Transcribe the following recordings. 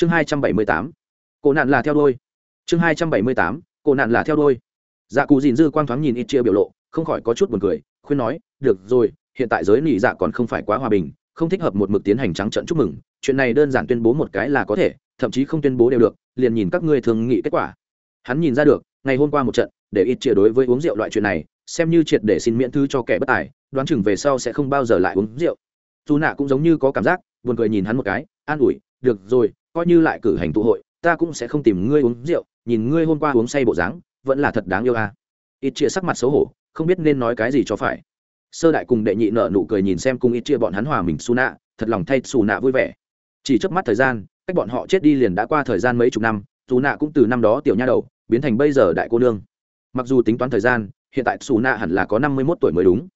chương hai trăm bảy mươi tám, cổ nạn là theo đôi chương hai trăm bảy mươi tám, cổ nạn là theo đôi dạ cụ dìn dư quang thoáng nhìn ít chia biểu lộ, không khỏi có chút buồn cười, khuyên nói, được rồi, hiện tại giới nỉ dạ còn không phải quá hòa bình, không thích hợp một mực tiến hành trắng trận chúc mừng, chuyện này đơn giản tuyên bố một cái là có thể, thậm chí không tuyên bố đều được, liền nhìn các ngươi thường nghĩ kết quả. Hắn nhìn ra được, ngày hôm qua một trận, để ít chia đối với uống rượu loại chuyện này, xem như triệt để xin miễn thư cho kẻ bất tài, đoán chừng về sau sẽ không bao giờ lại uống rượu. Dù nạ cũng giống như có cảm giác, buồn cười nhìn hắn một cái, an ủi, được rồi coi như lại cử hành tụ hội, ta cũng sẽ không tìm ngươi uống rượu, nhìn ngươi hôm qua uống say bộ dáng, vẫn là thật đáng yêu à. ít chia sắc mặt xấu hổ, không biết nên nói cái gì cho phải. Sơ đại cùng đệ nhị nợ nụ cười nhìn xem cùng ít chia bọn hắn hòa mình su nạ thật lòng thay xù nạ vui vẻ. Chỉ trước mắt thời gian, cách bọn họ chết đi liền đã qua thời gian mấy chục năm dù nạ cũng từ năm đó tiểu nha đầu, biến thành bây giờ đại cô nương. Mặc dù tính toán thời gian, hiện tại xù nạ hẳn là có năm mươi mốt tuổi mới đúng.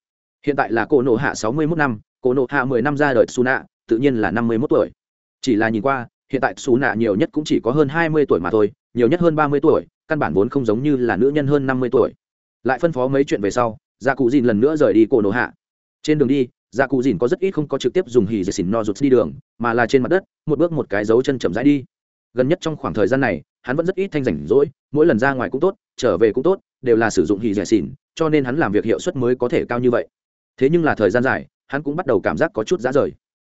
Hiện tại là cô nộ hạ sáu mươi mốt năm, cô nộ hạ mười năm ra đời xù nạ tự nhiên là năm mươi mốt tuổi. Chỉ là nhìn qua hiện tại xù nạ nhiều nhất cũng chỉ có hơn hai mươi tuổi mà thôi, nhiều nhất hơn ba mươi tuổi, căn bản vốn không giống như là nữ nhân hơn năm mươi tuổi. Lại phân phó mấy chuyện về sau gia cụ dìn lần nữa rời đi cổ nổ hạ. Trên đường đi gia cụ dìn có rất ít không có trực tiếp dùng hì dì xỉn no rụt đi đường, mà là trên mặt đất, một bước một cái dấu chân chậm rãi đi. Gần nhất trong khoảng thời gian này, hắn vẫn rất ít thanh rảnh rỗi, mỗi lần ra ngoài cũng tốt, trở về cũng tốt, đều là sử dụng hì dì xỉn, cho nên hắn làm việc hiệu suất mới có thể cao như vậy. Thế nhưng là thời gian dài, hắn cũng bắt đầu cảm giác có chút giá rời.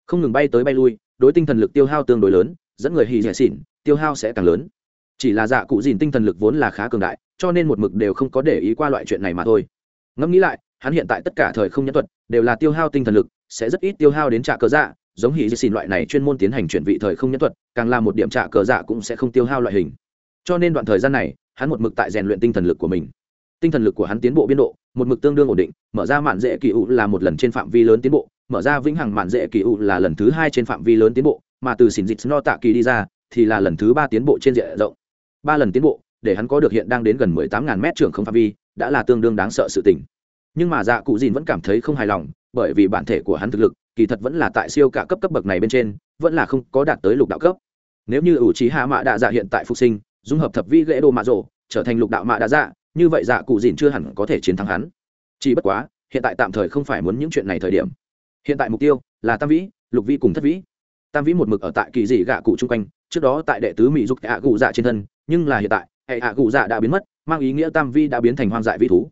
Không ngừng bay tới bay lui, đối tinh thần lực tiêu hao tương đối lớn dẫn người hì dì xỉn, tiêu hao sẽ càng lớn. Chỉ là dạ cụ dìn tinh thần lực vốn là khá cường đại, cho nên một mực đều không có để ý qua loại chuyện này mà thôi. Ngẫm nghĩ lại, hắn hiện tại tất cả thời không nhân thuật đều là tiêu hao tinh thần lực, sẽ rất ít tiêu hao đến trạ cờ dạ giống hỉ dì xìn loại này chuyên môn tiến hành chuyển vị thời không nhân thuật, càng là một điểm trạ cờ dạ cũng sẽ không tiêu hao loại hình. Cho nên đoạn thời gian này, hắn một mực tại rèn luyện tinh thần lực của mình. Tinh thần lực của hắn tiến bộ biên độ, một mực tương đương ổn định, mở ra mạn dễ kỳ ụ là một lần trên phạm vi lớn tiến bộ, mở ra vĩnh hằng mạn dễ kỳ ụ là lần thứ hai trên phạm vi lớn tiến bộ mà từ xỉn dịch no tạ kỳ đi ra, thì là lần thứ ba tiến bộ trên diện rộng. Ba lần tiến bộ, để hắn có được hiện đang đến gần mười tám ngàn mét trưởng không phạm vi, đã là tương đương đáng sợ sự tình. Nhưng mà dạ cụ dìn vẫn cảm thấy không hài lòng, bởi vì bản thể của hắn thực lực, kỳ thật vẫn là tại siêu cả cấp cấp bậc này bên trên, vẫn là không có đạt tới lục đạo cấp. Nếu như ủ trí hạ mạ đạ dạ hiện tại phục sinh, dung hợp thập vi ghế đồ mạ rộ trở thành lục đạo mạ đạ dạ như vậy dạ cụ dìn chưa hẳn có thể chiến thắng hắn. Chỉ bất quá, hiện tại tạm thời không phải muốn những chuyện này thời điểm. Hiện tại mục tiêu là tam vĩ, lục vi cùng thất vĩ tam vĩ một mực ở tại kỳ dị gạ cụ chung quanh, trước đó tại đệ tứ mỹ dục hạ cụ dạ trên thân, nhưng là hiện tại, hệ hạ cụ dạ đã biến mất, mang ý nghĩa tam vi đã biến thành hoang dại vi thú.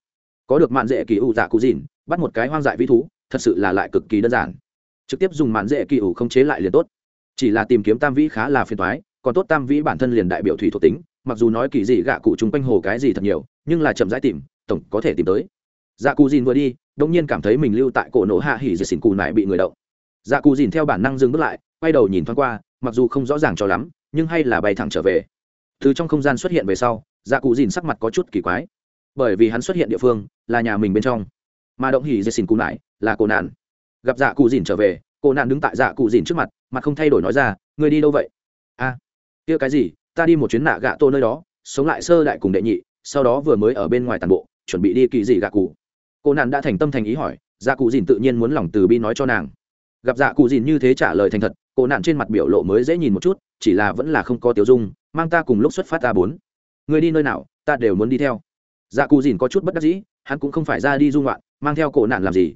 Có được mạn dễ kỳ ủ dạ cụ dìn bắt một cái hoang dại vi thú, thật sự là lại cực kỳ đơn giản. Trực tiếp dùng mạn dễ kỳ ủ không chế lại liền tốt. Chỉ là tìm kiếm tam vĩ khá là phiền toái, còn tốt tam vĩ bản thân liền đại biểu thủy thuộc tính, mặc dù nói kỳ dị gạ cụ chung quanh hồ cái gì thật nhiều, nhưng là chậm rãi tìm, tổng có thể tìm tới. Dạ cụ dìn vừa đi đông nhiên cảm thấy mình lưu tại cổ nổ hạ hỉ dì xỉn cù nại bị người động. Dạ cụ dìn theo bản năng dừng bước lại quay đầu nhìn thoáng qua mặc dù không rõ ràng cho lắm nhưng hay là bay thẳng trở về. Từ trong không gian xuất hiện về sau dạ cụ dìn sắc mặt có chút kỳ quái. Bởi vì hắn xuất hiện địa phương là nhà mình bên trong. Mà động hỉ dê xin cù nải là cô nạn. Gặp dạ cụ dìn trở về cô nạn đứng tại dạ cụ dìn trước mặt mặt không thay đổi nói ra người đi đâu vậy? A à, kia cái gì? Ta đi một chuyến nạ gạ tô nơi đó sống lại sơ đại cùng đệ nhị sau đó vừa mới ở bên ngoài tàn bộ chuẩn bị đi kỳ gì gạ cụ. Cô nạn đã thành tâm thành ý hỏi dạ cụ dìn tự nhiên muốn lòng từ bi nói cho nàng. Gặp dạ cụ dìn như thế trả lời thành thật cô nạn trên mặt biểu lộ mới dễ nhìn một chút, chỉ là vẫn là không có tiểu dung, mang ta cùng lúc xuất phát ta bốn. Người đi nơi nào, ta đều muốn đi theo. Dạ cù dìn có chút bất đắc dĩ, hắn cũng không phải ra đi dung loạn mang theo cổ nạn làm gì?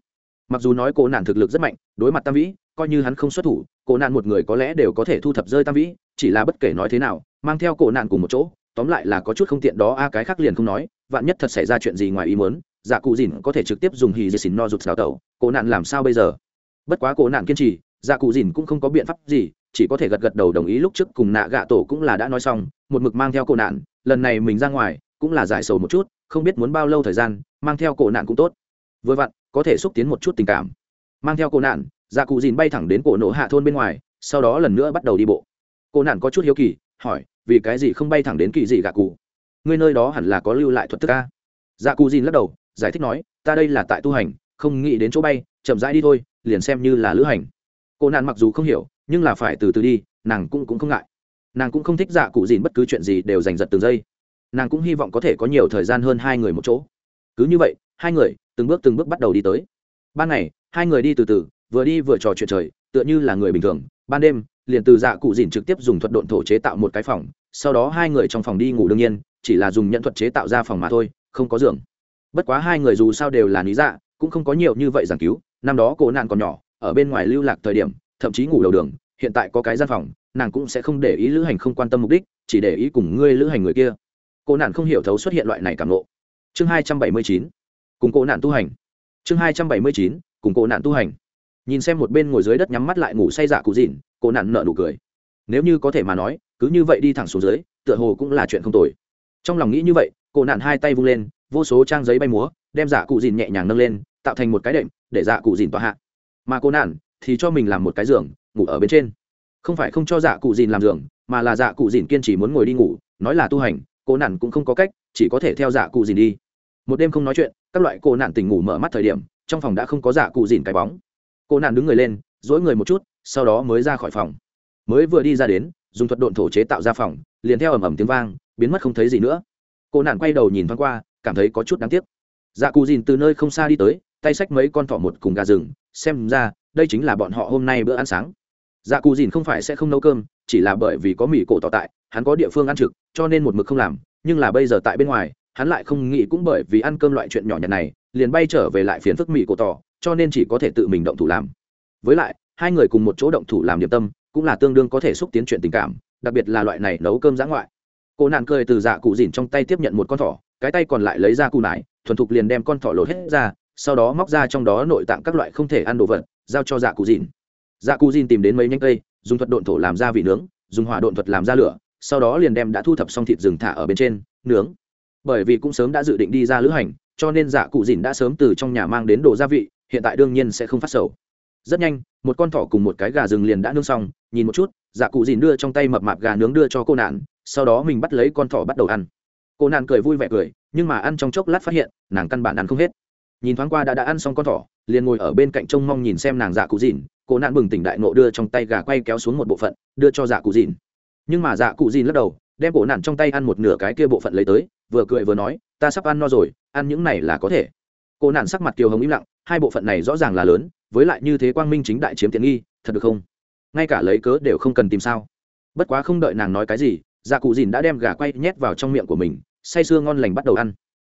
Mặc dù nói cổ nạn thực lực rất mạnh, đối mặt tam vĩ, coi như hắn không xuất thủ, cổ nạn một người có lẽ đều có thể thu thập rơi tam vĩ, chỉ là bất kể nói thế nào, mang theo cổ nạn cùng một chỗ, tóm lại là có chút không tiện đó, a cái khác liền không nói, vạn nhất thật xảy ra chuyện gì ngoài ý muốn dạ cụ dìn có thể trực tiếp dùng hì dì xin no rụt đào tẩu, cổ nạn làm sao bây giờ? Bất quá cổ nạn kiên trì dạ cụ dìn cũng không có biện pháp gì, chỉ có thể gật gật đầu đồng ý lúc trước cùng nạ gạ tổ cũng là đã nói xong, một mực mang theo cổ nạn, lần này mình ra ngoài cũng là giải sầu một chút, không biết muốn bao lâu thời gian, mang theo cổ nạn cũng tốt. Vừa vặn, có thể xúc tiến một chút tình cảm. Mang theo cổ nạn dạ cụ dìn bay thẳng đến cổ nổ hạ thôn bên ngoài, sau đó lần nữa bắt đầu đi bộ. Cổ nạn có chút hiếu kỳ, hỏi, vì cái gì không bay thẳng đến kỳ dị gạ cụ? Ngươi nơi đó hẳn là có lưu lại thuật thức ca dạ cụ dìn lắc đầu, giải thích nói, ta đây là tại tu hành, không nghĩ đến chỗ bay, chậm rãi đi thôi, liền xem như là lữ hành cô nạn mặc dù không hiểu, nhưng là phải từ từ đi, nàng cũng cũng không ngại. Nàng cũng không thích dạ cụ dìn bất cứ chuyện gì đều giành giật từng giây. Nàng cũng hy vọng có thể có nhiều thời gian hơn hai người một chỗ. Cứ như vậy, hai người từng bước từng bước bắt đầu đi tới. Ban ngày, hai người đi từ từ, vừa đi vừa trò chuyện trời, tựa như là người bình thường. Ban đêm, liền từ dạ cụ dìn trực tiếp dùng thuật độn thổ chế tạo một cái phòng, sau đó hai người trong phòng đi ngủ đương nhiên, chỉ là dùng nhận thuật chế tạo ra phòng mà thôi, không có giường. Bất quá hai người dù sao đều là lý dạ cũng không có nhiều như vậy giảng cứu, năm đó cổ nạn còn nhỏ ở bên ngoài lưu lạc thời điểm, thậm chí ngủ đầu đường, hiện tại có cái gian phòng, nàng cũng sẽ không để ý lữ hành không quan tâm mục đích, chỉ để ý cùng ngươi lữ hành người kia. Cô nạn không hiểu thấu xuất hiện loại này cảm lộ chương hai trăm bảy mươi chín, cùng cô nạn tu hành. Chương hai trăm bảy mươi chín, cùng cô nạn tu hành. Nhìn xem một bên ngồi dưới đất nhắm mắt lại ngủ say dạ cụ dịn, cô nạn nợ nụ cười. Nếu như có thể mà nói, cứ như vậy đi thẳng xuống dưới, tựa hồ cũng là chuyện không tồi. Trong lòng nghĩ như vậy, cô nạn hai tay vung lên, vô số trang giấy bay múa, đem dạ cụ dìn nhẹ nhàng nâng lên, tạo thành một cái đệm, để dạ cụ dìn tòa hạ mà cô nạn thì cho mình làm một cái giường, ngủ ở bên trên. Không phải không cho dạ cụ dìn làm giường, mà là dạ cụ dìn kiên trì muốn ngồi đi ngủ, nói là tu hành, cô nạn cũng không có cách, chỉ có thể theo dạ cụ dìn đi. Một đêm không nói chuyện, các loại cô nạn tỉnh ngủ mở mắt thời điểm, trong phòng đã không có dạ cụ dìn cái bóng. Cô nạn đứng người lên, dỗi người một chút, sau đó mới ra khỏi phòng. Mới vừa đi ra đến, dùng thuật độn thổ chế tạo ra phòng, liền theo ầm ầm tiếng vang, biến mất không thấy gì nữa. Cô nạn quay đầu nhìn thoáng qua, cảm thấy có chút đáng tiếc. Dạ cụ dìn từ nơi không xa đi tới, tay xách mấy con thỏ một cùng gà rừng xem ra, đây chính là bọn họ hôm nay bữa ăn sáng. Dạ cụ dìn không phải sẽ không nấu cơm, chỉ là bởi vì có mì cổ tỏ tại, hắn có địa phương ăn trực, cho nên một mực không làm, nhưng là bây giờ tại bên ngoài, hắn lại không nghĩ cũng bởi vì ăn cơm loại chuyện nhỏ nhặt này, liền bay trở về lại phiến phức mì cổ tỏ, cho nên chỉ có thể tự mình động thủ làm. Với lại, hai người cùng một chỗ động thủ làm điểm tâm, cũng là tương đương có thể xúc tiến chuyện tình cảm, đặc biệt là loại này nấu cơm giã ngoại. Cô nạn cười từ dạ cụ dìn trong tay tiếp nhận một con thỏ, cái tay còn lại lấy ra cụ nải, thuần thục liền đem con thỏ lột hết ra sau đó móc ra trong đó nội tạng các loại không thể ăn đồ vật, giao cho dạ cụ dìn. Dạ cụ dìn tìm đến mấy nhánh cây, dùng thuật độn thổ làm ra vị nướng, dùng hỏa độn thuật làm ra lửa, sau đó liền đem đã thu thập xong thịt rừng thả ở bên trên, nướng. Bởi vì cũng sớm đã dự định đi ra lữ hành, cho nên dạ cụ dìn đã sớm từ trong nhà mang đến đồ gia vị, hiện tại đương nhiên sẽ không phát sầu. Rất nhanh, một con thỏ cùng một cái gà rừng liền đã nướng xong, nhìn một chút dạ cụ dìn đưa trong tay mập mạp gà nướng đưa cho cô nạn, sau đó mình bắt lấy con thỏ bắt đầu ăn. Cô nạn cười vui vẻ cười, nhưng mà ăn trong chốc lát phát hiện, nàng căn bản ăn không hết nhìn thoáng qua đã đã ăn xong con thỏ, liền ngồi ở bên cạnh trông mong nhìn xem nàng dạ cụ dìn. Cô nạn bừng tỉnh đại nộ đưa trong tay gà quay kéo xuống một bộ phận, đưa cho dạ cụ dìn. Nhưng mà dạ cụ dìn lắc đầu, đem cổ nạn trong tay ăn một nửa cái kia bộ phận lấy tới, vừa cười vừa nói, ta sắp ăn no rồi, ăn những này là có thể. Cô nạn sắc mặt kiều hồng im lặng, hai bộ phận này rõ ràng là lớn, với lại như thế quang minh chính đại chiếm tiện nghi, thật được không? Ngay cả lấy cớ đều không cần tìm sao. Bất quá không đợi nàng nói cái gì dạ cụ dìn đã đem gà quay nhét vào trong miệng của mình, say sưa ngon lành bắt đầu ăn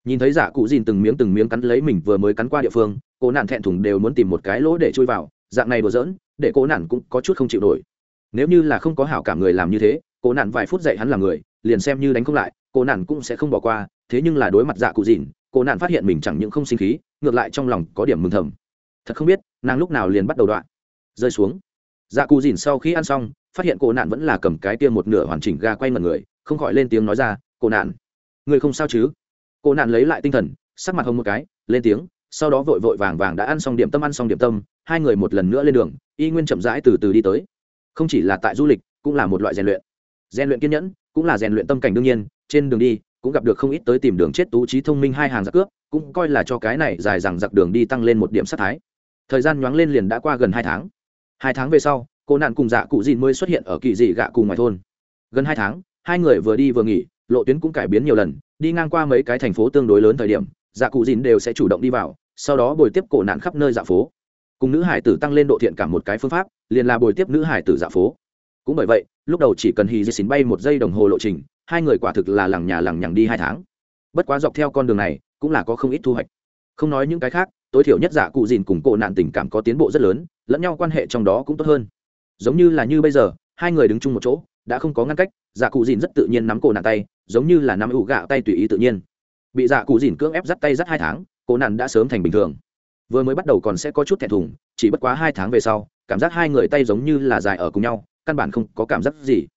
nhìn thấy dạ cụ dìn từng miếng từng miếng cắn lấy mình vừa mới cắn qua địa phương, cô nạn thẹn thùng đều muốn tìm một cái lỗ để chui vào, dạng này đùa giỡn, để cô nạn cũng có chút không chịu nổi. Nếu như là không có hảo cảm người làm như thế, cô nạn vài phút dạy hắn làm người, liền xem như đánh không lại, cô nạn cũng sẽ không bỏ qua, thế nhưng là đối mặt dạ cụ dìn, cô nạn phát hiện mình chẳng những không sinh khí, ngược lại trong lòng có điểm mừng thầm. Thật không biết, nàng lúc nào liền bắt đầu đoạn. Rơi xuống. Dạ cụ dìn sau khi ăn xong, phát hiện cô nạn vẫn là cầm cái tiêm một nửa hoàn chỉnh ga quay mật người, không khỏi lên tiếng nói ra, cô nạn, người không sao chứ? Cô nạn lấy lại tinh thần, sắc mặt hông một cái, lên tiếng, sau đó vội vội vàng vàng đã ăn xong điểm tâm, ăn xong điểm tâm, hai người một lần nữa lên đường, y nguyên chậm rãi từ từ đi tới. Không chỉ là tại du lịch, cũng là một loại rèn luyện. Rèn luyện kiên nhẫn, cũng là rèn luyện tâm cảnh đương nhiên, trên đường đi, cũng gặp được không ít tới tìm đường chết tú trí thông minh hai hàng giặc cướp, cũng coi là cho cái này dài dằng giặc đường đi tăng lên một điểm sát thái. Thời gian nhoáng lên liền đã qua gần hai tháng. Hai tháng về sau, cô nạn cùng dạ cụ dìn mới xuất hiện ở kỳ dị gạ cùng ngoài thôn. Gần hai tháng, hai người vừa đi vừa nghỉ lộ tuyến cũng cải biến nhiều lần, đi ngang qua mấy cái thành phố tương đối lớn thời điểm dạ cụ dìn đều sẽ chủ động đi vào, sau đó bồi tiếp cổ nạn khắp nơi dạ phố. Cùng nữ hải tử tăng lên độ thiện cảm một cái phương pháp, liền là bồi tiếp nữ hải tử dạ phố. Cũng bởi vậy, lúc đầu chỉ cần hì dì xín bay một giây đồng hồ lộ trình, hai người quả thực là lằng nhà lằng nhằng đi hai tháng. Bất quá dọc theo con đường này, cũng là có không ít thu hoạch. Không nói những cái khác, tối thiểu nhất giả cụ dìn cùng cổ nạn tình cảm có tiến bộ rất lớn, lẫn nhau quan hệ trong đó cũng tốt hơn. Giống như là như bây giờ, hai người đứng chung một chỗ đã không có ngăn cách dạ cụ dìn rất tự nhiên nắm cổ nạn tay, giống như là nắm ủ gạo tay tùy ý tự nhiên. Bị dạ cụ dìn cưỡng ép dắt tay dắt hai tháng, cổ nạn đã sớm thành bình thường. Vừa mới bắt đầu còn sẽ có chút thẹn thùng, chỉ bất quá hai tháng về sau, cảm giác hai người tay giống như là dài ở cùng nhau, căn bản không có cảm giác gì.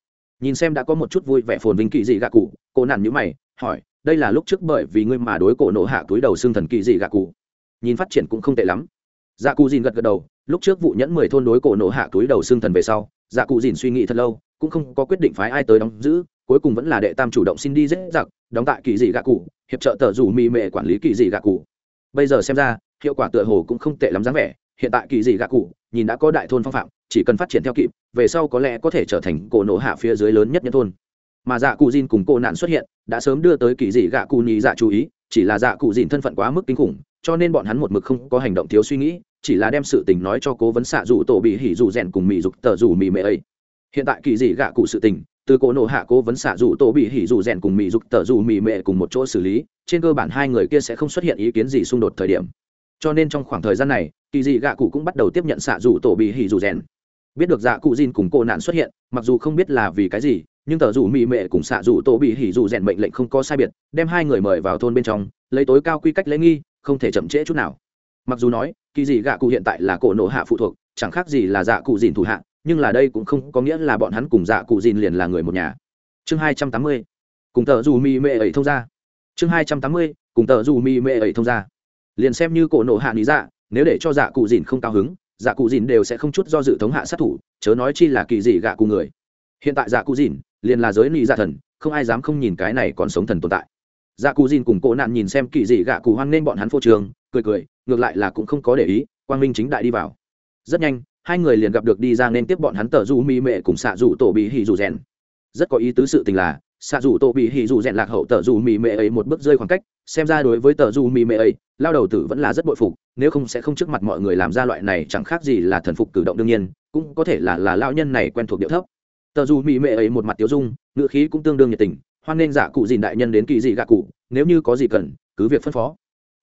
Nhìn xem đã có một chút vui vẻ phồn vinh kỳ dị gạ cụ, cổ nạn nhữ mày, hỏi, đây là lúc trước bởi vì ngươi mà đối cổ nổ hạ túi đầu xương thần kỳ dị gạ cụ. Nhìn phát triển cũng không tệ lắm. Dạ cụ dìn gật gật đầu, lúc trước vụ nhẫn mười thôn đối cổ nổ hạ túi đầu xương thần về sau dạ cụ dìn suy nghĩ thật lâu cũng không có quyết định phái ai tới đóng giữ, cuối cùng vẫn là đệ tam chủ động xin đi dễ giặc, đóng tại kỳ dị gạ cụ, hiệp trợ tờ rủ mì mệ quản lý kỳ dị gạ cụ. Bây giờ xem ra, hiệu quả tựa hồ cũng không tệ lắm dáng vẻ, hiện tại kỳ dị gạ cụ, nhìn đã có đại thôn phong phạm, chỉ cần phát triển theo kịp, về sau có lẽ có thể trở thành cổ nổ hạ phía dưới lớn nhất nhân thôn. Mà dạ cụ dìn cùng cô nạn xuất hiện, đã sớm đưa tới kỳ dị gạ cụ nhì dạ chú ý, chỉ là dạ cụ dìn thân phận quá mức kinh khủng, cho nên bọn hắn một mực không có hành động thiếu suy nghĩ, chỉ là đem sự tình nói cho cố vấn xạ dù tổ bị hỉ dù rèn cùng mỹ dục tờ dù mỹ mệ ấy hiện tại kỳ dị gạ cụ sự tình, từ cổ nổ hạ cố vấn xạ dù tổ bị hỉ dù rèn cùng mỹ dục tờ dù mỹ mệ cùng một chỗ xử lý, trên cơ bản hai người kia sẽ không xuất hiện ý kiến gì xung đột thời điểm. Cho nên trong khoảng thời gian này, kỳ dị gạ cụ cũng bắt đầu tiếp nhận xạ dù tổ bị hỉ dù rèn. Biết được dạ cụ dìn cùng cô nạn xuất hiện, mặc dù không biết là vì cái gì, nhưng tờ dù mỹ mệ cùng xạ dù tổ bị hỉ dù rèn mệnh lệnh không có sai biệt, đem hai người mời vào thôn bên trong, lấy tối cao quy cách lễ nghi, không thể chậm trễ chút nào. Mặc dù nói, kỳ dị gạ cụ hiện tại là cổ nổ hạ phụ thuộc, chẳng khác gì là dạ cụ dìn thủ hạ nhưng là đây cũng không có nghĩa là bọn hắn cùng dạ cụ dìn liền là người một nhà. Chương hai trăm tám mươi, cùng tờ dù mì mệ ấy thông ra chương hai trăm tám mươi, cùng tờ dù mì mệ ấy thông ra liền xem như cổ nộ hạ lý dạ nếu để cho dạ cụ dìn không cao hứng dạ cụ dìn đều sẽ không chút do dự thống hạ sát thủ, chớ nói chi là kỳ dị gạ cụ người. Hiện tại dạ cụ dìn liền là giới lý dạ thần, không ai dám không nhìn cái này còn sống thần tồn tại. Dạ cụ dìn cùng cổ nạn nhìn xem kỳ dị gạ cụ hoan nên bọn hắn phô trường cười cười, ngược lại là cũng không có để ý, quang minh chính đại đi vào. Rất nhanh hai người liền gặp được đi ra nên tiếp bọn hắn tờ du mi mệ cùng xạ dù tổ bị hì dù rèn. Rất có ý tứ sự tình là, xạ dù tổ bị hì dù rèn lạc hậu tờ du mi mệ ấy một bước rơi khoảng cách, xem ra đối với tờ du mi mệ ấy, lao đầu tử vẫn là rất bội phục, nếu không sẽ không trước mặt mọi người làm ra loại này chẳng khác gì là thần phục cử động đương nhiên, cũng có thể là là lao nhân này quen thuộc điệu thấp. Tờ du mỹ mệ ấy một mặt tiêu dung, ngữ khí cũng tương đương nhiệt tình, hoan nghênh giả cụ dìn đại nhân đến kỳ dị gạ cụ, nếu như có gì cần, cứ việc phân phó.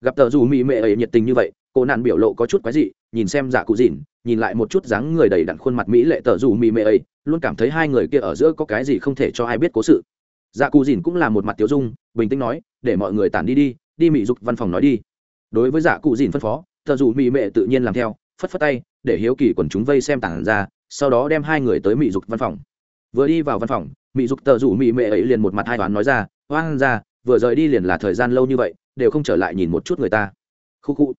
Gặp tờ dù mỹ mệ ấy nhiệt tình như vậy cô nạn biểu lộ có chút quái dị, nhìn xem giả cụ dìn nhìn lại một chút dáng người đầy đặn khuôn mặt mỹ lệ tờ dù mì mệ ấy, luôn cảm thấy hai người kia ở giữa có cái gì không thể cho ai biết cố sự. Giả cụ dìn cũng là một mặt tiêu dung, bình tĩnh nói, để mọi người tản đi đi đi mỹ dục văn phòng nói đi. Đối với giả cụ dìn phân phó tờ dù mì mệ tự nhiên làm theo, phất phất tay, để hiếu kỳ quần chúng vây xem tản ra, sau đó đem hai người tới mỹ dục văn phòng. Vừa đi vào văn phòng, mỹ dục tờ rủ mỹ mệ ấy liền một mặt hai toán nói ra hoang ra, vừa rời đi liền là thời gian lâu như vậy, đều không trở lại nhìn một chút người ta. Khu khu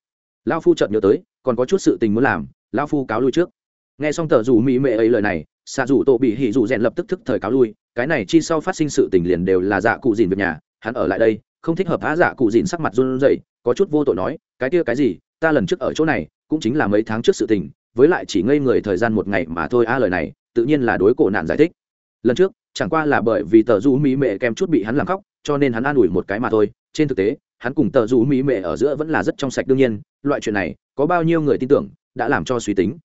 lao phu chợt nhớ tới, còn có chút sự tình muốn làm lao phu cáo lui trước. Nghe xong tờ rủ mỹ mệ ấy lời này xạ rủ tổ bị hỉ rủ rèn lập tức thức thời cáo lui, cái này chi sau phát sinh sự tình liền đều là dạ cụ dìn việc nhà, hắn ở lại đây, không thích hợp há dạ cụ dìn sắc mặt run rẩy, có chút vô tội nói, cái kia cái gì, ta lần trước ở chỗ này, cũng chính là mấy tháng trước sự tình, với lại chỉ ngây người thời gian một ngày mà thôi, a lời này, tự nhiên là đối cổ nạn giải thích. Lần trước, chẳng qua là bởi vì tờ du mỹ mệ kem chút bị hắn làm khóc, cho nên hắn an ủi một cái mà thôi, trên thực tế hắn cùng tờ rủ mỹ mệ ở giữa vẫn là rất trong sạch đương nhiên, loại chuyện này, có bao nhiêu người tin tưởng, đã làm cho suy tính.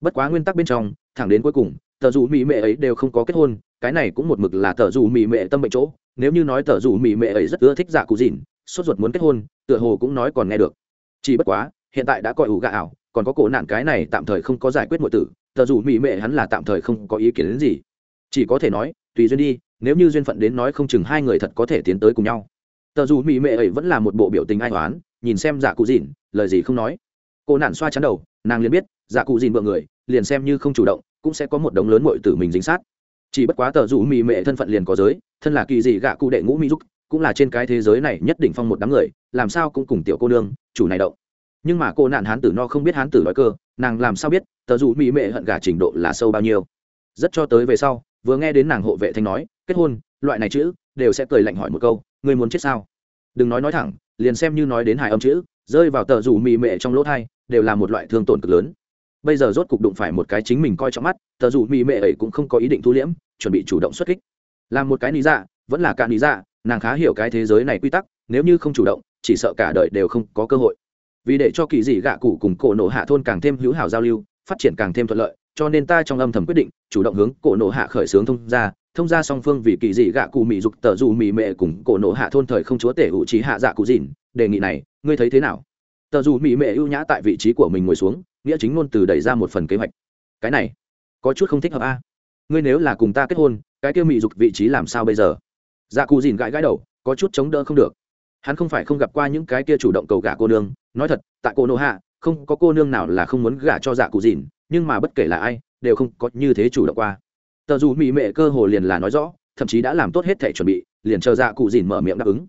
Bất quá nguyên tắc bên trong, thẳng đến cuối cùng, tờ rủ mỹ mệ ấy đều không có kết hôn, cái này cũng một mực là tờ rủ mỹ mệ tâm bệnh chỗ, nếu như nói tờ rủ mỹ mệ ấy rất ưa thích dạ cụ dìn sốt ruột muốn kết hôn, tựa hồ cũng nói còn nghe được. Chỉ bất quá, hiện tại đã coi ủ gà ảo, còn có cổ nạn cái này tạm thời không có giải quyết mọi tử, tờ rủ mỹ mệ hắn là tạm thời không có ý kiến đến gì. Chỉ có thể nói, tùy duyên đi, nếu như duyên phận đến nói không chừng hai người thật có thể tiến tới cùng nhau tờ dù mỹ mệ ấy vẫn là một bộ biểu tình ai toán nhìn xem giả cụ dìn lời gì không nói. Cô nản xoa chắn đầu, nàng liền biết giả cụ dìn vợ người, liền xem như không chủ động, cũng sẽ có một đống lớn mội tử mình dính sát. Chỉ bất quá tờ dù mỹ mệ thân phận liền có giới, thân là kỳ dị gạ cụ đệ ngũ mỹ giúp cũng là trên cái thế giới này nhất định phong một đám người, làm sao cũng cùng tiểu cô nương, chủ này động. Nhưng mà cô nạn hán tử no không biết hán tử đói cơ, nàng làm sao biết, tờ dù mỹ mệ hận gà trình độ là sâu bao nhiêu. Rất cho tới về sau, vừa nghe đến nàng hộ vệ thanh nói, kết hôn, loại này chữ, đều sẽ cười lạnh hỏi một câu ngươi muốn chết sao? Đừng nói nói thẳng, liền xem như nói đến hài âm chữ, rơi vào tờ rủ mì mệ trong lỗ thai, đều là một loại thương tổn cực lớn. Bây giờ rốt cục đụng phải một cái chính mình coi trọng mắt, tờ rủ mì mệ ấy cũng không có ý định thu liễm, chuẩn bị chủ động xuất kích. Làm một cái lý dạ vẫn là cả lý dạ nàng khá hiểu cái thế giới này quy tắc, nếu như không chủ động, chỉ sợ cả đời đều không có cơ hội. Vì để cho kỳ dị gạ cụ cùng cổ nổ hạ thôn càng thêm hữu hảo giao lưu, phát triển càng thêm thuận lợi, cho nên ta trong âm thầm quyết định, chủ động hướng cổ nổ hạ khởi xướng thông ra thông ra song phương vì kỳ dị gạ cụ mỹ dục tờ dù mỹ mệ cùng cổ nộ hạ thôn thời không chúa tể hữu trí hạ dạ cụ dìn, đề nghị này, ngươi thấy thế nào? Tờ dù mỹ mệ ưu nhã tại vị trí của mình ngồi xuống, nghĩa chính ngôn từ đẩy ra một phần kế hoạch. Cái này, có chút không thích hợp a. Ngươi nếu là cùng ta kết hôn, cái kia mỹ dục vị trí làm sao bây giờ? Dạ cụ dìn gãi gãi đầu, có chút chống đỡ không được. Hắn không phải không gặp qua những cái kia chủ động cầu gả cô nương, nói thật, tại cô nô hạ, không có cô nương nào là không muốn gả cho dạ cụ dìn, nhưng mà bất kể là ai, đều không có như thế chủ động qua tờ dù mỹ mệ cơ hồ liền là nói rõ, thậm chí đã làm tốt hết thể chuẩn bị, liền chờ dạ cụ dìn mở miệng đáp ứng.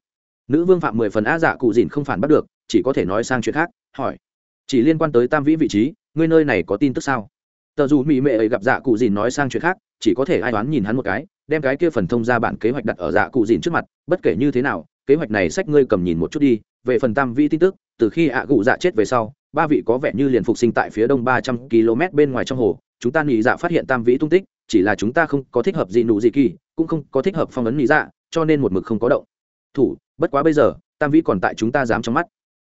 Nữ vương phạm mười phần á dạ cụ dìn không phản bắt được, chỉ có thể nói sang chuyện khác, hỏi. Chỉ liên quan tới tam vĩ vị trí, ngươi nơi này có tin tức sao? Tờ dù mỹ mệ ấy gặp dạ cụ dìn nói sang chuyện khác, chỉ có thể ai đoán nhìn hắn một cái, đem cái kia phần thông ra bản kế hoạch đặt ở dạ cụ dìn trước mặt, bất kể như thế nào, kế hoạch này sách ngươi cầm nhìn một chút đi, về phần tam vĩ tin tức, từ khi ạ cụ dạ chết về sau, ba vị có vẻ như liền phục sinh tại phía đông ba trăm km bên ngoài trong hồ chúng ta nghĩ dạ phát hiện tam vĩ tung tích, chỉ là chúng ta không có thích hợp gì nụ gì kỳ, cũng không có thích hợp phong ấn nghĩ dạ cho nên một mực không có động. Thủ, bất quá bây giờ, tam vĩ còn tại chúng ta dám trong mắt.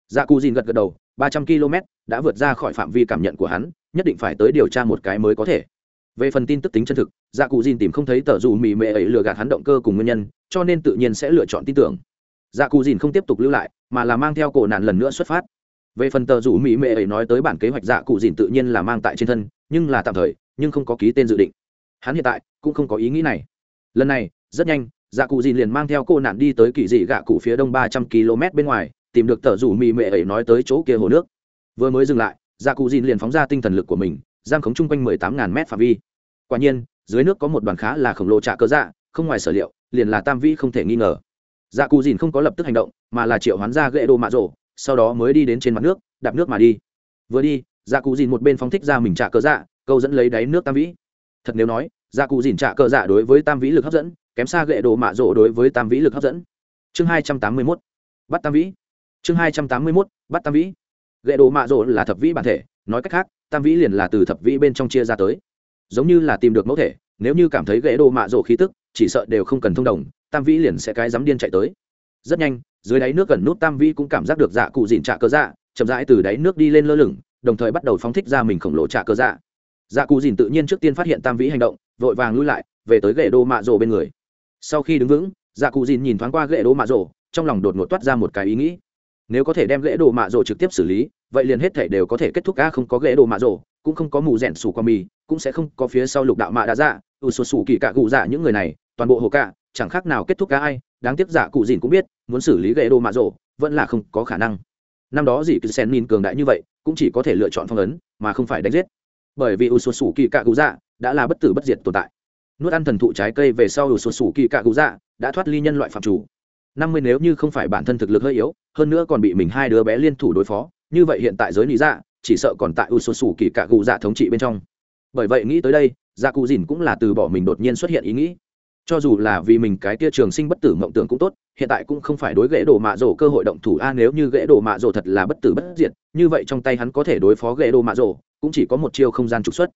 Dạ cụ dìn gật gật đầu, ba trăm km đã vượt ra khỏi phạm vi cảm nhận của hắn, nhất định phải tới điều tra một cái mới có thể. Về phần tin tức tính chân thực dạ cụ dìn tìm không thấy tờ dù mì mệ ấy lừa gạt hắn động cơ cùng nguyên nhân, cho nên tự nhiên sẽ lựa chọn tin tưởng. Dạ cụ dìn không tiếp tục lưu lại, mà là mang theo cổ nạn lần nữa xuất phát. Về phần tờ rủ mỹ mệ ấy nói tới bản kế hoạch dạ cụ dìn tự nhiên là mang tại trên thân nhưng là tạm thời, nhưng không có ký tên dự định. Hắn hiện tại cũng không có ý nghĩ này. Lần này, rất nhanh dạ cụ dìn liền mang theo cô nạn đi tới kỳ dị gạ cụ phía đông ba trăm km bên ngoài, tìm được tờ rủ mì mệ ấy nói tới chỗ kia hồ nước. Vừa mới dừng lại dạ cụ dìn liền phóng ra tinh thần lực của mình, giam khống chung quanh mười tám ngàn mét phạm vi. Quả nhiên, dưới nước có một đoàn khá là khổng lồ trạ cơ dạ không ngoài sở liệu, liền là tam vi không thể nghi ngờ. Dạ cụ dìn không có lập tức hành động, mà là triệu hoán ra gậy đồ mạ rổ, sau đó mới đi đến trên mặt nước, đạp nước mà đi. Vừa đi dạ cụ dìn một bên phóng thích ra mình trả cơ dạ câu dẫn lấy đáy nước tam vĩ. Thật nếu nói dạ cụ dìn trả cơ dạ đối với tam vĩ lực hấp dẫn, kém xa gậy đồ mạ rộ đối với tam vĩ lực hấp dẫn. Chương hai trăm tám mươi mốt, bắt tam vĩ. Chương hai trăm tám mươi mốt, bắt tam vĩ. Gậy đồ mạ rộ là thập vĩ bản thể, nói cách khác, tam vĩ liền là từ thập vĩ bên trong chia ra tới. Giống như là tìm được mẫu thể, nếu như cảm thấy gậy đồ mạ rộ khí tức, chỉ sợ đều không cần thông đồng, tam vĩ liền sẽ cái dám điên chạy tới. Rất nhanh, dưới đáy nước gần nút tam vĩ cũng cảm giác được dạ cụ dìn trả cơ dạ chậm rãi từ đáy nước đi lên lơ lửng đồng thời bắt đầu phóng thích ra mình khổng lồ trả cơ dạ. Dạ cụ dìn tự nhiên trước tiên phát hiện tam vĩ hành động, vội vàng lui lại, về tới gậy đô mạ rổ bên người. Sau khi đứng vững dạ cụ dìn nhìn thoáng qua gậy đô mạ rổ trong lòng đột ngột toát ra một cái ý nghĩ. Nếu có thể đem gậy đồ mạ rổ trực tiếp xử lý, vậy liền hết thể đều có thể kết thúc a không có gậy đồ mạ rổ cũng không có mù rẻn sủ qua mì, cũng sẽ không có phía sau lục đạo mạ đã dạ ưu sổ sủ kỳ cạ cụ dạ những người này, toàn bộ hồ cạ, chẳng khác nào kết thúc cả ai, đáng tiếc dạ giả cụ dìn cũng biết, muốn xử lý gậy đồ mạ rổ vẫn là không có khả năng. Năm đó dì cứ sen nhìn cường đại như vậy cũng chỉ có thể lựa chọn phong ấn, mà không phải đánh giết. Bởi vì U sổ sủ kỳ cạ cụ dạ đã là bất tử bất diệt tồn tại. Nuốt ăn thần thụ trái cây về sau U sổ sủ kỳ cạ cụ dạ đã thoát ly nhân loại phạm chủ. Năm mươi nếu như không phải bản thân thực lực hơi yếu, hơn nữa còn bị mình hai đứa bé liên thủ đối phó, như vậy hiện tại giới lý dạ chỉ sợ còn tại u số sủ kỳ cạ cụ dạ thống trị bên trong. Bởi vậy nghĩ tới đây dạ cụ dìn cũng là từ bỏ mình đột nhiên xuất hiện ý nghĩ. Cho dù là vì mình cái tia trường sinh bất tử mộng tưởng cũng tốt hiện tại cũng không phải đối gãy đồ mạ rổ cơ hội động thủ. A, nếu như gãy đồ mạ rổ thật là bất tử bất diệt, như vậy trong tay hắn có thể đối phó gãy đồ mạ rổ, cũng chỉ có một chiêu không gian trục xuất.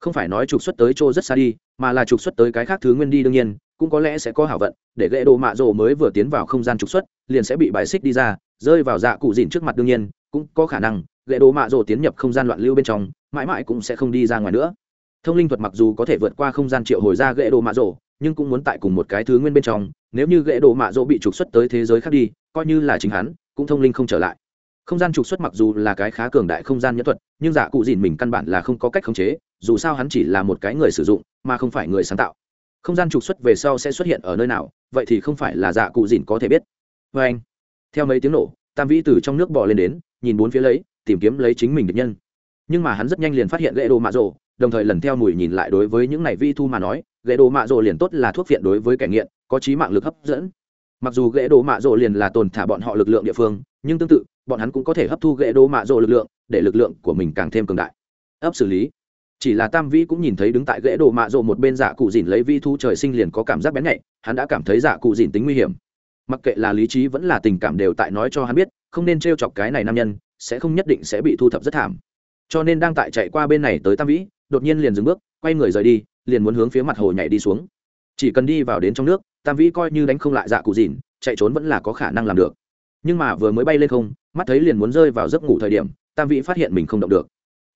Không phải nói trục xuất tới chỗ rất xa đi, mà là trục xuất tới cái khác thứ nguyên đi đương nhiên, cũng có lẽ sẽ có hảo vận, để gãy đồ mạ rổ mới vừa tiến vào không gian trục xuất, liền sẽ bị bài xích đi ra, rơi vào dạ cụ dìn trước mặt đương nhiên, cũng có khả năng, gậy đồ mạ rồ tiến nhập không gian loạn lưu bên trong, mãi mãi cũng sẽ không đi ra ngoài nữa. Thông linh thuật mặc dù có thể vượt qua không gian triệu hồi ra gậy đồ mạ rồ nhưng cũng muốn tại cùng một cái thứ nguyên bên trong nếu như gậy đồ mạ dỗ bị trục xuất tới thế giới khác đi, coi như là chính hắn, cũng thông linh không trở lại. Không gian trục xuất mặc dù là cái khá cường đại không gian nhẫn thuật, nhưng giả cụ dìn mình căn bản là không có cách khống chế, dù sao hắn chỉ là một cái người sử dụng, mà không phải người sáng tạo. Không gian trục xuất về sau sẽ xuất hiện ở nơi nào, vậy thì không phải là giả cụ dìn có thể biết. Vê anh, theo mấy tiếng nổ, tam vĩ từ trong nước bò lên đến, nhìn bốn phía lấy, tìm kiếm lấy chính mình địch nhân. Nhưng mà hắn rất nhanh liền phát hiện gậy đồ mạ rồ đồng thời lần theo mùi nhìn lại đối với những này vi thu mà nói gậy đồ mạ rồ liền tốt là thuốc viện đối với kẻ nghiện có trí mạng lực hấp dẫn. Mặc dù ghế đồ mạ rồ liền là tồn thả bọn họ lực lượng địa phương, nhưng tương tự, bọn hắn cũng có thể hấp thu ghế đồ mạ rồ lực lượng, để lực lượng của mình càng thêm cường đại. Ấp xử lý. Chỉ là tam vĩ cũng nhìn thấy đứng tại ghế đồ mạ rồ một bên giả cụ dìn lấy vi thu trời sinh liền có cảm giác bén nhạy, hắn đã cảm thấy giả cụ dìn tính nguy hiểm. Mặc kệ là lý trí vẫn là tình cảm đều tại nói cho hắn biết, không nên t r e o chọc cái này nam nhân, sẽ không nhất định sẽ bị thu thập rất thảm. Cho nên đang tại chạy qua bên này tới tam vĩ, đột nhiên liền dừng bước, quay người rời đi, liền muốn hướng phía mặt hồ nhảy đi xuống chỉ cần đi vào đến trong nước, tam vĩ coi như đánh không lại dạ cụ dìn chạy trốn vẫn là có khả năng làm được. Nhưng mà vừa mới bay lên không, mắt thấy liền muốn rơi vào giấc ngủ thời điểm, tam vĩ phát hiện mình không động được.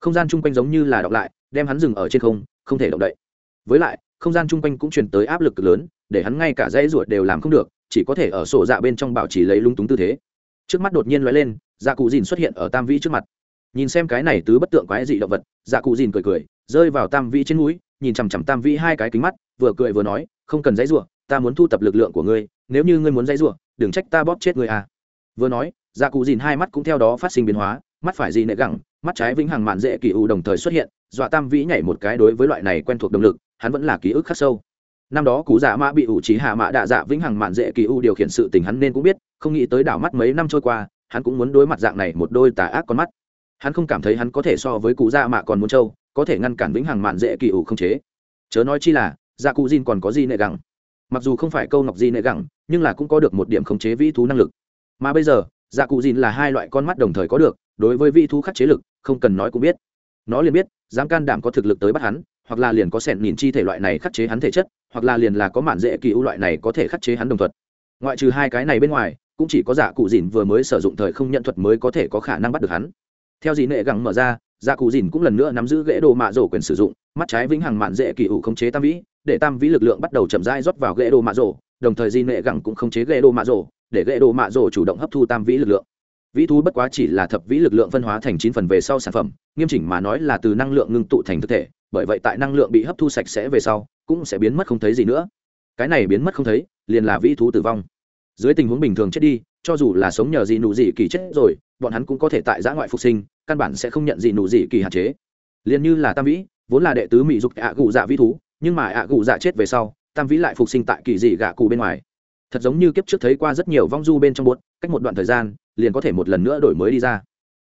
Không gian chung quanh giống như là đọc lại, đem hắn dừng ở trên không không thể động đậy. Với lại, không gian chung quanh cũng truyền tới áp lực cực lớn, để hắn ngay cả dãy ruột đều làm không được, chỉ có thể ở sổ dạ bên trong bảo trì lấy lung túng tư thế. Trước mắt đột nhiên lóe lên dạ cụ dìn xuất hiện ở tam vĩ trước mặt. Nhìn xem cái này tứ bất tượng quái dị động vật dạ cụ dìn cười cười, rơi vào tam vĩ trên núi nhìn chằm chằm tam vĩ hai cái kính mắt vừa cười vừa nói, không cần dãy rủa, ta muốn thu tập lực lượng của ngươi, nếu như ngươi muốn dãy rủa, đừng trách ta bóp chết ngươi à. Vừa nói dạ cụ dìn hai mắt cũng theo đó phát sinh biến hóa, mắt phải gì nệ gẳng, mắt trái vĩnh hằng mạn dễ kỳ u đồng thời xuất hiện, dọa tam vĩ nhảy một cái đối với loại này quen thuộc động lực, hắn vẫn là ký ức khắc sâu. Năm đó cú giả mã bị ủ trí hạ mã đạ dạ vĩnh hằng mạn dễ kỳ u điều khiển sự tình hắn nên cũng biết, không nghĩ tới đảo mắt mấy năm trôi qua, hắn cũng muốn đối mặt dạng này một đôi tà ác con mắt. Hắn không cảm thấy hắn có thể so với Cú dạ mạ còn muốn trâu, có thể ngăn cản vĩnh hằng mạn dễ kỳ u không chế. Chớ nói chi là dạ cụ dìn còn có gì nệ gẳng. Mặc dù không phải câu ngọc gì nệ gẳng, nhưng là cũng có được một điểm khống chế vĩ thú năng lực. Mà bây giờ dạ cụ dìn là hai loại con mắt đồng thời có được, đối với vĩ thú khắc chế lực, không cần nói cũng biết. Nó liền biết, dám can đảm có thực lực tới bắt hắn, hoặc là liền có sẹn nhìn chi thể loại này khắc chế hắn thể chất, hoặc là liền là có mạn dễ kỳ ưu loại này có thể khắc chế hắn đồng thuật. Ngoại trừ hai cái này bên ngoài, cũng chỉ có dạ cụ dìn vừa mới sử dụng thời không nhận thuật mới có thể có khả năng bắt được hắn. Theo dị nệ gẳng mở ra dạ cụ dìn cũng lần nữa nắm giữ ghế đồ mạ rổ quyền sử dụng, mắt trái vĩnh hằng mạn dễ kỳ ủ khống chế tam vĩ để tam vĩ lực lượng bắt đầu chậm rãi rót vào ghế đồ mạ rổ đồng thời di nệ gẳng cũng không chế ghế đồ mạ rổ để ghế đồ mạ rổ chủ động hấp thu tam vĩ lực lượng. Vĩ thú bất quá chỉ là thập vĩ lực lượng phân hóa thành chín phần về sau sản phẩm, nghiêm chỉnh mà nói là từ năng lượng ngưng tụ thành thực thể, bởi vậy tại năng lượng bị hấp thu sạch sẽ về sau, cũng sẽ biến mất không thấy gì nữa. Cái này biến mất không thấy, liền là vĩ thú tử vong. Dưới tình huống bình thường chết đi, cho dù là sống nhờ gì nụ gì kỳ chết rồi, bọn hắn cũng có thể tại giã ngoại phục sinh, căn bản sẽ không nhận gì nụ gì kỳ hạn chế. Liền như là tam vĩ, vốn là đệ tứ mỹ dục ạ cụ dạ vĩ thú nhưng mà ạ gụ dạ chết về sau, tam vĩ lại phục sinh tại kỳ dị gạ cụ bên ngoài. Thật giống như kiếp trước thấy qua rất nhiều vong du bên trong bột cách một đoạn thời gian, liền có thể một lần nữa đổi mới đi ra.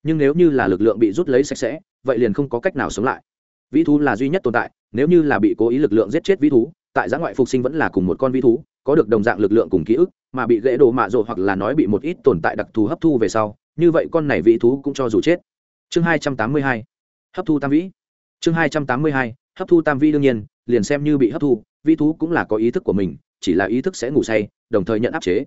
Nhưng nếu như là lực lượng bị rút lấy sạch sẽ, vậy liền không có cách nào sống lại. Vĩ thú là duy nhất tồn tại, nếu như là bị cố ý lực lượng giết chết vĩ thú, tại giã ngoại phục sinh vẫn là cùng một con vĩ thú, có được đồng dạng lực lượng cùng ký ức, mà bị gãy đồ mạ rộ hoặc là nói bị một ít tồn tại đặc thù hấp thu về sau, như vậy con này vĩ thú cũng cho dù chết. Chương hai trăm tám mươi hai, hấp thu tam vĩ. Chương hai trăm tám mươi hai, hấp thu tam vĩ đương nhiên liền xem như bị hấp thu, vi thú cũng là có ý thức của mình, chỉ là ý thức sẽ ngủ say, đồng thời nhận áp chế.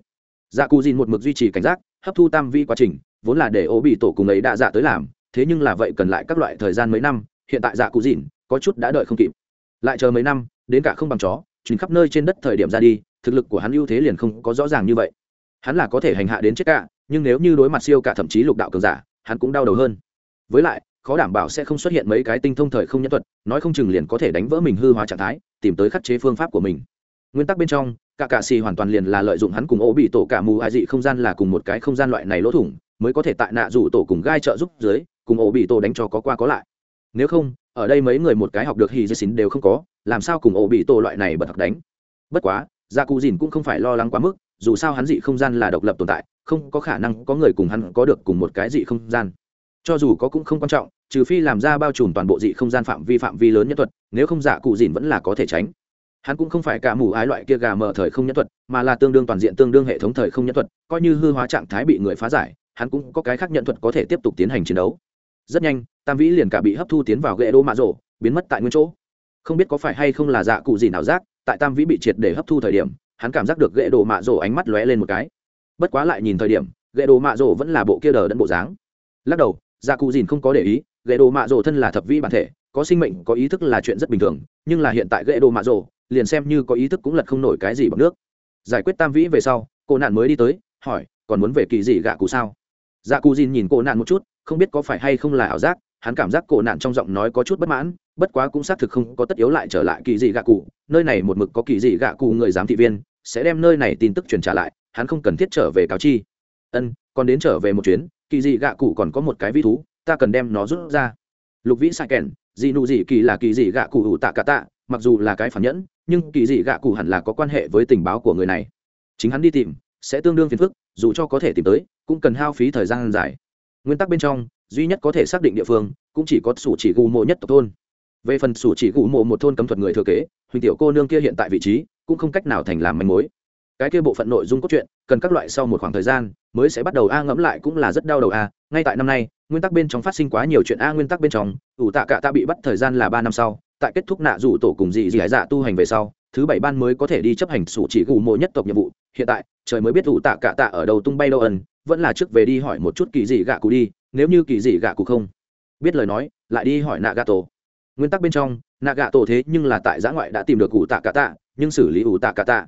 Dạ cù dìn một mực duy trì cảnh giác, hấp thu tam vi quá trình, vốn là để ố bị tổ cùng ấy đã dạ tới làm, thế nhưng là vậy cần lại các loại thời gian mấy năm, hiện tại dạ cù dìn có chút đã đợi không kịp. Lại chờ mấy năm, đến cả không bằng chó chuyến khắp nơi trên đất thời điểm ra đi, thực lực của hắn ưu thế liền không có rõ ràng như vậy. Hắn là có thể hành hạ đến chết cả, nhưng nếu như đối mặt siêu cả thậm chí lục đạo cường giả, hắn cũng đau đầu hơn. Với lại khó đảm bảo sẽ không xuất hiện mấy cái tinh thông thời không nhân thuật, nói không chừng liền có thể đánh vỡ mình hư hóa trạng thái, tìm tới khắc chế phương pháp của mình. Nguyên tắc bên trong, cả cạ xì hoàn toàn liền là lợi dụng hắn cùng ố bị tổ cả mù ai dị không gian là cùng một cái không gian loại này lỗ thủng, mới có thể tại nạ rủ tổ cùng gai trợ giúp dưới, cùng ổ bị tổ đánh cho có qua có lại. Nếu không, ở đây mấy người một cái học được hì dê xín đều không có, làm sao cùng ổ bị tổ loại này bật học đánh? Bất quá gia cụ dìn cũng không phải lo lắng quá mức, dù sao hắn dị không gian là độc lập tồn tại, không có khả năng có người cùng hắn có được cùng một cái dị không gian. Cho dù có cũng không quan trọng trừ phi làm ra bao trùm toàn bộ dị không gian phạm vi phạm vi lớn nhất thuật, nếu không giả cụ dìn vẫn là có thể tránh. Hắn cũng không phải cả mù ái loại kia gà mở thời không nhân thuật, mà là tương đương toàn diện tương đương hệ thống thời không nhân thuật, coi như hư hóa trạng thái bị người phá giải, hắn cũng có cái khác nhận thuật có thể tiếp tục tiến hành chiến đấu. Rất nhanh, tam vĩ liền cả bị hấp thu tiến vào ghệ đô mạ rổ, biến mất tại nguyên chỗ. Không biết có phải hay không là dạ cụ gì nào giác, tại tam vĩ bị triệt để hấp thu thời điểm, hắn cảm giác được ghệ đồ mạ rổ ánh mắt lóe lên một cái. Bất quá lại nhìn thời điểm ghệ đồ mạ rổ vẫn là bộ kia đờ đẫn bộ dáng. Lắc đầu dạ cụ dìn không có để ý ghệ đồ mạ rồ thân là thập vĩ bản thể, có sinh mệnh, có ý thức là chuyện rất bình thường, nhưng là hiện tại ghệ đồ mạ rồ liền xem như có ý thức cũng lật không nổi cái gì bằng nước. Giải quyết tam vĩ về sau, cô nạn mới đi tới, hỏi, còn muốn về kỳ gì gạ cụ sao? Dạ cụ dìn nhìn cô nạn một chút, không biết có phải hay không là ảo giác, hắn cảm giác cổ nạn trong giọng nói có chút bất mãn, bất quá cũng xác thực không có tất yếu lại trở lại kỳ dị gạ cụ, nơi này một mực có kỳ dị gạ cụ người giám thị viên, sẽ đem nơi này tin tức truyền trả lại, hắn không cần thiết trở về cáo chi. Ân, còn đến trở về một chuyến, kỳ dị gạ cụ còn có một cái vi thú ta cần đem nó rút ra. Lục vĩ sai kèn dị nụ dị kỳ là kỳ dị gạ cụ ủ tạ cả tạ, mặc dù là cái phản nhẫn, nhưng kỳ dị gạ cụ hẳn là có quan hệ với tình báo của người này. Chính hắn đi tìm, sẽ tương đương phiền phức, dù cho có thể tìm tới, cũng cần hao phí thời gian dài. Nguyên tắc bên trong, duy nhất có thể xác định địa phương, cũng chỉ có sủ chỉ gù mộ nhất tộc thôn. Về phần sủ chỉ gù mộ một thôn cấm thuật người thừa kế huỳnh tiểu cô nương kia hiện tại vị trí, cũng không cách nào thành làm manh mối. Cái kia bộ phận nội dung cốt truyện, cần các loại sau một khoảng thời gian, mới sẽ bắt đầu a ngẫm lại cũng là rất đau đầu a, ngay tại năm nay nguyên tắc bên trong phát sinh quá nhiều chuyện a nguyên tắc bên trong, ủ tạ cả ta bị bắt thời gian là ba năm sau, tại kết thúc nạ rủ tổ cùng dị dị hải dạ tu hành về sau, thứ bảy ban mới có thể đi chấp hành sủ chỉ gù mộ nhất tộc nhiệm vụ. Hiện tại, trời mới biết ủ tạ cả tạ ở đầu tung bay đâu ẩn, vẫn là trước về đi hỏi một chút kỳ dị gạ cụ đi, nếu như kỳ dị gạ cụ không? Biết lời nói, lại đi hỏi nạ gạ tổ. Nguyên tắc bên trong, nạ gạ tổ thế nhưng là tại giã ngoại đã tìm được ủ tạ cả tạ nhưng xử lý ủ tạ cả tạ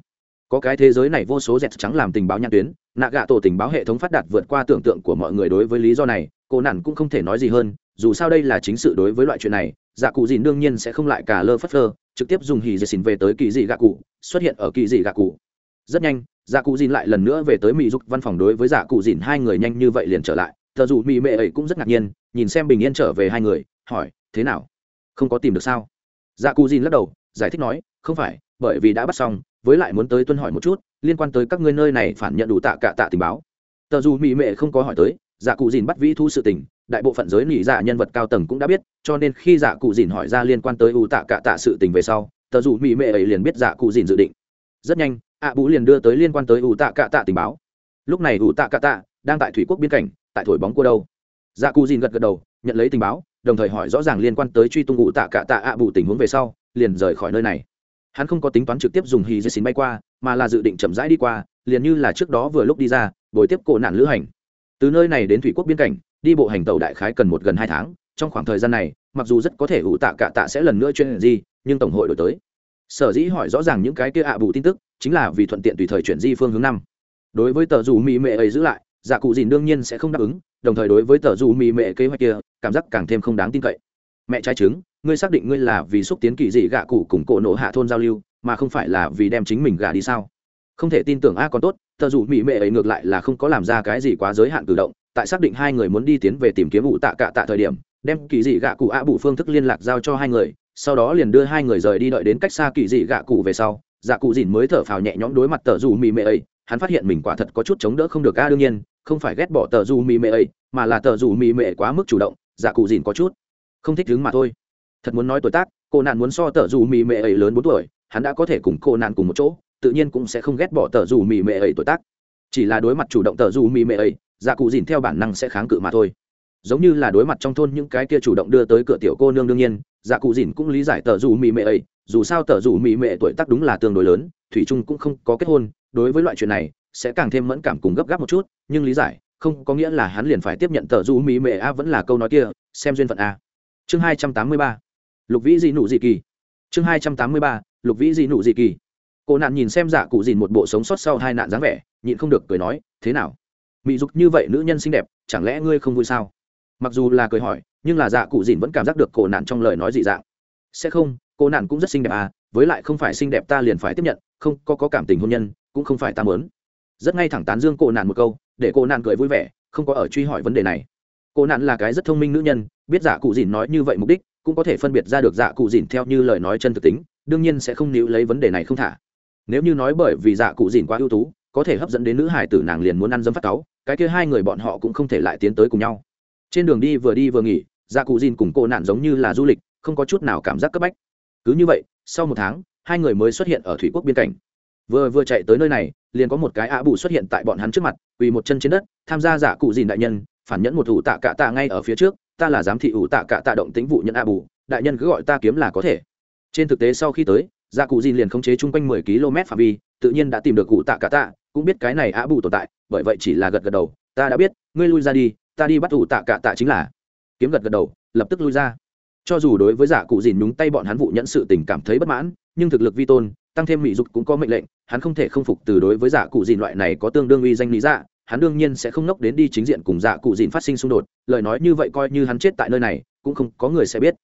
có cái thế giới này vô số dẹt trắng làm tình báo nhãn tuyến, nạ gạ tổ tình báo hệ thống phát đạt vượt qua tưởng tượng của mọi người đối với lý do này cô nản cũng không thể nói gì hơn, dù sao đây là chính sự đối với loại chuyện này dạ cụ dìn đương nhiên sẽ không lại cả lơ phất lơ, trực tiếp dùng hì dì xin về tới kỳ dị gạ cụ, xuất hiện ở kỳ dị gạ cụ. Rất nhanh dạ cụ dìn lại lần nữa về tới mỹ dục văn phòng đối với dạ cụ dìn hai người nhanh như vậy liền trở lại. Thờ dù mỹ mệ ấy cũng rất ngạc nhiên, nhìn xem bình yên trở về hai người, hỏi, thế nào? Không có tìm được sao? Dạ cụ dìn lắc đầu, giải thích nói, không phải, bởi vì đã bắt xong, với lại muốn tới tuân hỏi một chút, liên quan tới các ngươi nơi này phản nhận đủ tạ cả tạ tình báo. Tờ dù mỹ mệ không có hỏi tới dạ cụ dìn bắt vĩ thu sự tình, đại bộ phận giới nỉ dạ nhân vật cao tầng cũng đã biết, cho nên khi dạ cụ dìn hỏi ra liên quan tới U tạ cả tạ sự tình về sau, tờ dù mỹ mệ ấy liền biết dạ cụ dìn dự định. Rất nhanh, ạ bú liền đưa tới liên quan tới U tạ cả tạ tình báo. Lúc này U tạ cả tạ đang tại thủy quốc biên cảnh, tại thổi bóng cua đâu. Dạ cụ dìn gật gật đầu, nhận lấy tình báo, đồng thời hỏi rõ ràng liên quan tới truy tung ủ tạ cả tạ ạ bù tình huống về sau, liền rời khỏi nơi này. Hắn không có tính toán trực tiếp dùng hì dây xin bay qua, mà là dự định chậm rãi đi qua, liền như là trước đó vừa lúc đi ra, bồi tiếp cổ nạn lữ hành từ nơi này đến thủy quốc biên cảnh đi bộ hành tàu đại khái cần một gần hai tháng. Trong khoảng thời gian này mặc dù rất có thể ủ tạ cả tạ sẽ lần nữa chuyên di, nhưng tổng hội đổi tới. Sở dĩ hỏi rõ ràng những cái kia ạ bù tin tức chính là vì thuận tiện tùy thời chuyển di phương hướng năm. Đối với tờ dù mỹ mệ ấy giữ lại dạ cụ dìn đương nhiên sẽ không đáp ứng đồng thời đối với tờ dù mỹ mệ kế hoạch kia cảm giác càng thêm không đáng tin cậy. Mẹ trai trứng ngươi xác định ngươi là vì xúc tiến kỳ dị gạ cụ cùng cổ nộ hạ thôn giao lưu mà không phải là vì đem chính mình gà đi sao? Không thể tin tưởng a còn tốt tờ dù mỹ mệ ấy ngược lại là không có làm ra cái gì quá giới hạn cử động, tại xác định hai người muốn đi tiến về tìm kiếm ủ tạ cạ tạ thời điểm, đem kỳ dị gạ cụ a bụ phương thức liên lạc giao cho hai người, sau đó liền đưa hai người rời đi đợi đến cách xa kỳ dị gạ cụ về sau dạ cụ dìn mới thở phào nhẹ nhõm đối mặt tờ dù mỹ mệ ấy, hắn phát hiện mình quả thật có chút chống đỡ không được a, đương nhiên, không phải ghét bỏ tờ dù mỹ mệ ấy, mà là tờ dù mỹ mệ quá mức chủ động dạ cụ dìn có chút không thích đứng mà thôi. Thật muốn nói tuổi tác, cô nạn muốn so tờ dù mỹ mệ ấy lớn bốn tuổi, hắn đã có thể cùng cô nạn cùng một chỗ tự nhiên cũng sẽ không ghét bỏ tờ dù mì mệ ấy tuổi tác. Chỉ là đối mặt chủ động tờ dù mì mệ ấy dạ cụ dìn theo bản năng sẽ kháng cự mà thôi. Giống như là đối mặt trong thôn những cái kia chủ động đưa tới cửa tiểu cô nương đương nhiên dạ cụ dìn cũng lý giải tờ dù mì mệ ấy, dù sao tờ dù mì mệ tuổi tác đúng là tương đối lớn, thủy trung cũng không có kết hôn, đối với loại chuyện này sẽ càng thêm mẫn cảm cùng gấp gáp một chút, nhưng lý giải không có nghĩa là hắn liền phải tiếp nhận tờ dù mì mệ a vẫn là câu nói kia, xem duyên phận a. Chương hai trăm tám mươi ba, lục vĩ dị nụ dị kỳ. Chương hai trăm tám mươi ba, lục vĩ dị nụ dị kỳ cô nạn nhìn xem dạ cụ dìn một bộ sống sót sau hai nạn dáng vẻ nhịn không được cười nói thế nào? Mỹ dục như vậy nữ nhân xinh đẹp chẳng lẽ ngươi không vui sao? Mặc dù là cười hỏi nhưng là dạ cụ dìn vẫn cảm giác được cổ nạn trong lời nói dị dạng. Sẽ không cô nạn cũng rất xinh đẹp à với lại không phải xinh đẹp ta liền phải tiếp nhận không có, có cảm tình hôn nhân cũng không phải ta mớn rất ngay thẳng tán dương cô nạn một câu để cô nạn cười vui vẻ không có ở truy hỏi vấn đề này. Cô nạn là cái rất thông minh nữ nhân biết dạ cụ dìn nói như vậy mục đích cũng có thể phân biệt ra được dạ cụ dìn theo như lời nói chân thực tính đương nhiên sẽ không níu lấy vấn đề này không thả nếu như nói bởi vì dạ cụ dìn quá ưu tú, có thể hấp dẫn đến nữ hải tử nàng liền muốn ăn dâm phát cáu, cái kia hai người bọn họ cũng không thể lại tiến tới cùng nhau. Trên đường đi vừa đi vừa nghỉ dạ cụ dìn cùng cô nạn giống như là du lịch, không có chút nào cảm giác cấp bách. Cứ như vậy, sau một tháng, hai người mới xuất hiện ở thủy quốc biên cảnh. Vừa vừa chạy tới nơi này, liền có một cái ạ bù xuất hiện tại bọn hắn trước mặt, quỳ một chân trên đất, tham gia giả cụ dìn đại nhân, phản nhẫn một ủ tạ cạ tạ ngay ở phía trước, ta là giám thị ủ tạ cạ tạ động tính vụ nhận ạ bù, đại nhân cứ gọi ta kiếm là có thể. Trên thực tế sau khi tới giả cụ dìn liền khống chế chung quanh mười km phạm vi, tự nhiên đã tìm được cụ tạ cả tạ, cũng biết cái này á bù tồn tại, bởi vậy chỉ là gật gật đầu, ta đã biết, ngươi lui ra đi, ta đi bắt ủ tạ cả tạ chính là. Kiếm gật gật đầu, lập tức lui ra. Cho dù đối với giả cụ dìn nhúng tay bọn hắn vụ nhẫn sự tình cảm thấy bất mãn, nhưng thực lực vi tôn, tăng thêm mỹ dục cũng có mệnh lệnh, hắn không thể không phục từ đối với giả cụ dìn loại này có tương đương uy danh lý dạ hắn đương nhiên sẽ không nốc đến đi chính diện cùng giả cụ dìn phát sinh xung đột, lời nói như vậy coi như hắn chết tại nơi này, cũng không có người sẽ biết.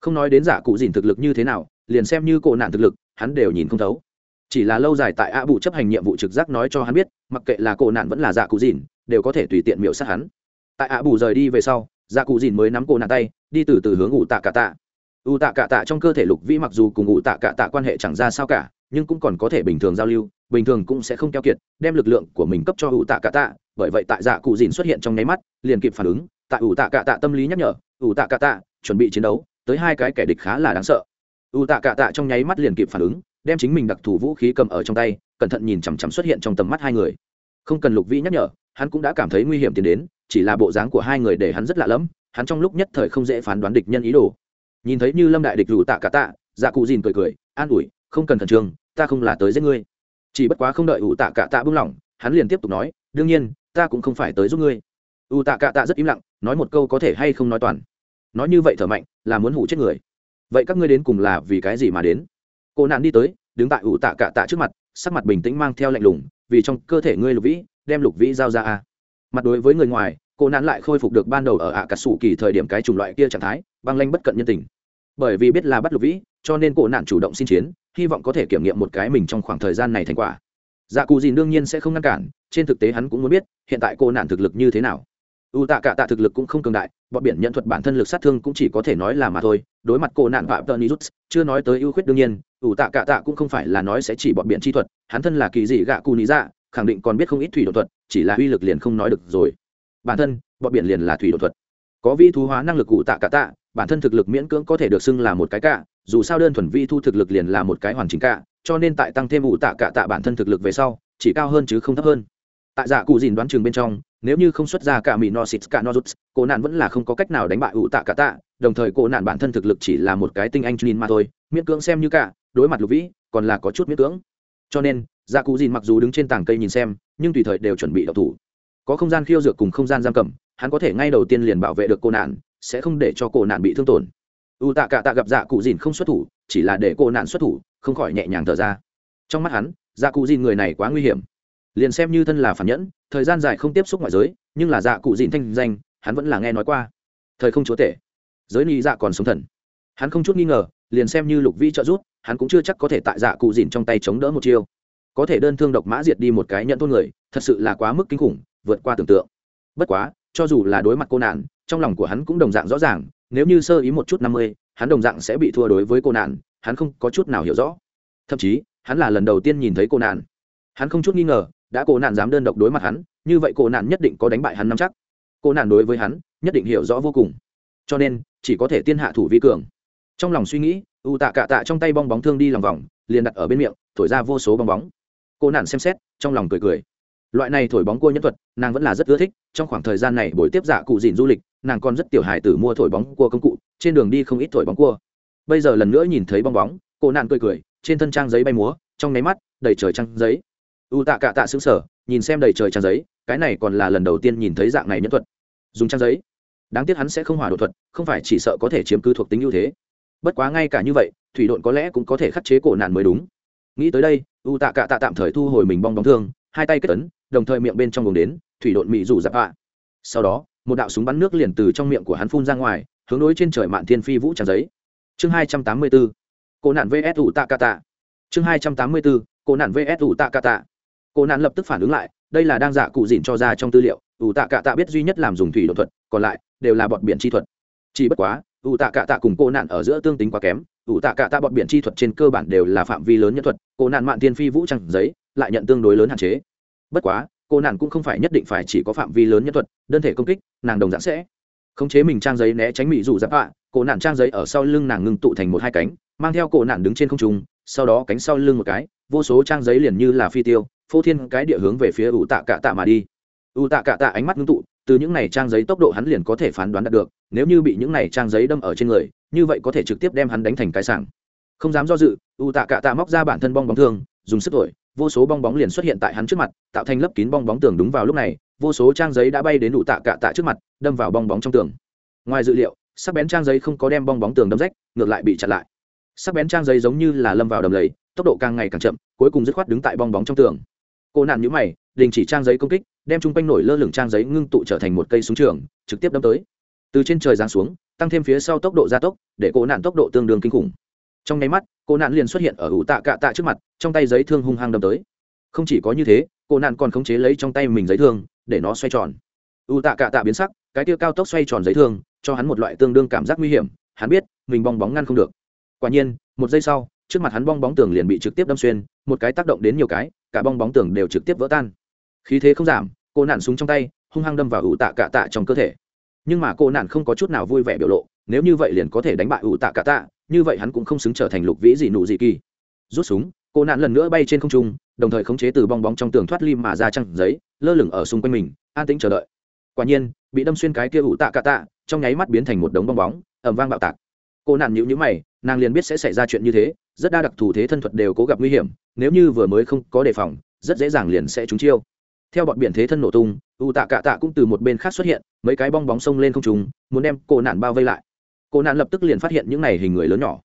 Không nói đến giả cụ dìn thực lực như thế nào liền xem như cổ nạn thực lực, hắn đều nhìn không thấu. Chỉ là lâu dài tại ạ bụ chấp hành nhiệm vụ trực giác nói cho hắn biết, mặc kệ là cổ nạn vẫn là dạ cụ dìn, đều có thể tùy tiện miễu sát hắn. Tại ạ bù rời đi về sau dạ cụ dìn mới nắm cổ nạn tay, đi từ từ hướng ủ tạ cả tạ ủ tạ cả tạ trong cơ thể lục vĩ mặc dù cùng ủ tạ cả tạ quan hệ chẳng ra sao cả, nhưng cũng còn có thể bình thường giao lưu, bình thường cũng sẽ không keo kiệt, đem lực lượng của mình cấp cho ủ tạ cả tạ bởi vậy tại dạ cụ dìn xuất hiện trong nháy mắt, liền kịp phản ứng, tại ủ tạ cả tạ tâm lý nhắc nhở ủ tạ cả tạ chuẩn bị chiến đấu, tới hai cái kẻ địch khá là đáng sợ. U tạ cả tạ trong nháy mắt liền kịp phản ứng, đem chính mình đặc thù vũ khí cầm ở trong tay, cẩn thận nhìn chằm chằm xuất hiện trong tầm mắt hai người. Không cần lục vĩ nhắc nhở, hắn cũng đã cảm thấy nguy hiểm tiến đến, chỉ là bộ dáng của hai người để hắn rất lạ lẫm, hắn trong lúc nhất thời không dễ phán đoán địch nhân ý đồ. Nhìn thấy như lâm đại địch rủ tạ cả tạ dạ cụ dìn cười cười, an ủi, không cần khẩn trương, ta không là tới giết ngươi. Chỉ bất quá không đợi ủ tạ cả tạ buông lỏng, hắn liền tiếp tục nói, đương nhiên, ta cũng không phải tới giúp ngươi. Ủ tạ cả tạ rất im lặng, nói một câu có thể hay không nói toàn. Nói như vậy thở mạnh, là muốn hủ chết người vậy các ngươi đến cùng là vì cái gì mà đến? Cô nạn đi tới, đứng tại ủ tạ cả tạ trước mặt, sắc mặt bình tĩnh mang theo lạnh lùng, vì trong cơ thể ngươi lục vĩ, đem lục vĩ giao ra a. Mặt đối với người ngoài, cô nạn lại khôi phục được ban đầu ở ạ cà sủ kỳ thời điểm cái chủng loại kia trạng thái, băng lanh bất cận nhân tình. Bởi vì biết là bắt lục vĩ, cho nên cô nạn chủ động xin chiến, hy vọng có thể kiểm nghiệm một cái mình trong khoảng thời gian này thành quả. Dạ cù dìn đương nhiên sẽ không ngăn cản, trên thực tế hắn cũng muốn biết, hiện tại cô nạn thực lực như thế nào u tạ cả tạ thực lực cũng không cường đại, bọn biển nhận thuật bản thân lực sát thương cũng chỉ có thể nói là mà thôi. Đối mặt cô nạn phạm tờ nijut chưa nói tới ưu khuyết đương nhiên, u tạ cả tạ cũng không phải là nói sẽ chỉ bọn biển chi thuật, hắn thân là kỳ dị gạ cù lý dạ khẳng định còn biết không ít thủy đột thuật, chỉ là uy lực liền không nói được rồi. Bản thân, bọn biển liền là thủy đột thuật. Có vi thú hóa năng lực cụ tạ cả tạ, bản thân thực lực miễn cưỡng có thể được xưng là một cái cả, dù sao đơn thuần vi thu thực lực liền là một cái hoàn chỉnh cả, cho nên tại tăng thêm ủ tạ cả tạ bản thân thực lực về sau, chỉ cao hơn chứ không thấp hơn. Tại dạ cụ dìn đoán chừng bên trong nếu như không xuất ra cả mỹ no xịt, cả no rút, cô nạn vẫn là không có cách nào đánh bại ủ tạ cả tạ. Đồng thời cô nạn bản thân thực lực chỉ là một cái tinh anh nhìn mà thôi. Miễn cưỡng xem như cả, đối mặt lục vĩ, còn là có chút miễn cưỡng. Cho nên gia cụ dìn mặc dù đứng trên tảng cây nhìn xem, nhưng tùy thời đều chuẩn bị đậu thủ. Có không gian khiêu dược cùng không gian giam cầm, hắn có thể ngay đầu tiên liền bảo vệ được cô nạn, sẽ không để cho cô nạn bị thương tổn. U tạ cả tạ gặp dạ cụ dìn không xuất thủ, chỉ là để cô nạn xuất thủ, không khỏi nhẹ nhàng thở ra. Trong mắt hắn dạ cụ dìn người này quá nguy hiểm liền xem như thân là phản nhẫn, thời gian dài không tiếp xúc ngoại giới, nhưng là dạ cụ dịn thanh danh, hắn vẫn là nghe nói qua. Thời không chúa tể. Giới ni dạ còn sống thần. Hắn không chút nghi ngờ, liền xem như lục vĩ trợ giúp, hắn cũng chưa chắc có thể tại dạ cụ dịn trong tay chống đỡ một chiêu. Có thể đơn thương độc mã diệt đi một cái nhận thôn người, thật sự là quá mức kinh khủng, vượt qua tưởng tượng. Bất quá, cho dù là đối mặt cô nạn, trong lòng của hắn cũng đồng dạng rõ ràng, nếu như sơ ý một chút năm mươi, hắn đồng dạng sẽ bị thua đối với cô nạn, hắn không có chút nào hiểu rõ. Thậm chí, hắn là lần đầu tiên nhìn thấy cô nạn. Hắn không chút nghi ngờ đã cổ nạn dám đơn độc đối mặt hắn, như vậy cô nạn nhất định có đánh bại hắn nắm chắc. Cô nạn đối với hắn, nhất định hiểu rõ vô cùng. Cho nên, chỉ có thể tiên hạ thủ vi cường. Trong lòng suy nghĩ, u tạ cạ tạ trong tay bong bóng thương đi lòng vòng, liền đặt ở bên miệng, thổi ra vô số bong bóng. Cô nạn xem xét, trong lòng cười cười. Loại này thổi bóng cua nhân thuật, nàng vẫn là rất ưa thích, trong khoảng thời gian này buổi tiếp giả cụ dìn du lịch, nàng còn rất tiểu hài tử mua thổi bóng cua công cụ, trên đường đi không ít thổi bóng cua. Bây giờ lần nữa nhìn thấy bong bóng, cô nạn cười cười, trên thân trang giấy bay múa, trong nháy mắt, đầy trời trang giấy u tạ cạ tạ xứng sở nhìn xem đầy trời trang giấy, cái này còn là lần đầu tiên nhìn thấy dạng này nhân thuật. Dùng trang giấy? Đáng tiếc hắn sẽ không hỏa đột thuật, không phải chỉ sợ có thể chiếm cứ thuộc tính ưu thế. Bất quá ngay cả như vậy, thủy độn có lẽ cũng có thể khắc chế cổ nạn mới đúng. Nghĩ tới đây, u tạ cạ tạ tạm thời thu hồi mình bong bóng thương, hai tay kết tấn đồng thời miệng bên trong vùng đến, thủy độn mị rủ dạp ạ. sau đó, một đạo súng bắn nước liền từ trong miệng của hắn phun ra ngoài, hướng đối trên trời mạn thiên phi vũ trang giấy. Chương hai trăm tám mươi bốn cổ nạn vs u tạ cạ tạ. Chương hai trăm tám mươi bốn cổ nạn vs u tạ cạ tạ. Cô nạn lập tức phản ứng lại, đây là đang dạ cụ dìn cho ra trong tư liệu, ủ tạ cạ tạ biết duy nhất làm dùng thủy đột thuật, còn lại đều là bọn biển chi thuật. Chỉ bất quá, ủ tạ cạ tạ cùng cô nạn ở giữa tương tính quá kém, ủ tạ cạ tạ bọn biển chi thuật trên cơ bản đều là phạm vi lớn nhân thuật, cô nạn mạn tiên phi vũ trăng giấy lại nhận tương đối lớn hạn chế. Bất quá, cô nạn cũng không phải nhất định phải chỉ có phạm vi lớn nhân thuật, đơn thể công kích, nàng đồng dạng sẽ khống chế mình trang giấy né tránh mỹ rủ giáp hạ cổ nạn trang giấy ở sau lưng nàng ngưng tụ thành một hai cánh, mang theo cổ nạn đứng trên không trung, sau đó cánh sau lưng một cái, vô số trang giấy liền như là phi tiêu phô thiên cái địa hướng về phía ủ tạ cạ tạ mà đi. Ủ tạ cạ tạ ánh mắt ngưng tụ, từ những này trang giấy tốc độ hắn liền có thể phán đoán được, nếu như bị những này trang giấy đâm ở trên người, như vậy có thể trực tiếp đem hắn đánh thành cái sảng. Không dám do dự, ủ tạ cạ tạ móc ra bản thân bong bóng thương dùng sức thổi, vô số bong bóng liền xuất hiện tại hắn trước mặt, tạo thành lớp kín bong bóng tường đúng vào lúc này, vô số trang giấy đã bay đến ủ tạ cạ tạ trước mặt, đâm vào bong bóng trong tường. Ngoài dự liệu, sắc bén trang giấy không có đem bong bóng tường đâm rách, ngược lại bị chặn lại. Sắc bén trang giấy giống như là lâm vào đầm lầy, tốc độ càng ngày càng chậm, cuối cùng dứt khoát đứng tại bong bóng trong tường cô nạn nhữ mày, đình chỉ trang giấy công kích, đem chung quanh nổi lơ lửng trang giấy ngưng tụ trở thành một cây súng trường, trực tiếp đâm tới. Từ trên trời giáng xuống, tăng thêm phía sau tốc độ gia tốc, để cô nạn tốc độ tương đương kinh khủng. Trong nháy mắt, cô nạn liền xuất hiện ở ủ tạ cạ tạ trước mặt, trong tay giấy thương hung hăng đâm tới. Không chỉ có như thế, cô nạn còn khống chế lấy trong tay mình giấy thương, để nó xoay tròn. Ủ tạ cạ tạ biến sắc, cái tiêu cao tốc xoay tròn giấy thương, cho hắn một loại tương đương cảm giác nguy hiểm, hắn biết, mình bong bóng ngăn không được. Quả nhiên, một giây sau trước mặt hắn bong bóng tường liền bị trực tiếp đâm xuyên, một cái tác động đến nhiều cái, cả bong bóng tường đều trực tiếp vỡ tan. Khí thế không giảm, cô nạn súng trong tay, hung hăng đâm vào ủ tạ cả tạ trong cơ thể. Nhưng mà cô nạn không có chút nào vui vẻ biểu lộ, nếu như vậy liền có thể đánh bại ủ tạ cả tạ, như vậy hắn cũng không xứng trở thành lục vĩ gì nụ gì kỳ. Rút súng, cô nạn lần nữa bay trên không trung, đồng thời khống chế từ bong bóng trong tường thoát lim mà ra trăng giấy, lơ lửng ở xung quanh mình, an tĩnh chờ đợi. Quả nhiên, bị đâm xuyên cái kia ủ tạ cả tạ, trong nháy mắt biến thành một đống bong bóng ẩm vang bạo tạc. Cô nạn nhữ nhữ mày, nàng liền biết sẽ xảy ra chuyện như thế rất đa đặc thù thế thân thuật đều cố gặp nguy hiểm, nếu như vừa mới không có đề phòng, rất dễ dàng liền sẽ trúng chiêu. Theo bọn biển thế thân nổ tung, u tạ cạ tạ cũng từ một bên khác xuất hiện, mấy cái bong bóng sông lên không trùng muốn đem cô nạn bao vây lại. Cô nạn lập tức liền phát hiện những này hình người lớn nhỏ.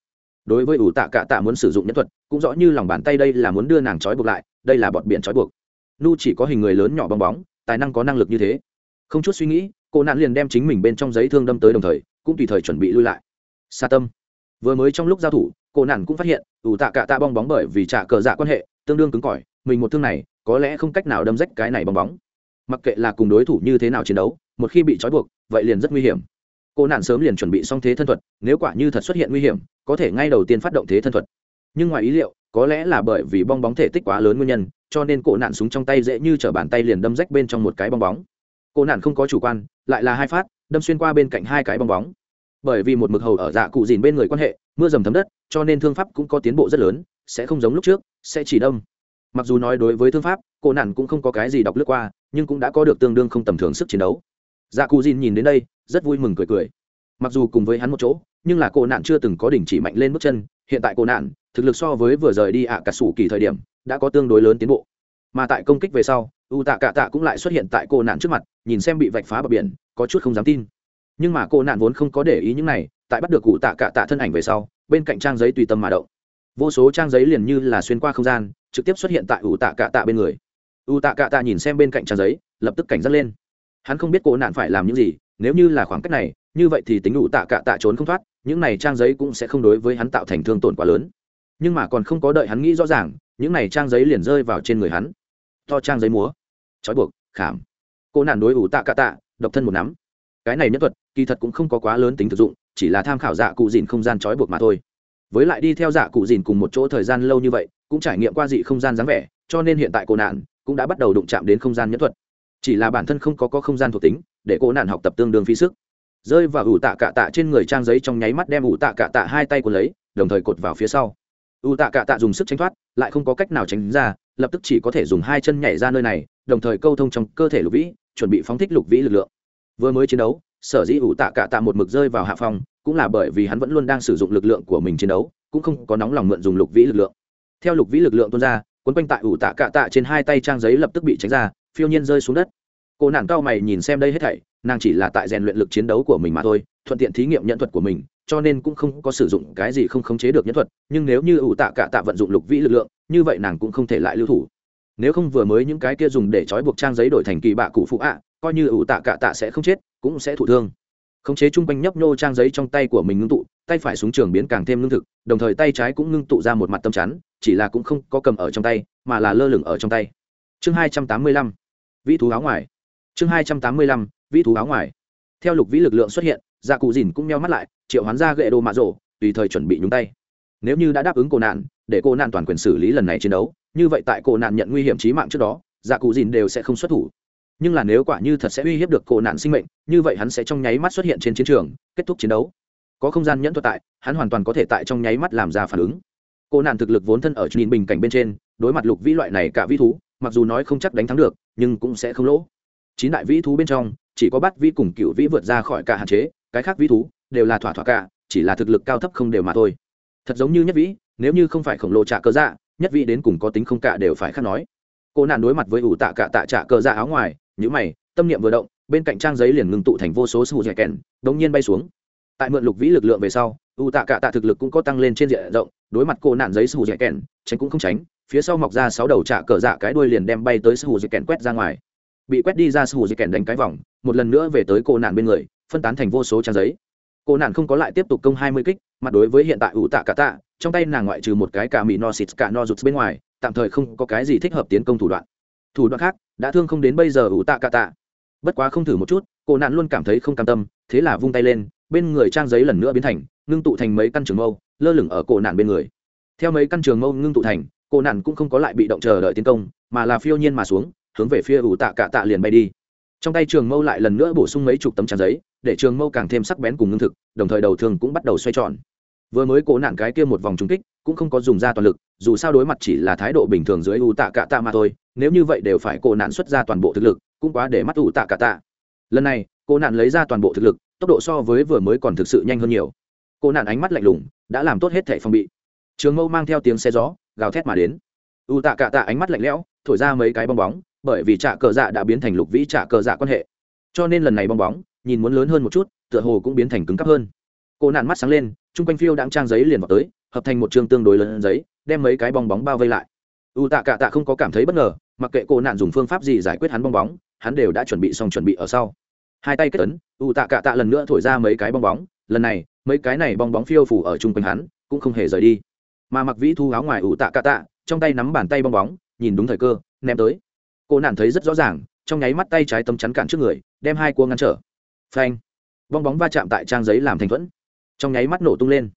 Đối với ủ tạ cạ tạ muốn sử dụng nhân thuật, cũng rõ như lòng bàn tay đây là muốn đưa nàng trói buộc lại, đây là bọn biển trói buộc. Nu chỉ có hình người lớn nhỏ bong bóng, tài năng có năng lực như thế. Không chút suy nghĩ, cô nạn liền đem chính mình bên trong giấy thương đâm tới đồng thời, cũng tùy thời chuẩn bị lui lại. Sa tâm. Vừa mới trong lúc giao thủ cô nản cũng phát hiện, ủ tạ cả tạ bong bóng bởi vì trả cờ dạ quan hệ, tương đương cứng cỏi, mình một thương này, có lẽ không cách nào đâm rách cái này bong bóng. Mặc kệ là cùng đối thủ như thế nào chiến đấu, một khi bị trói buộc, vậy liền rất nguy hiểm. Cô nạn sớm liền chuẩn bị xong thế thân thuật, nếu quả như thật xuất hiện nguy hiểm, có thể ngay đầu tiên phát động thế thân thuật. Nhưng ngoài ý liệu, có lẽ là bởi vì bong bóng thể tích quá lớn nguyên nhân, cho nên cổ nạn súng trong tay dễ như t r ở bàn tay liền đâm rách bên trong một cái bong bóng. Cổ nạn không có chủ quan, lại là hai phát, đâm xuyên qua bên cạnh hai cái bong bóng bởi vì một mực hầu ở dạ cụ dìn bên người quan hệ, mưa dầm thấm đất, cho nên thương pháp cũng có tiến bộ rất lớn, sẽ không giống lúc trước, sẽ chỉ đông mặc dù nói đối với thương pháp, cô nản cũng không có cái gì đọc lướt qua, nhưng cũng đã có được tương đương không tầm thường sức chiến đấu. Dạ cụ dìn nhìn đến đây, rất vui mừng cười cười. Mặc dù cùng với hắn một chỗ, nhưng là cô nạn chưa từng có đỉnh chỉ mạnh lên bước chân, hiện tại cô nạn thực lực so với vừa rời đi ạ cả sủ kỳ thời điểm, đã có tương đối lớn tiến bộ. Mà tại công kích về sau, u tạ cạ tạ cũng lại xuất hiện tại cô nạn trước mặt, nhìn xem bị vạch phá bờ biển, có chút không dám tin nhưng mà cô nạn vốn không có để ý những này, tại bắt được cụ tạ cạ tạ thân ảnh về sau, bên cạnh trang giấy tùy tâm mà động. Vô số trang giấy liền như là xuyên qua không gian, trực tiếp xuất hiện tại ủ tạ cạ tạ bên người. U tạ cạ tạ nhìn xem bên cạnh trang giấy, lập tức cảnh giác lên. Hắn không biết cô nạn phải làm những gì, nếu như là khoảng cách này, như vậy thì tính u tạ cạ tạ trốn không thoát, những này trang giấy cũng sẽ không đối với hắn tạo thành thương tổn quá lớn. Nhưng mà còn không có đợi hắn nghĩ rõ ràng, những này trang giấy liền rơi vào trên người hắn. To trang giấy múa. Trói buộc, khảm. Cô nạn đối ủ tạ cạ tạ, độc thân một nắm cái này nhất thuật kỳ thật cũng không có quá lớn tính thực dụng chỉ là tham khảo dạ cụ dìn không gian trói buộc mà thôi. Với lại đi theo dạ cụ dìn cùng một chỗ thời gian lâu như vậy cũng trải nghiệm qua dị không gian dáng vẻ cho nên hiện tại cô nạn cũng đã bắt đầu đụng chạm đến không gian nhất thuật. Chỉ là bản thân không có, có không gian thuộc tính để cô nạn học tập tương đương phí sức. Rơi vào ủ tạ cạ tạ trên người trang giấy trong nháy mắt đem ủ tạ cạ tạ hai tay của lấy đồng thời cột vào phía sau. Ủ tạ cạ tạ dùng sức tránh thoát lại không có cách nào tránh ra lập tức chỉ có thể dùng hai chân nhảy ra nơi này đồng thời câu thông trong cơ thể lục vĩ chuẩn bị phóng thích lục vĩ lực lượng vừa mới chiến đấu, sở dĩ ủ tạ cạ tạ một mực rơi vào hạ phòng cũng là bởi vì hắn vẫn luôn đang sử dụng lực lượng của mình chiến đấu, cũng không có nóng lòng mượn dùng lục vĩ lực lượng. Theo lục vĩ lực lượng tuôn ra quấn quanh tại ủ tạ cạ tạ trên hai tay trang giấy lập tức bị tránh ra, phiêu nhiên rơi xuống đất. Cô nàng cao mày nhìn xem đây hết thảy, nàng chỉ là tại rèn luyện lực chiến đấu của mình mà thôi, thuận tiện thí nghiệm nhận thuật của mình, cho nên cũng không có sử dụng cái gì không khống chế được nhân thuật, nhưng nếu như ủ tạ cạ tạ vận dụng lục vĩ lực lượng, như vậy nàng cũng không thể lại lưu thủ. Nếu không vừa mới những cái kia dùng để trói buộc trang giấy đổi thành kỳ bạ cụ phụ ạ coi như ủ tạ cạ tạ sẽ không chết, cũng sẽ thụ thương. Khống chế chung quanh nhấp nhô trang giấy trong tay của mình ngưng tụ, tay phải xuống trường biến càng thêm ngưng thực, đồng thời tay trái cũng ngưng tụ ra một mặt tâm chắn, chỉ là cũng không có cầm ở trong tay, mà là lơ lửng ở trong tay. Chương hai trăm tám mươi lăm, vĩ thú áo ngoài. Chương hai trăm tám mươi lăm, vĩ thú áo ngoài. Theo lục vĩ lực lượng xuất hiện dạ cụ dìn cũng meo mắt lại, triệu hoán ra gậy đồ mạ rổ, tùy thời chuẩn bị nhúng tay. Nếu như đã đáp ứng cô nạn, để cô nạn toàn quyền xử lý lần này chiến đấu, như vậy tại cô nạn nhận nguy hiểm trí mạng trước đó dạ cụ dìn đều sẽ không xuất thủ nhưng là nếu quả như thật sẽ uy hiếp được cô nạn sinh mệnh, như vậy hắn sẽ trong nháy mắt xuất hiện trên chiến trường, kết thúc chiến đấu. Có không gian nhẫn thuật tại, hắn hoàn toàn có thể tại trong nháy mắt làm ra phản ứng. Cô nạn thực lực vốn thân ở nhìn bình cảnh bên trên, đối mặt lục vĩ loại này cả vĩ thú, mặc dù nói không chắc đánh thắng được, nhưng cũng sẽ không lỗ. Chín đại vĩ thú bên trong, chỉ có bắt vĩ cùng cựu vĩ vượt ra khỏi cả hạn chế, cái khác vĩ thú đều là thỏa thỏa cả, chỉ là thực lực cao thấp không đều mà thôi. Thật giống như nhất vĩ, nếu như không phải khổng lồ trả cơ dạ nhất vĩ đến cùng có tính không cả đều phải khác nói. Cô nạn đối mặt với ủ tạ cả tạ trả cơ dạ áo ngoài nhữ mày, tâm niệm vừa động, bên cạnh trang giấy liền ngừng tụ thành vô số sù dẻ kèn, đống nhiên bay xuống. Tại mượn lục vĩ lực lượng về sau, u tạ cả tạ thực lực cũng có tăng lên trên diện rộng, đối mặt cô nạn giấy sù dẻ kèn, tránh cũng không tránh, phía sau mọc ra sáu đầu trả cờ dạ cái đuôi liền đem bay tới sù dẻ kèn quét ra ngoài. Bị quét đi ra sù dẻ kèn đánh cái vòng, một lần nữa về tới cô nạn bên người, phân tán thành vô số trang giấy. Cô nạn không có lại tiếp tục công hai mươi kích mặt đối với hiện tại u tạ cả tạ, trong tay nàng ngoại trừ một cái cả mỹ no xịt cả no rụt bên ngoài, tạm thời không có cái gì thích hợp tiến công thủ đoạn. Thủ đoạn khác đã thương không đến bây giờ ủ tạ cả tạ. Bất quá không thử một chút, cô nạn luôn cảm thấy không cam tâm, thế là vung tay lên, bên người trang giấy lần nữa biến thành, ngưng tụ thành mấy căn trường mâu, lơ lửng ở cổ nạn bên người. Theo mấy căn trường mâu ngưng tụ thành cổ nạn cũng không có lại bị động chờ đợi tiến công, mà là phiêu nhiên mà xuống, hướng về phía ủ tạ cả tạ liền bay đi. Trong tay trường mâu lại lần nữa bổ sung mấy chục tấm trang giấy, để trường mâu càng thêm sắc bén cùng ngưng thực, đồng thời đầu thường cũng bắt đầu xoay tròn. Vừa mới cố nạn cái kia một vòng trúng kích, cũng không có dùng ra toàn lực, dù sao đối mặt chỉ là thái độ bình thường dưới ủ tạ cả tạ mà thôi nếu như vậy đều phải cô nạn xuất ra toàn bộ thực lực, cũng quá để mắt ủ tạ cả tạ. Lần này, cô nạn lấy ra toàn bộ thực lực, tốc độ so với vừa mới còn thực sự nhanh hơn nhiều. Cô nạn ánh mắt lạnh lùng, đã làm tốt hết thẻ phòng bị. Trường mâu mang theo tiếng xe gió, gào thét mà đến. U tạ cả tạ ánh mắt lạnh lẽo, thổi ra mấy cái bong bóng, bởi vì trạ cờ dạ đã biến thành lục vĩ trạ cờ dạ quan hệ. Cho nên lần này bong bóng, nhìn muốn lớn hơn một chút, tựa hồ cũng biến thành cứng cắp hơn. Cô nạn mắt sáng lên, chung quanh phiêu đang trang giấy liền vào tới, hợp thành một chương tương đối lớn giấy, đem mấy cái bong bóng bao vây lại u tạ cạ tạ không có cảm thấy bất ngờ, mặc kệ cô nạn dùng phương pháp gì giải quyết hắn bong bóng, hắn đều đã chuẩn bị xong chuẩn bị ở sau. Hai tay kết ấn, u tạ cạ tạ lần nữa thổi ra mấy cái bong bóng, lần này, mấy cái này bong bóng phiêu phủ ở chung quanh hắn, cũng không hề rời đi. Mà mặc vĩ thu áo ngoài ủ tạ cạ tạ, trong tay nắm bàn tay bong bóng, nhìn đúng thời cơ, ném tới. Cô nạn thấy rất rõ ràng, trong nháy mắt tay trái tấm chắn cản trước người, đem hai cua ngăn trở. Phanh! Bong bóng va chạm tại trang giấy làm thành thuẫn. Trong nháy mắt nổ tung lên.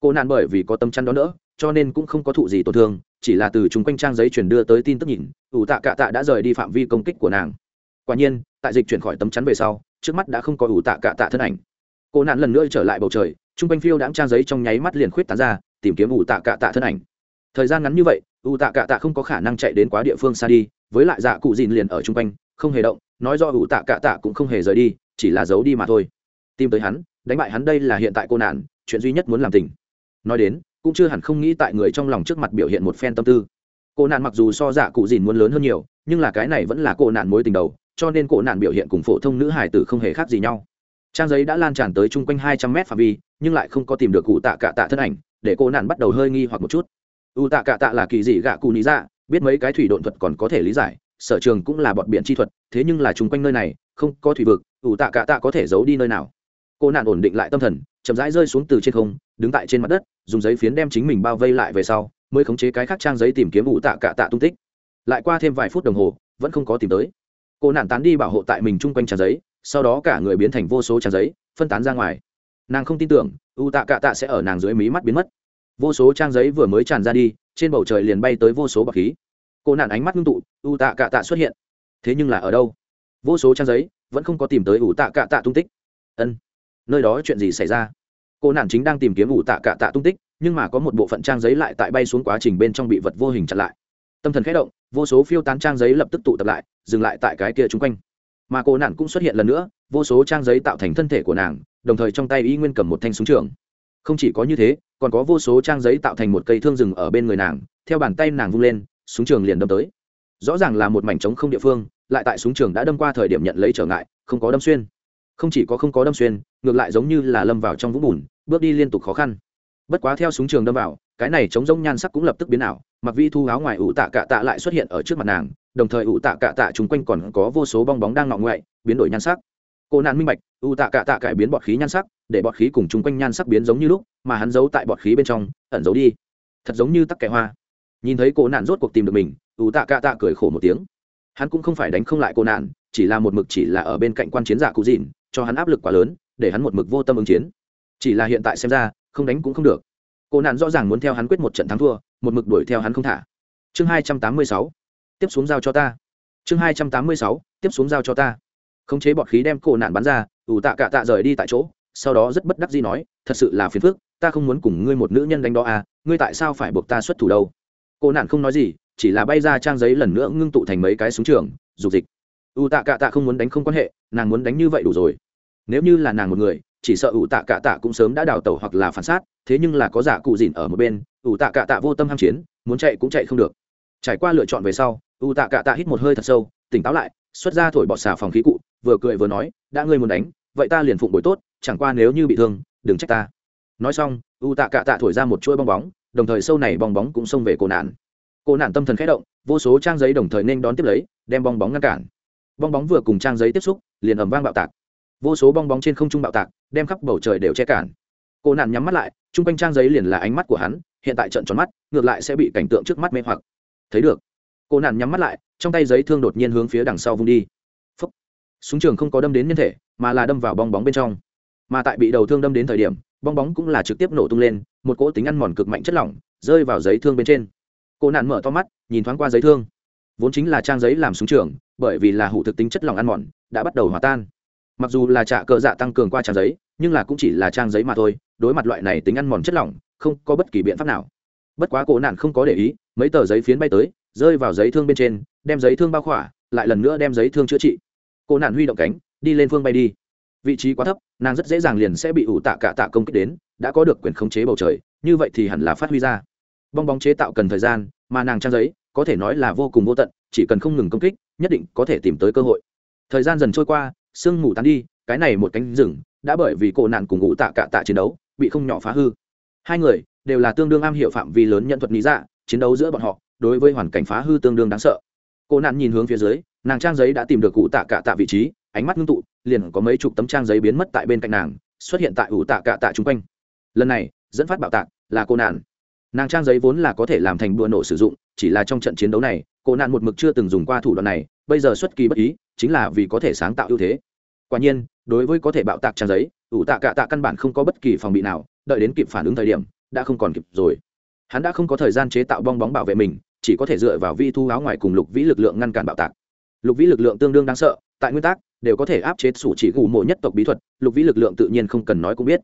Cô nạn bởi vì có tấm chắn đó nữa, cho nên cũng không có thụ gì tổn thương chỉ là từ chúng quanh trang giấy truyền đưa tới tin tức nhìn, ủ tạ cạ tạ đã rời đi phạm vi công kích của nàng. Quả nhiên, tại dịch chuyển khỏi tấm chắn về sau, trước mắt đã không có ủ tạ cạ tạ thân ảnh. Cô nạn lần nữa trở lại bầu trời, chung quanh phiêu đãng trang giấy trong nháy mắt liền khuyết tán ra, tìm kiếm ủ tạ cạ tạ thân ảnh. Thời gian ngắn như vậy, ủ tạ cạ tạ không có khả năng chạy đến quá địa phương xa đi, với lại dạ cụ dìn liền ở chung quanh, không hề động, nói do ủ tạ cạ tạ cũng không hề rời đi, chỉ là giấu đi mà thôi. Tìm tới hắn, đánh bại hắn đây là hiện tại cô nạn, chuyện duy nhất muốn làm tình. Nói đến cũng chưa hẳn không nghĩ tại người trong lòng trước mặt biểu hiện một phen tâm tư. Cô nạn mặc dù so dạ cụ dìn muốn lớn hơn nhiều, nhưng là cái này vẫn là cô nạn mối tình đầu, cho nên cổ nạn biểu hiện cùng phổ thông nữ hải tử không hề khác gì nhau. Trang giấy đã lan tràn tới chung quanh hai trăm mét phạm vi, nhưng lại không có tìm được cụ tạ cạ tạ thân ảnh, để cô nạn bắt đầu hơi nghi hoặc một chút. U tạ cạ tạ là kỳ dị gạ cụ lý dạ biết mấy cái thủy độn thuật còn có thể lý giải, sở trường cũng là bọn biện chi thuật, thế nhưng là chung quanh nơi này, không có thủy vực, u tạ cả tạ có thể giấu đi nơi nào. Cô nạn ổn định lại tâm thần, chậm rãi rơi xuống từ trên không, đứng tại trên mặt đất dùng giấy phiến đem chính mình bao vây lại về sau, mới khống chế cái khác trang giấy tìm kiếm ủ tạ cả tạ tung tích. Lại qua thêm vài phút đồng hồ, vẫn không có tìm tới. Cô nạn tán đi bảo hộ tại mình chung quanh trang giấy, sau đó cả người biến thành vô số trang giấy, phân tán ra ngoài. Nàng không tin tưởng u tạ cạ tạ sẽ ở nàng dưới mí mắt biến mất. Vô số trang giấy vừa mới tràn ra đi, trên bầu trời liền bay tới vô số bọc khí. Cô nạn ánh mắt ngưng tụ u tạ cạ tạ xuất hiện. Thế nhưng là ở đâu? Vô số trang giấy vẫn không có tìm tới u tạ cạ tạ tung tích. Ân, nơi đó chuyện gì xảy ra? Cô nạn chính đang tìm kiếm ủ tạ cạ tạ tung tích, nhưng mà có một bộ phận trang giấy lại tại bay xuống quá trình bên trong bị vật vô hình chặn lại. Tâm thần khẽ động, vô số phiêu tán trang giấy lập tức tụ tập lại, dừng lại tại cái kia chung quanh. Mà cô nạn cũng xuất hiện lần nữa, vô số trang giấy tạo thành thân thể của nàng, đồng thời trong tay y nguyên cầm một thanh súng trường. Không chỉ có như thế, còn có vô số trang giấy tạo thành một cây thương rừng ở bên người nàng, theo bàn tay nàng vung lên, súng trường liền đâm tới. Rõ ràng là một mảnh trống không địa phương, lại tại súng trường đã đâm qua thời điểm nhận lấy trở ngại, không có đâm xuyên không chỉ có không có đâm xuyên, ngược lại giống như là lâm vào trong vũng bùn, bước đi liên tục khó khăn. Bất quá theo súng trường đâm vào, cái này chống giống nhan sắc cũng lập tức biến ảo, mặc vi thu áo ngoài ủ tạ cạ tạ lại xuất hiện ở trước mặt nàng, đồng thời ủ tạ cạ tạ chung quanh còn có vô số bong bóng đang ngọng ngoại, biến đổi nhan sắc. Cô nạn minh bạch, ủ tạ cạ tạ cải biến bọt khí nhan sắc, để bọt khí cùng chung quanh nhan sắc biến giống như lúc, mà hắn giấu tại bọt khí bên trong, ẩn giấu đi. Thật giống như tắc kẻ hoa. Nhìn thấy cô nạn rốt cuộc tìm được mình, ủ tạ cạ tạ cười khổ một tiếng. Hắn cũng không phải đánh không lại cô nạn, chỉ là một mực chỉ là ở bên cạnh quan chiến giả cụ dịn cho hắn áp lực quá lớn, để hắn một mực vô tâm ứng chiến. Chỉ là hiện tại xem ra, không đánh cũng không được. Cô nạn rõ ràng muốn theo hắn quyết một trận thắng thua, một mực đuổi theo hắn không thả. Chương hai trăm tám mươi sáu, tiếp xuống giao cho ta. Chương hai trăm tám mươi sáu, tiếp xuống giao cho ta. Khống chế bọt khí đem cô nạn bắn ra, ủ tạ cạ tạ rời đi tại chỗ, sau đó rất bất đắc dĩ nói, thật sự là phiền phức, ta không muốn cùng ngươi một nữ nhân đánh đó à ngươi tại sao phải buộc ta xuất thủ đâu? Cô nạn không nói gì, chỉ là bay ra trang giấy lần nữa ngưng tụ thành mấy cái súng trường, dục dịch ủ tạ cạ tạ không muốn đánh không quan hệ, nàng muốn đánh như vậy đủ rồi. Nếu như là nàng một người, chỉ sợ ủ tạ cạ tạ cũng sớm đã đào tẩu hoặc là phản sát, thế nhưng là có giả cụ dìn ở một bên ủ tạ cạ tạ vô tâm ham chiến, muốn chạy cũng chạy không được. Trải qua lựa chọn về sau ủ tạ cạ tạ hít một hơi thật sâu, tỉnh táo lại, xuất ra thổi bọt xà phòng khí cụ, vừa cười vừa nói, đã ngươi muốn đánh, vậy ta liền phụng bồi tốt, chẳng qua nếu như bị thương, đừng trách ta. Nói xong ủ tạ cạ tạ thổi ra một chuỗi bong bóng, đồng thời sâu này bong bóng cũng xông về cổ nạn. Cổ nạn tâm thần khẽ động, vô số trang giấy đồng thời nên đón tiếp lấy, đem bong bóng ngăn cản bong bóng vừa cùng trang giấy tiếp xúc, liền ầm vang bạo tạc. Vô số bong bóng trên không trung bạo tạc, đem khắp bầu trời đều che cản. Cô nạn nhắm mắt lại, chung quanh trang giấy liền là ánh mắt của hắn, hiện tại trận tròn mắt, ngược lại sẽ bị cảnh tượng trước mắt mê hoặc. Thấy được, cô nạn nhắm mắt lại, trong tay giấy thương đột nhiên hướng phía đằng sau vung đi. Phúc. súng trường không có đâm đến nhân thể, mà là đâm vào bong bóng bên trong. Mà tại bị đầu thương đâm đến thời điểm, bong bóng cũng là trực tiếp nổ tung lên, một cỗ tính ăn mòn cực mạnh chất lỏng, rơi vào giấy thương bên trên. Cô nạn mở to mắt, nhìn thoáng qua giấy thương. Vốn chính là trang giấy làm súng trường bởi vì là hủ thực tính chất lỏng ăn mòn, đã bắt đầu hòa tan. Mặc dù là trạ cờ dạ tăng cường qua trang giấy, nhưng là cũng chỉ là trang giấy mà thôi, đối mặt loại này tính ăn mòn chất lỏng, không có bất kỳ biện pháp nào. Bất quá cổ nạn không có để ý, mấy tờ giấy phiến bay tới, rơi vào giấy thương bên trên, đem giấy thương bao khỏa, lại lần nữa đem giấy thương chữa trị. Cổ nạn huy động cánh, đi lên phương bay đi. Vị trí quá thấp, nàng rất dễ dàng liền sẽ bị ủ tạ cả tạ công kích đến, đã có được quyền khống chế bầu trời, như vậy thì hẳn là phát huy ra. Bong bóng chế tạo cần thời gian, mà nàng trang giấy, có thể nói là vô cùng vô tận, chỉ cần không ngừng công kích nhất định có thể tìm tới cơ hội. Thời gian dần trôi qua, sương mù tán đi, cái này một cánh rừng đã bởi vì cổ nạn cùng ngụ tạ cạ tạ chiến đấu, bị không nhỏ phá hư. Hai người đều là tương đương am hiểu phạm vi lớn nhận thuật lý dạ chiến đấu giữa bọn họ, đối với hoàn cảnh phá hư tương đương đáng sợ. Cổ nạn nhìn hướng phía dưới, nàng trang giấy đã tìm được cụ tạ cạ tạ vị trí, ánh mắt ngưng tụ, liền có mấy chục tấm trang giấy biến mất tại bên cạnh nàng, xuất hiện tại ủ tạ cạ tạ chung quanh. Lần này, dẫn phát bạo tạc là cô nạn. Nàng trang giấy vốn là có thể làm thành đùa nổ sử dụng, chỉ là trong trận chiến đấu này cô nạn một mực chưa từng dùng qua thủ đoạn này, bây giờ xuất kỳ bất ý, chính là vì có thể sáng tạo ưu thế. Quả nhiên, đối với có thể bạo tạc trang giấy, ủ tạ cạ tạ căn bản không có bất kỳ phòng bị nào, đợi đến kịp phản ứng thời điểm, đã không còn kịp rồi. Hắn đã không có thời gian chế tạo bong bóng bảo vệ mình, chỉ có thể dựa vào vi thu áo ngoài cùng lục vĩ lực lượng ngăn cản bạo tạc. Lục vĩ lực lượng tương đương đáng sợ, tại nguyên tắc, đều có thể áp chế sủ chỉ gù mộ nhất tộc bí thuật, lục vĩ lực lượng tự nhiên không cần nói cũng biết.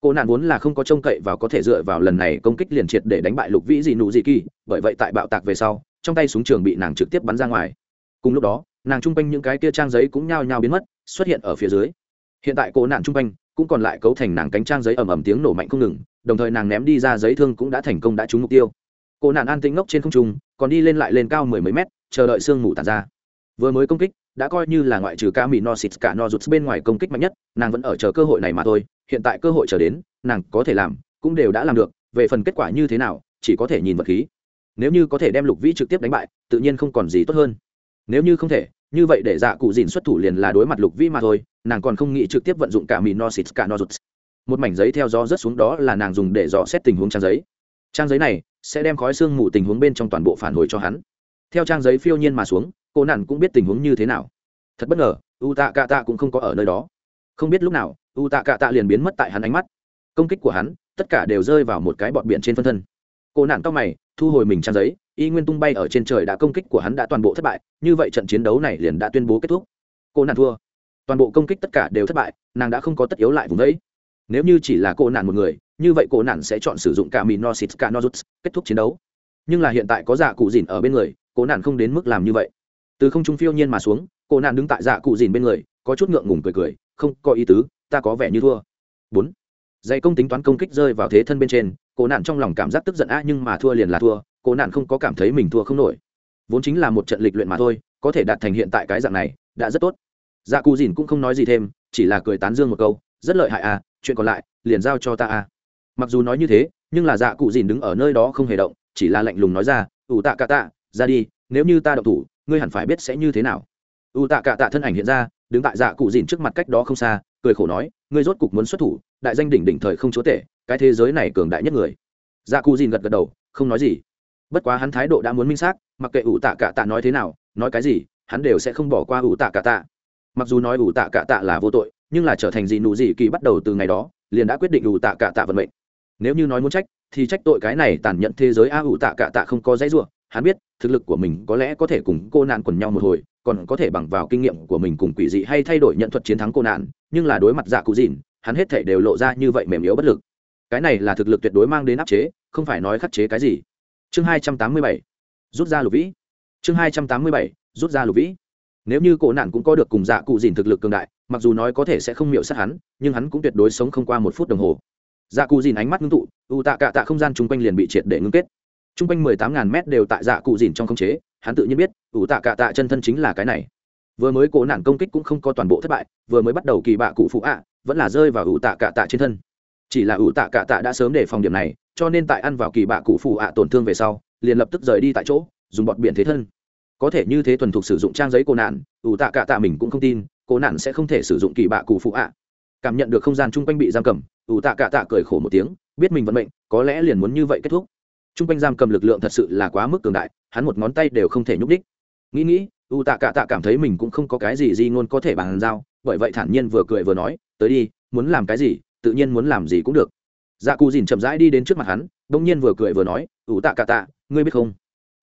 Cô nạn vốn là không có trông cậy và có thể dựa vào lần này công kích liền triệt để đánh bại lục vĩ gì nụ gì kỳ, bởi vậy tại bạo tạc về sau trong tay súng trường bị nàng trực tiếp bắn ra ngoài. Cùng lúc đó, nàng chung quanh những cái kia trang giấy cũng nhao nhao biến mất, xuất hiện ở phía dưới. Hiện tại cô nạn chung quanh cũng còn lại cấu thành nàng cánh trang giấy ầm ầm tiếng nổ mạnh không ngừng, đồng thời nàng ném đi ra giấy thương cũng đã thành công đã trúng mục tiêu. Cô nạn an tĩnh ngốc trên không trung, còn đi lên lại lên cao mười mấy mét, chờ đợi sương mù tàn ra. Vừa mới công kích, đã coi như là ngoại trừ ca mỹ no xịt, cả no rụt bên ngoài công kích mạnh nhất, nàng vẫn ở chờ cơ hội này mà thôi. Hiện tại cơ hội chờ đến, nàng có thể làm, cũng đều đã làm được, về phần kết quả như thế nào, chỉ có thể nhìn vật khí nếu như có thể đem lục vĩ trực tiếp đánh bại, tự nhiên không còn gì tốt hơn. Nếu như không thể, như vậy để dạ cụ dìn xuất thủ liền là đối mặt lục vĩ mà thôi, nàng còn không nghĩ trực tiếp vận dụng cả mì no xịt cả no rụt một mảnh giấy theo gió rớt xuống đó là nàng dùng để dò xét tình huống trang giấy. Trang giấy này sẽ đem khói xương mù tình huống bên trong toàn bộ phản hồi cho hắn. Theo trang giấy phiêu nhiên mà xuống, cô nản cũng biết tình huống như thế nào. Thật bất ngờ u tạ cạ tạ cũng không có ở nơi đó. Không biết lúc nào u tạ cạ tạ liền biến mất tại hắn ánh mắt. Công kích của hắn, tất cả đều rơi vào một cái bọt biển trên phân thân. Cô nản cao mày thu hồi mình trang giấy, y nguyên tung bay ở trên trời đã công kích của hắn đã toàn bộ thất bại, như vậy trận chiến đấu này liền đã tuyên bố kết thúc. Cô nạn thua. Toàn bộ công kích tất cả đều thất bại, nàng đã không có tất yếu lại vùng đấy nếu như chỉ là cô nạn một người, như vậy cô nạn sẽ chọn sử dụng cả mìn cả nozuts kết thúc chiến đấu. Nhưng là hiện tại có dạ cụ dìn ở bên người, cô nạn không đến mức làm như vậy. Từ không trung phiêu nhiên mà xuống, cô nạn đứng tại dạ cụ dìn bên người, có chút ngượng ngùng cười cười, không có ý tứ, ta có vẻ như thua. Bốn. Dạy công tính toán công kích rơi vào thế thân bên trên cô nạn trong lòng cảm giác tức giận a nhưng mà thua liền là thua cô nạn không có cảm thấy mình thua không nổi. Vốn chính là một trận lịch luyện mà thôi, có thể đạt thành hiện tại cái dạng này, đã rất tốt. Dạ cù dìn cũng không nói gì thêm, chỉ là cười tán dương một câu, rất lợi hại à chuyện còn lại, liền giao cho ta à. Mặc dù nói như thế, nhưng là dạ cụ dìn đứng ở nơi đó không hề động, chỉ là lạnh lùng nói ra, ủ tạ cả tạ, ra đi, nếu như ta động thủ, ngươi hẳn phải biết sẽ như thế nào. Ủ tạ cả tạ thân ảnh hiện ra, đứng tại dạ cụ dìn trước mặt cách đó không xa, cười khổ nói, ngươi rốt cục muốn xuất thủ, đại danh đỉnh đỉnh thời không chúa tể cái thế giới này cường đại nhất người. Dạ cụ dìn gật gật đầu, không nói gì. Bất quá hắn thái độ đã muốn minh xác, mặc kệ ủ tạ cả tạ nói thế nào, nói cái gì, hắn đều sẽ không bỏ qua ủ tạ cả tạ. Mặc dù nói ủ tạ cả tạ là vô tội, nhưng là trở thành gì nụ gì kỳ bắt đầu từ ngày đó, liền đã quyết định ủ tạ cả tạ vận mệnh. Nếu như nói muốn trách, thì trách tội cái này tàn nhẫn thế giới a ủ tạ cả tạ không có dãy ruộng hắn biết, thực lực của mình có lẽ có thể cùng cô nạn quần nhau một hồi, còn có thể bằng vào kinh nghiệm của mình cùng quỷ dị hay thay đổi nhận thuật chiến thắng cô nạn, nhưng là đối mặt dạ cụ dìn, hắn hết thể đều lộ ra như vậy mềm yếu bất lực cái này là thực lực tuyệt đối mang đến áp chế, không phải nói khắc chế cái gì. Chương hai trăm tám mươi bảy, rút ra lục vĩ. Chương hai trăm tám mươi bảy, rút ra lục vĩ. Nếu như cổ nạn cũng có được cùng dạ cụ dìn thực lực cường đại, mặc dù nói có thể sẽ không miệu sát hắn, nhưng hắn cũng tuyệt đối sống không qua một phút đồng hồ. Dạ cụ dìn ánh mắt ngưng tụ, u tạ cạ tạ không gian chung quanh liền bị triệt để ngưng kết. Chung quanh mười tám ngàn mét đều tại dạ cụ dìn trong không chế, hắn tự nhiên biết, u tạ cạ tạ chân thân chính là cái này. Vừa mới cổ nạn công kích cũng không có toàn bộ thất bại, vừa mới bắt đầu kỳ bạ cụ phụ ạ, vẫn là rơi vào u tạ cạ tạ trên thân chỉ là ủ tạ cạ tạ đã sớm để phòng điểm này, cho nên tại ăn vào kỳ bạ cụ phụ ạ tổn thương về sau, liền lập tức rời đi tại chỗ, dùng bọt biển thế thân. Có thể như thế thuần thục sử dụng trang giấy cô nạn, ủ tạ cạ tạ mình cũng không tin, cô nạn sẽ không thể sử dụng kỳ bạ cụ phụ ạ. Cảm nhận được không gian chung quanh bị giam cầm, ủ tạ cạ tạ cười khổ một tiếng, biết mình vận mệnh, có lẽ liền muốn như vậy kết thúc. Chung quanh giam cầm lực lượng thật sự là quá mức cường đại, hắn một ngón tay đều không thể nhúc đích nghĩ nghĩ, ủ tạ cạ tạ cảm thấy mình cũng không có cái gì di ngôn có thể bàn giao, bởi vậy thản nhiên vừa cười vừa nói, tới đi, muốn làm cái gì? Tự nhiên muốn làm gì cũng được. Dạ cù dìn chậm rãi đi đến trước mặt hắn đ ỗ n g nhiên vừa cười vừa nói, ủ tạ cả tạ, ngươi biết không?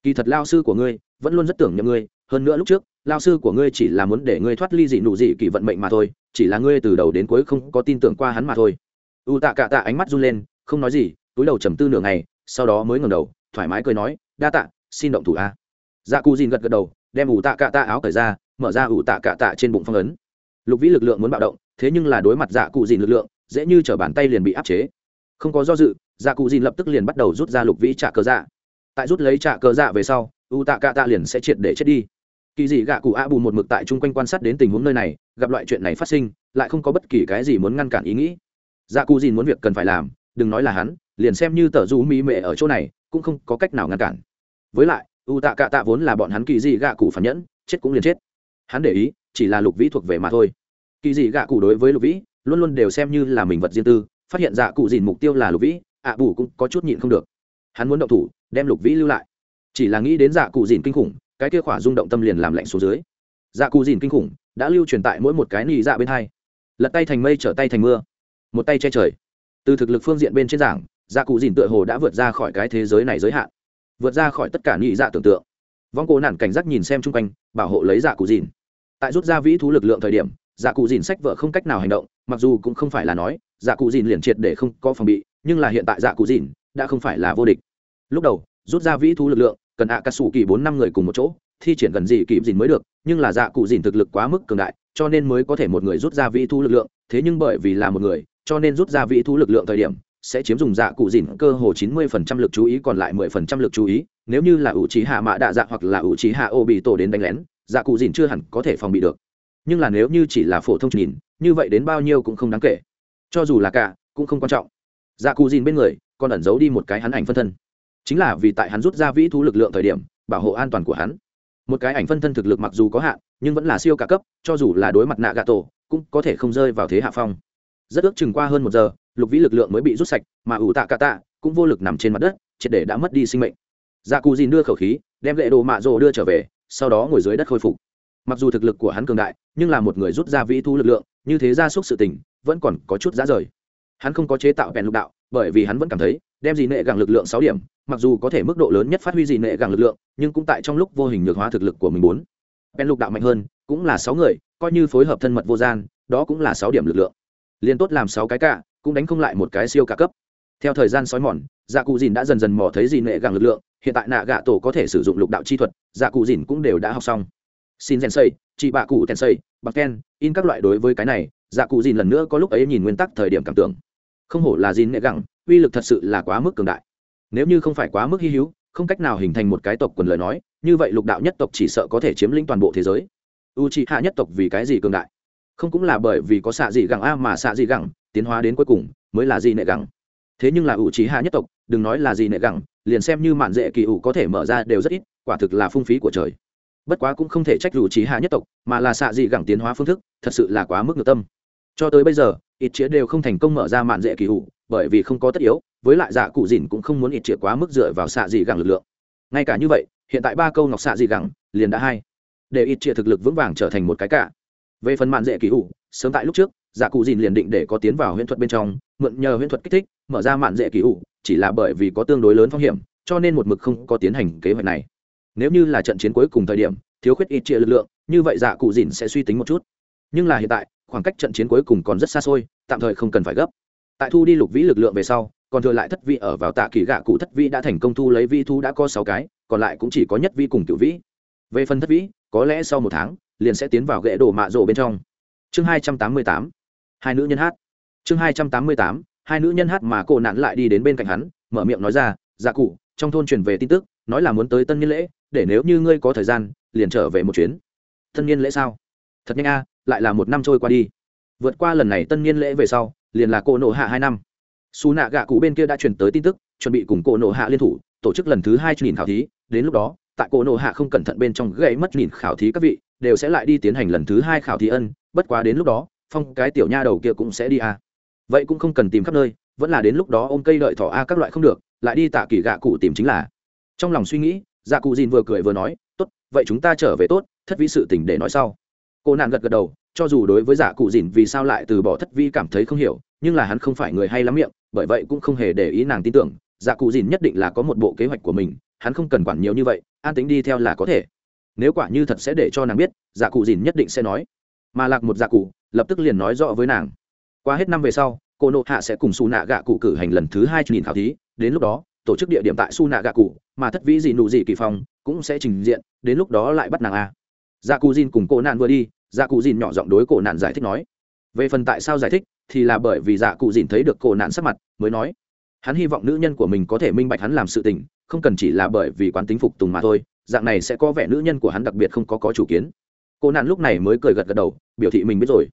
Kỳ thật lao sư của ngươi vẫn luôn rất tưởng nhầm ngươi, hơn nữa lúc trước, lao sư của ngươi chỉ là muốn để ngươi thoát ly dị nụ dị kỳ vận mệnh mà thôi, chỉ là ngươi từ đầu đến cuối không có tin tưởng qua hắn mà thôi. Ủ tạ cả tạ ánh mắt run lên, không nói gì, túi đầu trầm tư nửa ngày, sau đó mới ngầm đầu, thoải mái cười nói, đa tạ, xin động thủ a. Dạ cù dìn gật gật đầu, đem ủ tạ cả tạ áo cởi ra, mở ra ủ tạ cả tạ trên bụng phong ấn. Lục vĩ lực lượng muốn bạo động, thế nhưng là đối mặt dạ cụ dìn lực lượng dễ như t bàn tay liền bị áp chế. Không có do dự dạ cụ dìn lập tức liền bắt đầu rút ra lục vĩ trả cờ dạ. Tại rút lấy trả cờ dạ về sau, u tạ cạ tạ liền sẽ triệt để chết đi. Kỳ dị gạ cụ a bù một mực tại chung quanh quan sát đến tình huống nơi này, gặp loại chuyện này phát sinh, lại không có bất kỳ cái gì muốn ngăn cản ý nghĩ. Dạ cụ dìn muốn việc cần phải làm, đừng nói là hắn, liền xem như tờ du mỹ mệ ở chỗ này, cũng không có cách nào ngăn cản. Với lại, u tạ cạ tạ vốn là bọn hắn kỳ dị gạ cụ phản nhẫn, chết cũng liền chết. Hắn để ý, chỉ là lục vĩ thuộc về mà thôi. Kỳ dị gạ cụ đối với lục vĩ luôn luôn đều xem như là mình vật riêng tư, phát hiện dạ cụ dìn mục tiêu là lục vĩ, ạ à bù cũng có chút nhịn không được. Hắn muốn động thủ, đem lục vĩ lưu lại. Chỉ là nghĩ đến dạ cụ dìn kinh khủng, cái kia khỏa rung động tâm liền làm lạnh xuống dưới. Dạ cụ dìn kinh khủng, đã lưu truyền tại mỗi một cái nị dạ bên hai. Lật tay thành mây, trở tay thành mưa. Một tay che trời. Từ thực lực phương diện bên trên giảng dạ cụ dìn tựa hồ đã vượt ra khỏi cái thế giới này giới hạn. Vượt ra khỏi tất cả nị dạ tưởng tượng. Vong cổ nản cảnh giác nhìn xem chung quanh, bảo hộ lấy dạ cụ dìn. Tại rút ra vĩ thú lực lượng thời điểm dạ cụ dìn sách vợ không cách nào hành động, mặc dù cũng không phải là nói dạ cụ dìn liền triệt để không có phòng bị, nhưng là hiện tại dạ cụ dìn đã không phải là vô địch. Lúc đầu, rút ra vĩ thú lực lượng, cần ạ à cà sủ kỳ bốn năm người cùng một chỗ, thi triển gần gì kịp dìn mới được, nhưng là dạ cụ dìn thực lực quá mức cường đại, cho nên mới có thể một người rút ra vĩ thú lực lượng, thế nhưng bởi vì là một người, cho nên rút ra vĩ thú lực lượng thời điểm, sẽ chiếm dùng dạ cụ dìn cơ hồ chín mươi phần trăm lực chú ý còn lại mười phần trăm lực chú ý, nếu như là ủ trí hạ mạ đạ dạ hoặc là ủ trí hạ ô bị tổ đến đánh lén dạ cụ dìn chưa hẳn có thể phòng bị được nhưng là nếu như chỉ là phổ thông nhìn, như vậy đến bao nhiêu cũng không đáng kể. Cho dù là cả, cũng không quan trọng. Dạ cù dìn bên người, còn ẩn giấu đi một cái hắn ảnh phân thân. Chính là vì tại hắn rút ra vĩ thú lực lượng thời điểm, bảo hộ an toàn của hắn. Một cái ảnh phân thân thực lực mặc dù có hạn, nhưng vẫn là siêu cả cấp, cho dù là đối mặt nạ gà tổ cũng có thể không rơi vào thế hạ phong. Rất ước chừng qua hơn một giờ, lục vĩ lực lượng mới bị rút sạch, mà ủ tạ cả tạ cũng vô lực nằm trên mặt đất, triệt để đã mất đi sinh mệnh. Dạ cù dìn đưa khẩu khí, đem lệ đồ mạ rồ đưa trở về, sau đó ngồi dưới đất khôi phục mặc dù thực lực của hắn cường đại, nhưng là một người rút ra vĩ thu lực lượng, như thế ra suốt sự tình, vẫn còn có chút giá rời. Hắn không có chế tạo bèn lục đạo, bởi vì hắn vẫn cảm thấy, đem gì nệ gẳng lực lượng sáu điểm, mặc dù có thể mức độ lớn nhất phát huy gì nệ gẳng lực lượng, nhưng cũng tại trong lúc vô hình nhược hóa thực lực của mình bốn. Bèn lục đạo mạnh hơn, cũng là sáu người, coi như phối hợp thân mật vô gian, đó cũng là sáu điểm lực lượng. Liên tốt làm sáu cái cả, cũng đánh không lại một cái siêu cả cấp. Theo thời gian sói mòn dạ cụ dìn đã dần dần mò thấy gì nệ gẳng lực lượng, hiện tại nạ gạ tổ có thể sử dụng lục đạo chi thuật dạ cụ dìn cũng đều đã học xong xin rèn xây chị bạ cụ tèn xây bạc ken in các loại đối với cái này dạ cụ dìn lần nữa có lúc ấy nhìn nguyên tắc thời điểm cảm tưởng. Không hổ là dìn nệ gẳng, uy lực thật sự là quá mức cường đại. Nếu như không phải quá mức hy hữu, không cách nào hình thành một cái tộc quần lời nói, như vậy lục đạo nhất tộc chỉ sợ có thể chiếm lĩnh toàn bộ thế giới. U c h i hạ nhất tộc vì cái gì cường đại? Không cũng là bởi vì có xạ dị gẳng a mà xạ dị gẳng tiến hóa đến cuối cùng mới là dị nệ gẳng. Thế nhưng là u c h i hạ nhất tộc, đừng nói là dị nệ gẳng, liền xem như mạn dễ kỳ ủ có thể mở ra đều rất ít, quả thực là phung phí của trời bất quá cũng không thể trách rủ trí hạ nhất tộc mà là xạ dị gẳng tiến hóa phương thức thật sự là quá mức ngược tâm. Cho tới bây giờ ít chĩa đều không thành công mở ra mạn dễ kỳ hủ, bởi vì không có tất yếu với lại dạ cụ dìn cũng không muốn ít chĩa quá mức dựa vào xạ dị gẳng lực lượng. Ngay cả như vậy hiện tại ba câu ngọc xạ dị gẳng liền đã hai. Để ít chĩa thực lực vững vàng trở thành một cái cả. Về phần mạn dễ kỳ hủ, sớm tại lúc trước dạ cụ dìn liền định để có tiến vào huyễn thuật bên trong mượn nhờ huyễn thuật kích thích mở ra mạn dễ kỳ hủ, chỉ là bởi vì có tương đối lớn phong hiểm cho nên một mực không có tiến hành kế hoạch này nếu như là trận chiến cuối cùng thời điểm, thiếu khuyết ít chia lực lượng, như vậy dạ cụ dìn sẽ suy tính một chút. Nhưng là hiện tại, khoảng cách trận chiến cuối cùng còn rất xa xôi, tạm thời không cần phải gấp. Tại thu đi lục vĩ lực lượng về sau, còn thừa lại thất vị ở vào tạ kỳ gạ cụ thất vị đã thành công thu lấy vi thu đã có sáu cái, còn lại cũng chỉ có nhất vi cùng cựu vĩ. Về phần thất vĩ, có lẽ sau một tháng, liền sẽ tiến vào ghệ đổ mạ rộ bên trong. Chương hai trăm tám mươi tám, hai nữ nhân hát. Chương hai trăm tám mươi tám, hai nữ nhân hát mà cô nạn lại đi đến bên cạnh hắn, mở miệng nói ra dạ cụ, trong thôn truyền về tin tức nói là muốn tới tân niên lễ, để nếu như ngươi có thời gian, liền trở về một chuyến. Tân niên lễ sao? Thật nhanh a, lại là một năm trôi qua đi. Vượt qua lần này tân niên lễ về sau, liền là cô nộ hạ hai năm. Xù nạ gạ cụ bên kia đã truyền tới tin tức, chuẩn bị cùng cô nộ hạ liên thủ, tổ chức lần thứ hai nhìn khảo thí. Đến lúc đó, tại cô nộ hạ không cẩn thận bên trong gãy mất nhìn khảo thí các vị, đều sẽ lại đi tiến hành lần thứ hai khảo thí ân. Bất quá đến lúc đó, phong cái tiểu nha đầu kia cũng sẽ đi a. Vậy cũng không cần tìm khắp nơi, vẫn là đến lúc đó ôm cây đợi thỏ a các loại không được, lại đi tạ kỳ gạ cụ tìm chính là trong lòng suy nghĩ dạ cụ dìn vừa cười vừa nói, tốt, vậy chúng ta trở về tốt, thất vĩ sự tỉnh để nói sau. Cô nạn gật gật đầu, cho dù đối với dạ cụ dìn vì sao lại từ bỏ thất vi cảm thấy không hiểu, nhưng là hắn không phải người hay lắm miệng, bởi vậy cũng không hề để ý nàng tin tưởng dạ cụ dìn nhất định là có một bộ kế hoạch của mình, hắn không cần quản nhiều như vậy, an tính đi theo là có thể. Nếu quả như thật sẽ để cho nàng biết dạ cụ dìn nhất định sẽ nói. Mà lạc một dạ cụ lập tức liền nói rõ với nàng. Qua hết năm về sau, cô nộ hạ sẽ cùng xù nạ gạ cụ cử hành lần thứ hai nhìn khảo thí, đến lúc đó tổ chức địa điểm tại su nạ gạ cụ mà thất vĩ gì nụ gì kỳ phong cũng sẽ trình diện, đến lúc đó lại bắt nàng a. Dạ cụ dìn cùng cô nạn vừa đi dạ cụ dìn nhỏ giọng đối cổ nạn giải thích nói. Về phần tại sao giải thích, thì là bởi vì dạ cụ dìn thấy được cổ nạn sắc mặt, mới nói. Hắn hy vọng nữ nhân của mình có thể minh bạch hắn làm sự tình, không cần chỉ là bởi vì quán tính phục tùng mà thôi, dạng này sẽ có vẻ nữ nhân của hắn đặc biệt không có có chủ kiến. Cô nạn lúc này mới cười gật gật đầu, biểu thị mình biết rồi.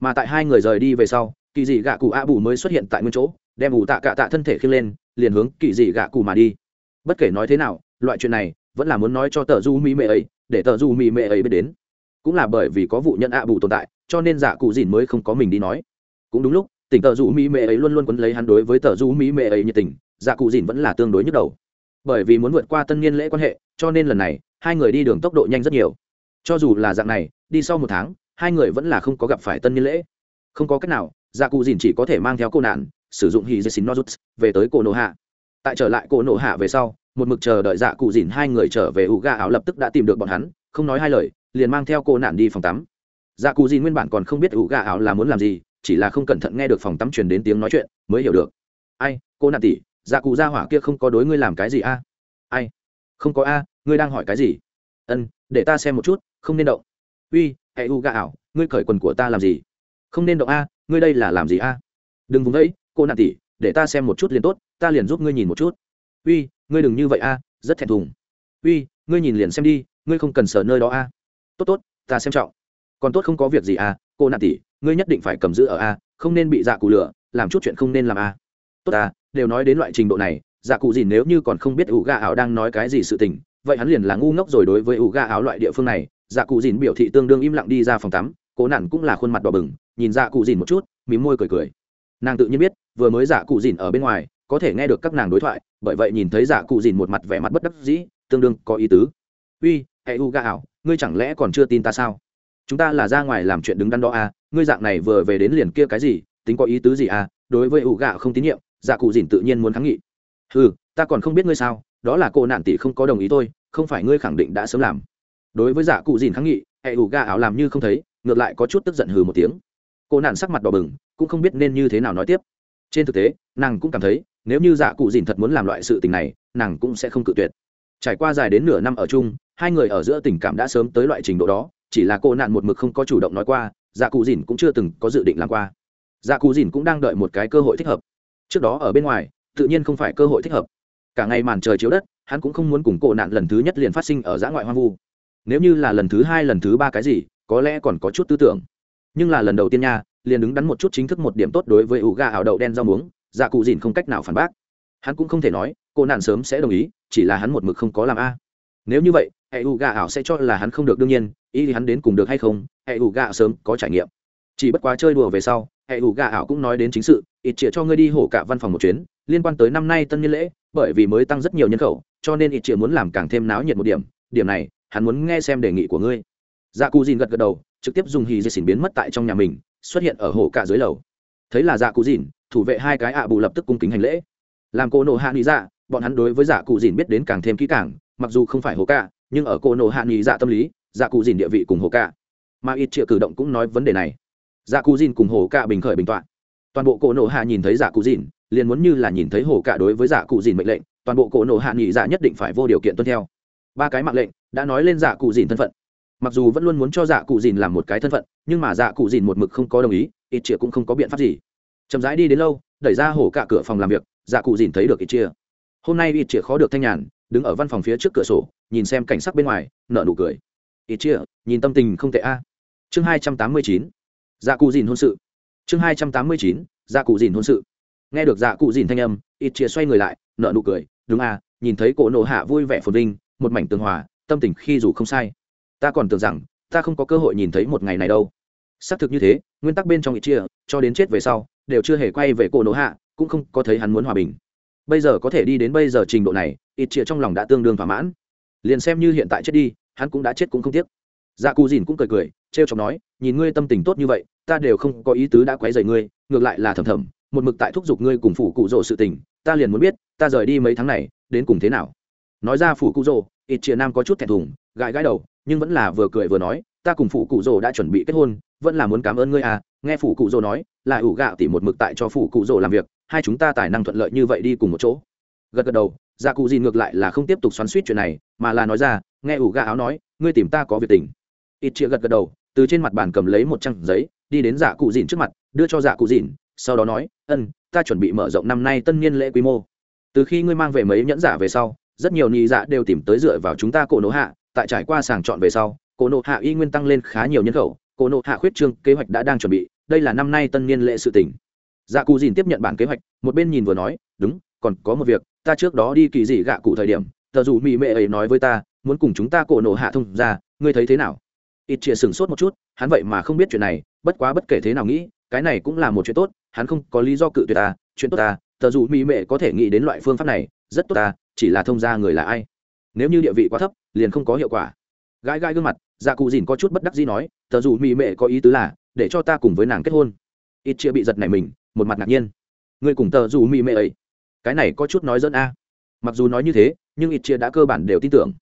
Mà tại hai người rời đi về sau kỳ dị gạ cụ a bù mới xuất hiện tại nguyên chỗ đem ủ tạ cạ tạ thân thể khiêng lên, liền hướng kỳ dị gạ cụ mà đi. Bất kể nói thế nào, loại chuyện này vẫn là muốn nói cho tờ du mỹ mệ ấy, để tờ du mỹ mệ ấy biết đến. Cũng là bởi vì có vụ nhận ạ bù tồn tại, cho nên giả cụ dìn mới không có mình đi nói. Cũng đúng lúc, tỉnh tờ du mỹ mệ ấy luôn luôn quấn lấy hắn đối với tờ du mỹ mệ ấy nhiệt tình, giả cụ dìn vẫn là tương đối nhức đầu. Bởi vì muốn vượt qua tân niên lễ quan hệ, cho nên lần này, hai người đi đường tốc độ nhanh rất nhiều. Cho dù là dạng này, đi sau một tháng, hai người vẫn là không có gặp phải tân niên lễ. Không có cách nào, giả cụ dìn chỉ có thể mang theo cô nạn sử dụng hì dê xin nozuts về tới cổ nổ hạ. Tại trở lại cổ nổ hạ về sau, một mực chờ đợi dạ cụ dìn hai người trở về ủ ga áo lập tức đã tìm được bọn hắn, không nói hai lời, liền mang theo cô nạn đi phòng tắm. Dạ cụ dìn nguyên bản còn không biết ủ ga áo là muốn làm gì, chỉ là không cẩn thận nghe được phòng tắm truyền đến tiếng nói chuyện, mới hiểu được. Ai, cô nạn tỉ dạ cụ gia hỏa kia không có đối ngươi làm cái gì a? Ai? Không có a, ngươi đang hỏi cái gì? Ân, để ta xem một chút, không nên động. Uy, hệ u gà ảo, ngươi cởi quần của ta làm gì? Không nên động a, ngươi đây là làm gì a? Đừng vùng đấy cô nạn tỷ, để ta xem một chút liền tốt ta liền giúp ngươi nhìn một chút. Uy ngươi đừng như vậy a rất thẹn thùng. Uy ngươi nhìn liền xem đi ngươi không cần sờ nơi đó a. Tốt tốt ta xem trọng. Còn tốt không có việc gì a cô nạn tỷ, ngươi nhất định phải cầm giữ ở a không nên bị dạ cụ lửa làm chút chuyện không nên làm a. Tốt ta đều nói đến loại trình độ này dạ cụ gì nếu như còn không biết ủ gà ảo đang nói cái gì sự tình vậy hắn liền là ngu ngốc rồi đối với ủ ga áo loại địa phương này. Dạ cụ dìn biểu thị tương đương im lặng đi ra phòng tắm cố nản cũng là khuôn mặt đỏ bừng nhìn dạ cụ dìn một chút mí môi cười cười nàng tự nhiên biết, vừa mới giả cụ dìn ở bên ngoài, có thể nghe được các nàng đối thoại, bởi vậy nhìn thấy giả cụ dìn một mặt vẻ mặt bất đắc dĩ, tương đương có ý tứ. Uy, hệ u ga ảo, ngươi chẳng lẽ còn chưa tin ta sao? Chúng ta là ra ngoài làm chuyện đứng đắn đó à ngươi dạng này vừa về đến liền kia cái gì, tính có ý tứ gì à đối với ủ gạo không tín nhiệm dạ cụ dìn tự nhiên muốn kháng nghị. Ừ ta còn không biết ngươi sao, đó là cô nạn tỷ không có đồng ý tôi không phải ngươi khẳng định đã sớm làm. Đối với dạ cụ dìn kháng nghị, hệ ủ gà ảo làm như không thấy, ngược lại có chút tức giận hừ một tiếng cô nạn sắc mặt đỏ bừng, cũng không biết nên như thế nào nói tiếp. Trên thực tế, nàng cũng cảm thấy, nếu như dạ cụ dìn thật muốn làm loại sự tình này, nàng cũng sẽ không cự tuyệt. Trải qua dài đến nửa năm ở chung, hai người ở giữa tình cảm đã sớm tới loại trình độ đó, chỉ là cô nạn một mực không có chủ động nói qua dạ cụ dìn cũng chưa từng có dự định làm qua. Dạ cụ dìn cũng đang đợi một cái cơ hội thích hợp. Trước đó ở bên ngoài, tự nhiên không phải cơ hội thích hợp. Cả ngày màn trời chiếu đất, hắn cũng không muốn cùng cổ nạn lần thứ nhất liền phát sinh ở giã ngoại hoang vu. Nếu như là lần thứ hai, lần thứ ba cái gì, có lẽ còn có chút tư tưởng nhưng là lần đầu tiên nha, liền đứng đắn một chút chính thức một điểm tốt đối với ủ gà ảo đậu đen rau muống dạ cụ dìn không cách nào phản bác. Hắn cũng không thể nói, cô nạn sớm sẽ đồng ý, chỉ là hắn một mực không có làm a. Nếu như vậy, hệ ủ gà ảo sẽ cho là hắn không được đương nhiên, ý thì hắn đến cùng được hay không, hệ ủ gà sớm có trải nghiệm. Chỉ bất quá chơi đùa về sau, hệ ủ gà ảo cũng nói đến chính sự, ít chĩa cho ngươi đi hổ cả văn phòng một chuyến, liên quan tới năm nay tân niên lễ, bởi vì mới tăng rất nhiều nhân khẩu, cho nên ít chĩa muốn làm càng thêm náo nhiệt một điểm điểm này, hắn muốn nghe xem đề nghị của ngươi. Dạ cụ dìn gật gật đầu trực tiếp dùng hì dây xỉn biến mất tại trong nhà mình, xuất hiện ở hồ cả dưới lầu. Thấy là dạ cụ dìn, thủ vệ hai cái ạ bù lập tức cung kính hành lễ. Làm cô nộ hạ nghĩ dạ bọn hắn đối với dạ cụ dìn biết đến càng thêm kỹ càng, mặc dù không phải hồ cả nhưng ở cô nộ hạ nghĩ dạ tâm lý dạ cụ dìn địa vị cùng hồ cả mà ít triệu cử động cũng nói vấn đề này. Dạ cụ dìn cùng hồ cả bình khởi bình tọa. Toàn bộ cổ nộ hạ nhìn thấy dạ cụ dìn, liền muốn như là nhìn thấy hồ cả đối với dạ cụ dìn mệnh lệnh, toàn bộ cổ nộ hạ nghĩ dạ nhất định phải vô điều kiện tuân theo. Ba cái mạng lệnh đã nói lên dạ cụ dìn thân phận mặc dù vẫn luôn muốn cho dạ cụ dìn làm một cái thân phận, nhưng mà dạ cụ dìn một mực không có đồng ý, ít chia cũng không có biện pháp gì. Chậm rãi đi đến lâu, đẩy ra hổ cả cửa phòng làm việc dạ cụ dìn thấy được ít chia hôm nay ít chia khó được thanh nhàn, đứng ở văn phòng phía trước cửa sổ, nhìn xem cảnh sắc bên ngoài nợ nụ cười. Ít chia nhìn tâm tình không tệ a. Chương hai trăm tám mươi chín. Dạ cụ dìn hôn sự. Chương hai trăm tám mươi chín dạ cụ dìn hôn sự. Nghe được dạ cụ dìn thanh âm, ít chia xoay người lại nợ nụ cười. Đúng à nhìn thấy cổ nộ hạ vui vẻ phồn vinh, một mảnh tường hòa, tâm tình khi dù không sai ta còn tưởng rằng, ta không có cơ hội nhìn thấy một ngày này đâu. Xác thực như thế, nguyên tắc bên trong ít chia, cho đến chết về sau, đều chưa hề quay về cổ nổ hạ, cũng không có thấy hắn muốn hòa bình. Bây giờ có thể đi đến bây giờ trình độ này, ít chia trong lòng đã tương đương thỏa mãn. Liền xem như hiện tại chết đi, hắn cũng đã chết cũng không tiếc. Dạ cù dìn cũng cười cười t r e o chọc nói, nhìn ngươi tâm tình tốt như vậy, ta đều không có ý tứ đã quấy dày ngươi, ngược lại là thầm thầm, một mực tại thúc giục ngươi cùng phủ cụ rỗ sự tình, ta liền muốn biết, ta rời đi mấy tháng này, đến cùng thế nào? Nói ra phủ cụ rỗ ít chia nam có chút thẹn thùng, gãi gãi đầu nhưng vẫn là vừa cười vừa nói, ta cùng phủ cụ rồ đã chuẩn bị kết hôn, vẫn là muốn cảm ơn ngươi à. Nghe phủ cụ rồ nói, là ủ gạo tỉ một mực tại cho phủ cụ rồ làm việc, hai chúng ta tài năng thuận lợi như vậy đi cùng một chỗ. Gật gật đầu dạ cụ gì ngược lại là không tiếp tục xoắn suýt chuyện này, mà là nói ra, nghe ủ gà áo nói, ngươi tìm ta có việc tình. Ít chia gật gật đầu, từ trên mặt bàn cầm lấy một trang giấy, đi đến dạ cụ dìn trước mặt, đưa cho dạ cụ dìn, sau đó nói, ân, ta chuẩn bị mở rộng năm nay tân niên lễ quy mô. Từ khi ngươi mang về mấy nhẫn giả về sau, rất nhiều nhị dạ đều tìm tới dựa vào chúng ta cổ nộ hạ tại trải qua sàng chọn về sau, cổ nộ hạ y nguyên tăng lên khá nhiều nhân khẩu, cổ nộ hạ khuyết trương kế hoạch đã đang chuẩn bị, đây là năm nay tân niên lễ sự tỉnh dạ cụ dìn tiếp nhận bản kế hoạch, một bên nhìn vừa nói, đúng, còn có một việc, ta trước đó đi kỳ dị gạ cụ thời điểm, tờ dù mỹ mệ ấy nói với ta, muốn cùng chúng ta cổ nộ hạ thông ra ngươi thấy thế nào? Ít chia sửng sốt một chút, hắn vậy mà không biết chuyện này, bất quá bất kể thế nào nghĩ, cái này cũng là một chuyện tốt, hắn không có lý do cự tuyệt ta, chuyện tốt ta, tờ dù mỹ mệ có thể nghĩ đến loại phương pháp này, rất tốt ta, chỉ là thông ra người là ai? Nếu như địa vị quá thấp, liền không có hiệu quả. Gãi gãi gương mặt dạ cụ dìn có chút bất đắc gì nói, tờ dù mỹ mệ có ý tứ là, để cho ta cùng với nàng kết hôn. Ít chia bị giật này mình, một mặt ngạc nhiên. Ngươi cùng tờ dù mỹ mệ ấy? Cái này có chút nói dẫn a. Mặc dù nói như thế, nhưng ít chia đã cơ bản đều tin tưởng.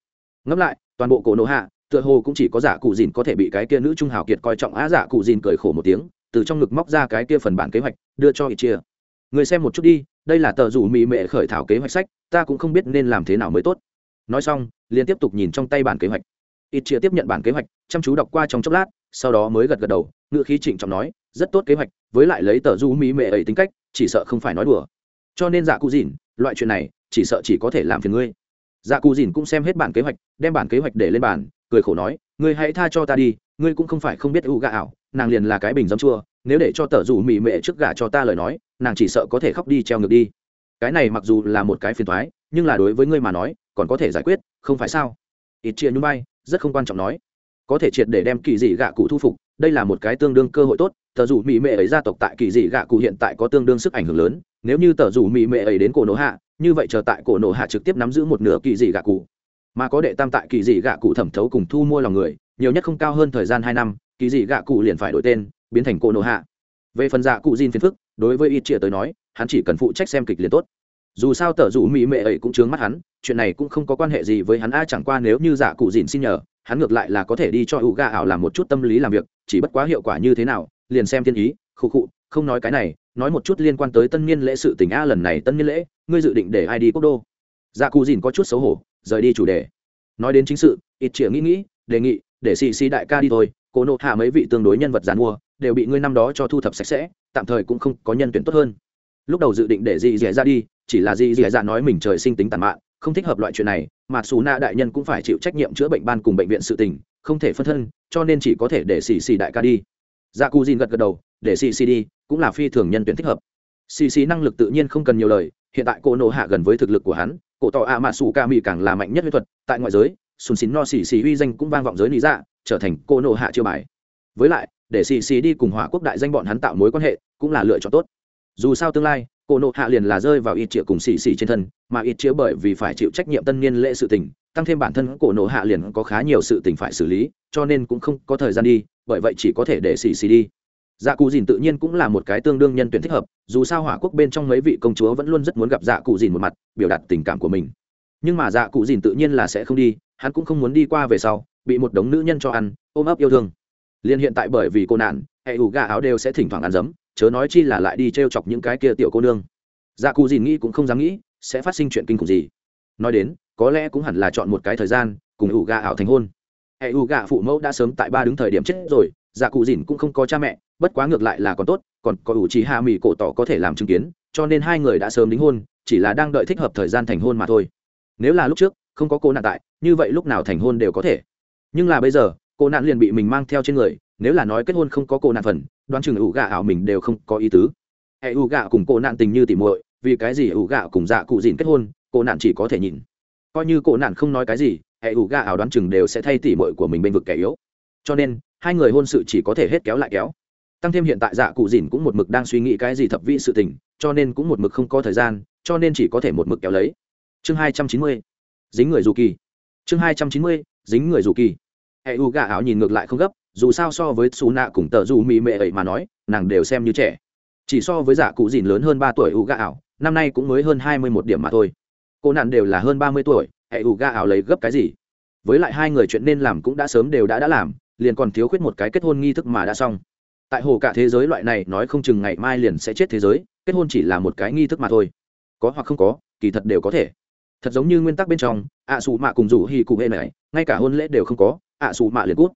Ngẫm lại, toàn bộ cổ nộ hạ, tựa hồ cũng chỉ có giả cụ dìn có thể bị cái kia nữ trung hào kiệt coi trọng á giả cụ dìn cười khổ một tiếng, từ trong ngực móc ra cái kia phần bản kế hoạch, đưa cho ít chia. Người xem một chút đi, đây là tờ rủ mỹ mệ khởi thảo kế hoạch sách, ta cũng không biết nên làm thế nào mới tốt nói xong, liền tiếp tục nhìn trong tay bản kế hoạch. Ít chia tiếp nhận bản kế hoạch, chăm chú đọc qua trong chốc lát, sau đó mới gật gật đầu ngự khí trịnh trọng nói, rất tốt kế hoạch, với lại lấy tờ du mỹ mệ ấy tính cách, chỉ sợ không phải nói đùa. Cho nên dạ cụ dìn, loại chuyện này, chỉ sợ chỉ có thể làm phiền ngươi. Dạ cụ dìn cũng xem hết bản kế hoạch, đem bản kế hoạch để lên bàn, cười khổ nói, ngươi hãy tha cho ta đi, ngươi cũng không phải không biết u gà ảo, nàng liền là cái bình dấm chua, nếu để cho tờ rủ mị mệ trước gà cho ta lời nói, nàng chỉ sợ có thể khóc đi treo ngược đi. Cái này mặc dù là một cái phiền thoái, nhưng là đối với ngươi mà nói còn có thể giải quyết, không phải sao? Ít chia nhún bay rất không quan trọng nói. Có thể triệt để đem kỳ dị gạ cụ thu phục, đây là một cái tương đương cơ hội tốt, tờ dù mỹ mệ ấy gia tộc tại kỳ dị gạ cụ hiện tại có tương đương sức ảnh hưởng lớn, nếu như tờ dù mỹ mệ ấy đến cổ nổ hạ, như vậy chờ tại cổ nổ hạ trực tiếp nắm giữ một nửa kỳ dị gạ cụ. Mà có đệ tam tại kỳ dị gạ cụ thẩm thấu cùng thu mua lòng người, nhiều nhất không cao hơn thời gian hai năm, kỳ dị gạ cụ liền phải đổi tên, biến thành cổ nổ hạ. Về phần dạ cụ Jin phiền phức, đối với ít chia tới nói, hắn chỉ cần phụ trách xem kịch liền tốt dù sao tờ rủ mỹ mệ ấy cũng chướng mắt hắn, chuyện này cũng không có quan hệ gì với hắn. A, chẳng qua nếu như giả cụ dìn xin nhờ, hắn ngược lại là có thể đi cho ủ gà ảo làm một chút tâm lý làm việc, chỉ bất quá hiệu quả như thế nào, liền xem thiên ý, khụ khụ, không nói cái này, nói một chút liên quan tới tân niên lễ sự tình a, lần này tân niên lễ, ngươi dự định để ai đi quốc đô? Dạ cụ dìn có chút xấu hổ, rời đi chủ đề. Nói đến chính sự, ít chĩa nghĩ nghĩ, đề nghị, để xì xì đại ca đi thôi, cố nộ hạ mấy vị tương đối nhân vật giàn mua, đều bị ngươi năm đó cho thu thập sạch sẽ, tạm thời cũng không có nhân tuyển tốt hơn. Lúc đầu dự định để dì dẻ ra đi chỉ là dì dì dạ nói mình trời sinh tính tàn mạn, không thích hợp loại chuyện này, mà xù na đại nhân cũng phải chịu trách nhiệm chữa bệnh ban cùng bệnh viện sự tình, không thể phân thân, cho nên chỉ có thể để xì xì đại ca đi. Dạ cù dìn gật gật đầu, để xì xì đi, cũng là phi thường nhân tuyển thích hợp. Xì xì năng lực tự nhiên không cần nhiều lời, hiện tại cô nộ hạ gần với thực lực của hắn, cổ tỏ ạ mạ xù ca mỹ càng là mạnh nhất huyết thuật, tại ngoại giới, sùn xín no xì xì uy danh cũng vang vọng giới lý dạ trở thành cô nộ hạ chiêu bài. Với lại, để xì xì đi cùng hỏa quốc đại danh bọn hắn tạo mối quan hệ, cũng là lựa chọn tốt. Dù sao tương lai cô nộ hạ liền là rơi vào ít triệu cùng xì xì trên thân, mà ít chĩa bởi vì phải chịu trách nhiệm tân niên lễ sự tình, tăng thêm bản thân cổ nộ hạ liền có khá nhiều sự tình phải xử lý, cho nên cũng không có thời gian đi, bởi vậy chỉ có thể để xì xì đi. Dạ cụ dìn tự nhiên cũng là một cái tương đương nhân tuyển thích hợp, dù sao hỏa quốc bên trong mấy vị công chúa vẫn luôn rất muốn gặp dạ cụ dìn một mặt, biểu đạt tình cảm của mình. Nhưng mà dạ cụ dìn tự nhiên là sẽ không đi, hắn cũng không muốn đi qua về sau, bị một đống nữ nhân cho ăn, ôm ấp yêu thương. Liền hiện tại bởi vì cô nạn, hệ ủ gà áo đều sẽ thỉnh thoảng ăn giấm chớ nói chi là lại đi t r e o chọc những cái kia tiểu cô nương. Dạ cụ dìn nghĩ cũng không dám nghĩ, sẽ phát sinh chuyện kinh khủng gì. Nói đến, có lẽ cũng hẳn là chọn một cái thời gian, cùng ủ gà ảo thành hôn. Hệ ủ gà phụ mẫu đã sớm tại ba đứng thời điểm chết rồi dạ cụ dìn cũng không có cha mẹ, bất quá ngược lại là còn tốt, còn có ủ trí hạ mỹ cổ tỏ có thể làm chứng kiến, cho nên hai người đã sớm đính hôn, chỉ là đang đợi thích hợp thời gian thành hôn mà thôi. Nếu là lúc trước, không có cô nạn tại, như vậy lúc nào thành hôn đều có thể. Nhưng là bây giờ, cô nạn liền bị mình mang theo trên người nếu là nói kết hôn không có cô nạn phần, đoán chừng ủ gạ ảo mình đều không có ý tứ. Hệ ủ gạ cùng cô nạn tình như tỉ muội, vì cái gì ủ gạ cùng dạ cụ dìn kết hôn, cô nạn chỉ có thể nhìn. Coi như cô nạn không nói cái gì, hệ ủ gạ ảo đoán chừng đều sẽ thay tỉ muội của mình bên vực kẻ yếu. Cho nên, hai người hôn sự chỉ có thể hết kéo lại kéo. Tăng thêm hiện tại dạ cụ dìn cũng một mực đang suy nghĩ cái gì thập vị sự tình, cho nên cũng một mực không có thời gian, cho nên chỉ có thể một mực kéo lấy. Chương hai trăm chín mươi, dính người dù kỳ. Chương hai trăm chín mươi, dính người dù kỳ. Hệ u gà áo nhìn ngược lại không gấp dù sao so với xù nạ cùng tờ dù mỹ mệ ấy mà nói, nàng đều xem như trẻ. Chỉ so với giả cụ dìn lớn hơn ba tuổi u gà ảo, năm nay cũng mới hơn hai mươi một điểm mà thôi. Cô nạn đều là hơn ba mươi tuổi, hệ u gà ảo lấy gấp cái gì? Với lại hai người chuyện nên làm cũng đã sớm đều đã đã làm, liền còn thiếu khuyết một cái kết hôn nghi thức mà đã xong. Tại hồ cả thế giới loại này, nói không chừng ngày mai liền sẽ chết thế giới, kết hôn chỉ là một cái nghi thức mà thôi. Có hoặc không có, kỳ thật đều có thể. Thật giống như nguyên tắc bên trong, ạ à xù mạ cùng rủ hi cụ hệ này, ngay cả hôn lễ đều không có, ạ à xù mạ liền cút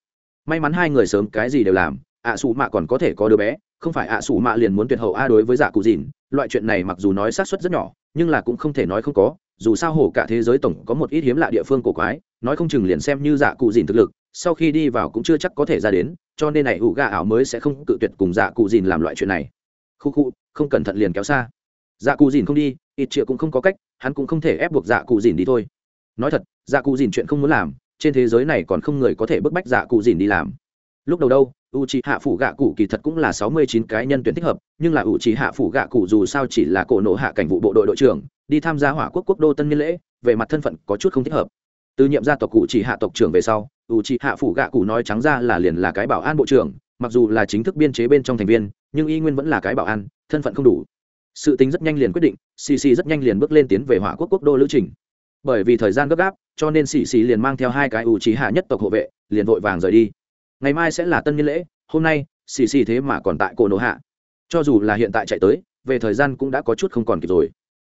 may mắn hai người sớm cái gì đều làm, ạ sủ xù mạ còn có thể có đứa bé, không phải ạ xù mạ liền muốn tuyệt hậu a đối với giả cụ dìn, loại chuyện này mặc dù nói sát xuất rất nhỏ, nhưng là cũng không thể nói không có, dù sao hổ cả thế giới tổng có một ít hiếm lạ địa phương cổ quái, nói không chừng liền xem như giả cụ dìn thực lực, sau khi đi vào cũng chưa chắc có thể ra đến, cho nên này ủ gà ảo mới sẽ không cự tuyệt cùng giả cụ dìn làm loại chuyện này. Khu khu, không cẩn thận liền kéo xa. Dạ cụ dìn không đi, ít triệu cũng không có cách, hắn cũng không thể ép buộc dạ cụ dìn đi thôi. Nói thật dạ cụ dìn chuyện không muốn làm trên thế giới này còn không người có thể bức bách dạ cụ dìn đi làm. Lúc đầu đâu u c hạ phủ gạ cụ kỳ thật cũng là sáu mươi chín cái nhân tuyển thích hợp, nhưng là u c hạ phủ gạ cụ dù sao chỉ là cổ nộ hạ cảnh vụ bộ đội đội trưởng, đi tham gia hỏa quốc quốc đô tân niên lễ, về mặt thân phận có chút không thích hợp. Từ nhiệm gia tộc cụ chỉ hạ tộc trưởng về sau u c hạ phủ gạ cụ nói trắng ra là liền là cái bảo an bộ trưởng, mặc dù là chính thức biên chế bên trong thành viên, nhưng y nguyên vẫn là cái bảo an, thân phận không đủ. Sự tính rất nhanh liền quyết định cc rất nhanh liền bước lên tiến về hỏa quốc quốc đô lữ trình bởi vì thời gian gấp gáp, cho nên xì xì liền mang theo hai cái ủ trí hạ nhất tộc hộ vệ, liền vội vàng rời đi. Ngày mai sẽ là tân niên lễ, hôm nay, xì xì thế mà còn tại cổ nổ hạ. Cho dù là hiện tại chạy tới, về thời gian cũng đã có chút không còn kịp rồi.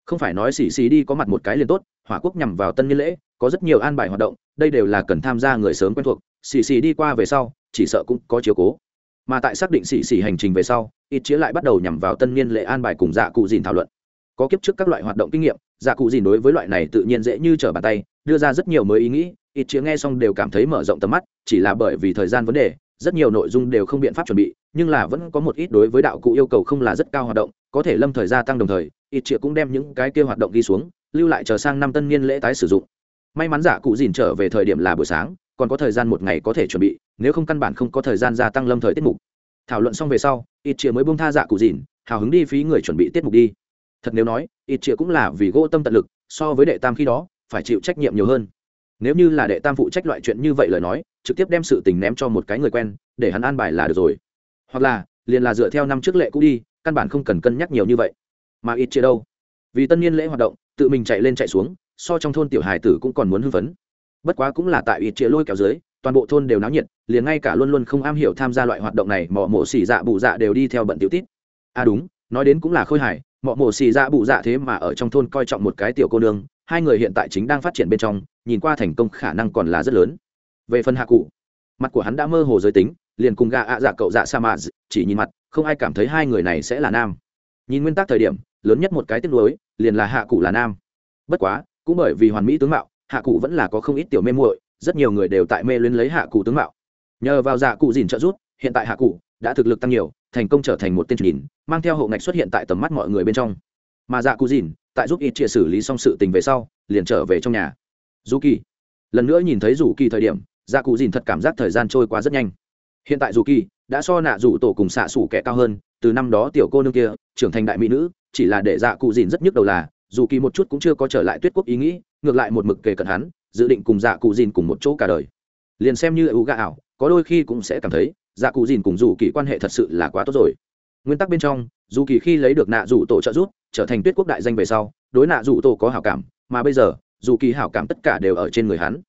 Không phải nói xì xì đi có mặt một cái liền tốt, hỏa quốc nhằm vào tân niên lễ, có rất nhiều an bài hoạt động, đây đều là cần tham gia người sớm quen thuộc, xì xì đi qua về sau, chỉ sợ cũng có chiếu cố. Mà tại xác định xì xì hành trình về sau, ít chĩa lại bắt đầu nhằm vào tân niên lễ an bài cùng dạ cụ dìn thảo luận có kiếp trước các loại hoạt động kinh nghiệm dạ cụ dìn đối với loại này tự nhiên dễ như trở bàn tay, đưa ra rất nhiều mới ý nghĩ, ít chĩa nghe xong đều cảm thấy mở rộng tầm mắt, chỉ là bởi vì thời gian vấn đề, rất nhiều nội dung đều không biện pháp chuẩn bị, nhưng là vẫn có một ít đối với đạo cụ yêu cầu không là rất cao hoạt động, có thể lâm thời gia tăng đồng thời, ít chĩa cũng đem những cái kia hoạt động ghi xuống, lưu lại chờ sang năm tân niên lễ tái sử dụng. May mắn dạ cụ dìn trở về thời điểm là buổi sáng, còn có thời gian một ngày có thể chuẩn bị, nếu không căn bản không có thời gian gia tăng lâm thời tiết mục. Thảo luận xong về sau, ít chĩa mới bông tha dạ cụ dìn hào hứng đi phí người chuẩn bị tiết mục đi thật nếu nói, ít chia cũng là vì gỗ tâm tận lực, so với đệ tam khi đó, phải chịu trách nhiệm nhiều hơn. Nếu như là đệ tam phụ trách loại chuyện như vậy lời nói, trực tiếp đem sự tình ném cho một cái người quen, để hắn an bài là được rồi. Hoặc là, liền là dựa theo năm trước lệ cũ đi, căn bản không cần cân nhắc nhiều như vậy. Mà ít chia đâu? Vì tân niên lễ hoạt động, tự mình chạy lên chạy xuống, so trong thôn tiểu hải tử cũng còn muốn hưng phấn. Bất quá cũng là tại ít chia lôi kéo dưới, toàn bộ thôn đều náo nhiệt, liền ngay cả luôn luôn không am hiểu tham gia loại hoạt động này, mọ mổ xỉ dạ bụ dạ đều đi theo bận tiểu tít. À đúng, nói đến cũng là khôi hài mọ mổ xì dạ bụ dạ thế mà ở trong thôn coi trọng một cái tiểu cô nương, hai người hiện tại chính đang phát triển bên trong, nhìn qua thành công khả năng còn là rất lớn. Về phần hạ cụ, mặt của hắn đã mơ hồ giới tính, liền cùng gà ạ dạ cậu dạ sa mạ chỉ nhìn mặt, không ai cảm thấy hai người này sẽ là nam. Nhìn nguyên tắc thời điểm, lớn nhất một cái tiếc nuối, liền là hạ cụ là nam. Bất quá, cũng bởi vì hoàn mỹ tướng mạo, hạ cụ vẫn là có không ít tiểu mê muội, rất nhiều người đều tại mê luyến lấy hạ cụ tướng mạo. Nhờ vào dạ cụ dìn trợ giúp, hiện tại hạ cụ đã thực lực tăng nhiều, thành công trở thành một tên nhìn mang theo hậu ngạch xuất hiện tại tầm mắt mọi người bên trong. Mà dạ cú dìn, tại giúp ít chia xử lý xong sự tình về sau, liền trở về trong nhà. Dù kỳ, lần nữa nhìn thấy dù kỳ thời điểm dạ cú dìn thật cảm giác thời gian trôi qua rất nhanh. Hiện tại dù kỳ đã so nạ dù tổ cùng xạ xủ kẻ cao hơn, từ năm đó tiểu cô nương kia, trưởng thành đại mỹ nữ, chỉ là để dạ cụ dìn rất nhức đầu là, dù kỳ một chút cũng chưa có trở lại tuyết quốc ý nghĩ, ngược lại một mực kề cận hắn, dự định cùng dạ cụ dìn cùng một chỗ cả đời. Liền xem như ưu gà ảo, có đôi khi cũng sẽ cảm thấy dạ cụ dìn cùng dù kỳ quan hệ thật sự là quá tốt rồi. Nguyên tắc bên trong, dù kỳ khi lấy được nạ dù tổ trợ giúp, trở thành tuyết quốc đại danh về sau, đối nạ dù tổ có hảo cảm, mà bây giờ, dù kỳ hảo cảm tất cả đều ở trên người hắn.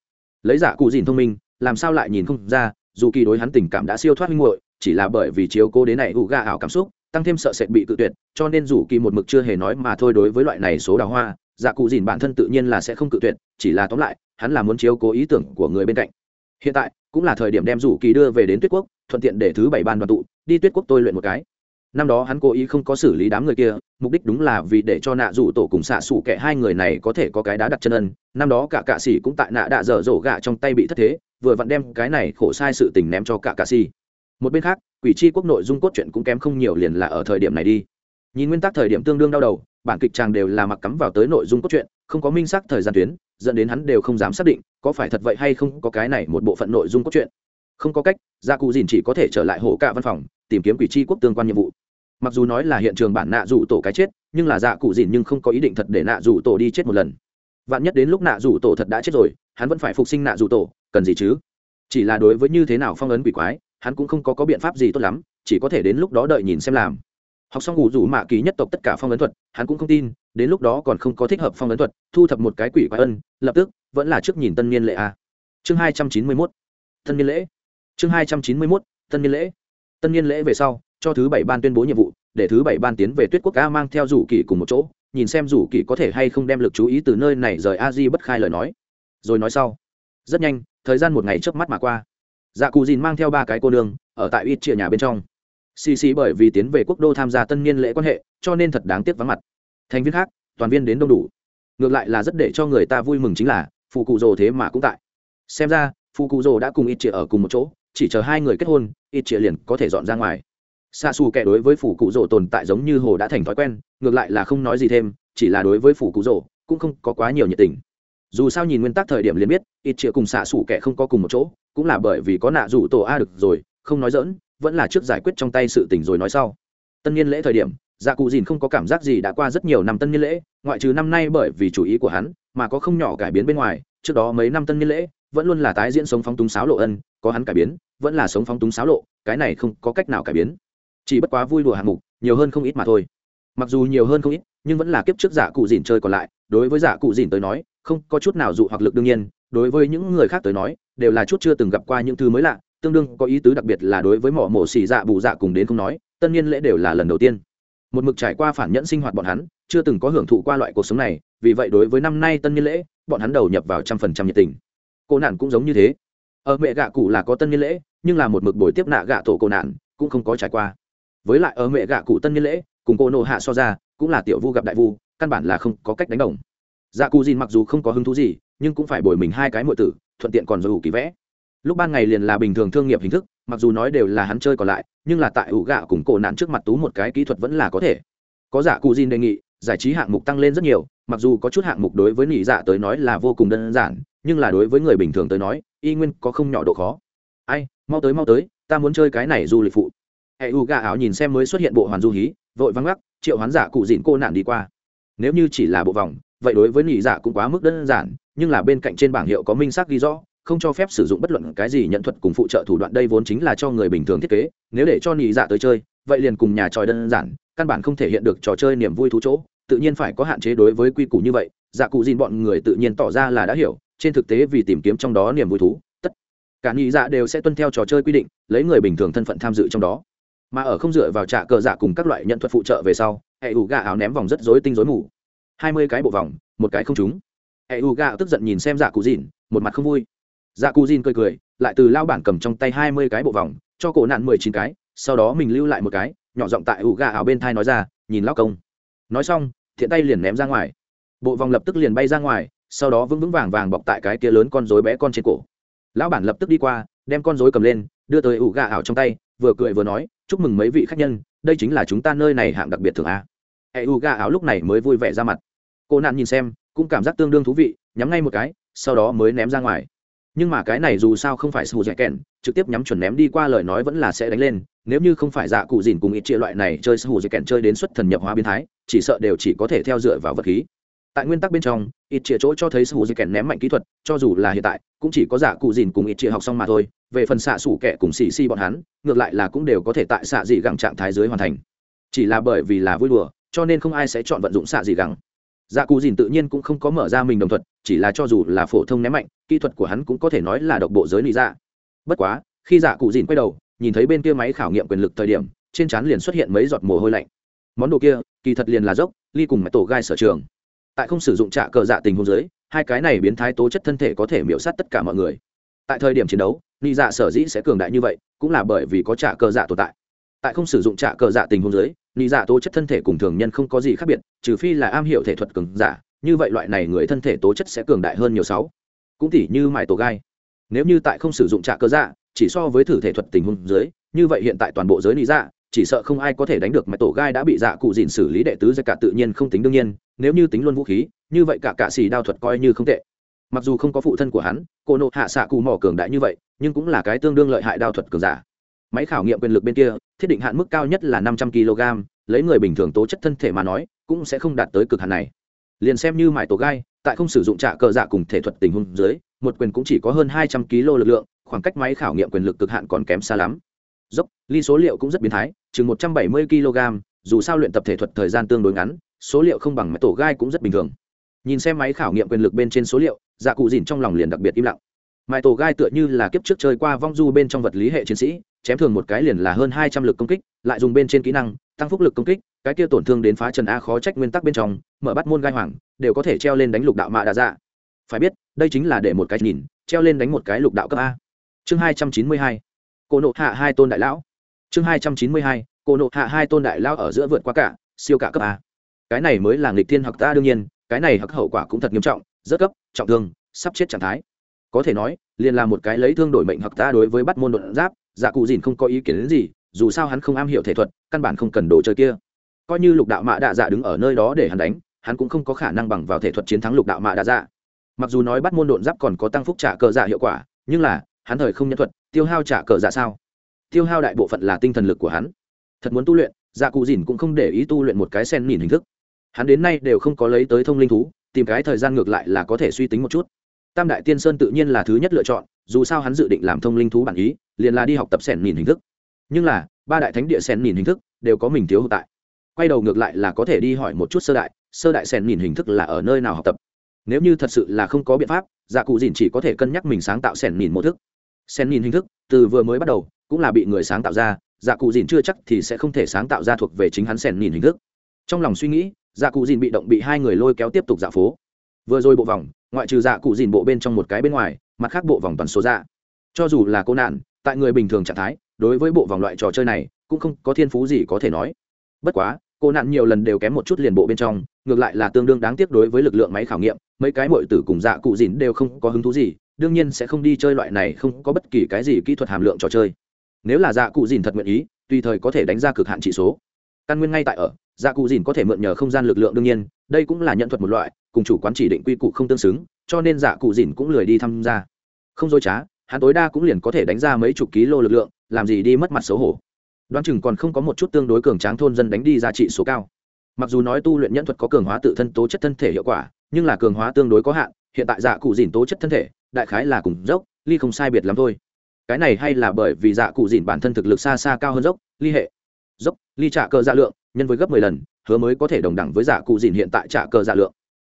Lấy dạ cụ dìn thông minh, làm sao lại nhìn không ra, dù kỳ đối hắn tình cảm đã siêu thoát minh muội, chỉ là bởi vì chiếu cô đến này ủ ga ảo cảm xúc, tăng thêm sợ sệt bị tự tuyệt, cho nên dù kỳ một mực chưa hề nói mà thôi đối với loại này số đào hoa dạ cụ dìn bản thân tự nhiên là sẽ không cự tuyệt, chỉ là tóm lại, hắn là muốn chiếu cố ý tưởng của người bên cạnh. Hiện tại, cũng là thời điểm đem rủ kỳ đưa về đến tuyết quốc thuận tiện để thứ bảy ban đoàn tụ, đi tuyết quốc tôi luyện một cái. Năm đó hắn cố ý không có xử lý đám người kia, mục đích đúng là vì để cho nạ rủ tổ cùng xạ xủ kẻ hai người này có thể có cái đá đặt chân ân. Năm đó cả cạ xỉ cũng tại nạ đạ dở dổ gạ trong tay bị thất thế, vừa vặn đem cái này khổ sai sự tình ném cho cả cạ xỉ một bên khác, quỷ c quốc nội dung cốt truyện cũng kém không nhiều liền là ở thời điểm này đi. Nhìn nguyên tắc thời điểm tương đương đau đầu, bản kịch tràng đều là mặc cắm vào tới nội dung cốt truyện, không có minh xác thời gian tuyến, dẫn đến hắn đều không dám xác định có phải thật vậy hay không có cái này một bộ phận nội dung cốt truyện không có cách gia cụ dìn chỉ có thể trở lại hổ cả văn phòng tìm kiếm quỷ tri quốc tương quan nhiệm vụ. Mặc dù nói là hiện trường bản nạ rủ tổ cái chết nhưng là dạ cụ dìn nhưng không có ý định thật để nạ rủ tổ đi chết một lần. Vạn nhất đến lúc nạ rủ tổ thật đã chết rồi hắn vẫn phải phục sinh nạ rủ tổ cần gì chứ? Chỉ là đối với như thế nào phong ấn quỷ quái hắn cũng không có, có biện pháp gì tốt lắm chỉ có thể đến lúc đó đợi nhìn xem làm. Học xong ngủ rủ mạ ký nhất tộc tất cả phong ấn thuật hắn cũng không tin đến lúc đó còn không có thích hợp phong ấn thuật thu thập một cái quỷ quái ân lập tức vẫn là trước nhìn tân niên lễ a. Chương hai trăm chín mươi mốt. Tân niên lễ chương hai trăm chín mươi mốt, tân niên lễ. Tân niên lễ về sau, cho thứ bảy ban tuyên bố nhiệm vụ, để thứ bảy ban tiến về tuyết quốc ca mang theo rủ kỳ cùng một chỗ, nhìn xem rủ kỳ có thể hay không đem lực chú ý từ nơi này rời a di bất khai lời nói. Rồi nói sau. Rất nhanh, thời gian một ngày trước mắt mà qua. Dạ cù dìn mang theo ba cái cô nương, ở tại ít chia nhà bên trong. Xì xì bởi vì tiến về quốc đô tham gia tân niên lễ quan hệ, cho nên thật đáng tiếc vắng mặt. Thành viên khác, toàn viên đến đông đủ. Ngược lại là rất để cho người ta vui mừng chính là phụ cụ rồ thế mà cũng tại. Xem ra phụ cụ rồ đã cùng ít chia ở cùng một chỗ chỉ chờ hai người kết hôn, ít chĩa liền có thể dọn ra ngoài. Xa xù kẻ đối với phủ cụ rỗ tồn tại giống như hồ đã thành thói quen, ngược lại là không nói gì thêm, chỉ là đối với phủ cụ rỗ, cũng không có quá nhiều nhiệt tình. Dù sao nhìn nguyên tắc thời điểm liền biết, ít chĩa cùng xạ xù kẻ không có cùng một chỗ, cũng là bởi vì có nạ rủ tổ a được rồi, không nói dỡn vẫn là trước giải quyết trong tay sự tình rồi nói sau. Tân niên lễ thời điểm dạ cụ dìn không có cảm giác gì đã qua rất nhiều năm tân niên lễ, ngoại trừ năm nay bởi vì chủ ý của hắn, mà có không nhỏ cải biến bên ngoài, trước đó mấy năm tân niên lễ vẫn luôn là tái diễn sống phóng túng sáo lộ ân, có hắn cải biến, vẫn là sống phóng túng sáo lộ, cái này không có cách nào cải biến. Chỉ bất quá vui đùa hạng mục, nhiều hơn không ít mà thôi. Mặc dù nhiều hơn không ít, nhưng vẫn là kiếp trước giả cụ dìn chơi còn lại, đối với giả cụ dìn tới nói, không có chút nào dụ hoặc lực đương nhiên, đối với những người khác tới nói, đều là chút chưa từng gặp qua những thứ mới lạ, tương đương có ý tứ đặc biệt là đối với mỏ mổ xì dạ bù dạ cùng đến không nói tân niên lễ đều là lần đầu tiên. Một mực trải qua phản nhẫn sinh hoạt bọn hắn, chưa từng có hưởng thụ qua loại cuộc sống này, vì vậy đối với năm nay tân niên lễ, bọn hắn đầu nhập vào trăm phần trăm nhiệt tình cô nạn cũng giống như thế. Ở mẹ gạ cụ là có tân niên lễ, nhưng là một mực buổi tiếp nạ gạ tổ cô nạn, cũng không có trải qua. Với lại ở mẹ gạ cụ tân niên lễ, cùng cô nộ hạ so ra, cũng là tiểu vu gặp đại vu, căn bản là không có cách đánh đồng. Dạ cụ dìn mặc dù không có hứng thú gì, nhưng cũng phải bồi mình hai cái mọi tử, thuận tiện còn rồi ủ kỳ vẽ. Lúc ban ngày liền là bình thường thương nghiệp hình thức, mặc dù nói đều là hắn chơi còn lại, nhưng là tại ủ gạ cùng cổ nạn trước mặt tú một cái kỹ thuật vẫn là có thể. Có dạ cụ dìn đề nghị, giải trí hạng mục tăng lên rất nhiều, mặc dù có chút hạng mục đối với nỉ dạ tới nói là vô cùng đơn giản nhưng là đối với người bình thường tới nói, y nguyên có không nhỏ độ khó. Ai, mau tới mau tới, ta muốn chơi cái này du lịch phụ. Hệ u gà áo nhìn xem mới xuất hiện bộ hoàn du hí, vội vắng gắt triệu hoán giả cụ dịn cô nạn đi qua. Nếu như chỉ là bộ vòng, vậy đối với nỉ giả cũng quá mức đơn giản, nhưng là bên cạnh trên bảng hiệu có minh xác ghi rõ, không cho phép sử dụng bất luận cái gì nhận thuật cùng phụ trợ thủ đoạn đây vốn chính là cho người bình thường thiết kế, nếu để cho nỉ giả tới chơi, vậy liền cùng nhà tròi đơn giản, căn bản không thể hiện được trò chơi niềm vui thú chỗ, tự nhiên phải có hạn chế đối với quy củ như vậy dạ cụ dìn bọn người tự nhiên tỏ ra là đã hiểu trên thực tế vì tìm kiếm trong đó niềm vui thú, tất cả nghĩ dạ đều sẽ tuân theo trò chơi quy định, lấy người bình thường thân phận tham dự trong đó. Mà ở không dựa vào trạ cờ dạ cùng các loại nhận thuật phụ trợ về sau, hệ ủ gà áo ném vòng rất rối tinh rối mù. Hai mươi cái bộ vòng, một cái không trúng. Hệ ủ gà tức giận nhìn xem dạ cụ dìn, một mặt không vui. Dạ cụ dìn cười cười, lại từ lao bản cầm trong tay hai mươi cái bộ vòng, cho cổ nạn mười chín cái, sau đó mình lưu lại một cái, nhỏ giọng tại ủ gà áo bên thai nói ra, nhìn lao công. Nói xong, thiện tay liền ném ra ngoài. Bộ vòng lập tức liền bay ra ngoài sau đó vững vững vàng vàng bọc tại cái kia lớn con rối bé con trên cổ. Lão bản lập tức đi qua, đem con rối cầm lên, đưa tới ủ gà ảo trong tay, vừa cười vừa nói, chúc mừng mấy vị khách nhân, đây chính là chúng ta nơi này hạng đặc biệt thường a. Hệ ủ gà ảo lúc này mới vui vẻ ra mặt. Cô nạn nhìn xem, cũng cảm giác tương đương thú vị, nhắm ngay một cái, sau đó mới ném ra ngoài. Nhưng mà cái này dù sao không phải sù dẻ kèn, trực tiếp nhắm chuẩn ném đi qua lời nói vẫn là sẽ đánh lên, nếu như không phải dạ cụ dìn cùng ít chia loại này chơi sù dẻ kèn chơi đến xuất thần nhập hóa biến thái, chỉ sợ đều chỉ có thể theo dựa vào vật khí tại nguyên tắc bên trong, ít chia chỗ cho thấy sù dẻ kèn ném mạnh kỹ thuật, cho dù là hiện tại, cũng chỉ có dạ cụ dìn cùng ít chia học xong mà thôi. Về phần xạ sủ kẻ cùng xì xì bọn hắn, ngược lại là cũng đều có thể tại xạ dị gẳng trạng thái dưới hoàn thành. Chỉ là bởi vì là vui đùa, cho nên không ai sẽ chọn vận dụng xạ dị gẳng. Dạ cụ dìn tự nhiên cũng không có mở ra mình đồng thuật, chỉ là cho dù là phổ thông ném mạnh, kỹ thuật của hắn cũng có thể nói là độc bộ giới lý dạ. Bất quá, khi dạ cụ dìn quay đầu, nhìn thấy bên kia máy khảo nghiệm quyền lực thời điểm, trên trán liền xuất hiện mấy giọt mồ hôi lạnh. Món đồ kia, kỳ thật liền là dốc, ly cùng mẹ tổ gai sở trường tại không sử dụng trạ cờ dạ tình hôn giới hai cái này biến thái tố chất thân thể có thể miễu sát tất cả mọi người. Tại thời điểm chiến đấu ly dạ sở dĩ sẽ cường đại như vậy, cũng là bởi vì có trạ cờ dạ tồn tại. Tại không sử dụng trạ cờ dạ tình hôn giới ly dạ tố chất thân thể cùng thường nhân không có gì khác biệt, trừ phi là am hiểu thể thuật cường giả, như vậy loại này người thân thể tố chất sẽ cường đại hơn nhiều sáu. Cũng tỉ như mải tổ gai. Nếu như tại không sử dụng trạ cơ dạ chỉ so với thử thể thuật tình huống dưới, như vậy hiện tại toàn bộ giới lý dạ chỉ sợ không ai có thể đánh được mà tổ gai đã bị dạ cụ dìn xử lý đệ tứ ra cả tự nhiên không tính đương nhiên, nếu như tính luôn vũ khí, như vậy cả cạ xì đao thuật coi như không tệ. Mặc dù không có phụ thân của hắn, cô nộ hạ xạ cụ mỏ cường đại như vậy, nhưng cũng là cái tương đương lợi hại đao thuật cường giả. Máy khảo nghiệm quyền lực bên kia, thiết định hạn mức cao nhất là năm trăm kg, lấy người bình thường tố chất thân thể mà nói, cũng sẽ không đạt tới cực hạn này. Liền xem như mải tổ gai, tại không sử dụng trạ cờ dạ cùng thể thuật tình huống dưới, một quyền cũng chỉ có hơn hai trăm kg lực lượng, khoảng cách máy khảo nghiệm quyền lực cực hạn còn kém xa lắm dốc, ly số liệu cũng rất biến thái, chừng một trăm bảy mươi kg, dù sao luyện tập thể thuật thời gian tương đối ngắn, số liệu không bằng máy tổ gai cũng rất bình thường. Nhìn xem máy khảo nghiệm quyền lực bên trên số liệu dạ cụ dìn trong lòng liền đặc biệt im lặng. Mãi tổ gai tựa như là kiếp trước chơi qua vong du bên trong vật lý hệ chiến sĩ, chém thường một cái liền là hơn hai trăm lực công kích, lại dùng bên trên kỹ năng, tăng phúc lực công kích, cái kia tổn thương đến phá trần a khó trách nguyên tắc bên trong, mở bắt môn gai hoàng, đều có thể treo lên đánh lục đạo mạ đà dạ. Phải biết, đây chính là để một cái nhìn, treo lên đánh một cái lục đạo cấp a. Chương hai trăm chín mươi hai cô nộ hạ hai tôn đại lão. Chương hai trăm chín mươi hai, cô nộ hạ hai tôn đại lão ở giữa vượt qua cả, siêu cả cấp a. Cái này mới là nghịch thiên hoặc ta đương nhiên, cái này hoặc hậu quả cũng thật nghiêm trọng, rất cấp, trọng thương, sắp chết trạng thái. Có thể nói, liền là một cái lấy thương đổi mệnh hoặc ta đối với bắt môn đột giáp dạ cụ dìn không có ý kiến đến gì, dù sao hắn không am hiểu thể thuật, căn bản không cần đồ chơi kia. Coi như lục đạo mạ đạ dạ đứng ở nơi đó để hắn đánh, hắn cũng không có khả năng bằng vào thể thuật chiến thắng lục đạo mạ đạ dạ. Mặc dù nói bắt môn đột giáp còn có tăng phúc trả cờ dạ hiệu quả, nhưng là hắn thời không nhân thuật, tiêu hao trả cờ dạ sao? Tiêu hao đại bộ phận là tinh thần lực của hắn. Thật muốn tu luyện dạ cụ dìn cũng không để ý tu luyện một cái sen nhìn hình thức. Hắn đến nay đều không có lấy tới thông linh thú, tìm cái thời gian ngược lại là có thể suy tính một chút. Tam đại tiên sơn tự nhiên là thứ nhất lựa chọn, dù sao hắn dự định làm thông linh thú bản ý, liền là đi học tập sen nhìn hình thức. Nhưng là, ba đại thánh địa sen nhìn hình thức đều có mình thiếu hụt tại. Quay đầu ngược lại là có thể đi hỏi một chút sơ đại sơ đại sen nhìn hình thức là ở nơi nào học tập. Nếu như thật sự là không có biện pháp dạ cụ dìn chỉ có thể cân nhắc mình sáng tạo sen nhìn một thức sen nhìn hình thức, từ vừa mới bắt đầu, cũng là bị người sáng tạo ra dạ cụ dìn chưa chắc thì sẽ không thể sáng tạo ra thuộc về chính hắn sen nhìn hình thức. Trong lòng suy nghĩ dạ cụ dìn bị động bị hai người lôi kéo tiếp tục dạ phố. Vừa rồi bộ vòng, ngoại trừ dạ cụ dìn bộ bên trong một cái bên ngoài, mặt khác bộ vòng toàn số dạ. Cho dù là cô nạn, tại người bình thường trạng thái, đối với bộ vòng loại trò chơi này, cũng không có thiên phú gì có thể nói. Bất quá, cô nạn nhiều lần đều kém một chút liền bộ bên trong, ngược lại là tương đương đáng tiếc đối với lực lượng máy khảo nghiệm, mấy cái muội tử cùng dạ cụ dìn đều không có hứng thú gì đương nhiên sẽ không đi chơi loại này không có bất kỳ cái gì kỹ thuật hàm lượng trò chơi. Nếu là dạ cụ dìn thật nguyện ý, tùy thời có thể đánh ra cực hạn trị số. Căn nguyên ngay tại ở dạ cụ dìn có thể mượn nhờ không gian lực lượng đương nhiên, đây cũng là nhận thuật một loại, cùng chủ quán chỉ định quy củ không tương xứng, cho nên dạ cụ dìn cũng lười đi tham gia. Không dối trá, hắn tối đa cũng liền có thể đánh ra mấy chục ký lô lực lượng, làm gì đi mất mặt xấu hổ. Đoán chừng còn không có một chút tương đối cường tráng thôn dân đánh đi giá trị số cao. Mặc dù nói tu luyện nhân thuật có cường hóa tự thân tố chất thân thể hiệu quả, nhưng là cường hóa tương đối có hạn, hiện tại dạ cụ dìn tố chất thân thể đại khái là cùng dốc, ly không sai biệt lắm thôi. Cái này hay là bởi vì dạ cụ dìn bản thân thực lực xa xa cao hơn dốc, ly hệ. Dốc, ly trả cờ dạ lượng, nhân với gấp mười lần, hứa mới có thể đồng đẳng với dạ cụ dìn hiện tại trả cờ dạ lượng.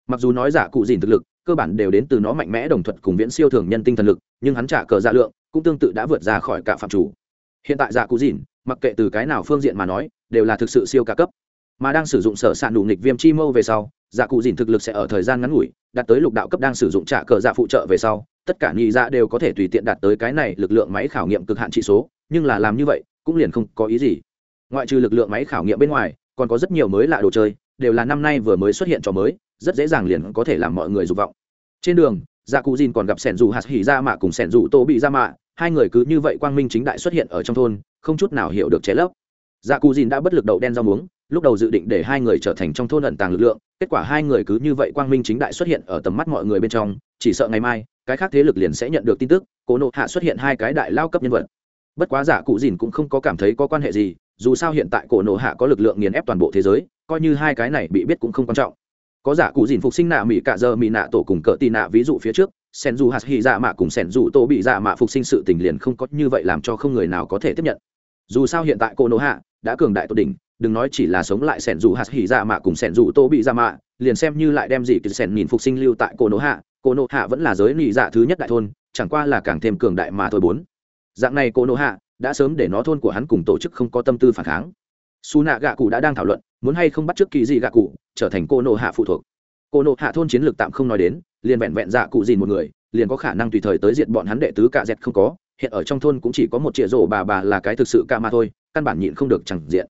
Mặc dù nói dạ cụ dìn thực lực, cơ bản đều đến từ nó mạnh mẽ đồng thuận cùng viễn siêu thường nhân tinh thần lực, nhưng hắn trả cờ dạ lượng cũng tương tự đã vượt ra khỏi cả phạm chủ. Hiện tại dạ cụ dìn mặc kệ từ cái nào phương diện mà nói, đều là thực sự siêu ca cấp. Mà đang sử dụng sở s ạ đủ nghịch viêm chi mâu về sau dạ cụ dìn thực lực sẽ ở thời gian ngắn ngủi, đạt tới lục đạo cấp đang sử dụng trả cờ dạ phụ trợ về sau tất cả nhị dạ đều có thể tùy tiện đạt tới cái này lực lượng máy khảo nghiệm cực hạn trị số, nhưng là làm như vậy, cũng liền không có ý gì. Ngoại trừ lực lượng máy khảo nghiệm bên ngoài, còn có rất nhiều mới lạ đồ chơi, đều là năm nay vừa mới xuất hiện trò mới, rất dễ dàng liền có thể làm mọi người dục vọng. Trên đường dạ cụ dìn còn gặp sẻn dù hạt hỉ ra mạ cùng sẻn dù tô bị ra mạ hai người cứ như vậy quang minh chính đại xuất hiện ở trong thôn, không chút nào hiểu được chế lấp dạ cụ dìn đã bất lực đậu đen rau muống, lúc đầu dự định để hai người trở thành trong thôn ẩn tàng lực lượng, kết quả hai người cứ như vậy quang minh chính đại xuất hiện ở tầm mắt mọi người bên trong, chỉ sợ ngày mai cái khác thế lực liền sẽ nhận được tin tức Cổ nộ hạ xuất hiện hai cái đại lao cấp nhân vật. Bất quá giả cụ dìn cũng không có cảm thấy có quan hệ gì, dù sao hiện tại cổ nộ hạ có lực lượng nghiền ép toàn bộ thế giới, coi như hai cái này bị biết cũng không quan trọng. Có giả cụ dìn phục sinh nạ mỹ cạ giờ mỹ nạ tổ cùng cỡ tì nạ ví dụ phía trước, sen dù hạt hy dạ mạ cùng sen dù tô bị dạ mạ phục sinh sự tình liền không có như vậy làm cho không người nào có thể tiếp nhận. Dù sao hiện tại cổ nộ hạ đã cường đại tột đỉnh, đừng nói chỉ là sống lại sẻn dù hạt hỉ dạ mạ cùng sẻn dù tô bị dạ mạ, liền xem như lại đem gì từ sẻn nhìn phục sinh lưu tại cổ Nô hạ cổ nộ hạ vẫn là giới nị dạ thứ nhất đại thôn, chẳng qua là càng thêm cường đại mà thôi bốn. Dạng này cổ nộ hạ đã sớm để nó thôn của hắn cùng tổ chức không có tâm tư phản kháng. Su nạ gạ cụ đã đang thảo luận, muốn hay không bắt trước kỳ gì gạ cụ, trở thành cô nộ hạ phụ thuộc. Cô nộ hạ thôn chiến lược tạm không nói đến, liền vẹn vẹn dạ cụ dìn một người, liền có khả năng tùy thời tới diện bọn hắn đệ tứ cả dẹt không có, hiện ở trong thôn cũng chỉ có một triệu rổ bà bà là cái thực sự ca mà thôi, căn bản nhịn không được chẳng diện.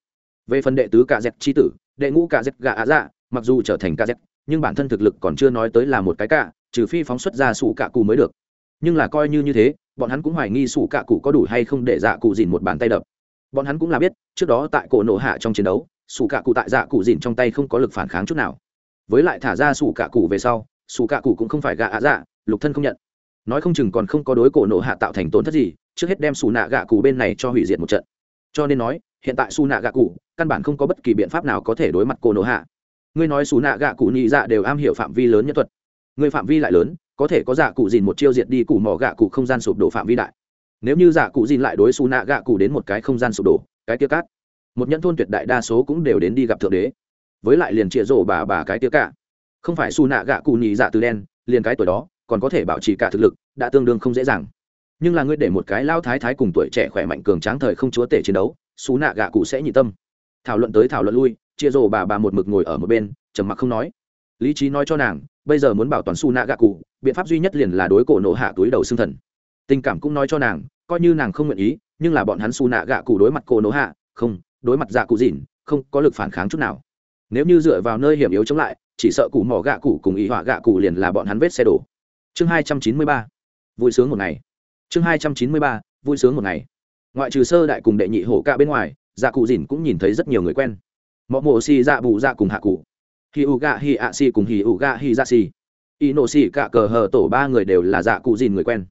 Về phần đệ tứ cả dẹt chi tử, đệ ngũ cả dẹt gạ ạ dạ mặc dù trở thành ca dẹt, nhưng bản thân thực lực còn chưa nói tới là một cái cả trừ phi phóng xuất ra sủ cạ cụ mới được. Nhưng là coi như như thế, bọn hắn cũng hoài nghi sủ cạ cụ có đủ hay không để dạ cụ dìn một bàn tay đập. Bọn hắn cũng là biết, trước đó tại cổ nổ hạ trong chiến đấu, sủ cạ cụ tại dạ cụ dìn trong tay không có lực phản kháng chút nào. Với lại thả ra sủ cạ cụ về sau, sủ cạ cụ cũng không phải gạ ạ dạ lục thân không nhận. Nói không chừng còn không có đối cổ nổ hạ tạo thành tổn thất gì, trước hết đem xù nạ gạ cụ bên này cho hủy diệt một trận. Cho nên nói, hiện tại xù nạ gạ cụ, căn bản không có bất kỳ biện pháp nào có thể đối mặt cổ nổ hạ. Ngươi nói xù nạ gạ cụ nhị dạ đều am hiểu phạm vi lớn nhất thuật Người phạm vi lại lớn, có thể có giả cụ dìn một chiêu diệt đi cụ mỏ gạ cụ không gian sụp đổ phạm vi đại. Nếu như giả cụ dìn lại đối xù nạ gạ cụ đến một cái không gian sụp đổ, cái tia cát, một nhẫn thôn tuyệt đại đa số cũng đều đến đi gặp thượng đế. Với lại liền chĩa rổ bà bà cái tia cả. Không phải xù nạ gạ cụ nhị dạ từ đen, liền cái tuổi đó, còn có thể bảo trì cả thực lực, đã tương đương không dễ dàng. Nhưng là ngươi để một cái lao thái thái cùng tuổi trẻ khỏe mạnh cường tráng thời không chúa tể chiến đấu xú nạ gạ cụ sẽ nhị tâm. Thảo luận tới thảo luận lui chia rồ bà bà một mực ngồi ở một bên, trầm mặc không nói. Lý trí nói cho nàng bây giờ muốn bảo toàn su nạ gạ cụ, biện pháp duy nhất liền là đối cổ nộ hạ túi đầu xương thần. Tình cảm cũng nói cho nàng, coi như nàng không nguyện ý, nhưng là bọn hắn su nạ gạ cụ đối mặt cổ nộ hạ, không, đối mặt dạ cụ dìn không có lực phản kháng chút nào. Nếu như dựa vào nơi hiểm yếu chống lại, chỉ sợ cụ mỏ gạ cụ cùng ý họa gạ cụ liền là bọn hắn vết xe đổ. Chương hai trăm chín mươi ba, vui sướng một ngày. Chương hai trăm chín mươi ba, vui sướng một ngày. Ngoại trừ sơ đại cùng đệ nhị hổ ca bên ngoài dạ cụ dìn cũng nhìn thấy rất nhiều người quen. Mọ mộ xì dạ bù dạ cùng hạ cụ hi u gạ hi ạ xì cùng hi u gạ hi dạ xì y nộ xì cả cờ hờ tổ ba người đều là dạ cụ dìn người quen.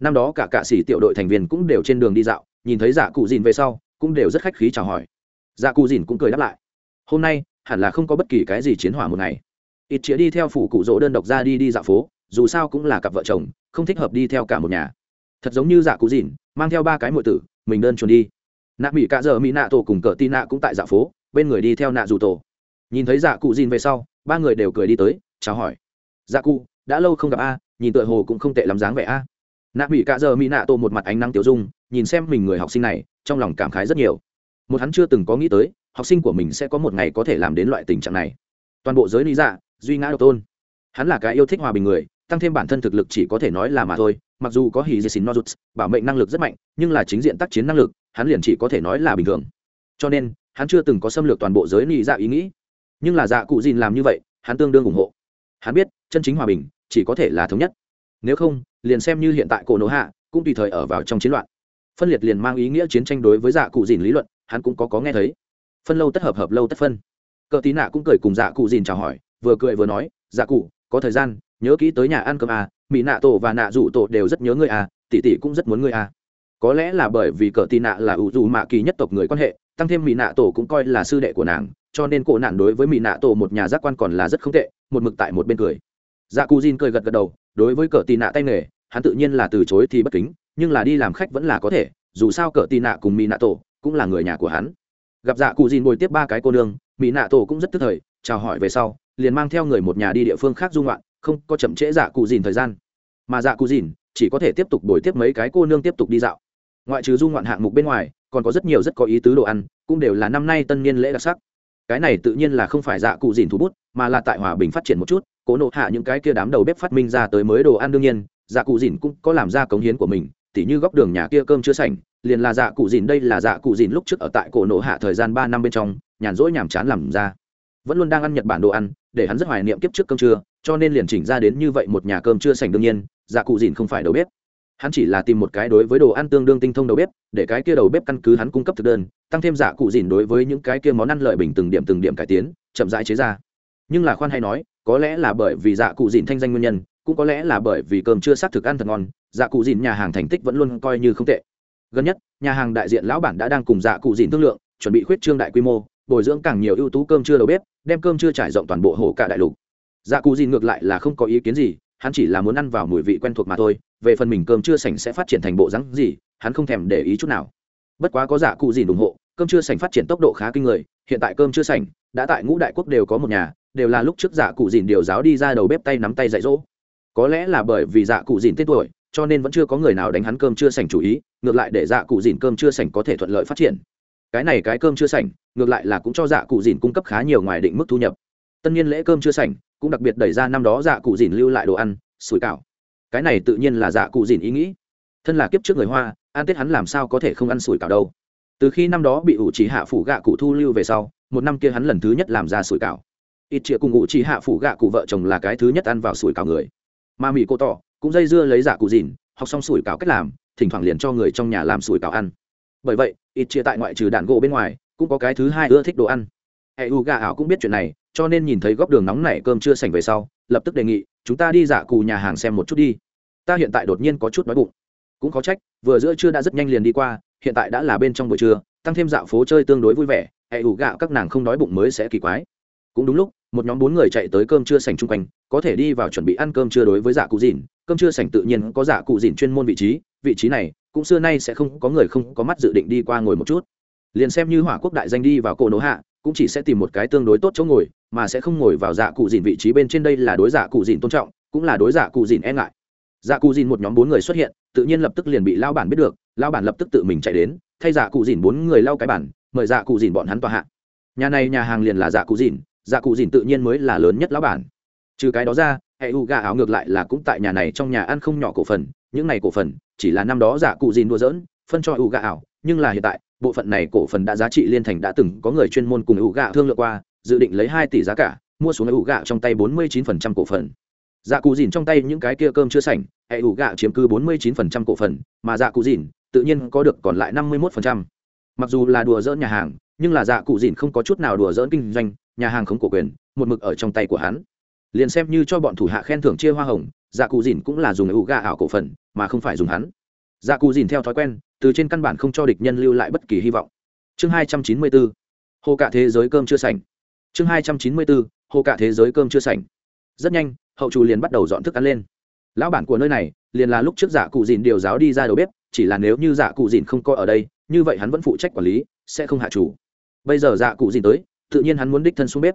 Năm đó cả cạ xì tiểu đội thành viên cũng đều trên đường đi dạo, nhìn thấy dạ cụ dìn về sau, cũng đều rất khách khí chào hỏi. Dạ cụ dìn cũng cười đáp lại. Hôm nay, hẳn là không có bất kỳ cái gì chiến hỏa một ngày. Ít chĩa đi theo phủ cụ rỗ đơn độc ra đi đi dạo phố, dù sao cũng là cặp vợ chồng, không thích hợp đi theo cả một nhà. Thật giống như dạ cụ dìn, mang theo ba cái mọi tử, mình đơn chuồn đi. Nạ mỹ cạ giờ mỹ nạ tổ cùng cờ tin nạ cũng tại dạ phố, bên người đi theo nạ dù tổ nhìn thấy dạ cụ dìn về sau, ba người đều cười đi tới, chào hỏi. Dạ cụ, đã lâu không gặp a, nhìn tựa hồ cũng không tệ lắm dáng vẻ a. Nạ mỹ cạ giờ mỹ nạ tô một mặt ánh nắng tiểu dung, nhìn xem mình người học sinh này, trong lòng cảm khái rất nhiều. Một hắn chưa từng có nghĩ tới, học sinh của mình sẽ có một ngày có thể làm đến loại tình trạng này. Toàn bộ giới lý dạ duy ngã độc tôn. Hắn là cái yêu thích hòa bình người, tăng thêm bản thân thực lực chỉ có thể nói là mà thôi, mặc dù có hỉ dì xin nozuts, bảo mệnh năng lực rất mạnh, nhưng là chính diện tác chiến năng lực, hắn liền chỉ có thể nói là bình thường. Cho nên, hắn chưa từng có xâm lược toàn bộ giới lý dạ ý nghĩ nhưng là dạ cụ dìn làm như vậy hắn tương đương ủng hộ. Hắn biết chân chính hòa bình chỉ có thể là thống nhất. Nếu không liền xem như hiện tại cổ nổ hạ cũng tùy thời ở vào trong chiến loạn. Phân liệt liền mang ý nghĩa chiến tranh đối với dạ cụ dìn lý luận hắn cũng có có nghe thấy. Phân lâu tất hợp hợp lâu tất phân. Cờ tí nạ cũng cười cùng dạ cụ dìn chào hỏi vừa cười vừa nói dạ cụ có thời gian nhớ kỹ tới nhà ăn cơm à, mỹ nạ tổ và nạ rủ tổ đều rất nhớ ngươi à tỷ tỷ cũng rất muốn ngươi à. Có lẽ là bởi vì cờ tì nạ là ủ dù mạ kỳ nhất tộc người quan hệ tăng thêm mỹ nạ tổ cũng coi là sư đệ của nàng cho nên cổ nạn đối với mỹ nạ tổ một nhà giác quan còn là rất không tệ, một mực tại một bên cười. Dạ cù dìn cười gật gật đầu, đối với cờ tì nạ tay nghề, hắn tự nhiên là từ chối thì bất kính, nhưng là đi làm khách vẫn là có thể, dù sao cờ tì nạ cùng mỹ nạ tổ cũng là người nhà của hắn. Gặp dạ cù dìn bồi tiếp ba cái cô nương mỹ nạ tổ cũng rất tức thời, chào hỏi về sau, liền mang theo người một nhà đi địa phương khác dung loạn không có chậm trễ dạ cù dìn thời gian. Mà dạ cù dìn chỉ có thể tiếp tục bồi tiếp mấy cái cô nương tiếp tục đi dạo. Ngoại trừ dung loạn hạng mục bên ngoài, còn có rất nhiều rất có ý tứ đồ ăn, cũng đều là năm nay tân niên lễ đặc sắc cái này tự nhiên là không phải dạ cụ dìn thú bút, mà là tại hòa bình phát triển một chút, cố nộ hạ những cái kia đám đầu bếp phát minh ra tới mới đồ ăn đương nhiên dạ cụ dìn cũng có làm ra cống hiến của mình, tỉ như góc đường nhà kia cơm chưa sành liền là dạ cụ dìn đây là dạ cụ dìn lúc trước ở tại cổ nộ hạ thời gian ba năm bên trong, nhàn rỗi nhàm chán làm ra. Vẫn luôn đang ăn nhật bản đồ ăn, để hắn rất hoài niệm kiếp trước cơm trưa, cho nên liền chỉnh ra đến như vậy một nhà cơm chưa sành đương nhiên dạ cụ dìn không phải đầu bếp hắn chỉ là tìm một cái đối với đồ ăn tương đương tinh thông đầu bếp, để cái kia đầu bếp căn cứ hắn cung cấp thực đơn, tăng thêm giả cụ dìn đối với những cái kia món ăn lợi bình từng điểm từng điểm cải tiến, chậm rãi chế ra. Nhưng là khoan hay nói, có lẽ là bởi vì dạ cụ dìn thanh danh nguyên nhân, cũng có lẽ là bởi vì cơm chưa xác thực ăn thật ngon dạ cụ dìn nhà hàng thành tích vẫn luôn coi như không tệ. Gần nhất, nhà hàng đại diện lão bản đã đang cùng dạ cụ dìn thương lượng, chuẩn bị khuyết trương đại quy mô, bồi dưỡng càng nhiều ưu tú cơm chưa đầu bếp, đem cơm chưa trải rộng toàn bộ hồ cả đại lục. Dạ cụ dìn ngược lại là không có ý kiến gì, hắn chỉ là muốn ăn vào mùi vị quen thuộc mà thôi về phần mình cơm chưa sành sẽ phát triển thành bộ rắn gì, hắn không thèm để ý chút nào. Bất quá có giả cụ gì ủng hộ, cơm chưa sành phát triển tốc độ khá kinh người, hiện tại cơm chưa sành, đã tại ngũ đại quốc đều có một nhà, đều là lúc trước giả cụ dìn điều giáo đi ra đầu bếp tay nắm tay dạy dỗ. Có lẽ là bởi vì giả cụ dìn tên tuổi, cho nên vẫn chưa có người nào đánh hắn cơm chưa sành chủ ý, ngược lại để giả cụ dìn cơm chưa sành có thể thuận lợi phát triển. Cái này cái cơm chưa sành, ngược lại là cũng cho giả cụ dìn cung cấp khá nhiều ngoài định mức thu nhập. Tân nhiên lễ cơm chưa sành cũng đặc biệt đẩy ra năm đó giả cụ dìn lưu lại đồ ăn, sủi cảo cái này tự nhiên là dạ cụ dìn ý nghĩ. Thân là kiếp trước người hoa, ăn tết hắn làm sao có thể không ăn sủi cảo đâu. Từ khi năm đó bị ủ chỉ hạ phủ gạ cụ thu lưu về sau, một năm kia hắn lần thứ nhất làm ra sủi cảo. Ít chĩa cùng ủ chỉ hạ phủ gạ cụ vợ chồng là cái thứ nhất ăn vào sủi cảo người. Mà mỹ cô tỏ, cũng dây dưa lấy dạ cụ dìn, học xong sủi cảo cách làm, thỉnh thoảng liền cho người trong nhà làm sủi cảo ăn. Bởi vậy, ít chia tại ngoại trừ đạn gỗ bên ngoài, cũng có cái thứ hai ưa thích đồ ăn. Hệ u gà ảo cũng biết chuyện này, cho nên nhìn thấy góc đường nóng này cơm chưa sành về sau, lập tức đề nghị chúng ta đi giả cù nhà hàng xem một chút đi. Ta hiện tại đột nhiên có chút đói bụng. Cũng có trách, vừa giữa trưa đã rất nhanh liền đi qua, hiện tại đã là bên trong buổi trưa, tăng thêm dạo phố chơi tương đối vui vẻ, hệ ủ gạo các nàng không đói bụng mới sẽ kỳ quái. Cũng đúng lúc, một nhóm bốn người chạy tới cơm trưa sành chung quanh, có thể đi vào chuẩn bị ăn cơm trưa đối với dạ giả cụ dìn cơm trưa sành tự nhiên có dạ giả cụ dìn chuyên môn vị trí vị trí này, cũng xưa nay sẽ không có người không có mắt dự định đi qua ngồi một chút. Liền xem như hỏa quốc đại danh đi vào cổ nổ hạ cũng chỉ sẽ tìm một cái tương đối tốt chỗ ngồi, mà sẽ không ngồi vào dạ cụ dìn vị trí bên trên đây là đối dạ cụ dìn tôn trọng, cũng là đối dạ cụ dìn e ngại. Dạ cụ dìn một nhóm bốn người xuất hiện, tự nhiên lập tức liền bị lao bản biết được lao bản lập tức tự mình chạy đến, thay dạ cụ dìn bốn người lao cái bản, mời dạ cụ dìn bọn hắn tòa hạ. Nhà này nhà hàng liền là dạ cụ dìn dạ cụ dìn tự nhiên mới là lớn nhất lao bản. Trừ cái đó ra, hệ u gà áo ngược lại là cũng tại nhà này trong nhà ăn không nhỏ cổ phần, những này cổ phần, chỉ là năm đó dạ cụ dìn đua dỡn phân cho u gà ảo, nhưng là hiện tại bộ phận này cổ phần đã giá trị liên thành đã từng có người chuyên môn cùng ủ gạ thương lượng qua, dự định lấy hai tỷ giá cả, mua xuống ủ gạ trong tay bốn mươi chín phần trăm cổ phần. Dạ cụ dìn trong tay những cái kia cơm chưa sành hệ e ủ gạo chiếm cứ bốn mươi chín phần trăm cổ phần, mà dạ cụ dìn tự nhiên có được còn lại năm mươi một phần trăm. Mặc dù là đùa dỡn nhà hàng, nhưng là dạ cụ dìn không có chút nào đùa dỡn kinh doanh, nhà hàng không cổ quyền, một mực ở trong tay của hắn. Liền xem như cho bọn thủ hạ khen thưởng chia hoa hồng dạ cụ dìn cũng là dùng ủ gạ ảo cổ phần, mà không phải dùng hắn. Dạ cụ dìn theo thói quen từ trên căn bản không cho địch nhân lưu lại bất kỳ hy vọng. Chương hai trăm chín mươi bốn, hồ cả thế giới cơm chưa sành chương hai trăm chín mươi bốn, hồ cả thế giới cơm chưa sành rất nhanh, hậu chủ liền bắt đầu dọn thức ăn lên. Lão bản của nơi này, liền là lúc trước giả cụ dìn điều giáo đi ra đầu bếp, chỉ là nếu như giả cụ dìn không có ở đây, như vậy hắn vẫn phụ trách quản lý, sẽ không hạ chủ. Bây giờ giả cụ dìn tới, tự nhiên hắn muốn đích thân xuống bếp.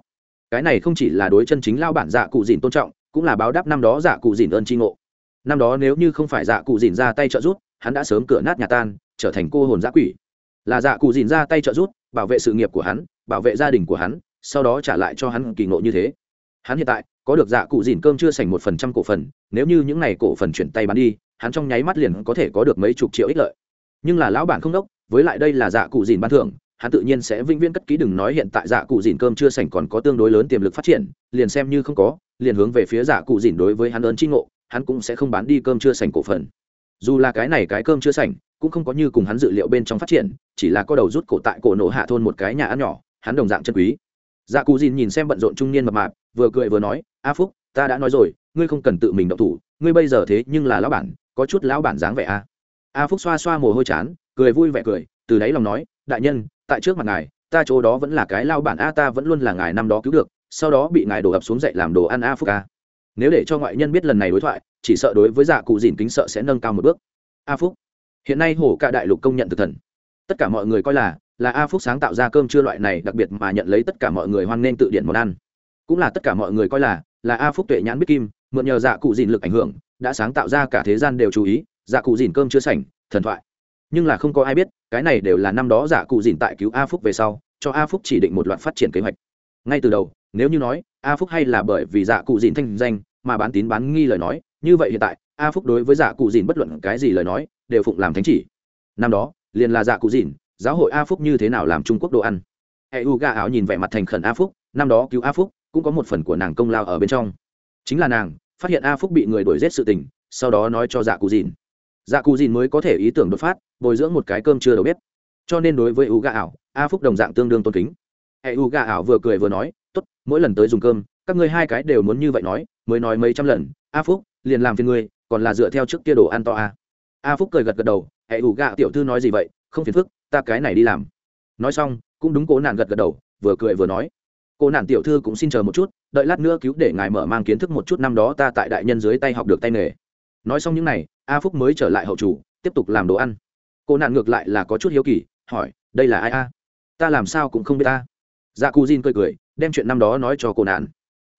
Cái này không chỉ là đối chân chính lao bản giả cụ dìn tôn trọng, cũng là báo đáp năm đó giả cụ dìn ơn tri ngộ. Năm đó nếu như không phải giả cụ dìn ra tay trợ giúp hắn đã sớm cửa nát nhà tan trở thành cô hồn giã quỷ. Là Dạ cụ dìn ra tay trợ giúp, bảo vệ sự nghiệp của hắn bảo vệ gia đình của hắn sau đó trả lại cho hắn kỳ ngộ như thế. Hắn hiện tại có được dạ cụ dìn cơm chưa sành một phần trăm cổ phần nếu như những n à y cổ phần chuyển tay bán đi hắn trong nháy mắt liền có thể có được mấy chục triệu ích lợi. Nhưng là lão bản không đốc với lại đây là dạ cụ dìn ban thưởng hắn tự nhiên sẽ vĩnh viễn cất ký đừng nói hiện tại dạ cụ dìn cơm chưa sành còn có tương đối lớn tiềm lực phát triển liền xem như không có liền hướng về phía dạ cụ dìn đối với hắn ơn tri ngộ hắn cũng sẽ không bán đi cơm chưa sành cổ phần dù là cái này cái cơm chưa sành cũng không có như cùng hắn dự liệu bên trong phát triển, chỉ là có đầu rút cổ tại cổ nổ hạ thôn một cái nhà ăn nhỏ, hắn đồng dạng chân quý. Dạ cù dìn nhìn xem bận rộn trung niên mập mạp, vừa cười vừa nói, a phúc, ta đã nói rồi, ngươi không cần tự mình động thủ, ngươi bây giờ thế nhưng là lão bản, có chút lão bản dáng vẻ a. A phúc xoa xoa mồ hôi chán, cười vui vẻ cười, từ đáy lòng nói, đại nhân, tại trước mặt ngài, ta chỗ đó vẫn là cái lao bản a, ta vẫn luôn là ngài năm đó cứu được, sau đó bị ngài đổ ập xuống dậy làm đồ ăn a phúc a nếu để cho ngoại nhân biết lần này đối thoại, chỉ sợ đối với dạ cụ dìn kính sợ sẽ nâng cao một bước. A phúc. Hiện nay hổ cả đại lục công nhận thực thần. Tất cả mọi người coi là là a phúc sáng tạo ra cơm trưa loại này đặc biệt mà nhận lấy tất cả mọi người hoan nghênh tự điển món ăn. Cũng là tất cả mọi người coi là là a phúc tuệ nhãn biết kim, mượn nhờ dạ cụ dìn lực ảnh hưởng, đã sáng tạo ra cả thế gian đều chú ý dạ cụ dìn cơm chưa sảnh, thần thoại. Nhưng là không có ai biết, cái này đều là năm đó dạ cụ dìn tại cứu a phúc về sau, cho a phúc chỉ định một loạt phát triển kế hoạch. Ngay từ đầu, nếu như nói, a phúc hay là bởi vì dạ cụ dìn thanh danh mà bán tín bán nghi lời nói, như vậy hiện tại, a phúc đối với dạ cụ dìn bất luận cái gì lời nói, đều phụng làm thánh chỉ. Năm đó, liền là dạ cụ dìn, giáo hội a phúc như thế nào làm trung quốc đồ ăn. Hệ u gà áo nhìn vẻ mặt thành khẩn a phúc, năm đó cứu a phúc, cũng có một phần của nàng công lao ở bên trong. Chính là nàng, phát hiện a phúc bị người đuổi g i ế t sự tình, sau đó nói cho dạ cụ dìn. Dạ cụ dìn mới có thể ý tưởng đột phát, bồi dưỡng một cái cơm chưa đầu bếp. Cho nên đối với u gà ảo, a phúc đồng dạng tương đương tôn kính. Hệ u gà ảo vừa cười vừa nói t ố t mỗi lần tới dùng cơm các ngươi hai cái đều muốn như vậy nói, mới nói mấy trăm lần, a phúc, liền làm phiền ngươi, còn là dựa theo trước kia đồ ăn to a a phúc cười gật gật đầu, hệ u gạ tiểu thư nói gì vậy, không phiền phức, ta cái này đi làm. Nói xong, cũng đúng cố nạn gật gật đầu, vừa cười vừa nói cô nạn tiểu thư cũng xin chờ một chút, đợi lát nữa cứu để ngài mở mang kiến thức một chút năm đó ta tại đại nhân dưới tay học được tay nghề. Nói xong những n à y a phúc mới trở lại hậu chủ, tiếp tục làm đồ ăn. Cô nạn ngược lại là có chút hiếu kỳ, hỏi, đây là ai a? Ta làm sao cũng không biết ta. Dạ cù dìn cười cười, đem chuyện năm đó nói cho cô nạn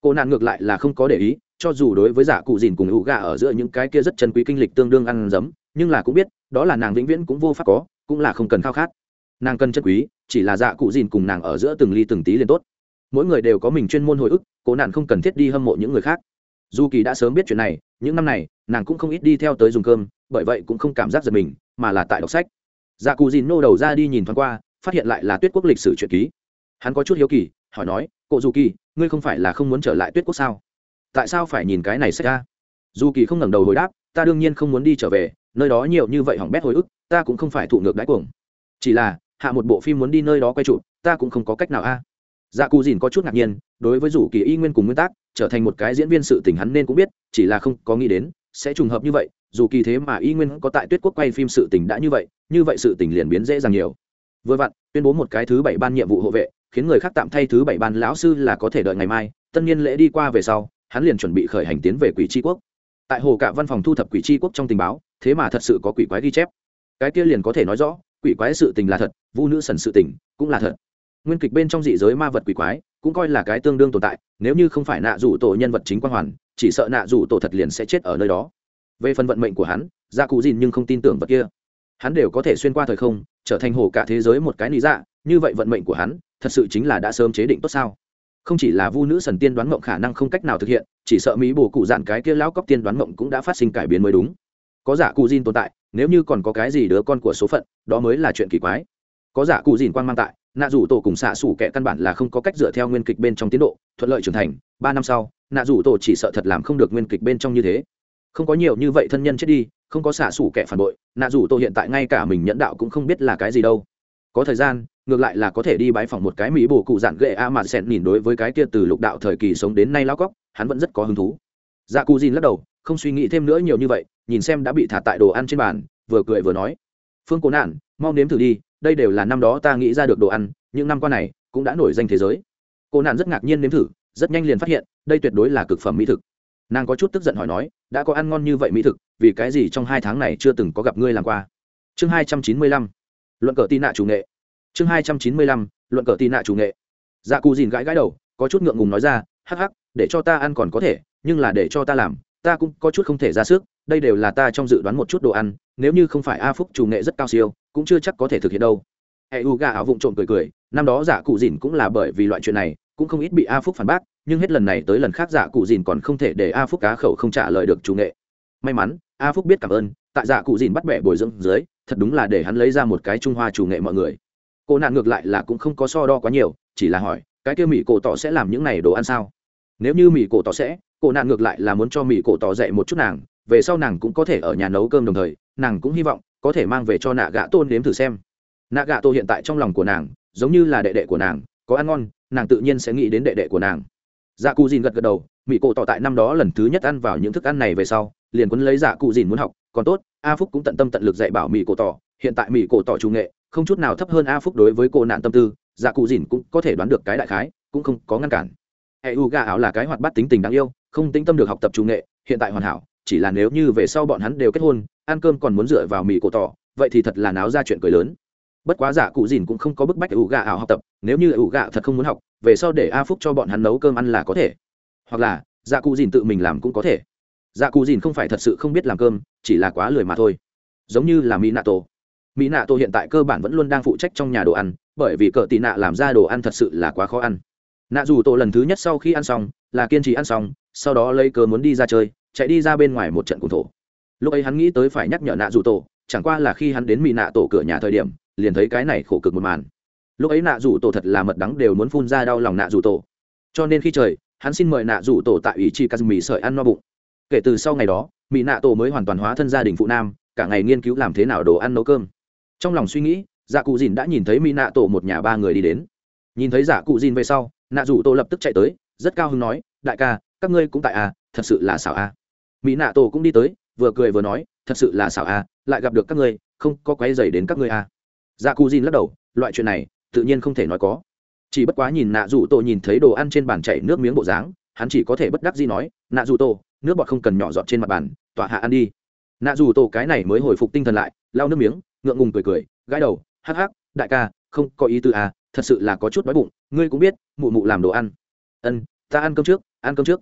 cô nạn ngược lại là không có để ý, cho dù đối với giả cụ dìn cùng hữu gà ở giữa những cái kia rất chân quý kinh lịch tương đương ăn giấm nhưng là cũng biết, đó là nàng vĩnh viễn cũng vô pháp có, cũng là không cần khao khát. Nàng cần chân quý, chỉ là dạ cụ dìn cùng nàng ở giữa từng ly từng tí liền tốt. Mỗi người đều có mình chuyên môn hồi ức cố nạn không cần thiết đi hâm mộ những người khác. Dù kỳ đã sớm biết chuyện này, những năm này, nàng cũng không ít đi theo tới dùng cơm, bởi vậy cũng không cảm giác giật mình, mà là tại đọc sách. Dạ cụ dìn nô đầu ra đi nhìn thoáng qua, phát hiện lại là tuyết quốc lịch sử truyện ký. Hắn có chút hiếu kỳ, hỏi nói cộ dù kỳ, ngươi không phải là không muốn trở lại tuyết quốc sao? Tại sao phải nhìn cái này xảy ra dù kỳ không ngẩng đầu hồi đáp, ta đương nhiên không muốn đi trở về, nơi đó nhiều như vậy hỏng bét hồi ức, ta cũng không phải thụ ngược đáy cuồng. Chỉ là, hạ một bộ phim muốn đi nơi đó quay trụ ta cũng không có cách nào a. Dạ cù dìn có chút ngạc nhiên, đối với Dù kỳ y nguyên cùng nguyên tắc, trở thành một cái diễn viên sự tình hắn nên cũng biết, chỉ là không có nghĩ đến, sẽ trùng hợp như vậy dù kỳ thế mà y nguyên có tại tuyết quốc quay phim sự tình đã như vậy như vậy sự tình liền biến dễ dàng nhiều. Vừa vặn, tuyên bố một cái thứ bảy ban nhiệm vụ hộ vệ khiến người khác tạm thay thứ bảy ban lão sư là có thể đợi ngày mai, tân niên lễ đi qua về sau, hắn liền chuẩn bị khởi hành tiến về quỷ tri quốc. Tại hồ cả văn phòng thu thập quỷ tri quốc trong tình báo, thế mà thật sự có quỷ quái ghi chép. Cái kia liền có thể nói rõ, quỷ quái sự tình là thật, vu sự tình cũng là thật. Nguyên kịch bên trong dị giới ma vật quỷ quái cũng coi là cái tương đương tồn tại, nếu như không phải nạ rủ tổ nhân vật chính quang hoàn, chỉ sợ nạ rủ tổ thật liền sẽ chết ở nơi đó. Về phần vận mệnh của hắn gia cụ dìn nhưng không tin tưởng vật kia. Hắn đều có thể xuyên qua thời không, trở thành hồ cả thế giới một cái lý dạ như vậy vận mệnh của hắn thật sự chính là đã sớm chế định tốt sao? Không chỉ là vu nữ thần tiên đoán mộng khả năng không cách nào thực hiện, chỉ sợ mỹ bồ cụ dạn cái kia lão cóc tiên đoán mộng cũng đã phát sinh cải biến mới đúng. Có giả cụ dìn tồn tại, nếu như còn có cái gì đứa con của số phận, đó mới là chuyện kỳ quái. Có giả cụ dìn quang mang tại, nạ rủ tổ cùng xạ xủ kẻ căn bản là không có cách dựa theo nguyên kịch bên trong tiến độ, thuận lợi trưởng thành, ba năm sau, nạ rủ tổ chỉ sợ thật làm không được nguyên kịch bên trong như thế. Không có nhiều như vậy thân nhân chết đi, không có xạ xủ kẻ phản bội, nạ rủ tổ hiện tại ngay cả mình nhẫn đạo cũng không biết là cái gì đâu. Có thời gian ngược lại là có thể đi bái phỏng một cái mỹ bổ cụ dạng ghệ a mà sen nhìn đối với cái kia từ lục đạo thời kỳ sống đến nay lao cóc hắn vẫn rất có hứng thú. Dạ cù dìn lắc đầu, không suy nghĩ thêm nữa nhiều như vậy, nhìn xem đã bị thả tại đồ ăn trên bàn, vừa cười vừa nói, phương cố nạn mau nếm thử đi, đây đều là năm đó ta nghĩ ra được đồ ăn, những năm qua này cũng đã nổi danh thế giới. Cô nạn rất ngạc nhiên nếm thử, rất nhanh liền phát hiện, đây tuyệt đối là cực phẩm mỹ thực. Nàng có chút tức giận hỏi nói, đã có ăn ngon như vậy mỹ thực, vì cái gì trong hai tháng này chưa từng có gặp ngươi làm qua? Chương hai trăm chín mươi lăm, luận cờ tin nạ chủ nghệ chương hai trăm chín mươi lăm, luận cờ tị nạ chủ nghệ. Dạ cù dìn gãi gãi đầu, có chút ngượng ngùng nói ra, hắc hắc, để cho ta ăn còn có thể, nhưng là để cho ta làm, ta cũng có chút không thể ra sức, đây đều là ta trong dự đoán một chút đồ ăn, nếu như không phải a phúc chủ nghệ rất cao siêu, cũng chưa chắc có thể thực hiện đâu. Hệ u gà áo vụng trộm cười cười, năm đó dạ giả cụ dìn cũng là bởi vì loại chuyện này, cũng không ít bị a phúc phản bác, nhưng hết lần này tới lần khác dạ giả cụ dìn còn không thể để a phúc cá khẩu không trả lời được chủ nghệ. May mắn, a phúc biết cảm ơn, tại dạ giả cụ dìn bắt bẻ bồi dưỡng dưới, thật đúng là để hắn lấy ra một cái trung hoa chủ nghệ mọi người cô nạn ngược lại là cũng không có so đo quá nhiều, chỉ là hỏi, cái kia mỹ cổ tỏ sẽ làm những này đồ ăn sao? Nếu như mỹ cổ tỏ sẽ, cô nạn ngược lại là muốn cho mỹ cổ tỏ dạy một chút nàng, về sau nàng cũng có thể ở nhà nấu cơm đồng thời, nàng cũng hy vọng có thể mang về cho nạ gạ tôn nếm thử xem. Nạ gạ tô hiện tại trong lòng của nàng, giống như là đệ đệ của nàng, có ăn ngon, nàng tự nhiên sẽ nghĩ đến đệ đệ của nàng. Dạ cụ dìn gật gật đầu mỹ cổ tỏ tại năm đó lần thứ nhất ăn vào những thức ăn này về sau, liền quấn lấy dạ cụ dìn muốn học, còn tốt, a phúc cũng tận tâm tận lực dạy bảo mỹ cổ tỏ, hiện tại mỹ cổ tỏ chủ nghệ không chút nào thấp hơn a phúc đối với cô nạn tâm tư dạ cụ dìn cũng có thể đoán được cái đại khái, cũng không có ngăn cản. E u gà áo là cái hoạt bát tính tình đáng yêu, không tĩnh tâm được học tập trung nghệ, hiện tại hoàn hảo, chỉ là nếu như về sau bọn hắn đều kết hôn, ăn cơm còn muốn dựa vào mì cổ tỏ, vậy thì thật là náo ra chuyện cười lớn. Bất quá giả cụ dìn cũng không có bức bách ủ gà ảo học tập, nếu như ủ gà thật không muốn học, về sau để a phúc cho bọn hắn nấu cơm ăn là có thể. Hoặc là dạ cụ dìn tự mình làm cũng có thể. Dạ cụ dìn không phải thật sự không biết làm cơm, chỉ là quá lười mà thôi. Giống như là mỹ nato tổ mỹ nạ tổ hiện tại cơ bản vẫn luôn đang phụ trách trong nhà đồ ăn, bởi vì cờ tị nạ làm ra đồ ăn thật sự là quá khó ăn. Nạ dù tổ lần thứ nhất sau khi ăn xong, là kiên trì ăn xong, sau đó lấy cớ muốn đi ra chơi, chạy đi ra bên ngoài một trận cùng thổ. Lúc ấy hắn nghĩ tới phải nhắc nhở nạ dù tổ chẳng qua là khi hắn đến mỹ nạ tổ cửa nhà thời điểm, liền thấy cái này khổ cực một màn. Lúc ấy nạ dù tổ thật là mật đắng đều muốn phun ra đau lòng nạ dù tổ cho nên khi trời, hắn xin mời nạ dù tổ tại ủy chi kazumi sợi ăn no bụng. Kể từ sau ngày đó, mỹ nạ tổ mới hoàn toàn hóa thân gia đình phụ nam, cả ngày nghiên cứu làm thế nào đồ ăn nấu cơm trong lòng suy nghĩ dạ cụ dìn đã nhìn thấy mỹ nạ tổ một nhà ba người đi đến. Nhìn thấy dạ cụ dìn về sau, nạ rủ tổ lập tức chạy tới, rất cao hứng nói, đại ca, các ngươi cũng tại à thật sự là xảo à. Mỹ nạ tổ cũng đi tới, vừa cười vừa nói, thật sự là xảo à lại gặp được các ngươi, không có quấy dày đến các ngươi à. Dạ cụ dìn lắc đầu, loại chuyện này, tự nhiên không thể nói có. Chỉ bất quá nhìn nạ rủ tổ nhìn thấy đồ ăn trên bàn chảy nước miếng bộ dáng, hắn chỉ có thể bất đắc gì nói, nạ rủ tổ, nước bọt không cần nhỏ giọt trên mặt bàn tọa hạ ăn đi. Nạ rủ tổ cái này mới hồi phục tinh thần lại, lau nước miếng ngượng ngùng cười cười, gãi đầu, hắc hắc, đại ca, không có ý tư à thật sự là có chút đói bụng, ngươi cũng biết, mụ mụ làm đồ ăn. Ân, ta ăn cơm trước, ăn cơm trước.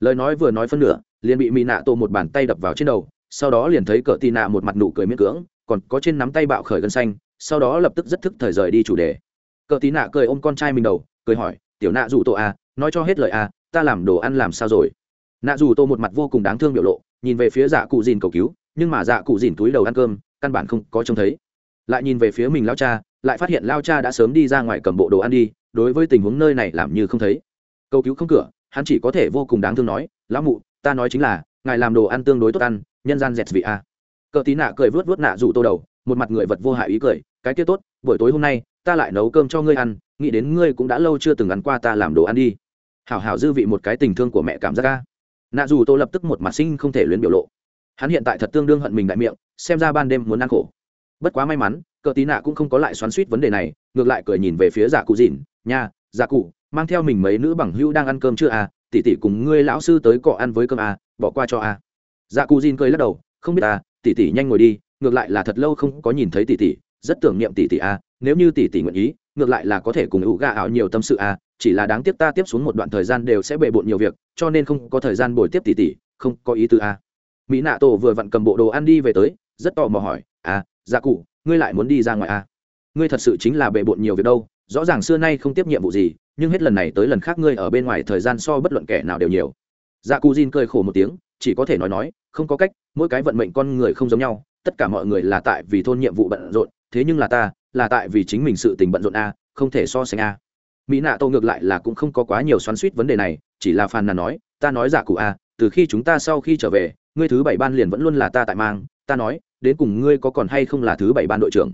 Lời nói vừa nói phân nửa, liền bị mỹ nạ tổ một bàn tay đập vào trên đầu, sau đó liền thấy cỡ tì nạ một mặt nụ cười miễn cưỡng, còn có trên nắm tay bạo khởi gân xanh, sau đó lập tức rất thức thời rời đi chủ đề. Cỡ tì nạ cười ôm con trai mình đầu, cười hỏi, tiểu nạ dù tổ à nói cho hết lời à ta làm đồ ăn làm sao rồi? Nạ dù tô một mặt vô cùng đáng thương biểu lộ, nhìn về phía dạ cụ dìn cầu cứu, nhưng mà dạ cụ dìn túi đầu ăn cơm căn bản không có trông thấy. Lại nhìn về phía mình lao cha, lại phát hiện lao cha đã sớm đi ra ngoài cầm bộ đồ ăn đi, đối với tình huống nơi này làm như không thấy. Cầu cứu không cửa, hắn chỉ có thể vô cùng đáng thương nói, lão mụ, ta nói chính là, ngài làm đồ ăn tương đối tốt ăn, nhân gian dẹt vị a. À. cờ tí nạ cười vớt vớt nạ rủ tô đầu, một mặt người vật vô hại ý cười, cái kia tốt, buổi tối hôm nay, ta lại nấu cơm cho ngươi ăn, nghĩ đến ngươi cũng đã lâu chưa từng ăn qua ta làm đồ ăn đi. Hảo hảo dư vị một cái tình thương của mẹ cảm giác ca nạ dù tô lập tức một mặt sinh không thể luyến biểu lộ hắn hiện tại thật tương đương hận mình đại miệng, xem ra ban đêm muốn ăn khổ bất quá may mắn, cờ tí nạ cũng không có lại xoắn suýt vấn đề này, ngược lại cười nhìn về phía giả cụ dìn nha, giả cụ, mang theo mình mấy nữ bằng hữu đang ăn cơm chưa à tỉ tỉ cùng ngươi lão sư tới cọ ăn với cơm à bỏ qua cho à giả cụ dìn cười lắc đầu, không biết à tỉ tỉ nhanh ngồi đi, ngược lại là thật lâu không có nhìn thấy tỉ tỉ rất tưởng niệm tỷ tỷ à? nếu như tỷ tỷ nguyện ý, ngược lại là có thể cùng ủ gà ảo nhiều tâm sự à? chỉ là đáng tiếc ta tiếp xuống một đoạn thời gian đều sẽ bề bộn nhiều việc, cho nên không có thời gian bồi tiếp tỷ tỷ, không có ý tư à? Mỹ nạ tổ vừa vặn cầm bộ đồ ăn đi về tới, rất tò mò hỏi à dạ cụ, ngươi lại muốn đi ra ngoài à? ngươi thật sự chính là bề bộn nhiều việc đâu, rõ ràng xưa nay không tiếp nhiệm vụ gì, nhưng hết lần này tới lần khác ngươi ở bên ngoài thời gian so bất luận kẻ nào đều nhiều dạ cụ jin cười khổ một tiếng, chỉ có thể nói nói, không có cách, mỗi cái vận mệnh con người không giống nhau, tất cả mọi người là tại vì thôn nhiệm vụ bận rộn, thế nhưng là ta, là tại vì chính mình sự tình bận rộn a không thể so sánh a mỹ nạ tô ngược lại là cũng không có quá nhiều xoắn suýt vấn đề này, chỉ là phàn nàn nói, ta nói giả cụ a từ khi chúng ta sau khi trở về ngươi thứ bảy ban liền vẫn luôn là ta tại mang, ta nói, đến cùng ngươi có còn hay không là thứ bảy ban đội trưởng?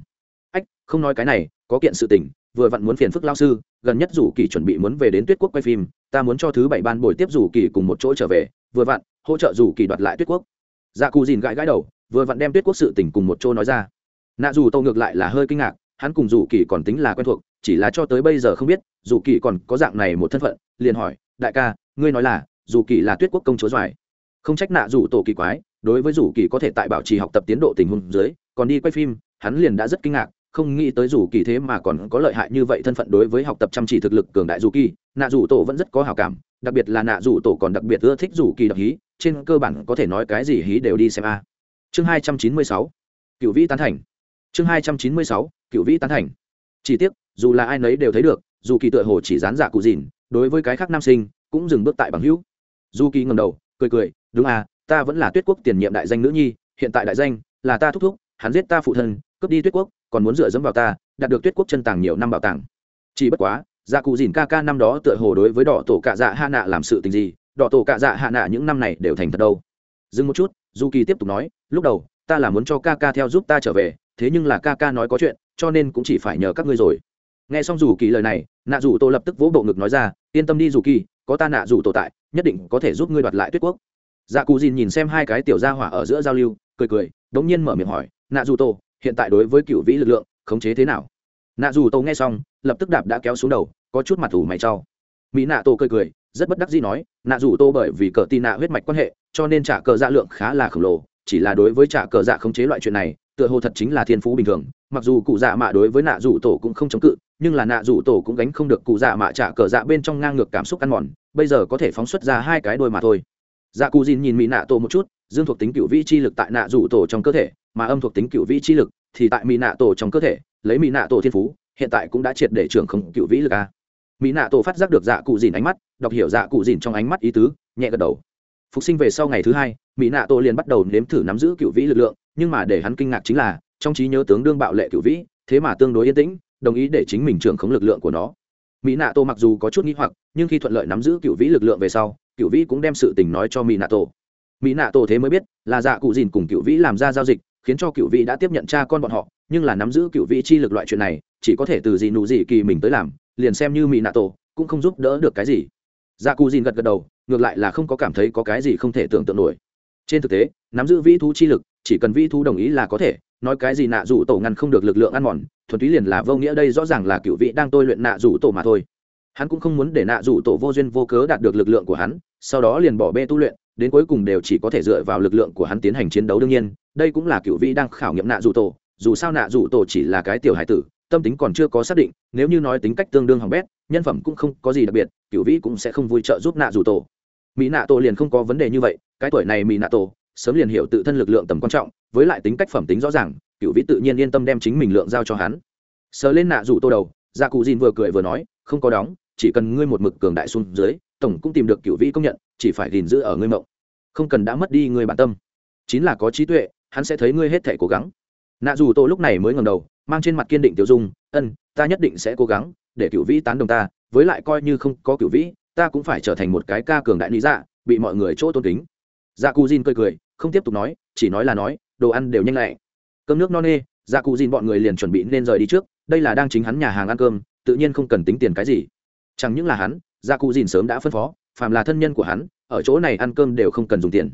Ách, không nói cái này, có kiện sự tình, vừa vặn muốn phiền phức lao sư, gần nhất rủ kỳ chuẩn bị muốn về đến tuyết quốc quay phim, ta muốn cho thứ bảy ban bồi tiếp rủ kỳ cùng một chỗ trở về, vừa vặn, hỗ trợ rủ kỳ đoạt lại tuyết quốc. Dạ cù dìn gãi gãi đầu, vừa vặn đem tuyết quốc sự tình cùng một chỗ nói ra. Nạ dù tâu ngược lại là hơi kinh ngạc, hắn cùng rủ kỳ còn tính là quen thuộc, chỉ là cho tới bây giờ không biết dù kỳ còn có dạng này một thân phận, liền hỏi, đại ca, ngươi nói là dù kỳ là tuyết quốc công chúa doài không trách nạ rủ tổ kỳ quái, đối với rủ kỳ có thể tại bảo trì học tập tiến độ tình huống dưới, còn đi quay phim, hắn liền đã rất kinh ngạc, không nghĩ tới rủ kỳ thế mà còn có lợi hại như vậy thân phận đối với học tập chăm chỉ thực lực cường đại rủ kỳ, nạ rủ tổ vẫn rất có hào cảm, đặc biệt là nạ rủ tổ còn đặc biệt ưa thích rủ kỳ đọc hí, trên cơ bản có thể nói cái gì hí đều đi xem a. Chương hai trăm chín mươi sáu, cựu vĩ tán thành. Chương hai trăm chín mươi sáu, cựu vĩ tán thành. Chỉ tiếc, dù là ai nấy đều thấy được, dù kỳ tựa hồ chỉ dán giả cụ dìn đối với cái khác nam sinh, cũng dừng bước tại bằng hữu. Dù kỳ ngầm đầu, cười cười đúng à ta vẫn là tuyết quốc tiền nhiệm đại danh nữ nhi, hiện tại đại danh là ta thúc thúc, hắn giết ta phụ thân, cướp đi tuyết quốc, còn muốn dựa dẫm vào ta, đạt được tuyết quốc chân tàng nhiều năm bảo tàng. Chỉ bất quá gia cụ dìn ca ca năm đó tựa hồ đối với đỏ tổ cạ dạ hạ nạ làm sự tình gì, đỏ tổ cạ dạ hạ nạ những năm này đều thành thật đâu. Dừng một chút dù kỳ tiếp tục nói, lúc đầu, ta là muốn cho ca ca theo giúp ta trở về, thế nhưng là ca ca nói có chuyện, cho nên cũng chỉ phải nhờ các ngươi rồi. Nghe xong dù kỳ lời này, nạ dù tô lập tức vỗ bộ ngực nói ra, yên tâm đi dù kỳ, có ta nạ dù tổ tại, nhất định có thể giúp ngươi đoạt lại tuyết quốc dạ cụ dìn nhìn xem hai cái tiểu gia hỏa ở giữa giao lưu, cười cười đống nhiên mở miệng hỏi, nạ dù tổ hiện tại đối với cựu vĩ lực lượng, khống chế thế nào? Nạ dù tổ nghe xong, lập tức đạp đã kéo xuống đầu, có chút mặt ủ mày trau mỹ nạ tổ cười cười, rất bất đắc dĩ nói, nạ dù tô bởi vì cờ tì nạ huyết mạch quan hệ, cho nên trả cờ dạ lượng khá là khổng lồ, chỉ là đối với trả cờ dạ khống chế loại chuyện này, tựa hồ thật chính là thiên phú bình thường, mặc dù cụ dạ mạ đối với nạ dù tổ cũng không chống cự, nhưng là nạ dù tổ cũng gánh không được cụ dạ mạ trả cờ dạ bên trong ngang ngược cảm xúc ăn mòn, bây giờ có thể phóng xuất ra hai cái đôi mà thôi dạ cù dìn nhìn mỹ nạ tổ một chút, dương thuộc tính cựu vĩ chi lực tại nạ rủ tổ trong cơ thể, mà âm thuộc tính cựu vĩ chi lực thì tại mỹ nạ tổ trong cơ thể, lấy mỹ nạ tổ thiên phú, hiện tại cũng đã triệt để trưởng không cựu vĩ lực a. Mỹ nạ tổ phát giác được dạ cụ dìn ánh mắt, đọc hiểu dạ cụ dìn trong ánh mắt ý tứ, nhẹ gật đầu. Phục sinh về sau ngày thứ hai mỹ nạ tổ liền bắt đầu nếm thử nắm giữ cựu vĩ lực lượng, nhưng mà để hắn kinh ngạc chính là, trong trí nhớ tướng đương bạo lệ cựu vĩ, thế mà tương đối yên tĩnh, đồng ý để chính mình trưởng khống lực lượng của nó. Mỹ nạ tổ mặc dù có chút n g h i hoặc, nhưng khi thuận lợi nắm giữ cựu vĩ lực lượng về sau cựu vĩ cũng đem sự tình nói cho mỹ nạ tổ mỹ nạ tổ thế mới biết, là dạ cụ dìn cùng cựu vĩ làm ra giao dịch, khiến cho cựu vĩ đã tiếp nhận cha con bọn họ, nhưng là nắm giữ cựu vĩ chi lực loại chuyện này, chỉ có thể từ gì nụ gì kỳ mình tới làm, liền xem như mỹ nạ tổ cũng không giúp đỡ được cái gì. Dạ cụ dìn gật gật đầu, ngược lại là không có cảm thấy có cái gì không thể tưởng tượng nổi. Trên thực tế, nắm giữ vĩ thú chi lực, chỉ cần vĩ thú đồng ý là có thể, nói cái gì nạ rủ tổ ngăn không được lực lượng ăn mòn, thuần túy liền là vô nghĩa đây rõ ràng là cựu vị đang tôi luyện nạ rủ tổ mà thôi hắn cũng không muốn để nạ rủ tổ vô duyên vô cớ đạt được lực lượng của hắn, sau đó liền bỏ bê tu luyện, đến cuối cùng đều chỉ có thể dựa vào lực lượng của hắn tiến hành chiến đấu đương nhiên. Đây cũng là cựu vĩ đang khảo nghiệm nạ rủ tổ, dù sao nạ rủ tổ chỉ là cái tiểu hải tử, tâm tính còn chưa có xác định, nếu như nói tính cách tương đương hỏng bét, nhân phẩm cũng không có gì đặc biệt, cựu vĩ cũng sẽ không vui trợ giúp nạ rủ tổ. Mỹ nạ tổ liền không có vấn đề như vậy, cái tuổi này mỹ nạ tổ, sớm liền hiểu tự thân lực lượng tầm quan trọng, với lại tính cách phẩm tính rõ ràng, cựu vĩ tự nhiên yên tâm đem chính mình lượng giao cho hắn. Sờ lên nạ rủ tô đầu gia cụ dìn vừa cười vừa nói, không có đóng chỉ cần ngươi một mực cường đại xuống dưới, tổng cũng tìm được cựu vĩ công nhận, chỉ phải gìn giữ ở ngươi mộng. Không cần đã mất đi ngươi bản tâm. Chính là có trí tuệ, hắn sẽ thấy ngươi hết thể cố gắng. Nạ dù tô lúc này mới ngầm đầu, mang trên mặt kiên định tiêu dung, ân, ta nhất định sẽ cố gắng để cựu vĩ tán đồng ta, với lại coi như không có cựu vĩ, ta cũng phải trở thành một cái ca cường đại lý dạ bị mọi người chỗ tôn kính. Dạ cù dìn cười cười, không tiếp tục nói, chỉ nói là nói, đồ ăn đều nhanh lẹ. Cơm nước no nê dạ cù dìn bọn người liền chuẩn bị nên rời đi trước, đây là đang chính hắn nhà hàng ăn cơm, tự nhiên không cần tính tiền cái gì chẳng những là hắn gia cụ dìn sớm đã phân phó, phàm là thân nhân của hắn, ở chỗ này ăn cơm đều không cần dùng tiền.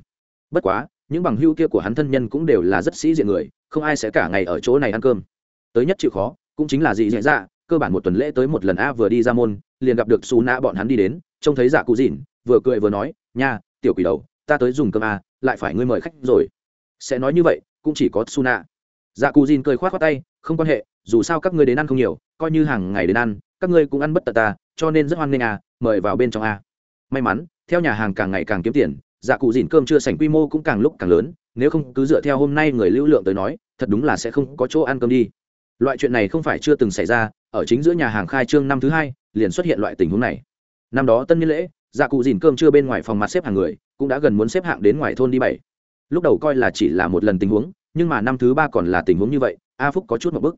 Bất quá, những bằng hưu kia của hắn thân nhân cũng đều là rất sĩ diện người, không ai sẽ cả ngày ở chỗ này ăn cơm. Tới nhất chịu khó, cũng chính là gì dễ dạ cơ bản một tuần lễ tới một lần a vừa đi ra môn, liền gặp được xù nã bọn hắn đi đến, trông thấy dạ cụ dìn, vừa cười vừa nói, nha, tiểu quỷ đầu, ta tới dùng cơm a, lại phải ngươi mời khách rồi. Sẽ nói như vậy, cũng chỉ có su nạ dạ cụ dìn cười khoát khoát tay, không quan hệ, dù sao các ngươi đến ăn không nhiều, coi như hàng ngày đến ăn các ngươi cũng ăn bất tật ta, cho nên rất hoan nghênh à mời vào bên trong a may mắn, theo nhà hàng càng ngày càng kiếm tiền dạ cụ dìn cơm chưa sành quy mô cũng càng lúc càng lớn, nếu không cứ dựa theo hôm nay người lưu lượng tới nói, thật đúng là sẽ không có chỗ ăn cơm đi. Loại chuyện này không phải chưa từng xảy ra, ở chính giữa nhà hàng khai trương năm thứ hai, liền xuất hiện loại tình huống này. Năm đó tân niên lễ dạ cụ dìn cơm chưa bên ngoài phòng mặt xếp hàng người, cũng đã gần muốn xếp hạng đến ngoài thôn đi bảy. Lúc đầu coi là chỉ là một lần tình huống, nhưng mà năm thứ ba còn là tình huống như vậy, a phúc có chút một bức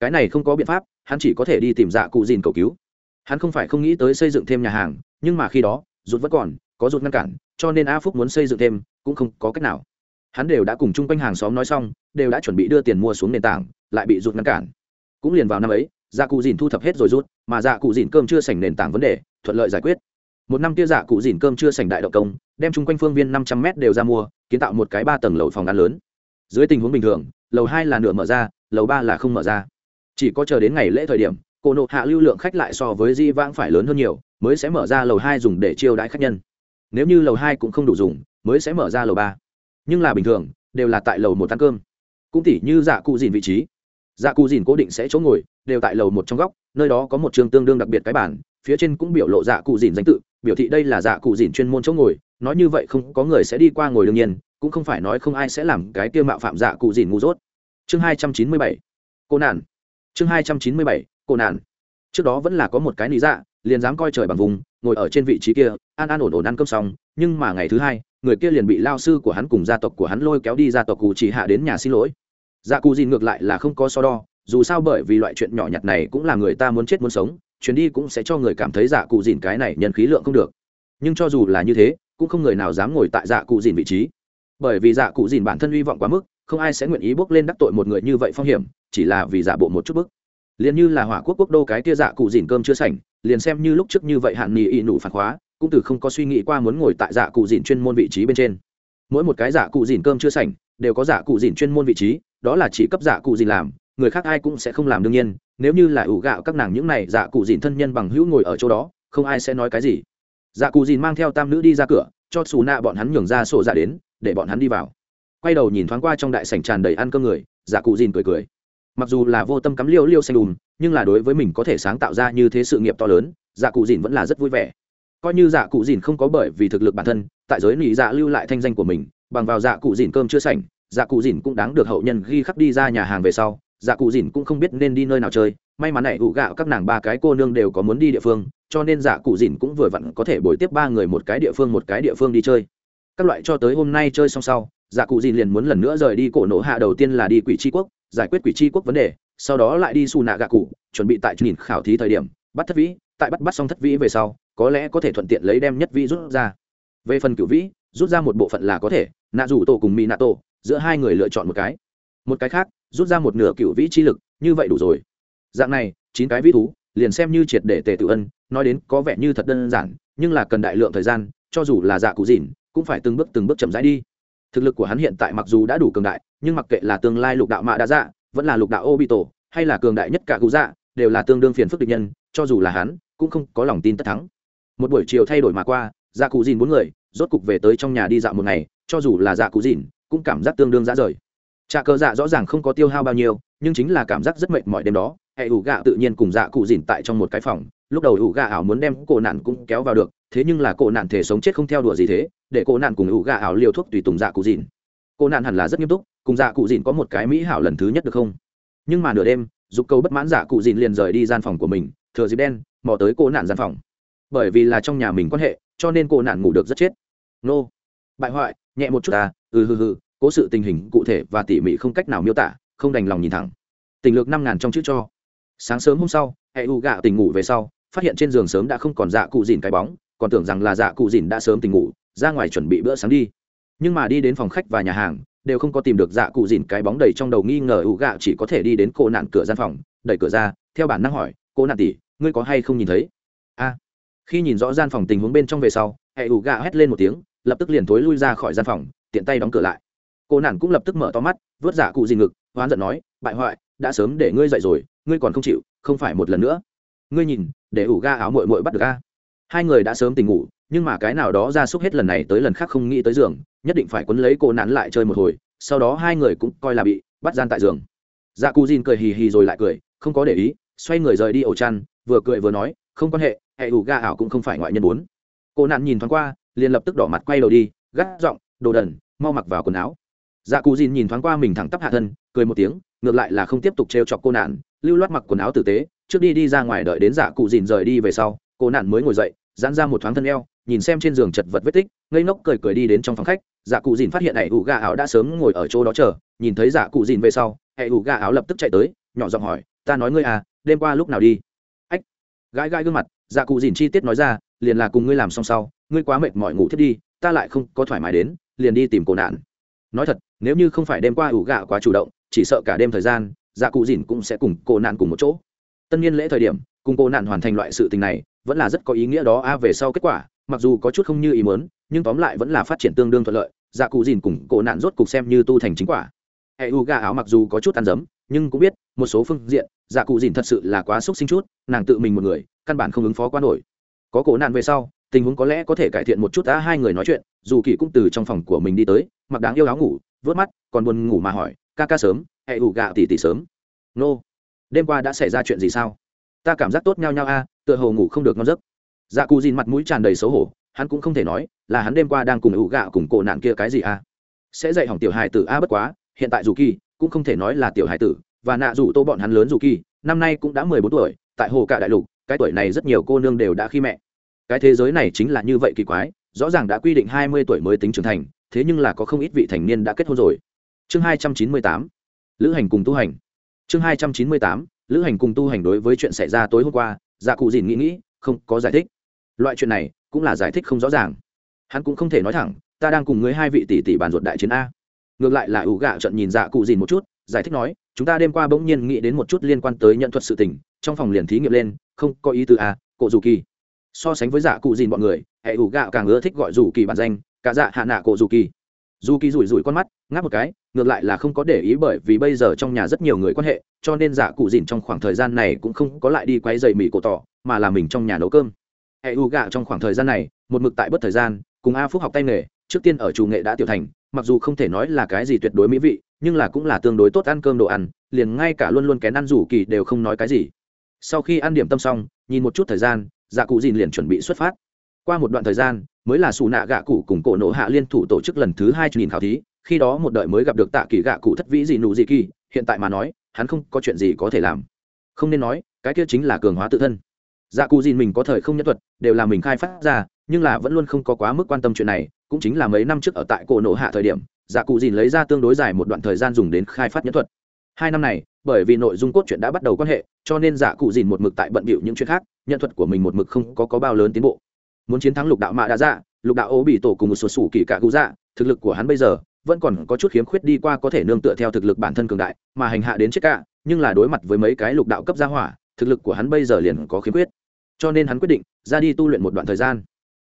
cái này không có biện pháp hắn chỉ có thể đi tìm dạ cụ dìn cầu cứu. Hắn không phải không nghĩ tới xây dựng thêm nhà hàng, nhưng mà khi đó, rụt vẫn còn, có rụt ngăn cản, cho nên a phúc muốn xây dựng thêm, cũng không có cách nào. Hắn đều đã cùng chung quanh hàng xóm nói xong, đều đã chuẩn bị đưa tiền mua xuống nền tảng, lại bị rụt ngăn cản. Cũng liền vào năm ấy dạ cụ dìn thu thập hết rồi rút mà dạ cụ dìn cơm chưa sành nền tảng vấn đề, thuận lợi giải quyết. Một năm kia dạ cụ dìn cơm chưa sành đại động công, đem chung quanh phương viên năm trăm m đều ra mua, kiến tạo một cái ba tầng lầu phòng ăn lớn. Dưới tình huống bình thường, lầu hai là nửa mở ra, lầu ba là không mở ra chỉ có chờ đến ngày lễ thời điểm cổ nộ hạ lưu lượng khách lại so với di vãng phải lớn hơn nhiều, mới sẽ mở ra lầu hai dùng để chiêu đãi khách nhân. Nếu như lầu hai cũng không đủ dùng, mới sẽ mở ra lầu ba. Nhưng là bình thường, đều là tại lầu một ăn cơm. Cũng tỉ như dạ cụ dìn vị trí. Dạ cụ dìn cố định sẽ chỗ ngồi, đều tại lầu một trong góc, nơi đó có một trường tương đương đặc biệt cái bản phía trên cũng biểu lộ dạ cụ dìn danh tự, biểu thị đây là dạ cụ dìn chuyên môn chỗ ngồi, nói như vậy không có người sẽ đi qua ngồi đương nhiên, cũng không phải nói không ai sẽ làm cái kia mạo phạm dạ cụ dìn ngu dốt. Chương hai trăm chín mươi bảy. Cô nản chương hai trăm chín mươi bảy cô nạn. Trước đó vẫn là có một cái lý dạ liền dám coi trời bằng vùng, ngồi ở trên vị trí kia, an an ổn ổn ăn cơm xong, nhưng mà ngày thứ hai, người kia liền bị lao sư của hắn cùng gia tộc của hắn lôi kéo đi gia tộc cụ chỉ hạ đến nhà xin lỗi. Dạ cụ gì ngược lại là không có so đo, dù sao bởi vì loại chuyện nhỏ nhặt này cũng là người ta muốn chết muốn sống, chuyến đi cũng sẽ cho người cảm thấy dạ cụ dìn cái này nhân khí lượng không được. Nhưng cho dù là như thế, cũng không người nào dám ngồi tại dạ cụ dìn vị trí. Bởi vì dạ cụ dìn bản thân hy vọng quá mức không ai sẽ nguyện ý bước lên đắc tội một người như vậy phong hiểm, chỉ là vì giả bộ một chút bức liền như là hỏa quốc quốc đô cái tia dạ cụ dìn cơm chưa sành liền xem như lúc trước như vậy hạn nhì ị nụ phản khóa, cũng từ không có suy nghĩ qua muốn ngồi tại dạ cụ dìn chuyên môn vị trí bên trên. Mỗi một cái dạ cụ dìn cơm chưa sành đều có dạ cụ dìn chuyên môn vị trí, đó là chỉ cấp dạ cụ dìn làm, người khác ai cũng sẽ không làm đương nhiên, nếu như là ủ gạo các nàng những này dạ cụ dìn thân nhân bằng hữu ngồi ở chỗ đó, không ai sẽ nói cái gì. Dạ cụ dìn mang theo tam nữ đi ra cửa, cho xù nạ bọn hắn nhường ra sổ dạ đến, để bọn hắn đi vào quay đầu nhìn thoáng qua trong đại sảnh tràn đầy ăn cơm người dạ cụ dìn cười cười. Mặc dù là vô tâm cắm liêu liêu xanh đùm, nhưng là đối với mình có thể sáng tạo ra như thế sự nghiệp to lớn dạ cụ dìn vẫn là rất vui vẻ. Coi như dạ cụ dìn không có bởi vì thực lực bản thân, tại giới nỉ dạ lưu lại thanh danh của mình, bằng vào dạ cụ dìn cơm chưa sảnh dạ cụ dìn cũng đáng được hậu nhân ghi khắc đi ra nhà hàng về sau dạ cụ dìn cũng không biết nên đi nơi nào chơi, may mắn này ủ gạo các nàng ba cái cô nương đều có muốn đi địa phương, cho nên dạ cụ dìn cũng vừa vặn có thể bồi tiếp ba người một cái địa phương một cái địa phương đi chơi. Các loại cho tới hôm nay chơi xong sau dạ cụ dìn liền muốn lần nữa rời đi cổ nổ hạ đầu tiên là đi quỷ tri quốc, giải quyết quỷ tri quốc vấn đề, sau đó lại đi xù nạ gạ cụ, chuẩn bị tại nhìn khảo thí thời điểm, bắt thất vĩ, tại bắt bắt xong thất vĩ về sau, có lẽ có thể thuận tiện lấy đem nhất vĩ rút ra. Về phần cựu vĩ, rút ra một bộ phận là có thể, nạ rủ tổ cùng mỹ nạ tổ, giữa hai người lựa chọn một cái. Một cái khác, rút ra một nửa cựu vĩ chi lực, như vậy đủ rồi. Dạng này, chín cái vĩ thú, liền xem như triệt để tề tự ân, nói đến có vẻ như thật đơn giản, nhưng là cần đại lượng thời gian, cho dù là dạ cụ dìn, cũng phải từng bước từng bước chậm rãi đi thực lực của hắn hiện tại mặc dù đã đủ cường đại, nhưng mặc kệ là tương lai lục đạo mạ đã dạ vẫn là lục đạo ô bị tổ hay là cường đại nhất cả cụ dạ đều là tương đương phiền phức địch nhân, cho dù là hắn, cũng không có lòng tin tất thắng. Một buổi chiều thay đổi mà qua dạ cụ dìn bốn người, rốt cục về tới trong nhà đi dạo một ngày, cho dù là dạ cụ dìn, cũng cảm giác tương đương dã rời. Trà cờ dạ rõ ràng không có tiêu hao bao nhiêu, nhưng chính là cảm giác rất mệt mỏi đêm đó hệ ủ gạ tự nhiên cùng dạ cụ dìn tại trong một cái phòng. Lúc đầu ủ gạ ảo muốn đem cổ nạn cũng kéo vào được, thế nhưng là cổ nạn thể sống chết không theo đùa gì thế, để cổ nạn cùng ủ gạ ảo liều thuốc tùy tùng dạ cụ dìn. Cổ nạn hẳn là rất nghiêm túc, cùng dạ cụ dìn có một cái mỹ hảo lần thứ nhất được không? Nhưng mà nửa đêm, dục câu bất mãn dạ cụ dìn liền rời đi gian phòng của mình, thừa dịp đen, mò tới cổ nạn gian phòng. Bởi vì là trong nhà mình quan hệ, cho nên cổ nạn ngủ được rất chết. Nô, bại hoại, nhẹ một chút à ừ hừ hừ, cố sự tình hình cụ thể và tỉ mỉ không cách nào miêu tả, không đành lòng nhìn thẳng. Tình lược năm ngàn trong chữ cho sáng sớm hôm sau, hệ u gạ tỉnh ngủ về sau, phát hiện trên giường sớm đã không còn dạ cụ dìn cái bóng, còn tưởng rằng là dạ cụ dìn đã sớm tỉnh ngủ, ra ngoài chuẩn bị bữa sáng đi. Nhưng mà đi đến phòng khách và nhà hàng, đều không có tìm được dạ cụ dìn cái bóng đầy trong đầu nghi ngờ u gạ chỉ có thể đi đến cô nạn cửa gian phòng, đẩy cửa ra, theo bản năng hỏi, cô nạn tỷ, ngươi có hay không nhìn thấy? A. Khi nhìn rõ gian phòng tình huống bên trong về sau, hệ u gạ hét lên một tiếng, lập tức liền thối lui ra khỏi gian phòng, tiện tay đóng cửa lại. Cô nạn cũng lập tức mở to mắt, vớt dạ cụ dìn ngực, hoán giận nói, bại hoại đã sớm để ngươi dậy rồi, ngươi còn không chịu, không phải một lần nữa. Ngươi nhìn, để ủ ga áo mội mội bắt được ga hai người đã sớm tỉnh ngủ, nhưng mà cái nào đó ra xúc hết lần này tới lần khác không nghĩ tới giường, nhất định phải quấn lấy cô nán lại chơi một hồi, sau đó hai người cũng coi là bị bắt gian tại giường. Dạ cụ dìn cười hì hì rồi lại cười, không có để ý, xoay người rời đi ổ chăn, vừa cười vừa nói, không quan hệ hệ ủ ga ảo cũng không phải ngoại nhân bốn cô nạn nhìn thoáng qua, liền lập tức đỏ mặt quay đầu đi, gắt giọng, đồ đần, mau mặc vào quần áo. Dạ cụ dìn nhìn thoáng qua mình thẳng tắp hạ thân, cười một tiếng ngược lại là không tiếp tục trêu chọc cô nạn, lưu loát mặc quần áo tử tế, trước đi đi ra ngoài đợi đến giả cụ dìn rời đi về sau, cô nạn mới ngồi dậy, giãn ra một thoáng thân eo, nhìn xem trên giường chật vật vết tích, ngây ngốc cười cười đi đến trong phòng khách giả cụ dìn phát hiện hệ ủ gà áo đã sớm ngồi ở chỗ đó chờ, nhìn thấy giả cụ dìn về sau, hệ ủ gà áo lập tức chạy tới, nhỏ giọng hỏi, ta nói ngươi à đêm qua lúc nào đi? Ách, gãi gãi gương mặt giả cụ dìn chi tiết nói ra, liền là cùng ngươi làm xong sau, ngươi quá mệt mỏi ngủ thiết đi, ta lại không có thoải mái đến, liền đi tìm cô nạn. Nói thật, nếu như không phải đêm qua ủ gà quá chủ động chỉ sợ cả đêm thời gian dạ cụ dìn cũng sẽ cùng cô nạn cùng một chỗ. Tất nhiên lễ thời điểm, cùng cô nạn hoàn thành loại sự tình này, vẫn là rất có ý nghĩa đó a về sau kết quả, mặc dù có chút không như ý muốn, nhưng tóm lại vẫn là phát triển tương đương thuận lợi dạ cụ dìn cùng cô nạn rốt cục xem như tu thành chính quả. Hệ u gà áo mặc dù có chút ăn dấm, nhưng cũng biết, một số phương diện dạ cụ dìn thật sự là quá xúc sinh chút, nàng tự mình một người, căn bản không ứng phó quá nổi. Có cổ nạn về sau, tình huống có lẽ có thể cải thiện một chút đã hai người nói chuyện, dù kỳ cũng từ trong phòng của mình đi tới, mặc đáng yêu áo ngủ, vớt mắt, còn buồn ngủ mà hỏi ca ca sớm, hệ ủ gạo tỉ tỉ sớm. Nô, đêm qua đã xảy ra chuyện gì sao? Ta cảm giác tốt nhau nhau a, tựa hồ ngủ không được ngon giấc. Dạ cù dìn mặt mũi tràn đầy xấu hổ, hắn cũng không thể nói là hắn đêm qua đang cùng ủ gạo cùng cổ nạn kia cái gì a. Sẽ dạy hỏng tiểu hài tử a bất quá, hiện tại dù kỳ, cũng không thể nói là tiểu hài tử, và nạ dù tô bọn hắn lớn dù kỳ, năm nay cũng đã mười bốn tuổi, tại hồ cả đại lục, cái tuổi này rất nhiều cô nương đều đã khi mẹ. Cái thế giới này chính là như vậy kỳ quái, rõ ràng đã quy định hai mươi tuổi mới tính trưởng thành, thế nhưng là có không ít vị thành niên đã kết hôn rồi chương hai trăm chín mươi tám, lữ hành cùng tu hành. Chương hai trăm chín mươi tám, lữ hành cùng tu hành đối với chuyện xảy ra tối hôm qua dạ cụ dìn nghĩ nghĩ, không có giải thích. Loại chuyện này cũng là giải thích không rõ ràng. Hắn cũng không thể nói thẳng, ta đang cùng ngươi hai vị tỷ tỷ bàn ruột đại chiến a. Ngược lại là ủ gạ trận nhìn dạ cụ dìn một chút, giải thích nói, chúng ta đêm qua bỗng nhiên nghĩ đến một chút liên quan tới nhận thuật sự tình, trong phòng liền thí nghiệm lên, không có ý tư a cộ dù kỳ. So sánh với dạ cụ dìn bọn người, hệ ủ gạo càng ưa thích gọi dù kỳ bản danh, cả dạ hạ nạ cổ dù kỳ. Dù kỳ rủi rủi con mắt, ngáp một cái ngược lại là không có để ý bởi vì bây giờ trong nhà rất nhiều người quan hệ, cho nên dạ cụ dìn trong khoảng thời gian này cũng không có lại đi quay dày mì cổ tỏ, mà là mình trong nhà nấu cơm. Hệ u gạo trong khoảng thời gian này, một mực tại bất thời gian, cùng a phúc học tay nghề, trước tiên ở chủ nghệ đã tiểu thành, mặc dù không thể nói là cái gì tuyệt đối mỹ vị, nhưng là cũng là tương đối tốt ăn cơm đồ ăn, liền ngay cả luôn luôn kén ăn rủ kỳ đều không nói cái gì. Sau khi ăn điểm tâm xong, nhìn một chút thời gian dạ cụ dìn liền chuẩn bị xuất phát. Qua một đoạn thời gian, mới là xù nạ gạ cụ cùng cổ nộ hạ liên thủ tổ chức lần thứ hai truyền khảo thí khi đó một đợi mới gặp được tạ kỳ gạ cụ thất vĩ gì nụ gì kỳ hiện tại mà nói hắn không có chuyện gì có thể làm. Không nên nói cái kia chính là cường hóa tự thân. Dạ cụ dìn mình có thời không nhân thuật đều là mình khai phát ra nhưng là vẫn luôn không có quá mức quan tâm chuyện này cũng chính là mấy năm trước ở tại cổ nổ hạ thời điểm dạ cụ dìn lấy ra tương đối dài một đoạn thời gian dùng đến khai phát nhân thuật. Hai năm này bởi vì nội dung cốt truyện đã bắt đầu quan hệ cho nên dạ cụ dìn một mực tại bận bịu những chuyện khác nhận thuật của mình một mực không có, có bao lớn tiến bộ. Muốn chiến thắng lục đạo mạ đã dạ lục đạo ố bị tổ cùng một số sủ kỳ cả cụ dạ thực lực của hắn bây giờ vẫn còn có chút khiếm khuyết đi qua có thể nương tựa theo thực lực bản thân cường đại, mà hành hạ đến chết cả, nhưng là đối mặt với mấy cái lục đạo cấp gia hỏa, thực lực của hắn bây giờ liền có khiếm khuyết. Cho nên hắn quyết định ra đi tu luyện một đoạn thời gian.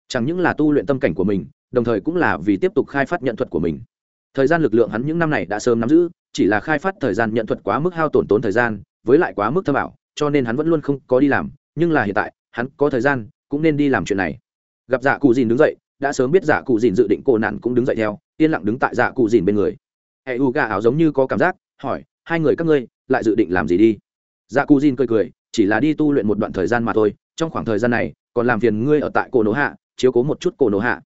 Chẳng những là tu luyện tâm cảnh của mình, đồng thời cũng là vì tiếp tục khai phát nhận thuật của mình. Thời gian lực lượng hắn những năm này đã sớm nắm giữ, chỉ là khai phát thời gian nhận thuật quá mức hao tổn tốn thời gian, với lại quá mức thâm ảo, cho nên hắn vẫn luôn không có đi làm, nhưng là hiện tại, hắn có thời gian, cũng nên đi làm chuyện này. Gặp giả cụ dìn đứng dậy, đã sớm biết giả cụ dìn dự định cô nạn cũng đứng dậy theo yên lặng đứng tại dạ cụ dìn bên người. Hệ u gà áo giống như có cảm giác, hỏi, hai người các ngươi lại dự định làm gì đi? Dạ cụ dìn cười cười, chỉ là đi tu luyện một đoạn thời gian mà thôi, trong khoảng thời gian này, còn làm phiền ngươi ở tại cổ nổ hạ, chiếu cố một chút cổ nổ hạ.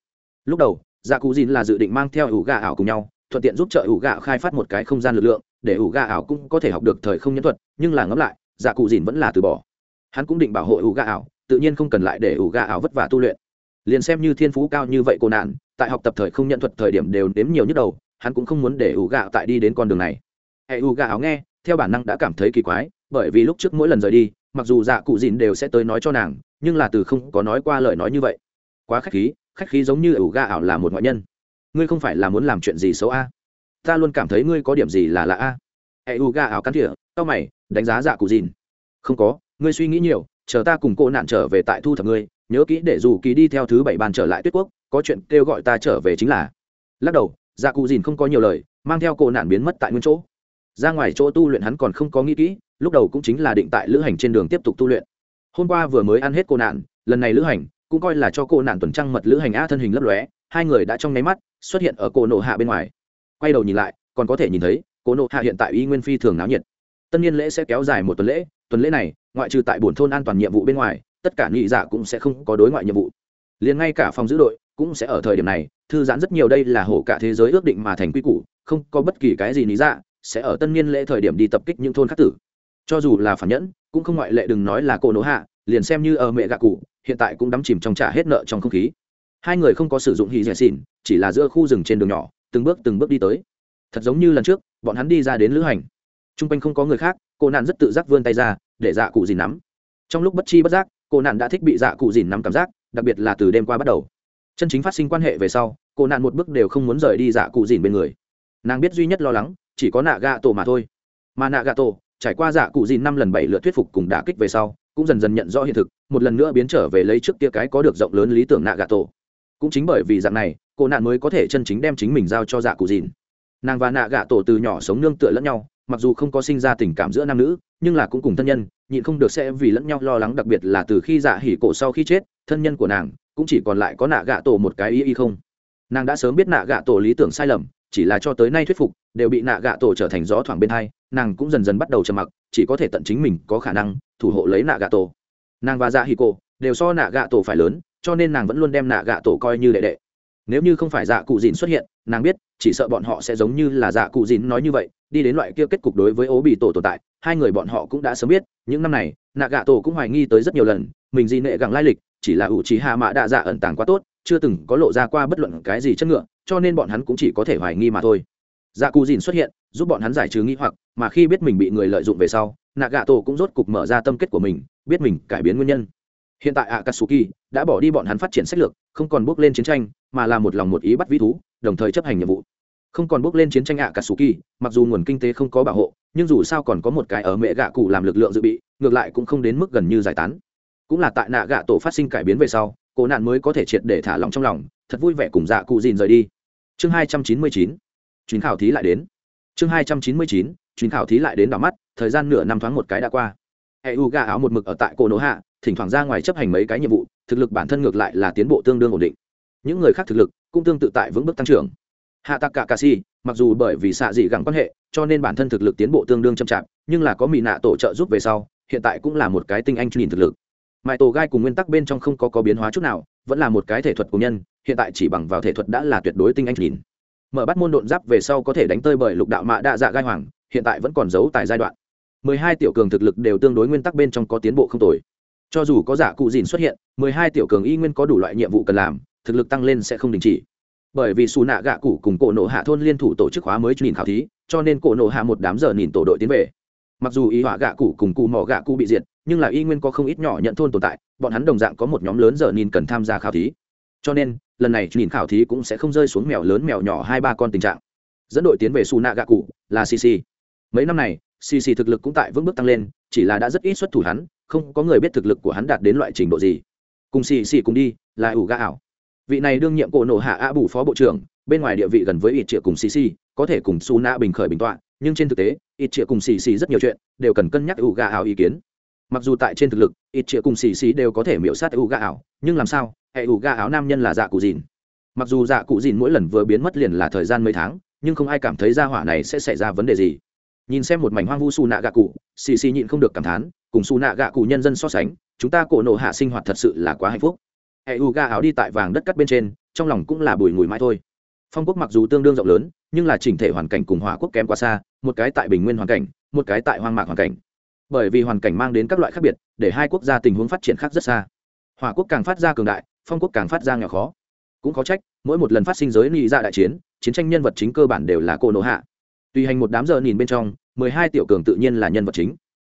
Lúc đầu dạ cụ dìn là dự định mang theo ủ gà ảo cùng nhau, thuận tiện giúp trợ ủ gà khai phát một cái không gian lực lượng, để ủ gà ảo cũng có thể học được thời không nhân thuật, nhưng là ngẫm lại dạ cụ dìn vẫn là từ bỏ. Hắn cũng định bảo hộ ủ gà ảo tự nhiên không cần lại để ủ gà ảo vất vả tu luyện liền xem như thiên phú cao như vậy cô nạn, tại học tập thời không nhận thuật thời điểm đều đếm nhiều nhức đầu, hắn cũng không muốn để ủ gà tại đi đến con đường này. Hệ ủ gà ảo nghe, theo bản năng đã cảm thấy kỳ quái, bởi vì lúc trước mỗi lần rời đi, mặc dù dạ cụ dìn đều sẽ tới nói cho nàng, nhưng là từ không có nói qua lời nói như vậy. Quá khách khí khách khí giống như ủ ga ảo là một ngoại nhân. Ngươi không phải là muốn làm chuyện gì xấu a? Ta luôn cảm thấy ngươi có điểm gì là lạ a. Hệ ủ ga ảo cắn thỉa, tao mày, đánh giá dạ cụ dìn không có, ngươi suy nghĩ nhiều, chờ ta cùng cô nạn trở về tại thu thập ngươi nhớ kỹ để dù kỳ đi theo thứ bảy bàn trở lại tuyết quốc, có chuyện kêu gọi ta trở về chính là. Lắc đầu dạ cụ dìn không có nhiều lời, mang theo cô nạn biến mất tại nguyên chỗ. Ra ngoài chỗ tu luyện hắn còn không có nghĩ kỹ, lúc đầu cũng chính là định tại lữ hành trên đường tiếp tục tu luyện. Hôm qua vừa mới ăn hết cô nạn, lần này lữ hành, cũng coi là cho cô nạn tuần trăng mật lữ hành a thân hình lấp lóe, hai người đã trong nháy mắt xuất hiện ở cổ nộ hạ bên ngoài. Quay đầu nhìn lại, còn có thể nhìn thấy, cổ nộ hạ hiện tại y nguyên phi thường náo nhiệt. Tân niên lễ sẽ kéo dài một tuần lễ tuần lễ này, ngoại trừ tại bổn thôn an toàn nhiệm vụ bên ngoài tất cả nghị giả dạ cũng sẽ không có đối ngoại nhiệm vụ. Liền ngay cả phòng giữ đội cũng sẽ ở thời điểm này, thư giãn rất nhiều đây là hổ cả thế giới ước định mà thành quy củ, không có bất kỳ cái gì lý dạ sẽ ở tân niên lễ thời điểm đi tập kích những thôn khắc tử. Cho dù là phản nhẫn, cũng không ngoại lệ đừng nói là cô nỗ hạ, liền xem như ở mẹ gạ cụ, hiện tại cũng đắm chìm trong trả hết nợ trong không khí. Hai người không có sử dụng hì dẻ xỉn, chỉ là giữa khu rừng trên đường nhỏ, từng bước từng bước đi tới. Thật giống như lần trước, bọn hắn đi ra đến lữ hành. T r u n g quanh không có người khác, cô nạn rất tự giác vươn tay ra, để dạ cụ gì nắm. Trong lúc bất chi bất giác cô nạn đã thích bị dạ cụ dìn nắm cảm giác, đặc biệt là từ đêm qua bắt đầu. Chân chính phát sinh quan hệ về sau, cô nạn một bước đều không muốn rời đi dạ cụ dìn bên người. Nàng biết duy nhất lo lắng, chỉ có nạ gạ tổ mà thôi. Mà nạ gạ tổ, trải qua dạ cụ dìn năm lần bảy lượt thuyết phục cùng đả kích về sau, cũng dần dần nhận rõ hiện thực, một lần nữa biến trở về lấy trước kia cái có được rộng lớn lý tưởng nạ gà tổ. Cũng chính bởi vì dạng này, cô nạn mới có thể chân chính đem chính mình giao cho dạ cụ dìn. Nàng và nạ gà tổ từ nhỏ sống nương tựa lẫn nhau, mặc dù không có sinh ra tình cảm giữa nam nữ, nhưng là cũng cùng thân nhân nhịn không được sẽ vì lẫn nhau lo lắng, đặc biệt là từ khi dạ hỉ cổ sau khi chết, thân nhân của nàng cũng chỉ còn lại có nạ gạ tổ một cái ý y không. Nàng đã sớm biết nạ gạ tổ lý tưởng sai lầm, chỉ là cho tới nay thuyết phục, đều bị nạ gạ tổ trở thành gió thoảng bên hai, nàng cũng dần dần bắt đầu trầm mặc, chỉ có thể tận chính mình có khả năng thủ hộ lấy nạ gạ tổ. Nàng và dạ hỉ cổ đều so nạ gạ tổ phải lớn, cho nên nàng vẫn luôn đem nạ gạ tổ coi như đệ đệ nếu như không phải dạ cụ dìn xuất hiện, nàng biết, chỉ sợ bọn họ sẽ giống như là dạ cụ dìn nói như vậy, đi đến loại kia kết cục đối với ố bị tổ tồn tại, hai người bọn họ cũng đã sớm biết, những năm này nạ gạ tổ cũng hoài nghi tới rất nhiều lần, mình di nệ gặng lai lịch, chỉ là ủ trí hạ mã đạ dạ ẩn tàng quá tốt, chưa từng có lộ ra qua bất luận cái gì chất ngựa, cho nên bọn hắn cũng chỉ có thể hoài nghi mà thôi. Dạ cụ dìn xuất hiện, giúp bọn hắn giải trừ nghi hoặc, mà khi biết mình bị người lợi dụng về sau nạ gạ tổ cũng rốt cục mở ra tâm kết của mình, biết mình cải biến nguyên nhân hiện tại akatsuki đã bỏ đi bọn hắn phát triển sách lược, không còn bước lên chiến tranh, mà là một lòng một ý bắt vĩ thú, đồng thời chấp hành nhiệm vụ. Không còn bước lên chiến tranh akatsuki, mặc dù nguồn kinh tế không có bảo hộ, nhưng dù sao còn có một cái ở mẹ gạ cụ làm lực lượng dự bị, ngược lại cũng không đến mức gần như giải tán. Cũng là tại nạ gạ tổ phát sinh cải biến về sau cổ nạn mới có thể triệt để thả lòng trong lòng, thật vui vẻ cùng dạ cụ dìn rời đi. Chương hai trăm chín mươi chín, chuyến khảo thí lại đến. Chương hai trăm chín mươi chín, chuyến khảo thí lại đến đỏ mắt, thời gian nửa năm thoáng một cái đã qua. Hệ u gà áo một mực ở tại cổ nổ hạ thỉnh thoảng ra ngoài chấp hành mấy cái nhiệm vụ, thực lực bản thân ngược lại là tiến bộ tương đương ổn định. Những người khác thực lực cũng tương tự tại vững bước tăng trưởng. Hạ tạc cả cà si mặc dù bởi vì xạ dị gẳng quan hệ, cho nên bản thân thực lực tiến bộ tương đương chậm chạp, nhưng là có mỹ nạ tổ trợ giúp về sau, hiện tại cũng là một cái tinh anh nhìn thực lực. Mãi tổ gai cùng nguyên tắc bên trong không có có biến hóa chút nào, vẫn là một cái thể thuật của nhân, hiện tại chỉ bằng vào thể thuật đã là tuyệt đối tinh anh nhìn. Mở bắt môn độn giáp về sau có thể đánh tơi bởi lục đạo mạ đa dạ gai hoàng, hiện tại vẫn còn giấu tại giai đoạn. Mười hai tiểu cường thực lực đều tương đối nguyên tắc bên trong có tiến bộ không tồi cho dù có giả cụ dìn xuất hiện, mười hai tiểu cường y nguyên có đủ loại nhiệm vụ cần làm, thực lực tăng lên sẽ không đình chỉ. Bởi vì xù nạ gạ cụ cùng cổ nộ hạ thôn liên thủ tổ chức hóa mới nhìn khảo thí, cho nên cổ nộ hạ một đám giờ nhìn tổ đội tiến về. Mặc dù ý họa gạ cụ cùng cụ mỏ gạ cụ bị diệt, nhưng là y nguyên có không ít nhỏ nhận thôn tồn tại, bọn hắn đồng dạng có một nhóm lớn giờ nhìn cần tham gia khảo thí. Cho nên, lần này nhìn khảo thí cũng sẽ không rơi xuống mèo lớn mèo nhỏ hai ba con tình trạng. Dẫn đội tiến về xù nạ gạ cụ là cc mấy năm này cc thực lực cũng tại vững bước tăng lên, chỉ là đã rất ít xuất thủ hắn không có người biết thực lực của hắn đạt đến loại trình độ gì. Cùng cc cùng đi, là ủ gạ ảo. Vị này đương nhiệm cổ nộ hạ a bù phó bộ trưởng, bên ngoài địa vị gần với ít triệu cùng cc có thể cùng su na bình khởi bình tọa, nhưng trên thực tế ít triệu cùng cc rất nhiều chuyện đều cần cân nhắc ủ gà ảo ý kiến. Mặc dù tại trên thực lực ít triệu cùng cc đều có thể miễu sát ủ gà ảo, nhưng làm sao, hệ ủ gà ảo nam nhân là dạ cụ dìn. Mặc dù dạ cụ dìn mỗi lần vừa biến mất liền là thời gian mấy tháng, nhưng không ai cảm thấy ra hỏa này sẽ xảy ra vấn đề gì. Nhìn xem một mảnh hoang vu su nạ gạ cụ, xì xì nhịn không được cảm thán cùng su nạ gạ cụ nhân dân so sánh, chúng ta cổ nộ hạ sinh hoạt thật sự là quá hạnh phúc. Hệ u ga áo đi tại vàng đất cắt bên trên, trong lòng cũng là bùi ngùi mãi thôi. Phong quốc mặc dù tương đương rộng lớn, nhưng là chỉnh thể hoàn cảnh cùng hỏa quốc kém quá xa, một cái tại bình nguyên hoàn cảnh, một cái tại hoang mạc hoàn cảnh. Bởi vì hoàn cảnh mang đến các loại khác biệt, để hai quốc gia tình huống phát triển khác rất xa. Hỏa quốc càng phát ra cường đại, phong quốc càng phát ra nhỏ khó. Cũng có trách, mỗi một lần phát sinh giới nghị ra dạ đại chiến chiến tranh nhân vật chính cơ bản đều là cô nỗ hạ. Tùy hành một đám giờ nhìn bên trong, mười hai tiểu cường tự nhiên là nhân vật chính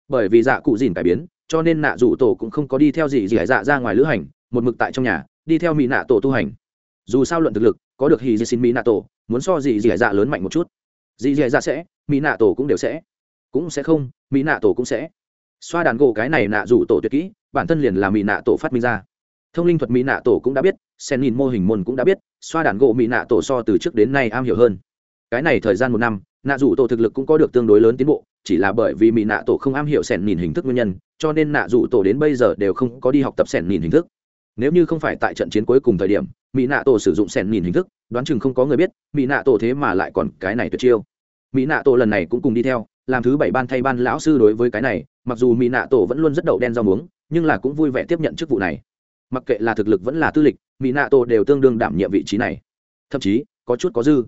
bởi vì dạ cụ dìn cải biến, cho nên nạ rủ tổ cũng không có đi theo gì gì hải dạ ra ngoài lữ hành, một mực tại trong nhà, đi theo mỹ nạ tổ tu hành. Dù sao luận thực lực, có được hì dì xin mỹ nạ tổ, muốn so gì gì dạ lớn mạnh một chút. Gì gì dạ sẽ mỹ nạ tổ cũng đều sẽ. Cũng sẽ không mỹ nạ tổ cũng sẽ. Xoa đàn gỗ cái này nạ rủ tổ tuyệt kỹ, bản thân liền là mỹ nạ tổ phát minh ra. Thông linh thuật mỹ nạ tổ cũng đã biết, sen nhìn mô hình môn cũng đã biết, xoa đàn gỗ mỹ nạ tổ so từ trước đến nay am hiểu hơn. Cái này thời gian một năm, nạ rủ tổ thực lực cũng có được tương đối lớn tiến bộ chỉ là bởi vì mỹ nạ tổ không am hiểu sẻn nhìn hình thức nguyên nhân, cho nên nạ dù tổ đến bây giờ đều không có đi học tập sẻn nhìn hình thức. Nếu như không phải tại trận chiến cuối cùng thời điểm mỹ nạ tổ sử dụng sẻn nhìn hình thức, đoán chừng không có người biết mỹ nạ tổ thế mà lại còn cái này tuyệt chiêu. Mỹ nạ tổ lần này cũng cùng đi theo, làm thứ bảy ban thay ban lão sư đối với cái này, mặc dù mỹ nạ tổ vẫn luôn rất đậu đen rau muống, nhưng là cũng vui vẻ tiếp nhận chức vụ này. Mặc kệ là thực lực vẫn là tư lịch mỹ nạ tổ đều tương đương đảm nhiệm vị trí này. Thậm chí, có chút có dư.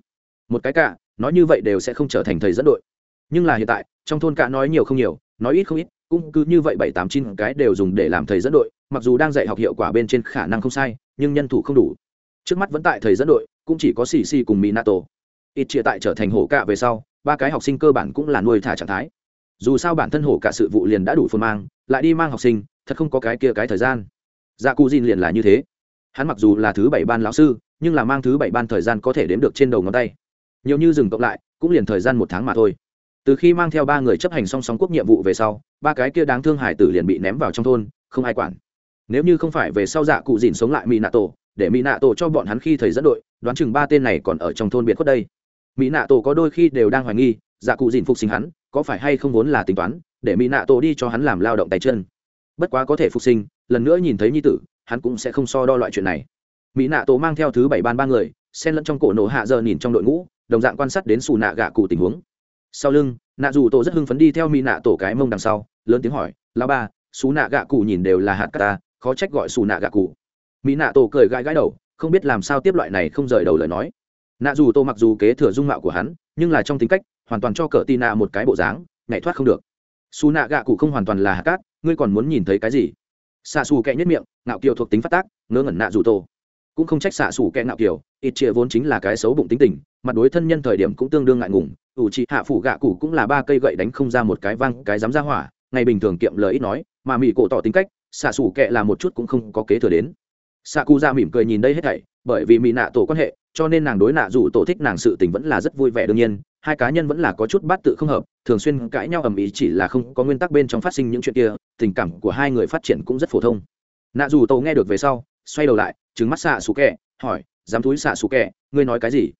Một cái cả, nói như vậy đều sẽ không trở thành thầy dẫn đội. Nhưng là hiện tại trong thôn cả nói nhiều không nhiều, nói ít không ít, cũng cứ như vậy bảy tám chín cái đều dùng để làm thầy dẫn đội, mặc dù đang dạy học hiệu quả bên trên khả năng không sai, nhưng nhân thủ không đủ. Trước mắt vẫn tại thầy dẫn đội, cũng chỉ có xì xì cùng mỹ nato ít chia tại trở thành hổ cạ về sau, ba cái học sinh cơ bản cũng là nuôi thả trạng thái. Dù sao bản thân hổ cả sự vụ liền đã đủ phồn mang, lại đi mang học sinh, thật không có cái kia cái thời gian. Dạ cù dìn liền là như thế. Hắn mặc dù là thứ bảy ban lão sư, nhưng là mang thứ bảy ban thời gian có thể đếm được trên đầu ngón tay. Nhiều như dừng cộng lại, cũng liền thời gian một tháng mà thôi từ khi mang theo ba người chấp hành song song quốc nhiệm vụ về sau, ba cái kia đáng thương hải tử liền bị ném vào trong thôn, không ai quản. Nếu như không phải về sau dạ cụ dìn sống lại mỹ nạ tổ để mỹ nạ tổ cho bọn hắn khi thầy dẫn đội, đoán chừng ba tên này còn ở trong thôn biệt khuất đây. Mỹ nạ tổ có đôi khi đều đang hoài nghi dạ cụ dìn phục sinh hắn, có phải hay không vốn là tính toán, để mỹ nạ tổ đi cho hắn làm lao động tay chân. Bất quá có thể phục sinh, lần nữa nhìn thấy nhi tử, hắn cũng sẽ không so đo loại chuyện này. Mỹ nạ tổ mang theo thứ bảy ban ba người, xen lẫn trong cổ nổ hạ giờ nhìn trong đội ngũ, đồng dạng quan sát đến xù nạ gạ cụ tình huống sau lưng, nạ dù tổ rất hưng phấn đi theo mỹ nạ tổ cái mông đằng sau, lớn tiếng hỏi lao ba, xú nạ gạ cụ nhìn đều là hạt cà ta, khó trách gọi xù nạ gạ cụ. Mỹ nạ tổ cười gãi gãi đầu, không biết làm sao tiếp loại này không rời đầu lời nói. Nạ dù tô mặc dù kế thừa dung mạo của hắn, nhưng là trong tính cách, hoàn toàn cho cờ tì nạ một cái bộ dáng, nhảy thoát không được. Xù nạ gạ cụ không hoàn toàn là hạt cát, ngươi còn muốn nhìn thấy cái gì? Xạ xù kẹ nhất miệng, ngạo kiều thuộc tính phát tác, ngớ ngẩn nạ dù tô cũng không trách xạ xù kẹ ngạo kiều, ít chia vốn chính là cái xấu bụng tính tình, mặt đối thân nhân thời điểm cũng tương đương ngại ngùng ủ trị hạ phủ gạ cụ cũng là ba cây gậy đánh không ra một cái văng cái dám ra hỏa, ngày bình thường kiệm lời ít nói, mà mỹ cổ tỏ tính cách, xạ xủ kệ là một chút cũng không có kế thừa đến. Xạ cụ ra dạ mỉm cười nhìn đây hết thảy, bởi vì mỹ nạ tổ quan hệ, cho nên nàng đối nạ dù tổ thích nàng sự tình vẫn là rất vui vẻ đương nhiên, hai cá nhân vẫn là có chút bát tự không hợp, thường xuyên cãi nhau ầm ĩ chỉ là không có nguyên tắc bên trong phát sinh những chuyện kia, tình cảm của hai người phát triển cũng rất phổ thông. Nạ dù tổ nghe được về sau, xoay đầu lại trứng mắt xạ xù kẹ hỏi, dám túi xạ xù kẹ ngươi nói cái gì?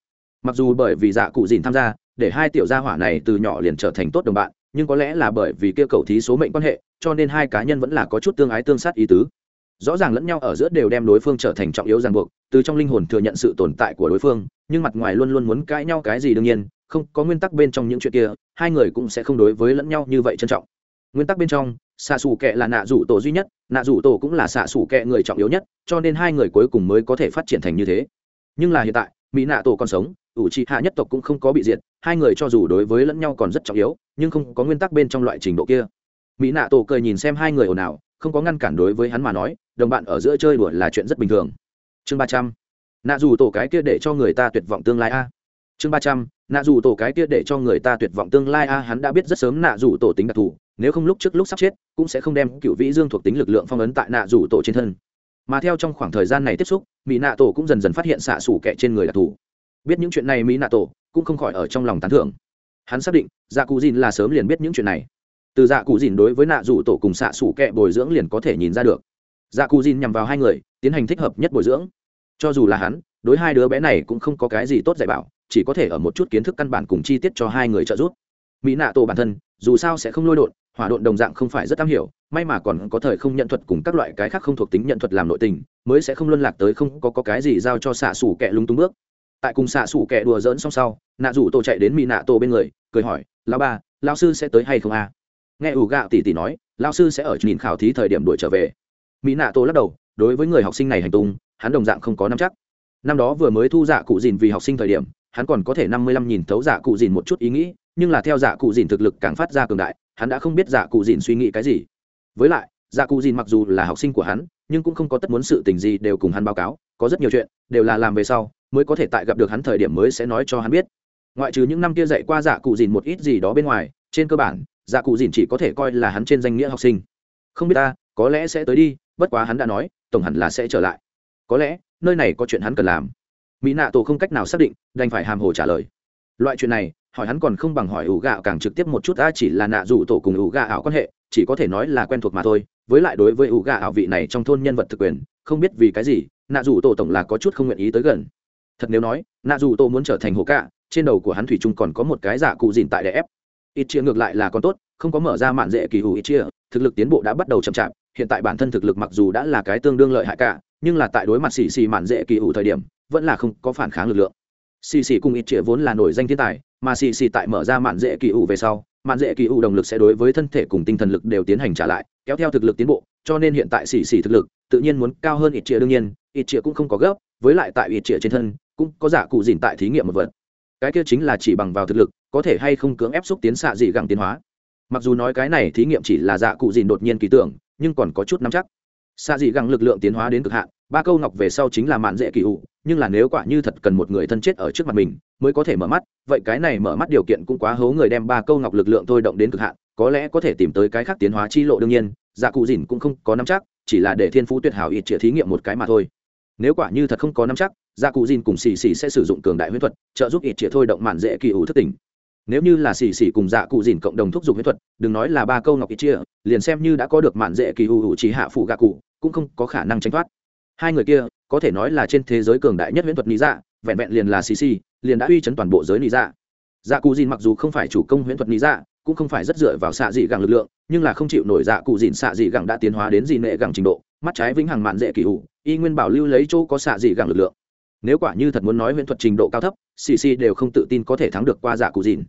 Mặc dù bởi vì dạ cụ dìn tham gia để hai tiểu gia hỏa này từ nhỏ liền trở thành tốt đồng bạn, nhưng có lẽ là bởi vì kia cầu thí số mệnh quan hệ, cho nên hai cá nhân vẫn là có chút tương ái tương sát ý tứ. Rõ ràng lẫn nhau ở giữa đều đem đối phương trở thành trọng yếu ràng buộc, từ trong linh hồn thừa nhận sự tồn tại của đối phương, nhưng mặt ngoài luôn luôn muốn cãi nhau cái gì đương nhiên, không có nguyên tắc bên trong những chuyện kia, hai người cũng sẽ không đối với lẫn nhau như vậy trân trọng. Nguyên tắc bên trong, xạ xù kệ là nạ rủ tổ duy nhất, nạ rủ tổ cũng là xạ xù kệ người trọng yếu nhất, cho nên hai người cuối cùng mới có thể phát triển thành như thế. Nhưng là hiện tại, mỹ nạ tổ còn sống, ủ trị hạ nhất tộc cũng không có bị diệt hai người cho dù đối với lẫn nhau còn rất trọng yếu, nhưng không có nguyên tắc bên trong loại trình độ kia. Mỹ nạ tổ cười nhìn xem hai người ồn ào, không có ngăn cản đối với hắn mà nói, đồng bạn ở giữa chơi đùa là chuyện rất bình thường. Chương ba trăm. Nạ dù tổ cái kia để cho người ta tuyệt vọng tương lai a. Chương ba trăm. Nạ dù tổ cái kia để cho người ta tuyệt vọng tương lai a, hắn đã biết rất sớm nạ dù tổ tính đặc thù, nếu không lúc trước lúc sắp chết, cũng sẽ không đem cựu vĩ dương thuộc tính lực lượng phong ấn tại nạ dù tổ trên thân. Mà theo trong khoảng thời gian này tiếp xúc, mỹ nạ tổ cũng dần dần phát hiện xạ xủ kẻ trên người đặc thù. Biết những chuyện này mỹ nạ tổ cũng không khỏi ở trong lòng tán thưởng. Hắn xác định dạ cụ dìn là sớm liền biết những chuyện này. Từ dạ cụ dìn đối với nạ rủ tổ cùng xạ xủ kẹ bồi dưỡng liền có thể nhìn ra được. Dạ cụ dìn nhằm vào hai người tiến hành thích hợp nhất bồi dưỡng. Cho dù là hắn đối hai đứa bé này cũng không có cái gì tốt dạy bảo chỉ có thể ở một chút kiến thức căn bản cùng chi tiết cho hai người trợ giúp. Mỹ nạ tổ bản thân dù sao sẽ không lôi đột hỏa độn đồng dạng không phải rất am hiểu may mà còn có thời không nhận thuật cùng các loại cái khác không thuộc tính nhận thuật làm nội tình mới sẽ không luân lạc tới không có, có cái gì giao cho xạ xủ kẹ lung tung bước tại cùng xạ xủ kẻ đùa dỡn xong sau, nạ rủ tổ chạy đến mỹ nạ tổ bên người, cười hỏi lao ba lao sư sẽ tới hay không a? À? nghe ủ gạo tỉ tỉ nói lao sư sẽ ở nhìn khảo thí thời điểm đuổi trở về. Mỹ nạ tổ lắc đầu, đối với người học sinh này hành tung, hắn đồng dạng không có nắm chắc. Năm đó vừa mới thu dạ cụ dìn vì học sinh thời điểm, hắn còn có thể năm mươi lăm nhìn thấu dạ cụ dìn một chút ý nghĩ, nhưng là theo dạ cụ dìn thực lực càng phát ra cường đại, hắn đã không biết dạ cụ dìn suy nghĩ cái gì. Với lại dạ cụ dìn mặc dù là học sinh của hắn, nhưng cũng không có tất muốn sự tình gì đều cùng hắn báo cáo, có rất nhiều chuyện đều là làm về sau mới có thể tại gặp được hắn thời điểm mới sẽ nói cho hắn biết. Ngoại trừ những năm kia dạy qua dạ cụ dìn một ít gì đó bên ngoài, trên cơ bản dạ cụ dìn chỉ có thể coi là hắn trên danh nghĩa học sinh. Không biết ta, có lẽ sẽ tới đi, bất quá hắn đã nói, tổng hẳn là sẽ trở lại. Có lẽ, nơi này có chuyện hắn cần làm. Mỹ nạ tổ không cách nào xác định, đành phải hàm hồ trả lời. Loại chuyện này, hỏi hắn còn không bằng hỏi ủ gạo càng trực tiếp một chút, ta chỉ là nạ rủ tổ cùng ủ gà ảo quan hệ, chỉ có thể nói là quen thuộc mà thôi. Với lại đối với ủ gà ảo vị này trong thôn nhân vật thực quyền, không biết vì cái gì, nạ rủ tổ tổng là có chút không nguyện ý tới gần thật nếu nói nạ dù tô muốn trở thành hồ cạ trên đầu của hắn thủy chung còn có một cái giả cụ dìn tại đè ép. Ít chia ngược lại là còn tốt, không có mở ra mạn dễ kỳ hủ ít chia thực lực tiến bộ đã bắt đầu chậm chạp, hiện tại bản thân thực lực mặc dù đã là cái tương đương lợi hại cả, nhưng là tại đối mặt xì xì mạn dễ kỳ hủ thời điểm, vẫn là không có phản kháng lực lượng. Xì xì cùng ít chia vốn là nổi danh thiên tài, mà xì xì tại mở ra mạn dễ kỳ hủ về sau, mạn dễ kỳ hủ động lực sẽ đối với thân thể cùng tinh thần lực đều tiến hành trả lại, kéo theo thực lực tiến bộ, cho nên hiện tại xì xì thực lực, tự nhiên muốn cao hơn ít chia đương nhiên ít chia cũng không có gấp, với lại tại ít chia trên thân cũng có giả cụ dìn tại thí nghiệm một vật. Cái kia chính là chỉ bằng vào thực lực, có thể hay không cưỡng ép xúc tiến xạ dị gẳng tiến hóa. Mặc dù nói cái này thí nghiệm chỉ là dạ cụ dìn đột nhiên kỳ tưởng, nhưng còn có chút nắm chắc. Xạ dị gẳng lực lượng tiến hóa đến cực hạn, ba câu ngọc về sau chính là mạn dễ kỳ ủ, nhưng là nếu quả như thật cần một người thân chết ở trước mặt mình, mới có thể mở mắt, vậy cái này mở mắt điều kiện cũng quá hố người đem ba câu ngọc lực lượng thôi động đến cực hạn, có lẽ có thể tìm tới cái khác tiến hóa chi lộ đương nhiên dạ cụ dìn cũng không có nắm chắc, chỉ là để thiên phú tuyệt hảo ít chĩa thí nghiệm một cái mà thôi. Nếu quả như thật không có nắm chắc Gia cụ dìn cùng xì xì sẽ sử dụng cường đại huyết thuật, trợ giúp ít chĩa thôi động mạn dễ kỳ ủ thất tỉnh. Nếu như là xì xì cùng dạ cụ dìn cộng đồng thúc giục huyết thuật, đừng nói là ba câu ngọc ít chia, liền xem như đã có được mạn dễ kỳ ủ chỉ hạ phụ gạ cụ, cũng không có khả năng tránh thoát. Hai người kia, có thể nói là trên thế giới cường đại nhất huyết thuật lý dạ vẹn vẹn liền là xì xì, liền đã uy chấn toàn bộ giới lý dạ. Dạ cụ dìn mặc dù không phải chủ công huyễn thuật lý dạ cũng không phải rất dựa vào xạ dị gẳng lực lượng, nhưng là không chịu nổi dạ cụ dìn xạ dị gẳng đã tiến hóa đến dị nệ gẳng trình độ, mắt trái vĩnh hằng mạn dễ kỳ ủ, y nguyên bảo lưu lấy chỗ có xạ dị gẳng lực lượng nếu quả như thật muốn nói huyễn thuật trình độ cao thấp, xì xì đều không tự tin có thể thắng được qua dạ cụ dìn.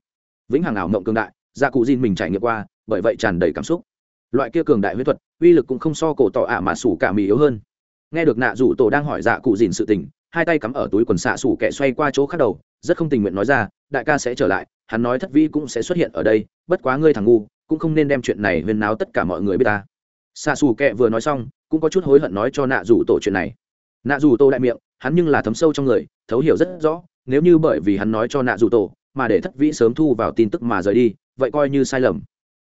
Vĩnh hằng ảo mộng cường đại dạ cụ dìn mình trải nghiệm qua, bởi vậy tràn đầy cảm xúc. Loại kia cường đại huyễn thuật, uy lực cũng không so cổ tỏ ả mà sủ cả mì yếu hơn. Nghe được nạ rủ tổ đang hỏi dạ cụ dìn sự tình, hai tay cắm ở túi quần xạ sủ kẻ xoay qua chỗ khác đầu, rất không tình nguyện nói ra, đại ca sẽ trở lại, hắn nói thất vi cũng sẽ xuất hiện ở đây, bất quá ngươi thằng ngu, cũng không nên đem chuyện này huyên náo tất cả mọi người biết ta. Xạ xù kẹ vừa nói xong, cũng có chút hối hận nói cho nạ rủ tổ chuyện này. Nạ rủ tổ đại miệng hắn nhưng là thấm sâu trong người, thấu hiểu rất rõ, nếu như bởi vì hắn nói cho nạ dù tổ, mà để thất vĩ sớm thu vào tin tức mà rời đi, vậy coi như sai lầm.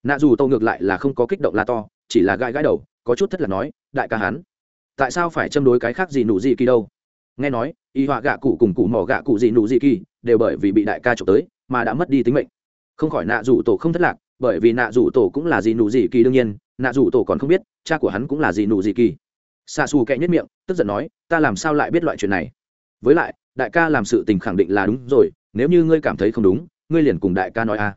Nạ dù tổ ngược lại là không có kích động la to, chỉ là gãi gãi đầu, có chút thất là nói, đại ca hắn, tại sao phải châm đối cái khác gì nụ gì kỳ đâu? Nghe nói, y họa gạ cụ cùng cụ mỏ gạ cụ gì nụ gì kỳ đều bởi vì bị đại ca trộm tới, mà đã mất đi tính mệnh. Không khỏi nạ dù tổ không thất lạc, bởi vì nạ dù tổ cũng là gì nụ gì kỳ đương nhiên, nạ dù tổ còn không biết, cha của hắn cũng là gì nụ gì kỳ xa xù kệ nhất miệng, tức giận nói, ta làm sao lại biết loại chuyện này? Với lại, đại ca làm sự tình khẳng định là đúng rồi, nếu như ngươi cảm thấy không đúng, ngươi liền cùng đại ca nói a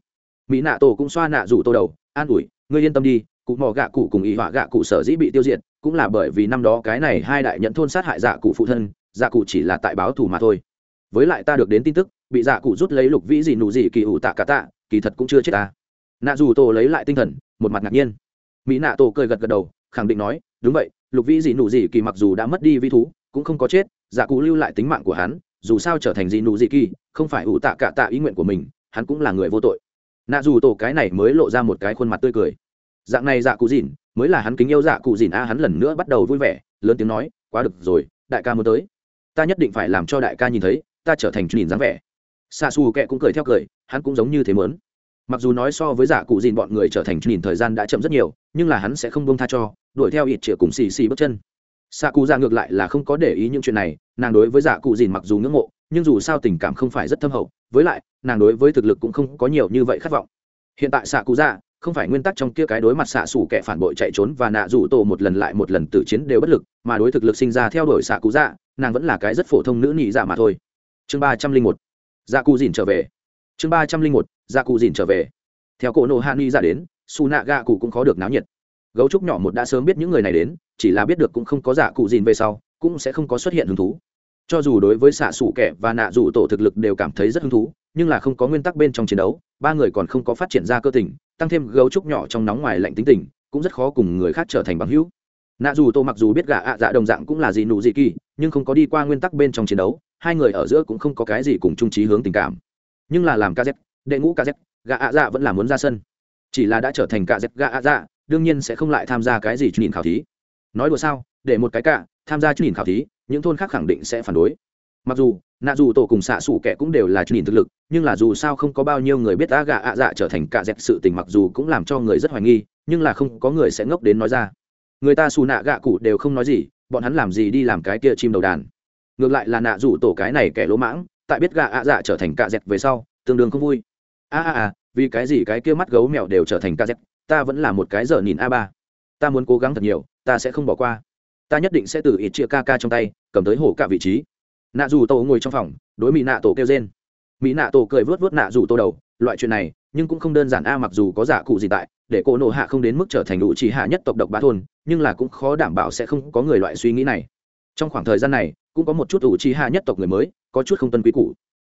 mỹ nạ tổ cũng xoa nạ rủ tô đầu, an ủi, ngươi yên tâm đi, cụ mò gạ cụ cùng ý họa gạ cụ sở dĩ bị tiêu diệt, cũng là bởi vì năm đó cái này hai đại nhận thôn sát hại dạ cụ phụ thân dạ cụ chỉ là tại báo thù mà thôi. Với lại ta được đến tin tức, bị dạ cụ rút lấy lục vĩ gì nụ gì kỳ ủ tạ cả tạ, kỳ thật cũng chưa chết ta. Nạ dù tổ lấy lại tinh thần, một mặt ngạc nhiên. Mỹ nạ tổ cười gật gật đầu, khẳng định nói, đúng vậy lục vĩ dị nụ dị kỳ mặc dù đã mất đi vi thú, cũng không có chết dạ cụ lưu lại tính mạng của hắn, dù sao trở thành dị nụ dị kỳ, không phải ủ tạ cả tạ ý nguyện của mình, hắn cũng là người vô tội. Nạ dù tổ cái này mới lộ ra một cái khuôn mặt tươi cười. Dạng này dạ cụ dìn mới là hắn kính yêu dạ cụ dìn a, hắn lần nữa bắt đầu vui vẻ, lớn tiếng nói, quá được rồi, đại ca muốn tới. Ta nhất định phải làm cho đại ca nhìn thấy, ta trở thành nhìn dáng vẻ. Xa xù kệ cũng cười theo cười, hắn cũng giống như thế mớn mặc dù nói so với giả cụ dìn bọn người trở thành nhìn thời gian đã chậm rất nhiều, nhưng là hắn sẽ không bông tha cho đuổi theo ít chĩa cùng xì xì bước chân. Xạ cụ ra ngược lại là không có để ý những chuyện này, nàng đối với giả cụ dìn mặc dù ngưỡng mộ, nhưng dù sao tình cảm không phải rất thâm hậu, với lại, nàng đối với thực lực cũng không có nhiều như vậy khát vọng. Hiện tại xạ cụ ra không phải nguyên tắc trong kia cái đối mặt xạ xủ kẻ phản bội chạy trốn và nạ rủ tổ một lần lại một lần tử chiến đều bất lực, mà đối thực lực sinh ra theo đuổi xạ cụ dạ nàng vẫn là cái rất phổ thông nữ nhị dạ mà thôi. Chương ba trăm linh một dạ cụ dìn trở về. Chương ba trăm linh một dạ cụ dìn trở về. Theo cổ nộ hạ ni ra đến, su nạ gạ cụ cũng khó được náo nhiệt gấu trúc nhỏ một đã sớm biết những người này đến, chỉ là biết được cũng không có giả cụ dìn về sau, cũng sẽ không có xuất hiện hứng thú. Cho dù đối với xạ xủ kẻ và nạ dù tổ thực lực đều cảm thấy rất hứng thú, nhưng là không có nguyên tắc bên trong chiến đấu, ba người còn không có phát triển ra cơ tình, tăng thêm gấu trúc nhỏ trong nóng ngoài lạnh tính tình, cũng rất khó cùng người khác trở thành bằng hữu. Nạ dù tô mặc dù biết gà ạ dạ đồng dạng cũng là gì nụ gì kỳ, nhưng không có đi qua nguyên tắc bên trong chiến đấu, hai người ở giữa cũng không có cái gì cùng chung trí hướng tình cảm. Nhưng là làm kz đệ ngũ kz gà ạ dạ vẫn là muốn ra sân. Chỉ là đã trở thành kz gà ạ dạ đương nhiên sẽ không lại tham gia cái gì nhìn khảo thí. Nói đùa sao, để một cái cả, tham gia nhìn khảo thí, những thôn khác khẳng định sẽ phản đối. Mặc dù, nạ dù tổ cùng xạ xủ kẻ cũng đều là nhìn thực lực, nhưng là dù sao không có bao nhiêu người biết a gà ạ dạ trở thành cả dẹp sự tình mặc dù cũng làm cho người rất hoài nghi, nhưng là không có người sẽ ngốc đến nói ra. Người ta xù nạ gạ cụ đều không nói gì, bọn hắn làm gì đi làm cái kia chim đầu đàn. Ngược lại là nạ rủ tổ cái này kẻ lỗ mãng, tại biết gạ ạ dạ trở thành cạ dẹt về sau, tương đương không vui. A a a, vì cái gì cái kia mắt gấu mèo đều trở thành cạ dẹt? Ta vẫn là một cái giờ nhìn a ba. Ta muốn cố gắng thật nhiều, ta sẽ không bỏ qua. Ta nhất định sẽ từ ít chia ca ca trong tay, cầm tới hổ cả vị trí. Nạ dù tổ ngồi trong phòng, đối mỹ nạ tổ kêu trên mỹ nạ tổ cười vớt vớt nạ dù tô đầu, loại chuyện này, nhưng cũng không đơn giản a, mặc dù có giả cụ gì tại, để cô nộ hạ không đến mức trở thành đủ chỉ hạ nhất tộc độc bá thôn, nhưng là cũng khó đảm bảo sẽ không có người loại suy nghĩ này. Trong khoảng thời gian này, cũng có một chút ủ chi hạ nhất tộc người mới, có chút không tuân quý cũ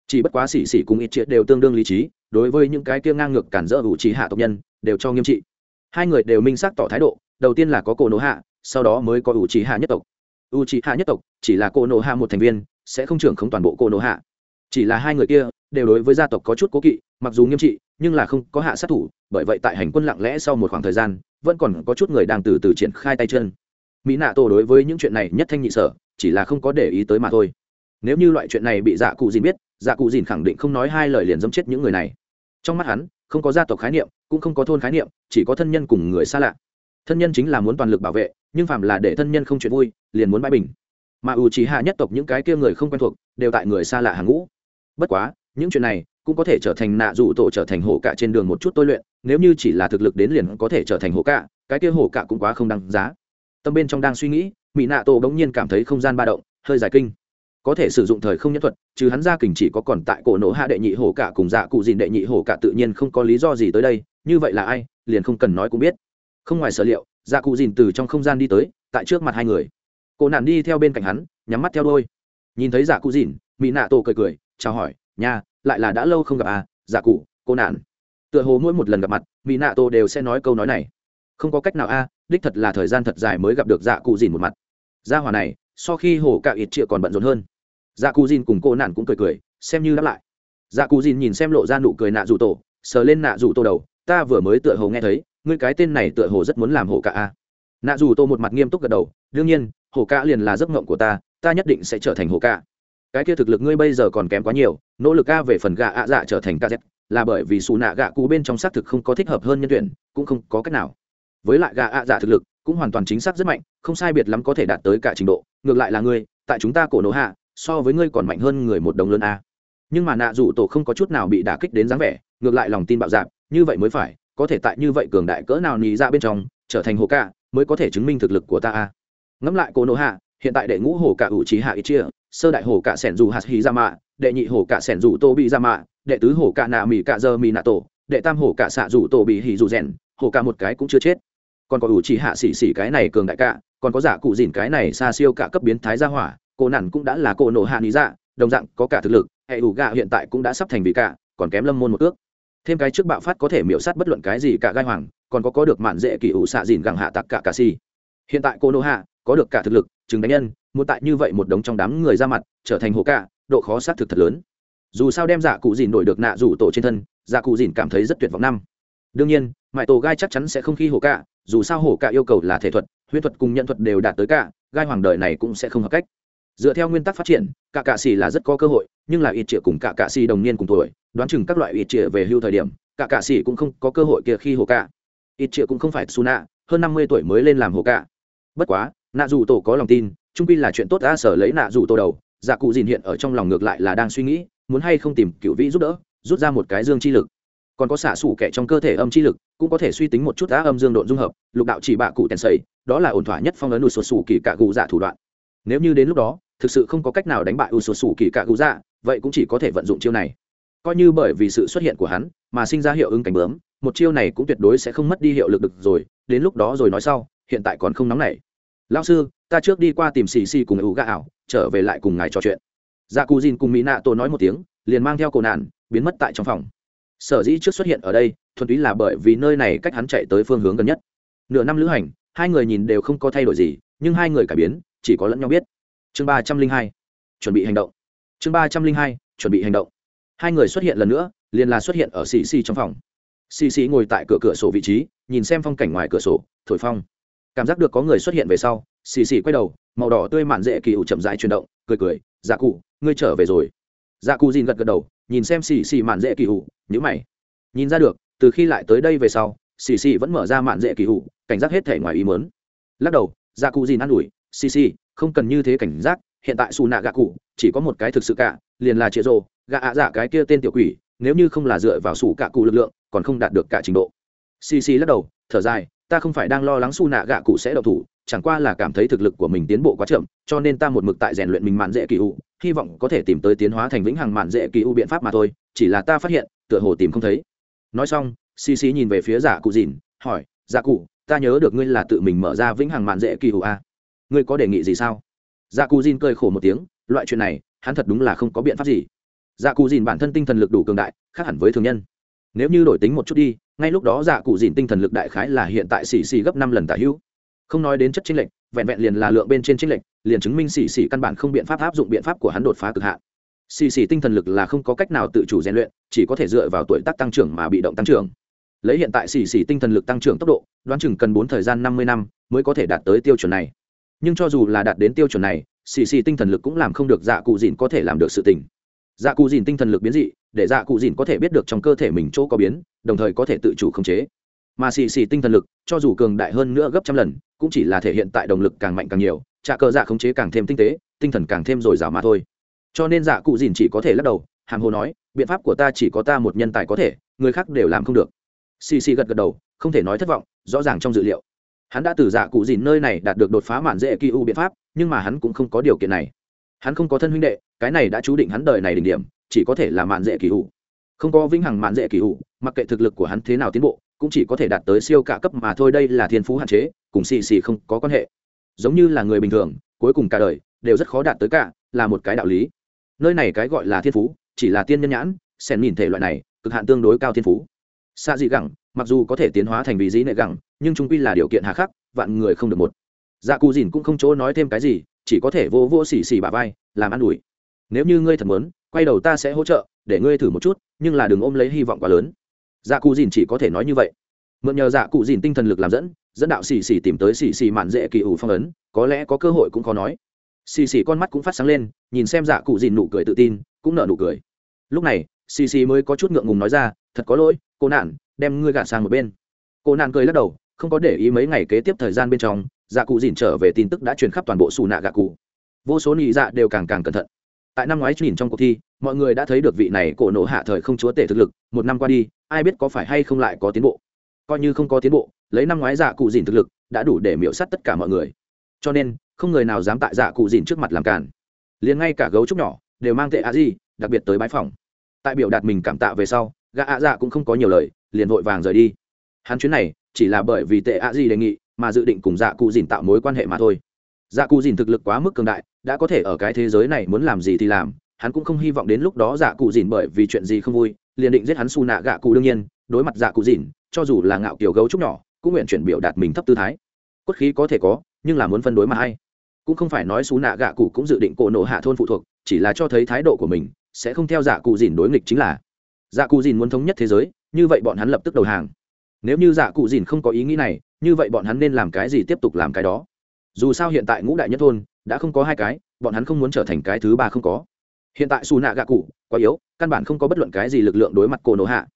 chỉ bất quá xỉ xỉ cùng ít triệt đều tương đương lý trí, đối với những cái kia ngang ngược cản rỡ ủ chi hạ tộc nhân đều cho nghiêm trị. Hai người đều minh xác tỏ thái độ, đầu tiên là có cổ nộ hạ, sau đó mới có ủ trí hạ nhất tộc. Ủ trí hạ nhất tộc chỉ là cổ nộ hạ một thành viên, sẽ không trưởng không toàn bộ cổ nộ hạ. Chỉ là hai người kia đều đối với gia tộc có chút cố kỵ, mặc dù nghiêm trị, nhưng là không có hạ sát thủ, bởi vậy tại hành quân lặng lẽ sau một khoảng thời gian, vẫn còn có chút người đang từ từ triển khai tay chân. Mỹ nạ tổ đối với những chuyện này nhất thanh nhị sở, chỉ là không có để ý tới mà thôi. Nếu như loại chuyện này bị dạ cụ dìn biết dạ cụ dìn khẳng định không nói hai lời liền dâm chết những người này. Trong mắt hắn, không có gia tộc khái niệm cũng không có thôn khái niệm, chỉ có thân nhân cùng người xa lạ. Thân nhân chính là muốn toàn lực bảo vệ, nhưng phạm là để thân nhân không chuyện vui, liền muốn bãi bình. Mà ủ chỉ hạ nhất tộc những cái kia người không quen thuộc, đều tại người xa lạ hàng ngũ. Bất quá, những chuyện này cũng có thể trở thành nạ dụ tổ trở thành hổ cạ trên đường một chút tôi luyện, nếu như chỉ là thực lực đến liền có thể trở thành hổ cạ cái kia hổ cạ cũng quá không đăng giá. Tâm bên trong đang suy nghĩ mỹ nạ tổ bỗng nhiên cảm thấy không gian ba động, hơi dài kinh. Có thể sử dụng thời không nhân thuật chứ hắn ra kình chỉ có còn tại cổ nổ hạ đệ nhị hổ cả cùng dạ cụ dìn đệ nhị hổ cả tự nhiên không có lý do gì tới đây như vậy là ai, liền không cần nói cũng biết. Không ngoài sở liệu dạ cụ dìn từ trong không gian đi tới, tại trước mặt hai người. Cổ nạn đi theo bên cạnh hắn, nhắm mắt theo đôi. Nhìn thấy dạ cụ dìn mỹ nạ tổ cười cười, chào hỏi, nha, lại là đã lâu không gặp à dạ cụ, cô nạn. Tựa hồ mỗi một lần gặp mặt mỹ nạ tổ đều sẽ nói câu nói này. Không có cách nào a đích thật là thời gian thật dài mới gặp được dạ cụ dìn một mặt. Gia hòa này sau khi hồ cạ ít triệu còn bận rộn hơn. Dạ cụ dìn cùng cô nạn cũng cười cười, xem như đáp lại. Dạ cụ dìn nhìn xem lộ ra nụ cười nạ dù tổ, sờ lên nạ dù tổ đầu ta vừa mới tựa hồ nghe thấy, ngươi cái tên này tựa hồ rất muốn làm hổ cả a. Nạ dù tô một mặt nghiêm túc gật đầu, đương nhiên hổ cả liền là giấc ngộng của ta ta nhất định sẽ trở thành hổ cả. Cái kia thực lực ngươi bây giờ còn kém quá nhiều, nỗ lực ca về phần gạ ạ dạ trở thành ca z là bởi vì xù nạ gạ cũ bên trong xác thực không có thích hợp hơn nhân tuyển, cũng không có cách nào. Với lại gạ ạ dạ thực lực, cũng hoàn toàn chính xác rất mạnh, không sai biệt lắm có thể đạt tới cả trình độ, ngược lại là ngươi, tại chúng ta cổ nổ hạ, so với ngươi còn mạnh hơn người một đồng lớn a. Nhưng mà nạ dù tổ không có chút nào bị đả kích đến dáng vẻ, ngược lại lòng tin bạo dạp như vậy mới phải, có thể tại như vậy cường đại cỡ nào nhì ra dạ bên trong, trở thành hồ cạ, mới có thể chứng minh thực lực của ta a ngẫm lại cô nô hạ, hiện tại đệ ngũ hồ cả ủ trí hạ ít chia sơ đại hồ cả sẻn dù hạt hì ra mạ đệ nhị hồ cả sẻn dù tô bị ra mạ đệ tứ hồ cả nà mì cả giờ mì nạ tổ đệ tam hồ cả xạ dù tô bị hì dù rèn hồ cả một cái cũng chưa chết. Còn có ủ trí hạ xỉ xỉ cái này cường đại cả còn có giả cụ dìn cái này xa siêu cả cấp biến thái gia hỏa, cô nản cũng đã là cô nổ hạ lý dạ đồng dạng có cả thực lực hệ ủ gạ hiện tại cũng đã sắp thành vị cả còn kém lâm môn một ước thêm cái trước bạo phát có thể miễu sát bất luận cái gì cả gai hoàng, còn có có được mạn dễ kỳ ủ xạ dìn gẳng hạ tặc cả cà si. Hiện tại cô nô hạ có được cả thực lực chứng đánh nhân, muốn tại như vậy một đống trong đám người ra mặt, trở thành hồ cả độ khó xác thực thật lớn. Dù sao đem giả cụ dìn đổi được nạ rủ tổ trên thân giả cụ dìn cảm thấy rất tuyệt vọng năm. Đương nhiên mãi tổ gai chắc chắn sẽ không khi hồ cả dù sao hồ cả yêu cầu là thể thuật, huyết thuật cùng nhận thuật đều đạt tới cả, gai hoàng đời này cũng sẽ không hợp cách dựa theo nguyên tắc phát triển cả cạ xì là rất có cơ hội nhưng là ít trịa cùng cả cạ xì đồng niên cùng tuổi đoán chừng các loại ít trịa về hưu thời điểm cả cạ xì cũng không có cơ hội kia khi hồ cạ, ít trịa cũng không phải su nạ hơn năm mươi tuổi mới lên làm hồ cạ. bất quá nạ dù tổ có lòng tin trung quy là chuyện tốt đã sở lấy nạ dù tổ đầu dạ cụ dìn hiện ở trong lòng ngược lại là đang suy nghĩ muốn hay không tìm cựu vĩ giúp đỡ rút ra một cái dương chi lực. Còn có xả xủ kẻ trong cơ thể âm chi lực cũng có thể suy tính một chút đã âm dương độn dung hợp lục đạo chỉ bạ cụ tèn sầy đó là ổn thỏa nhất phong ấn nụt sụt sủ kỳ cả cụ dạ thủ đoạn. Nếu như đến lúc đó thực sự không có cách nào đánh bại u sụt sù kỳ cả cụ dạ vậy cũng chỉ có thể vận dụng chiêu này. Coi như bởi vì sự xuất hiện của hắn mà sinh ra hiệu ứng cánh bướm, một chiêu này cũng tuyệt đối sẽ không mất đi hiệu lực được rồi, đến lúc đó rồi nói sau, hiện tại còn không nóng nảy. Lao sư, ta trước đi qua tìm xì xì cùng ủ gà ảo, trở về lại cùng ngài trò chuyện. Dạ cù dìn cùng mỹ nạ tổ nói một tiếng, liền mang theo cổ nạn, biến mất tại trong phòng. Sở dĩ trước xuất hiện ở đây, thuần túy là bởi vì nơi này cách hắn chạy tới phương hướng gần nhất. Nửa năm lữ hành, hai người nhìn đều không có thay đổi gì, nhưng hai người cải biến, chỉ có lẫn nhau biết chương ba trăm linh hai, chuẩn bị hành động. Chương ba trăm linh hai, chuẩn bị hành động. Hai người xuất hiện lần nữa, liền là xuất hiện ở xì xì trong phòng. Xì xì ngồi tại cửa cửa sổ vị trí, nhìn xem phong cảnh ngoài cửa sổ, thổi phong. Cảm giác được có người xuất hiện về sau, xì xì quay đầu, màu đỏ tươi mạn dễ kỳ ủ chậm rãi chuyển động, cười cười dạ cụ, ngươi trở về rồi. Dạ cụ dìn gật gật đầu, nhìn xem xì xì mạn dễ kỳ ủ nhữ mày. Nhìn ra được, từ khi lại tới đây về sau, xì xì vẫn mở ra mạn dễ kỳ ủ, cảnh giác hết thể ngoài ý mớn lắc đầu dạ cụ dìn ă n ủi, xì xì không cần như thế cảnh giác, hiện tại xù nạ gạ cụ, chỉ có một cái thực sự cả, liền là chĩa rồ gạ ạ dạ cái kia tên tiểu quỷ, nếu như không là dựa vào xù cả cụ lực lượng, còn không đạt được cả trình độ. Xì xì lắc đầu, thở dài, ta không phải đang lo lắng xù nạ gạ cụ sẽ độc thủ, chẳng qua là cảm thấy thực lực của mình tiến bộ quá chậm, cho nên ta một mực tại rèn luyện mình mạn dễ kỳ u, hy vọng có thể tìm tới tiến hóa thành vĩnh hằng mạn dễ kỳ u biện pháp mà thôi, chỉ là ta phát hiện, tựa hồ tìm không thấy. Nói xong, xì xì nhìn về phía giả cụ dìn, hỏi giả cụ, ta nhớ được ngươi là tự mình mở ra vĩnh hằng mạn dễ kỳ u a ngươi có đề nghị gì sao? Dạ cù dìn cười khổ một tiếng, loại chuyện này, hắn thật đúng là không có biện pháp gì. Dạ cù dìn bản thân tinh thần lực đủ cường đại, khác hẳn với thường nhân. Nếu như đổi tính một chút đi, ngay lúc đó dạ cụ dìn tinh thần lực đại khái là hiện tại xì xì gấp năm lần tả hữu. Không nói đến chất chính lệch, vẹn vẹn liền là lượng bên trên chính lệch, liền chứng minh xì xì căn bản không biện pháp áp dụng biện pháp của hắn đột phá cực hạn. Xì xì tinh thần lực là không có cách nào tự chủ rèn luyện, chỉ có thể dựa vào tuổi tác tăng trưởng mà bị động tăng trưởng. Lấy hiện tại xì xì tinh thần lực tăng trưởng tốc độ, đoán chừng cần bốn thời gian năm mươi năm mới có thể đạt tới tiêu chuẩn này nhưng cho dù là đạt đến tiêu chuẩn này, xì xì tinh thần lực cũng làm không được dạ cụ dìn có thể làm được sự tình. Dạ cụ dìn tinh thần lực biến dị, để dạ cụ dìn có thể biết được trong cơ thể mình chỗ có biến, đồng thời có thể tự chủ khống chế. Mà xì xì tinh thần lực, cho dù cường đại hơn nữa gấp trăm lần, cũng chỉ là thể hiện tại động lực càng mạnh càng nhiều trà cờ dạ khống chế càng thêm tinh tế, tinh thần càng thêm dồi dào mà thôi. Cho nên dạ cụ dìn chỉ có thể lắc đầu, hàm hồ nói, biện pháp của ta chỉ có ta một nhân tài có thể, người khác đều làm không được. Xì xì gật gật đầu, không thể nói thất vọng, rõ ràng trong dự liệu hắn đã từ dạ cụ dìn nơi này đạt được đột phá mạn dễ kỳ u biện pháp, nhưng mà hắn cũng không có điều kiện này. Hắn không có thân huynh đệ, cái này đã chú định hắn đời này đỉnh điểm, chỉ có thể là mạn dễ kỳ u. Không có vĩnh hằng mạn dễ kỳ u, mặc kệ thực lực của hắn thế nào tiến bộ, cũng chỉ có thể đạt tới siêu cả cấp mà thôi, đây là thiên phú hạn chế, cùng xì xì không có quan hệ. Giống như là người bình thường, cuối cùng cả đời đều rất khó đạt tới cả, là một cái đạo lý. Nơi này cái gọi là thiên phú, chỉ là tiên nhân nhãn, xèn nhìn thể loại này, cực hạn tương đối cao thiên phú. Xa dị gẳng, mặc dù có thể tiến hóa thành vị dĩ nệ gẳng nhưng trung quy là điều kiện hà khắc, vạn người không được một. Dạ cù dìn cũng không chỗ nói thêm cái gì, chỉ có thể vô vô xì xì bà vai, làm ăn ủi. Nếu như ngươi thật muốn, quay đầu ta sẽ hỗ trợ, để ngươi thử một chút, nhưng là đừng ôm lấy hy vọng quá lớn. Dạ cù dìn chỉ có thể nói như vậy. Mượn nhờ dạ cụ dìn tinh thần lực làm dẫn dẫn đạo xì xì tìm tới xì xì mạn dễ kỳ ủ phong ấn, có lẽ có cơ hội cũng khó nói. Xì xì con mắt cũng phát sáng lên, nhìn xem dạ cụ dìn nụ cười tự tin, cũng nở nụ cười. Lúc này xì xì mới có chút ngượng ngùng nói ra, thật có lỗi, cô nạn, đem ngươi gạt sang một bên. Cô nạn cười lắc đầu không có để ý mấy ngày kế tiếp thời gian bên trong dạ cụ dìn trở về tin tức đã truyền khắp toàn bộ xù nạ gạ cụ. Vô số nị dạ đều càng càng cẩn thận. Tại năm ngoái nhìn trong cuộc thi, mọi người đã thấy được vị này cổ nổ hạ thời không chúa tể thực lực, một năm qua đi, ai biết có phải hay không lại có tiến bộ. Coi như không có tiến bộ, lấy năm ngoái dạ cụ dìn thực lực, đã đủ để miễu s á t tất cả mọi người. Cho nên, không người nào dám tại dạ cụ dìn trước mặt làm cản liền ngay cả gấu trúc nhỏ, đều mang tệ a di đặc biệt tới bãi phòng. Tại biểu đạt mình cảm tạ về sau, gã ạ dạ cũng không có nhiều lời, liền vội vàng rời đi hắn chuyến này chỉ là bởi vì tệ a di đề nghị mà dự định cùng dạ cụ dìn tạo mối quan hệ mà thôi. Dạ cụ dìn thực lực quá mức cường đại, đã có thể ở cái thế giới này muốn làm gì thì làm. Hắn cũng không hy vọng đến lúc đó dạ cụ dìn bởi vì chuyện gì không vui, liền định giết hắn xù nạ gạ cụ đương nhiên. Đối mặt dạ cụ dìn, cho dù là ngạo kiểu gấu trúc nhỏ, cũng nguyện chuyển biểu đạt mình thấp tư thái. Cốt khí có thể có, nhưng là muốn phân đối mà hay. Cũng không phải nói xú nạ gạ cụ cũng dự định cổ nộ hạ thôn phụ thuộc, chỉ là cho thấy thái độ của mình, sẽ không theo dạ cụ dìn đối nghịch chính là. Dạ cụ dìn muốn thống nhất thế giới, như vậy bọn hắn lập tức đầu hàng nếu như dạ cụ dìn không có ý nghĩ này, như vậy bọn hắn nên làm cái gì tiếp tục làm cái đó? Dù sao hiện tại ngũ đại nhất thôn, đã không có hai cái, bọn hắn không muốn trở thành cái thứ ba không có. Hiện tại xù nạ gạ cụ, quá yếu, căn bản không có bất luận cái gì lực lượng đối mặt cổ nổ hạ.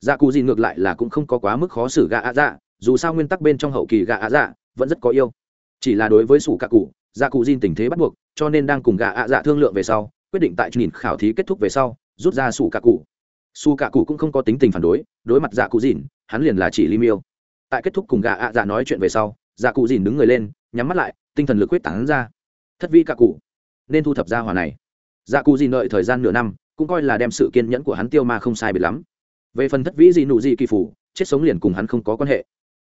Dạ cụ dìn ngược lại là cũng không có quá mức khó xử gạ ạ dạ dù sao nguyên tắc bên trong hậu kỳ gạ ạ dạ vẫn rất có yêu. Chỉ là đối với sủ cạ cụ dạ cụ dìn tình thế bắt buộc, cho nên đang cùng gạ ạ dạ thương lượng về sau, quyết định tại nhìn khảo thí kết thúc về sau, rút ra sủ cạ cụ su cạ cụ cũng không có tính tình phản đối đối mặt dạ cụ dìn, hắn liền là chỉ li miêu. Tại kết thúc cùng gà ạ dạ nói chuyện về sau dạ cụ dìn đứng người lên, nhắm mắt lại, tinh thần lực quyết tán ra. Thất vi cạ cụ, nên thu thập ra hòa này. Dạ cụ dìn đợi thời gian nửa năm, cũng coi là đem sự kiên nhẫn của hắn tiêu mà không sai biệt lắm. Về phần thất vĩ dị nụ dị kỳ phủ, chết sống liền cùng hắn không có quan hệ.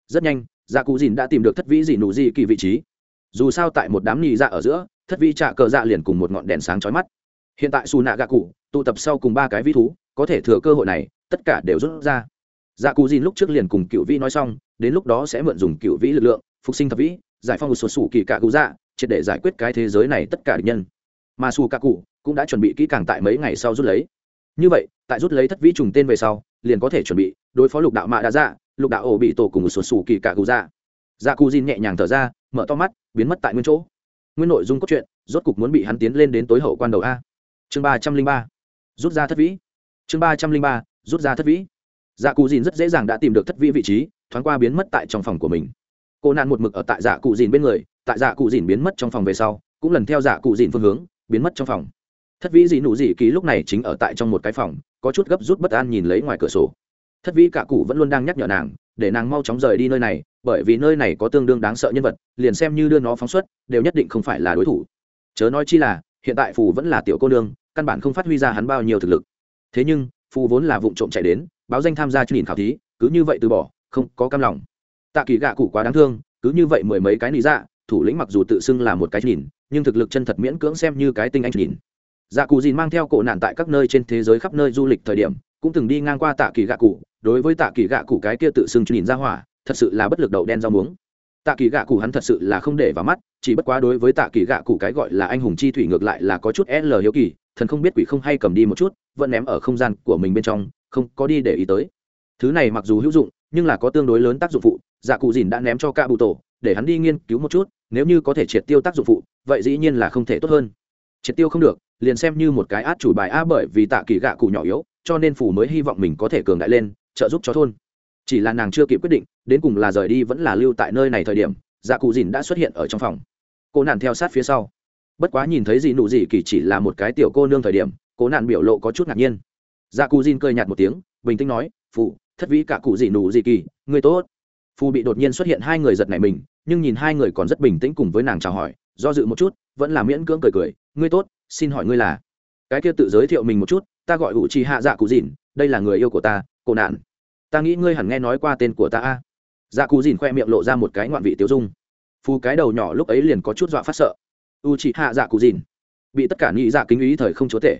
Rất nhanh dạ cụ dìn đã tìm được thất vĩ dị nụ dị kỳ vị trí. Dù sao tại một đám nhị dạ ở giữa, thất vĩ trạ cờ dạ liền cùng một ngọn đèn sáng chói mắt. Hiện tại xù nạ gạ cụ, tụ tập sau cùng ba cái vi thú có thể thừa cơ hội này, tất cả đều rút ra. Dạ cù dìn lúc trước liền cùng cựu vĩ nói xong, đến lúc đó sẽ mượn dùng cựu vĩ lực lượng, phục sinh thập vĩ, giải phong một số sủ kỳ cạ cụ dạ triệt để giải quyết cái thế giới này tất cả địch nhân. Mà xù cạ cụ cũng đã chuẩn bị kỹ càng tại mấy ngày sau rút lấy. Như vậy, tại rút lấy thất vĩ trùng tên về sau, liền có thể chuẩn bị đối phó lục đạo mạ đã dạ lục đạo ổ bị tổ cùng một số sủ kỳ cạ cụ dạ. Dạ cù dìn nhẹ nhàng thở ra, mở to mắt, biến mất tại nguyên chỗ. Nguyên nội dung cốt truyện rốt cục muốn bị hắn tiến lên đến tối hậu quan đầu a. Chương ba trăm linh ba. Rút ra thất vĩ chương ba trăm linh ba, rút ra thất vĩ. Dạ cụ dìn rất dễ dàng đã tìm được thất vĩ vị trí, thoáng qua biến mất tại trong phòng của mình. Cô nạn một mực ở tại dạ cụ dìn bên người, tại dạ cụ dìn biến mất trong phòng về sau, cũng lần theo dạ cụ dìn phương hướng, biến mất trong phòng. Thất vĩ dị nụ dị ký lúc này chính ở tại trong một cái phòng, có chút gấp rút bất an nhìn lấy ngoài cửa sổ. Thất vĩ cả cụ vẫn luôn đang nhắc nhở nàng, để nàng mau chóng rời đi nơi này, bởi vì nơi này có tương đương đáng sợ nhân vật, liền xem như đưa nó phóng xuất, đều nhất định không phải là đối thủ. Chớ nói chi là, hiện tại phù vẫn là tiểu cô nương, căn bản không phát huy ra hắn bao nhiêu thực lực thế nhưng phù vốn là vụ trộm chạy đến, báo danh tham gia chương trình khảo thí, cứ như vậy từ bỏ, không có cam lòng. Tạ kỳ gạ cụ quá đáng thương, cứ như vậy mười mấy cái lý dạ thủ lĩnh mặc dù tự xưng là một cái nhìn, nhưng thực lực chân thật miễn cưỡng xem như cái tinh anh nhìn. Dạ cụ dìn mang theo cổ nạn tại các nơi trên thế giới khắp nơi du lịch thời điểm, cũng từng đi ngang qua tạ kỳ gạ cụ, đối với tạ kỳ gạ cụ cái kia tự xưng nhìn ra hỏa, thật sự là bất lực đầu đen rau muống. Tạ kỳ gạ cụ hắn thật sự là không để vào mắt, chỉ bất quá đối với tạ kỳ gạ cụ cái gọi là anh hùng chi thủy ngược lại là có chút l hiếu kỳ, thần không biết quỷ không hay cầm đi một chút vẫn ném ở không gian của mình bên trong, không có đi để ý tới. Thứ này mặc dù hữu dụng, nhưng là có tương đối lớn tác dụng phụ dạ cụ dìn đã ném cho ca bụ tổ, để hắn đi nghiên cứu một chút, nếu như có thể triệt tiêu tác dụng phụ, vậy dĩ nhiên là không thể tốt hơn. Triệt tiêu không được, liền xem như một cái át chủ bài a bởi vì tạ kỳ gạ cụ nhỏ yếu, cho nên phủ mới hy vọng mình có thể cường đại lên, trợ giúp cho thôn. Chỉ là nàng chưa kịp quyết định, đến cùng là rời đi vẫn là lưu tại nơi này thời điểm dạ cụ dìn đã xuất hiện ở trong phòng. Cô nạn theo sát phía sau. Bất quá nhìn thấy gì nụ gì kỳ chỉ là một cái tiểu cô nương thời điểm cố nạn biểu lộ có chút ngạc nhiên. Dạ cù dìn cười nhạt một tiếng, bình tĩnh nói phụ thất vĩ cả cụ gì nụ gì kỳ, người tốt. Phù bị đột nhiên xuất hiện hai người giật này mình, nhưng nhìn hai người còn rất bình tĩnh cùng với nàng chào hỏi, do dự một chút, vẫn là miễn cưỡng cười cười, ngươi tốt, xin hỏi ngươi là? Cái kia tự giới thiệu mình một chút, ta gọi hữu trì hạ dạ cụ dìn, đây là người yêu của ta cô nạn. Ta nghĩ ngươi hẳn nghe nói qua tên của ta a. Dạ cụ dìn khoe miệng lộ ra một cái ngoạn vị tiêu dung. Phù cái đầu nhỏ lúc ấy liền có chút dọa phát sợ. U chị hạ dạ cụ dìn. Bị tất cả nghĩ dạ kính ý thời không chúa tể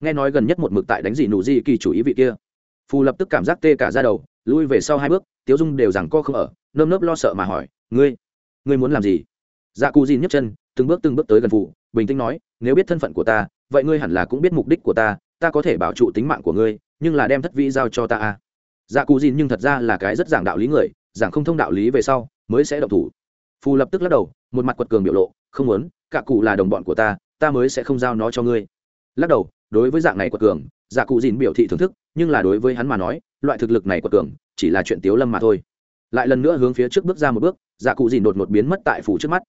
nghe nói gần nhất một mực tại đánh gì nụ gì kỳ chủ ý vị kia. Phù lập tức cảm giác tê cả ra đầu, lui về sau hai bước, tiếu dung đều rằng co không ở, nơm nớp lo sợ mà hỏi, ngươi ngươi muốn làm gì? Dạ cù dìn nhấc chân, từng bước từng bước tới gần phù, bình tĩnh nói, nếu biết thân phận của ta, vậy ngươi hẳn là cũng biết mục đích của ta ta có thể bảo trụ tính mạng của ngươi, nhưng là đem thất vĩ giao cho ta à? dạ cù dìn nhưng thật ra là cái rất giảng đạo lý người, giảng không thông đạo lý về sau, mới sẽ động thủ. Phù lập tức lắc đầu, một mặt quật cường biểu lộ, không muốn, cả cụ là đồng bọn của ta ta mới sẽ không giao nó cho ngươi lắc đầu, đối với dạng này quật cường dạ cụ dìn biểu thị thưởng thức, nhưng là đối với hắn mà nói, loại thực lực này quật cường, chỉ là chuyện tiếu lâm mà thôi. Lại lần nữa hướng phía trước bước ra một bước dạ cụ dìn đột một biến mất tại phù trước mắt.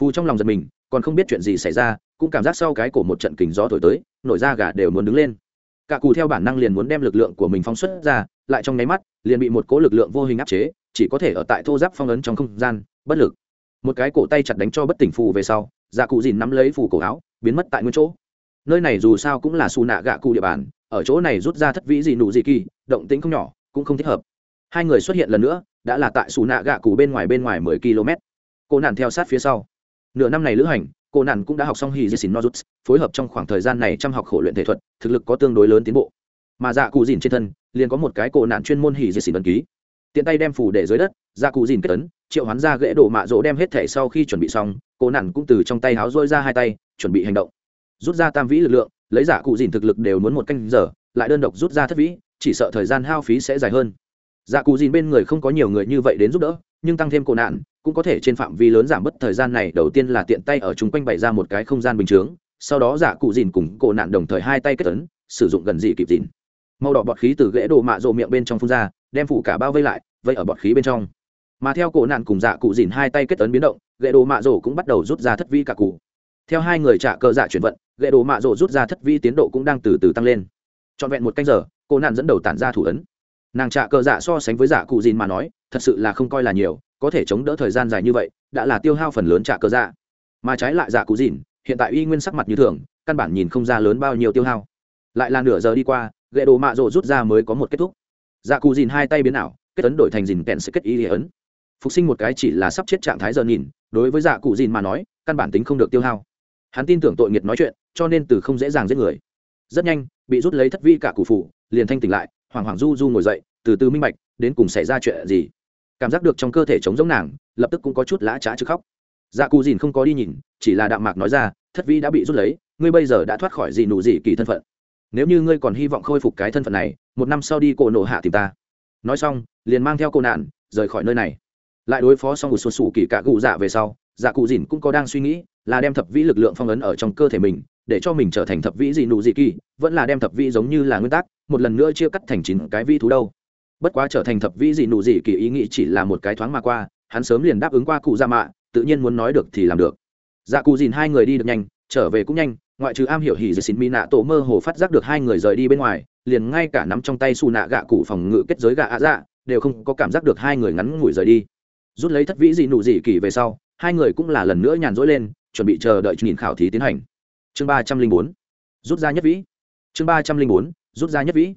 Phù trong lòng giật mình, còn không biết chuyện gì xảy ra, cũng cảm giác sau cái cổ một trận kình gió thổi tới, nổi da gà đều muốn đứng lên. Cả cụ theo bản năng liền muốn đem lực lượng của mình phóng xuất ra, lại trong nháy mắt, liền bị một cố lực lượng vô hình áp chế, chỉ có thể ở tại thô giáp phong ấn trong không gian, bất lực. Một cái cổ tay chặt đánh cho bất tỉnh phù về sau dạ cụ dìn nắm lấy phù cổ áo, biến mất tại nguyên chỗ nơi này dù sao cũng là xù nạ gạ cụ địa bàn, ở chỗ này rút ra thất vĩ gì nụ gì kỳ, động tĩnh không nhỏ, cũng không thích hợp. Hai người xuất hiện lần nữa, đã là tại xù nạ gạ cụ bên ngoài bên ngoài mười km. Cô nản theo sát phía sau. Nửa năm này lữ hành, cô nản cũng đã học xong hì dì xin nozuts, phối hợp trong khoảng thời gian này chăm học khổ luyện thể thuật, thực lực có tương đối lớn tiến bộ. Mà dạ cụ dìn trên thân, liền có một cái cổ nạn chuyên môn hỉ dì xỉn ấn ký. Tiện tay đem phủ để dưới đất dạ cụ dìn kết ấn, triệu hoán ra gãy đổ mạ rỗ đem hết thể sau khi chuẩn bị xong cổ nạn cũng từ trong tay háo rôi ra hai tay, chuẩn bị hành động rút ra tam vĩ lực lượng, lấy giả cụ dìn thực lực đều muốn một canh giờ, lại đơn độc rút ra thất vĩ, chỉ sợ thời gian hao phí sẽ dài hơn. Giả cụ dìn bên người không có nhiều người như vậy đến giúp đỡ, nhưng tăng thêm cổ nạn, cũng có thể trên phạm vi lớn giảm bớt thời gian này, đầu tiên là tiện tay ở chung quanh bày ra một cái không gian bình chướng, sau đó giả cụ dìn cùng cổ nạn đồng thời hai tay kết tấn sử dụng gần dị kịp dìn màu đỏ bọt khí từ ghế đồ mạ rộ miệng bên trong phun ra, đem phủ cả bao vây lại, vây ở bọt khí bên trong. Mà theo cổ nạn cùng dạ cụ dìn hai tay kết tấn biến động, ghế đồ mạ rộ cũng bắt đầu rút ra thất vi cả cụ theo hai người trả cờ dạ chuyển vận, gậy đồ mạ rộ rút ra thất vi tiến độ cũng đang từ từ tăng lên. Trọn vẹn một canh giờ, cô nạn dẫn đầu tản ra thủ ấn. Nàng trả cờ dạ so sánh với dạ cụ dìn mà nói, thật sự là không coi là nhiều, có thể chống đỡ thời gian dài như vậy, đã là tiêu hao phần lớn trả cờ dạ. Mà trái lại dạ cụ dìn, hiện tại uy nguyên sắc mặt như thường, căn bản nhìn không ra lớn bao nhiêu tiêu hao. Lại là nửa giờ đi qua, gậy đồ mạ rộ rút ra mới có một kết thúc. Dạ cụ dìn hai tay biến ảo, kết ấn đổi thành dìn kèn sẽ kết y ấn. Phục sinh một cái chỉ là sắp chết trạng thái giờ nhìn, đối với dạ cụ dìn mà nói, căn bản tính không được tiêu hao hắn tin tưởng tội nghiệt nói chuyện, cho nên từ không dễ dàng giết người. Rất nhanh, bị rút lấy thất vi cả cụ phủ, liền thanh tỉnh lại hoàng hoàng du du ngồi dậy, từ từ minh bạch, đến cùng xảy ra chuyện gì. Cảm giác được trong cơ thể chống giống nàng, lập tức cũng có chút lã trá chứ khóc. Dạ cụ dìn không có đi nhìn, chỉ là đạm mạc nói ra, thất vi đã bị rút lấy, ngươi bây giờ đã thoát khỏi gì nụ gì kỳ thân phận. Nếu như ngươi còn hy vọng khôi phục cái thân phận này, một năm sau đi cổ nổ hạ tìm ta. Nói xong, liền mang theo cô nạn, rời khỏi nơi này. Lại đối phó xong một xuân sủ kỳ cả cụ dạ về sau dạ cụ dìn cũng có đang suy nghĩ là đem thập vĩ lực lượng phong ấn ở trong cơ thể mình, để cho mình trở thành thập vĩ dị nụ dị kỳ, vẫn là đem thập vĩ giống như là nguyên tắc, một lần nữa chia cắt thành chín cái vĩ thú đâu. Bất quá trở thành thập vĩ dị nụ dị kỳ ý nghĩ chỉ là một cái thoáng mà qua, hắn sớm liền đáp ứng qua cụ gia mạ, tự nhiên muốn nói được thì làm được. Dạ cụ dìn hai người đi được nhanh, trở về cũng nhanh, ngoại trừ am hiểu hỉ dì xin mỹ nạ tổ mơ hồ phát giác được hai người rời đi bên ngoài, liền ngay cả nắm trong tay xù nạ gạ cụ phòng ngự kết giới gạ ạ dạ đều không có cảm giác được hai người ngắn ngủi rời đi. Rút lấy thất vĩ dị nụ dị kỳ về sau, hai người cũng là lần nữa nhàn rỗi lên chuẩn bị chờ đợi nhìn khảo thí tiến hành. Chương ba trăm linh bốn, rút ra nhất vĩ. Chương ba trăm linh bốn, rút ra nhất vĩ.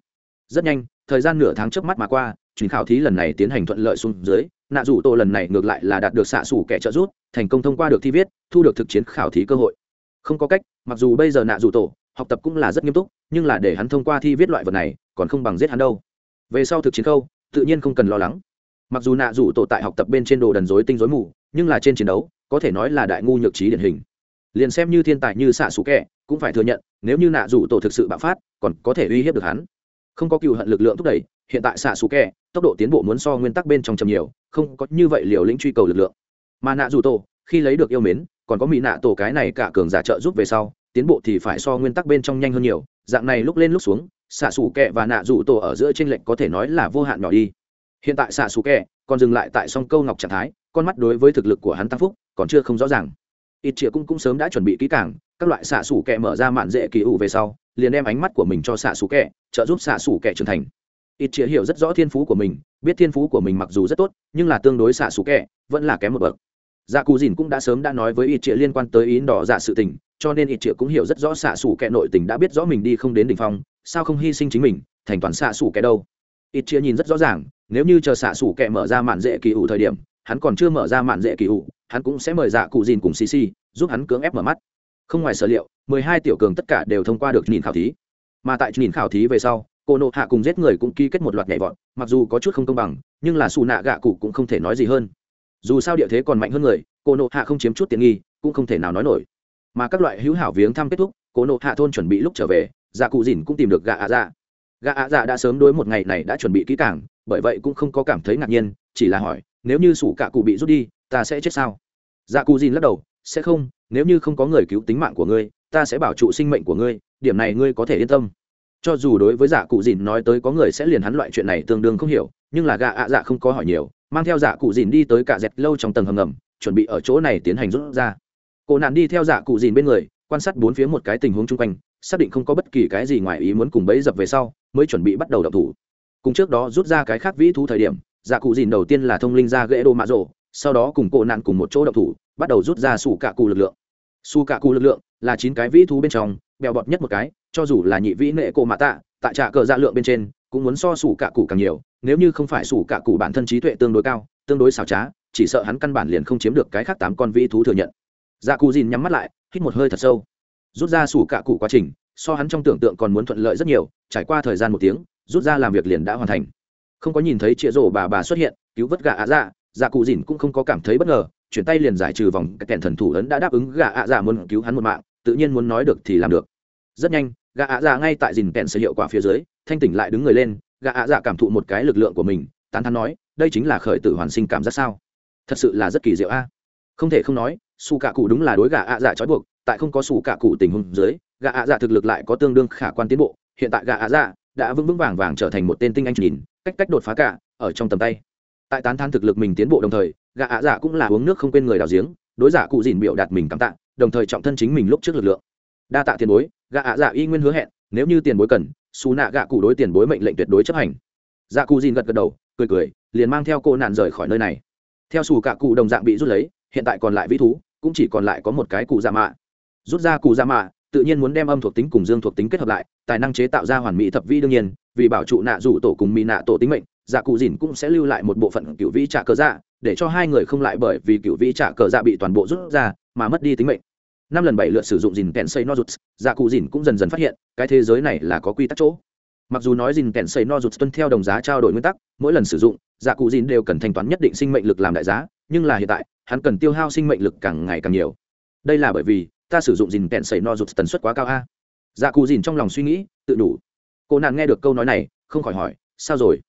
Rất nhanh, thời gian nửa tháng trước mắt mà qua chuyến khảo thí lần này tiến hành thuận lợi xuống dưới, nạ rủ tổ lần này ngược lại là đạt được xạ xủ kẻ trợ rút thành công thông qua được thi viết, thu được thực chiến khảo thí cơ hội. Không có cách, mặc dù bây giờ nạ rủ tổ học tập cũng là rất nghiêm túc, nhưng là để hắn thông qua thi viết loại vật này, còn không bằng giết hắn đâu. Về sau thực chiến khâu, tự nhiên không cần lo lắng. Mặc dù nạ rủ tổ tại học tập bên trên đồ đần dối tinh dối mù, nhưng là trên chiến đấu có thể nói là đại ngu nhược trí điển hình. Liền xem như thiên tài như xạ xú kẻ cũng phải thừa nhận, nếu như nạ rủ tổ thực sự bạo phát, còn có thể uy hiếp được hắn. Không có cựu hận lực lượng thúc đẩy, hiện tại xạ xú kẻ tốc độ tiến bộ muốn so nguyên tắc bên trong chầm nhiều, không có như vậy liều lĩnh truy cầu lực lượng. Mà nạ rủ tổ, khi lấy được yêu mến, còn có mỹ nạ tổ cái này cả cường giả trợ giúp về sau, tiến bộ thì phải so nguyên tắc bên trong nhanh hơn nhiều. Dạng này lúc lên lúc xuống xạ xù kẹ và nạ rủ tổ ở giữa t r ê n lệch có thể nói là vô hạn nhỏ đi. Hiện tại xạ xù kẹ còn dừng lại tại song câu ngọc trạng thái con mắt đối với thực lực của hắn tăng phúc, còn chưa không rõ ràng. Ít chĩa cũng cũng sớm đã chuẩn bị kỹ càng, các loại xạ xủ kẹ mở ra mạn dễ kỳ ủ về sau, liền đem ánh mắt của mình cho xạ xủ kẹ trợ giúp xạ xủ kẹ trưởng thành. Ít chĩa hiểu rất rõ thiên phú của mình, biết thiên phú của mình mặc dù rất tốt, nhưng là tương đối xạ xủ kẹ vẫn là kém một bậc. Dạ cù dìn cũng đã sớm đã nói với ít chĩa liên quan tới ý đỏ dạ sự tình, cho nên ít chĩa cũng hiểu rất rõ xạ xủ kẹ nội tình đã biết rõ mình đi không đến đ ỉ n h phong, sao không hy sinh chính mình, thành toàn xạ xủ kẹ đâu. Ít chĩa nhìn rất rõ ràng, nếu như chờ xạ xủ kẹ mở ra mạn dễ kỳ ủ thời điểm hắn còn chưa mở ra mạn dễ kỳ ủ hắn cũng sẽ mời dạ cụ dìn cùng xì, giúp hắn cưỡng ép mở mắt. Không ngoài sở liệu, mười hai tiểu cường tất cả đều thông qua được nhìn khảo thí. Mà tại nhìn khảo thí về sau, cô nộ hạ cùng giết người cũng ký kết một loạt nhảy vọt, mặc dù có chút không công bằng, nhưng là xù nạ gạ cụ cũng không thể nói gì hơn. Dù sao địa thế còn mạnh hơn người, cô nộ hạ không chiếm chút tiện nghi, cũng không thể nào nói nổi. Mà các loại hữu hảo viếng thăm kết thúc, cô nộ hạ thôn chuẩn bị lúc trở về dạ cụ dìn cũng tìm được gạ ạ dạ. Gạ ạ dạ đã sớm đối một ngày này đã chuẩn bị kỹ càng, bởi vậy cũng không có cảm thấy ngạc nhiên, chỉ là hỏi nếu như sủ cả cụ bị rút đi, ta sẽ chết sao? Dạ cụ dìn lắc đầu, sẽ không, nếu như không có người cứu tính mạng của ngươi, ta sẽ bảo trụ sinh mệnh của ngươi, điểm này ngươi có thể yên tâm. Cho dù đối với dạ cụ dìn nói tới có người sẽ liền hắn loại chuyện này tương đương không hiểu, nhưng là gạ ạ dạ không có hỏi nhiều, mang theo dạ cụ dìn đi tới cả dẹt lâu trong tầng hầm ngầm, chuẩn bị ở chỗ này tiến hành rút ra. Cổ nạn đi theo dạ cụ dìn bên người, quan sát bốn phía một cái tình huống chung quanh, xác định không có bất kỳ cái gì ngoài ý muốn cùng bẫy dập về sau, mới chuẩn bị bắt đầu đập thủ. Cùng trước đó rút ra cái khác vĩ thú thời điểm dạ cụ dìn đầu tiên là thông linh ra ghế đồ mạ rộ sau đó cùng cộ nạn cùng một chỗ động thủ, bắt đầu rút ra sủ cạ cụ lực lượng. Su cạ cụ lực lượng là chín cái vĩ thú bên trong, bèo bọt nhất một cái, cho dù là nhị vĩ nệ cổ mạ tạ, tại trạ cờ dạ lượng bên trên, cũng muốn so sủ cạ cụ càng nhiều, nếu như không phải sủ cạ cụ bản thân trí tuệ tương đối cao, tương đối xảo trá, chỉ sợ hắn căn bản liền không chiếm được cái khác tám con vĩ thú thừa nhận. Dạ cụ dìn nhắm mắt lại, hít một hơi thật sâu. Rút ra sủ cạ cụ quá trình, so hắn trong tưởng tượng còn muốn thuận lợi rất nhiều, trải qua thời gian một tiếng, rút ra làm việc liền đã hoàn thành không có nhìn thấy chĩa rổ bà bà xuất hiện, cứu vớt gà ạ dạ dạ cụ dìn cũng không có cảm thấy bất ngờ, chuyển tay liền giải trừ vòng các kèn thần thủ ấn đã đáp ứng gà ạ dạ muốn cứu hắn một mạng, tự nhiên muốn nói được thì làm được. Rất nhanh gà ạ dạ ngay tại dìn kèn sự hiệu quả phía dưới, thanh tỉnh lại đứng người lên gà ạ dạ cảm thụ một cái lực lượng của mình, tán thắn nói, đây chính là khởi tử hoàn sinh cảm giác sao? Thật sự là rất kỳ diệu a. Không thể không nói su cả cụ đúng là đối gà ạ dạ trói buộc, tại không có su cả cụ tình huống dưới gà ạ dạ thực lực lại có tương đương khả quan tiến bộ, hiện tại gà ạ dạ đã vững vững vàng vàng trở thành một tên tinh anh nhìn, cách cách đột phá cả, ở trong tầm tay. Tại tán thán thực lực mình tiến bộ đồng thời, gã ạ dạ cũng là uống nước không quên người đào giếng, đối giả cụ dìn biểu đạt mình cảm tạ, đồng thời trọng thân chính mình lúc trước lực lượng. Đa tạ tiền bối, gã ạ dạ y nguyên hứa hẹn, nếu như tiền bối cần, xù nạ gạ cụ đối tiền bối mệnh lệnh tuyệt đối chấp hành. Dạ cụ dìn gật gật đầu, cười cười, liền mang theo cô nạn rời khỏi nơi này. Theo xù cạ cụ đồng dạng bị rút lấy, hiện tại còn lại vĩ thú, cũng chỉ còn lại có một cái cụ dạ mạ. Rút ra cụ dạ mạ tự nhiên muốn đem âm thuộc tính cùng dương thuộc tính kết hợp lại tài năng chế tạo ra hoàn mỹ thập vi đương nhiên vì bảo trụ nạ rủ tổ cùng mỹ nạ tổ tính mệnh dạ cụ dìn cũng sẽ lưu lại một bộ phận cựu vĩ trả cờ dạ để cho hai người không lại bởi vì cựu vĩ trả cờ dạ bị toàn bộ rút ra mà mất đi tính mệnh. Năm lần bảy lượt sử dụng dìn kèn xây no rụt, dạ cụ dìn cũng dần dần phát hiện cái thế giới này là có quy tắc chỗ. Mặc dù nói dìn kèn xây no rụt tuân theo đồng giá trao đổi nguyên tắc mỗi lần sử dụng dạ cụ dìn đều cần thanh toán nhất định sinh mệnh lực làm đại giá nhưng là hiện tại hắn cần tiêu hao sinh mệnh lực càng ngày càng nhiều. Đây là bởi vì ta sử dụng dìn kẹn sẩy no rụt tần suất quá cao a. Dạ cù dìn trong lòng suy nghĩ, tự đủ. Cô nàng nghe được câu nói này, không khỏi hỏi, sao rồi?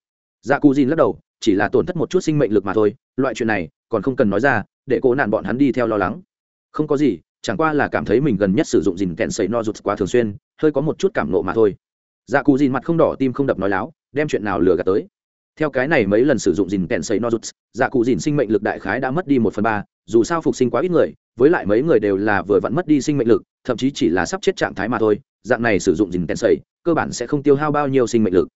Dạ cù dìn lắc đầu, chỉ là tổn thất một chút sinh mệnh lực mà thôi, loại chuyện này, còn không cần nói ra, để cô nạn bọn hắn đi theo lo lắng. Không có gì, chẳng qua là cảm thấy mình gần nhất sử dụng dìn kẹn sẩy no rụt quá thường xuyên, hơi có một chút cảm nộ mà thôi. Dạ cù dìn mặt không đỏ, tim không đập nói láo, đem chuyện nào lừa gạt tới. Theo cái này mấy lần sử dụng dìn kẹn sẩy no rụt dạ cù dìn sinh mệnh lực đại khái đã mất đi một phần ba, dù sao phục sinh quá ít người với lại mấy người đều là vừa vặn mất đi sinh mệnh lực, thậm chí chỉ là sắp chết trạng thái mà thôi, dạng này sử dụng dìn tèn sầy, cơ bản sẽ không tiêu hao bao nhiêu sinh mệnh lực.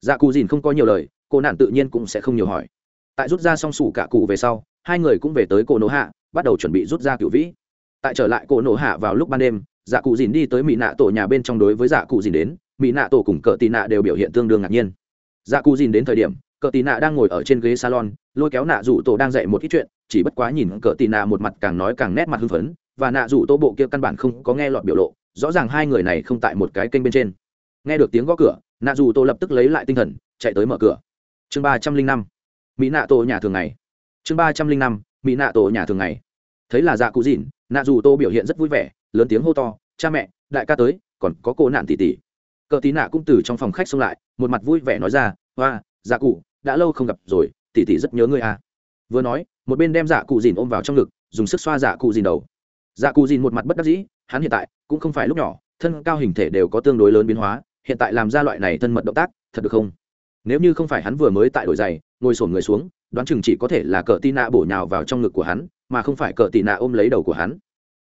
Dạ cụ dìn không có nhiều lời, cô nạn tự nhiên cũng sẽ không nhiều hỏi. Tại rút ra xong sủ cả cụ về sau, hai người cũng về tới cô nổ hạ, bắt đầu chuẩn bị rút ra cựu vĩ. Tại trở lại cô nổ hạ vào lúc ban đêm dạ cụ dìn đi tới mỹ nạ tổ nhà bên trong đối với dạ cụ dìn đến mỹ nạ tổ cùng cờ tì nạ đều biểu hiện tương đương ngạc nhiên. Dạ cụ dìn đến thời điểm, cờ tì nạ đang ngồi ở trên ghế salon, lôi kéo nạ rủ tổ đang dạy một ít chuyện chỉ bất quá nhìn cờ tì nạ một mặt càng nói càng nét mặt hưng phấn, và nạ rủ tô bộ kia căn bản không có nghe lọt biểu lộ, rõ ràng hai người này không tại một cái kênh bên trên. Nghe được tiếng gõ cửa, nạ dù tô lập tức lấy lại tinh thần, chạy tới mở cửa. Chương ba trăm linh năm, mỹ nạ tổ nhà thường ngày. Chương ba trăm linh năm, mỹ nạ tổ nhà thường ngày. Thấy là dạ cụ dìn nạ dù tô biểu hiện rất vui vẻ, lớn tiếng hô to, cha mẹ, đại ca tới, còn có cô nạn tỷ tỷ. Cờ tí nạ cũng từ trong phòng khách xông lại, một mặt vui vẻ nói ra, hoa dạ cụ, đã lâu không gặp rồi, tỷ tỷ rất nhớ ngươi à vừa nói, một bên đem dạ cụ dìn ôm vào trong ngực, dùng sức xoa dạ cụ dìn đầu. Dạ cụ dìn một mặt bất đắc dĩ, hắn hiện tại cũng không phải lúc nhỏ, thân cao hình thể đều có tương đối lớn biến hóa, hiện tại làm ra loại này thân mật động tác, thật được không? Nếu như không phải hắn vừa mới tại đổi giày, ngồi sổn người xuống, đoán chừng chỉ có thể là cờ tị nạ bổ nhào vào trong ngực của hắn, mà không phải cờ tị nạ ôm lấy đầu của hắn.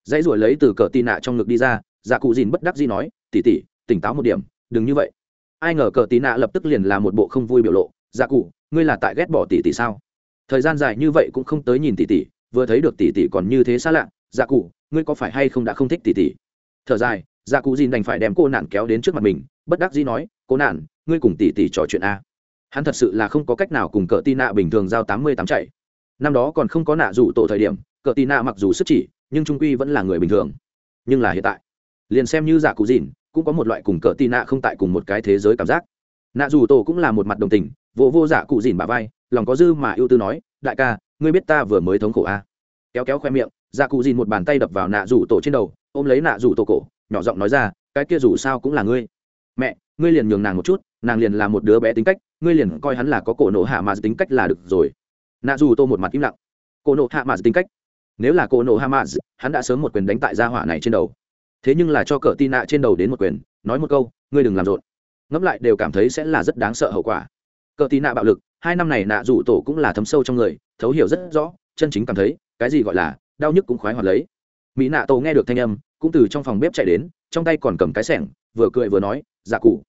Dãy ruổi lấy từ cờ tị nạ trong ngực đi ra dạ cụ dìn bất đắc dĩ nói tỉ tỉ tỉnh táo một điểm, đừng như vậy. Ai ngờ cờ tị nạ lập tức liền là một bộ không vui biểu lộ dạ cụ, ngươi là tại ghét bỏ tỉ tỉ sao? Thời gian dài như vậy cũng không tới nhìn tỷ tỷ, vừa thấy được tỷ tỷ còn như thế xa lạ dạ cụ ngươi có phải hay không đã không thích tỷ tỷ? thở dài dạ cụ dìn đành phải đem cô nạn kéo đến trước mặt mình bất đắc dĩ nói cô nạn ngươi cùng tỷ tỷ trò chuyện a. Hắn thật sự là không có cách nào cùng cờ tị nạ bình thường giao tám mươi tám chạy. Năm đó còn không có nạ rủ tổ thời điểm cờ tị nạ mặc dù sức chỉ nhưng trung quy vẫn là người bình thường. Nhưng là hiện tại liền xem như dạ cụ dìn cũng có một loại cùng cờ tị nạ không tại cùng một cái thế giới cảm giác. Nạ rủ tổ cũng là một mặt đồng tình vô vô giả cụ dìn bà vai, lòng có dư mà ưu tư nói, đại ca, ngươi biết ta vừa mới thống khổ a à? kéo kéo khoe miệng giả cụ dìn một bàn tay đập vào nạ rủ tổ trên đầu, ôm lấy nạ rủ tổ cổ, nhỏ giọng nói ra, cái kia dù sao cũng là ngươi. Mẹ, ngươi liền nhường nàng một chút, nàng liền là một đứa bé tính cách, ngươi liền coi hắn là có cổ nộ hạ mà tính cách là được rồi. Nạ dù tô một mặt im lặng. Cổ nộ hạ mà tính cách? Nếu là cổ nộ hạ mà, hắn đã sớm một quyền đánh tại gia hỏa này trên đầu. Thế nhưng là cho cỡ tin nạ trên đầu đến một quyền, nói một câu, ngươi đừng làm rộn. Ngẫm lại đều cảm thấy sẽ là rất đáng sợ hậu quả. Cờ tin nạ bạo lực, hai năm này nạ rủ tổ cũng là thấm sâu trong người, thấu hiểu rất rõ, chân chính cảm thấy, cái gì gọi là, đau nhức cũng khoái hoạt lấy. Mỹ nạ tổ nghe được thanh âm, cũng từ trong phòng bếp chạy đến, trong tay còn cầm cái sẻng, vừa cười vừa nói dạ cụ,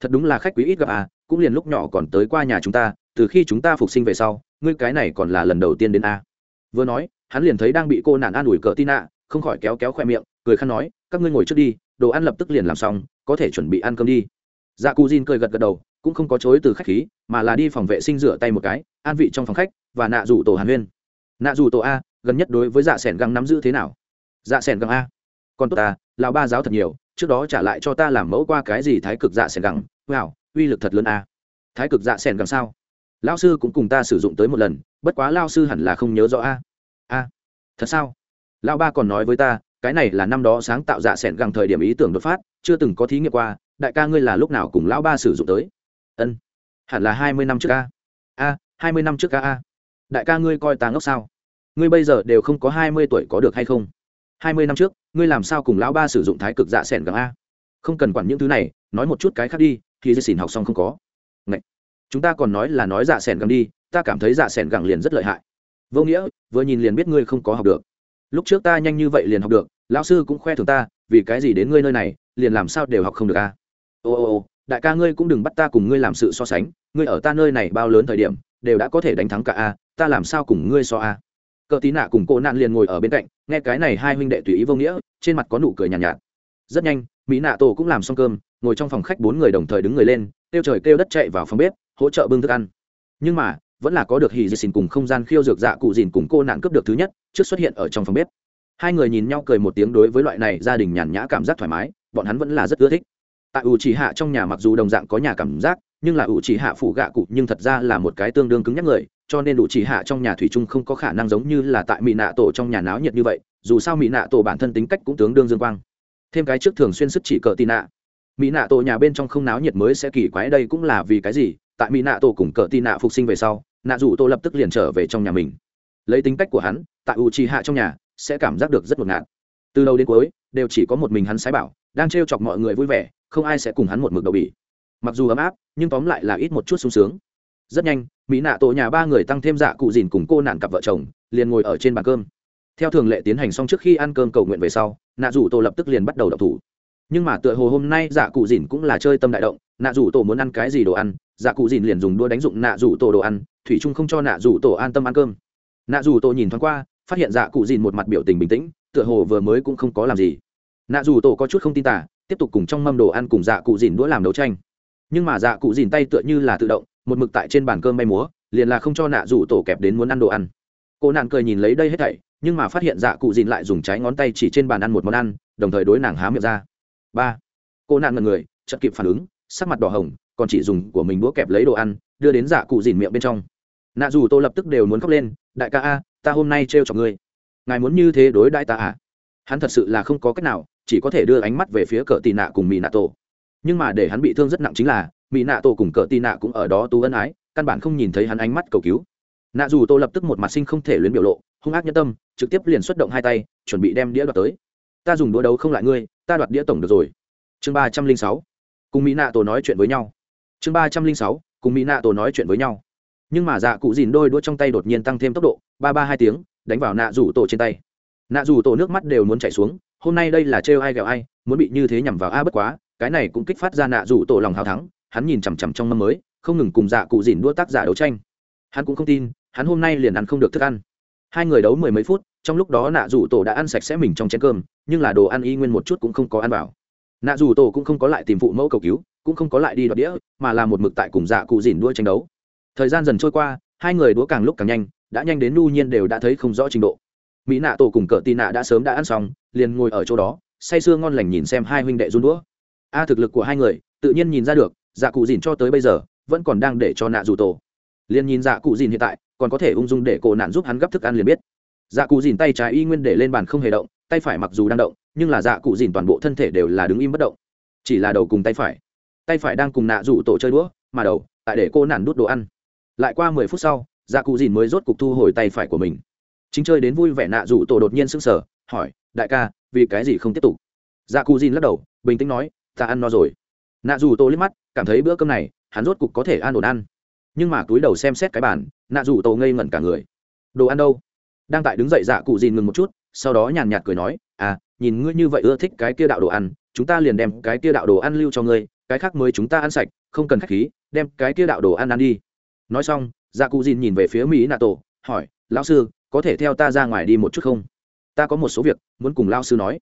thật đúng là khách quý ít gặp à cũng liền lúc nhỏ còn tới qua nhà chúng ta, từ khi chúng ta phục sinh về sau, ngươi cái này còn là lần đầu tiên đến a. Vừa nói, hắn liền thấy đang bị cô nạn an ủi cờ tin nạ, không khỏi kéo kéo khoe miệng, cười khăn nói, các ngươi ngồi trước đi, đồ ăn lập tức liền làm xong, có thể chuẩn bị ăn cơm đi. Dạ cù dìn cười gật gật đầu cũng không có chối từ khách khí, mà là đi phòng vệ sinh rửa tay một cái, an vị trong phòng khách, và nạ rủ tổ hàn huyên. Nạ rủ tổ a, gần nhất đối với dạ s ẻ n găng nắm giữ thế nào? Dạ s ẻ n găng a. Còn tốt ta lào ba giáo thật nhiều, trước đó trả lại cho ta làm mẫu qua cái gì thái cực dạ s ẻ n găng. Wow, uy lực thật lớn a. Thái cực dạ s ẻ n găng sao? Lao sư cũng cùng ta sử dụng tới một lần, bất quá lao sư hẳn là không nhớ rõ a. A, thật sao? Lao ba còn nói với ta, cái này là năm đó sáng tạo dạ s ẻ n găng thời điểm ý tưởng đột phát, chưa từng có thí nghiệm qua, đại ca ngươi là lúc nào cùng lão ba sử dụng tới? Ân. Hẳn là hai mươi năm trước a a, hai mươi năm trước a a. Đại ca ngươi coi ta ngốc sao? Ngươi bây giờ đều không có hai mươi tuổi có được hay không? hai mươi năm trước, ngươi làm sao cùng lão ba sử dụng thái cực dạ s ẻ n gắng a? Không cần quản những thứ này, nói một chút cái khác đi khi dây xỉn học xong không có. Ngậy. chúng ta còn nói là nói dạ s ẻ n gắng đi, ta cảm thấy dạ s ẻ n gắng liền rất lợi hại. Vô nghĩa, vừa nhìn liền biết ngươi không có học được. Lúc trước ta nhanh như vậy liền học được, lão sư cũng khoe thường ta, vì cái gì đến ngươi nơi này, liền làm sao đều học không được a? Ô ô ô đại ca ngươi cũng đừng bắt ta cùng ngươi làm sự so sánh ngươi ở ta nơi này bao lớn thời điểm đều đã có thể đánh thắng cả a ta làm sao cùng ngươi so a? Cờ tí nạ cùng cô nạn liền ngồi ở bên cạnh nghe cái này hai huynh đệ tùy ý vô nghĩa trên mặt có nụ cười nhàn nhạt, nhạt. Rất nhanh mỹ nạ tổ cũng làm xong cơm ngồi trong phòng khách bốn người đồng thời đứng người lên kêu trời kêu đất chạy vào phòng bếp hỗ trợ bưng thức ăn. Nhưng mà vẫn là có được hì dì xin cùng không gian khiêu dược dạ cụ dìn cùng cô nạn cướp được thứ nhất trước xuất hiện ở trong phòng bếp. Hai người nhìn nhau cười một tiếng đối với loại này gia đình nhàn nhã cảm giác thoải mái bọn hắn vẫn là rất ưa thích tại ủ chỉ hạ trong nhà mặc dù đồng dạng có nhà cảm giác, nhưng là ủ chỉ hạ phủ gạ cụ nhưng thật ra là một cái tương đương cứng nhắc người, cho nên ủ chỉ hạ trong nhà thủy chung không có khả năng giống như là tại mỹ nạ tổ trong nhà náo nhiệt như vậy, dù sao mỹ nạ tổ bản thân tính cách cũng tướng đương dương quang. Thêm cái trước thường xuyên sức chỉ cờ tì nạ. Mỹ nạ tổ nhà bên trong không náo nhiệt mới sẽ kỳ quái đây cũng là vì cái gì, tại mỹ nạ tổ cùng cờ tì nạ phục sinh về sau, nạ rủ tô lập tức liền trở về trong nhà mình. Lấy tính cách của hắn, tại u trì hạ trong nhà sẽ cảm giác được rất ngột ngạt. Từ đầu đến cuối, đều chỉ có một mình hắn sái bảo, đang t chọc mọi người vui vẻ không ai sẽ cùng hắn một mực đầu bỉ mặc dù ấm áp, nhưng tóm lại là ít một chút sung sướng. Rất nhanh, mỹ nạ tổ nhà ba người tăng thêm dạ cụ dìn cùng cô nạn cặp vợ chồng, liền ngồi ở trên bàn cơm. Theo thường lệ tiến hành xong trước khi ăn cơm cầu nguyện về sau, nạ rủ tổ lập tức liền bắt đầu đập thủ. Nhưng mà tựa hồ hôm nay dạ cụ dìn cũng là chơi tâm đại động, nạ rủ tổ muốn ăn cái gì đồ ăn dạ cụ dìn liền dùng đua đánh dụng nạ rủ tổ đồ ăn, thủy trung không cho nạ rủ tổ an tâm ăn cơm. Nạ rủ tổ nhìn thoáng qua, phát hiện dạ cụ dìn một mặt biểu tình bình tĩnh, tựa hồ vừa mới cũng không có làm gì. Nạ rủ tổ có chút không tin tả tiếp tục cùng trong mâm đồ ăn cùng dạ cụ dìn đũa làm đấu tranh. Nhưng mà dạ cụ dìn tay tựa như là tự động, một mực tại trên bàn cơm may múa, liền là không cho nạ rủ tổ kẹp đến muốn ăn đồ ăn. Cô nạn cười nhìn lấy đây hết thảy, nhưng mà phát hiện dạ cụ dìn lại dùng trái ngón tay chỉ trên bàn ăn một món ăn, đồng thời đối nàng há miệng ra. Ba. Cô nạn ngần người, chợt kịp phản ứng, sắc mặt đỏ hồng, còn chỉ dùng của mình đũa kẹp lấy đồ ăn, đưa đến dạ cụ dìn miệng bên trong. Nạ dù tô lập tức đều muốn khóc lên, đại ca a, ta hôm nay trêu chọc ngươi. Ngài muốn như thế đối đại ta à? Hắn thật sự là không có cách nào chỉ có thể đưa ánh mắt về phía cờ tì nạ cùng mỹ nạ tổ. Nhưng mà để hắn bị thương rất nặng chính là mỹ nạ tổ cùng cờ tì nạ cũng ở đó tú ân ái, căn bản không nhìn thấy hắn ánh mắt cầu cứu. Nạ dù tô lập tức một mặt sinh không thể luyến biểu lộ, hung ác nhân tâm, trực tiếp liền xuất động hai tay, chuẩn bị đem đĩa đoạt tới. Ta dùng đũa đấu không lại ngươi, ta đoạt đĩa tổng được rồi. Chương ba trăm linh sáu, cùng mỹ nạ tổ nói chuyện với nhau. Chương ba trăm linh sáu, cùng mỹ nạ tổ nói chuyện với nhau. Nhưng mà dạ cụ dìn đôi đũa trong tay đột nhiên tăng thêm tốc độ, ba ba hai tiếng, đánh vào nạ rủ tổ trên tay. Nạ rủ tổ nước mắt đều muốn chảy xuống hôm nay đây là trêu ai ghẹo ai, muốn bị như thế nhằm vào a bất quá, cái này cũng kích phát ra nạ rủ tổ lòng hào thắng, hắn nhìn chằm chằm trong mâm mới, không ngừng cùng dạ cụ dìn đua tác giả đấu tranh. Hắn cũng không tin, hắn hôm nay liền ăn không được thức ăn. Hai người đấu mười mấy phút, trong lúc đó nạ rủ tổ đã ăn sạch sẽ mình trong chén cơm, nhưng là đồ ăn y nguyên một chút cũng không có ăn vào. Nạ rủ tổ cũng không có lại tìm phụ mẫu cầu cứu, cũng không có lại đi đoạt đĩa, mà là một mực tại cùng dạ cụ dìn đua tranh đấu. Thời gian dần trôi qua, hai người đua càng lúc càng nhanh, đã nhanh đến nu nhiên đều đã thấy không rõ trình độ mỹ nạ tổ cùng cờ tì nạ đã sớm đã ăn xong, liền ngồi ở chỗ đó, say sưa ngon lành nhìn xem hai huynh đệ run đũa. A, thực lực của hai người, tự nhiên nhìn ra được dạ cụ dìn cho tới bây giờ, vẫn còn đang để cho nạ dù tổ. Liền nhìn dạ cụ dìn hiện tại, còn có thể ung dung để cổ nạn giúp hắn gấp thức ăn liền biết. Dạ cụ dìn tay trái y nguyên để lên bàn không hề động, tay phải mặc dù đang động, nhưng là dạ cụ dìn toàn bộ thân thể đều là đứng im bất động. Chỉ là đầu cùng tay phải. Tay phải đang cùng nạ rủ tổ chơi đũa, mà đầu, tại để cô nản đút đồ ăn. Lại qua mười phút sau dạ cụ dìn mới rốt cục thu hồi tay phải của mình chính chơi đến vui vẻ nạ rủ tổ đột nhiên sững sờ, hỏi, đại ca, vì cái gì không tiếp tục? Dạ cụ dìn lắc đầu, bình tĩnh nói, ta ăn no rồi. Nạ rủ tổ liếc mắt, cảm thấy bữa cơm này, hắn rốt cục có thể ăn ổn ăn. Nhưng mà túi đầu xem xét cái bản nạ rủ tổ ngây ngẩn cả người. Đồ ăn đâu? Đang tại đứng dậy dạ cụ dìn ngừng một chút, sau đó nhàn nhạt cười nói à nhìn ngươi như vậy ưa thích cái kia đạo đồ ăn, chúng ta liền đem cái kia đạo đồ ăn lưu cho ngươi, cái khác mới chúng ta ăn sạch, không cần khách khí, đem cái kia đạo đồ ăn ăn đi. Nói xong dạ cụ dìn nhìn về phía mỹ nạ tổ, hỏi lão sư, có thể theo ta ra ngoài đi một chút không? Ta có một số việc muốn cùng lao sư nói.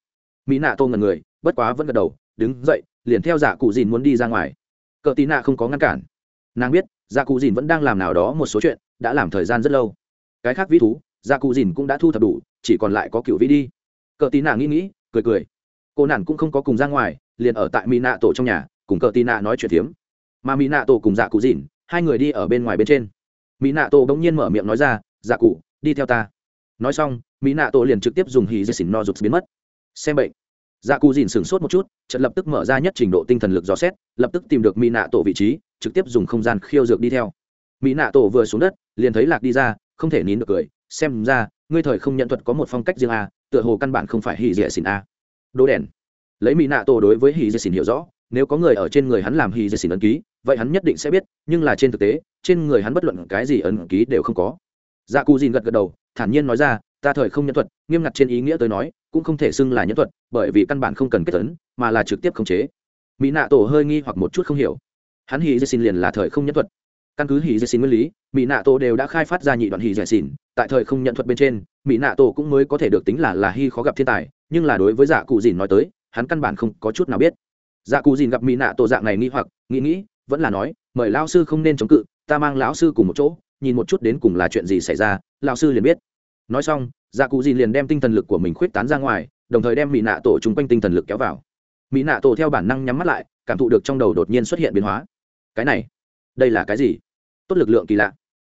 Mỹ nạ tô ngần người, bất quá vẫn gật đầu, đứng dậy, liền theo dạ cụ dìn muốn đi ra ngoài. Cờ tí nạ không có ngăn cản. Nàng biết dạ cụ dìn vẫn đang làm nào đó một số chuyện, đã làm thời gian rất lâu. Cái khác vĩ thú dạ cụ dìn cũng đã thu thập đủ, chỉ còn lại có cựu vĩ đi. Cờ tí nạ nghĩ nghĩ, cười cười. Cô nản cũng không có cùng ra ngoài, liền ở tại mỹ nạ tổ trong nhà, cùng cờ tí nạ nói chuyện tiếm mà mỹ nạ tổ cùng dạ cụ dìn, hai người đi ở bên ngoài bên trên. Mỹ nạ tổ bỗng nhiên mở miệng nói ra dạ cụ, đi theo ta. Nói xong, mỹ nạ tổ liền trực tiếp dùng hì dây xỉn no rụt biến mất. Xem bệnh. Dạ cụ dìn sửng sốt một chút, chợt lập tức mở ra nhất trình độ tinh thần lực dò xét, lập tức tìm được mỹ nạ tổ vị trí, trực tiếp dùng không gian khiêu dược đi theo. Mỹ nạ tổ vừa xuống đất, liền thấy lạc đi ra, không thể nín được cười, xem ra, ngươi thời không nhận thuật có một phong cách riêng a, tựa hồ căn bản không phải hì dẻ xỉn a. Đỗ đèn. Lấy mỹ nạ tổ đối với hì dẻ xỉn hiểu rõ, nếu có người ở trên người hắn làm hì dẻ xỉn ấn ký, vậy hắn nhất định sẽ biết, nhưng là trên thực tế, trên người hắn bất luận cái gì ấn ký đều không có dạ cụ dìn gật gật đầu, thản nhiên nói ra, ta thời không nhân thuật, nghiêm ngặt trên ý nghĩa tới nói, cũng không thể xưng là nhân thuật, bởi vì căn bản không cần kết tấn mà là trực tiếp khống chế. Mỹ nạ tổ hơi nghi hoặc một chút không hiểu. Hắn hì dê xin liền là thời không nhân thuật. Căn cứ hì dê xin nguyên lý, mỹ nạ tổ đều đã khai phát ra nhị đoạn hì dây xin, tại thời không nhận thuật bên trên, mỹ nạ tổ cũng mới có thể được tính là là hy khó gặp thiên tài, nhưng là đối với dạ cụ dìn nói tới, hắn căn bản không có chút nào biết. Dạ cụ dìn gặp mỹ nạ tổ dạng này nghi hoặc, nghĩ nghĩ, vẫn là nói, mời lão sư không nên chống cự, ta mang lão sư cùng một chỗ nhìn một chút đến cùng là chuyện gì xảy ra, lão sư liền biết. Nói xong dạ cụ dì liền đem tinh thần lực của mình khuyết tán ra ngoài, đồng thời đem mỹ nạ tổ chung quanh tinh thần lực kéo vào. Mỹ nạ tổ theo bản năng nhắm mắt lại, cảm thụ được trong đầu đột nhiên xuất hiện biến hóa. Cái này, đây là cái gì? Tốt lực lượng kỳ lạ.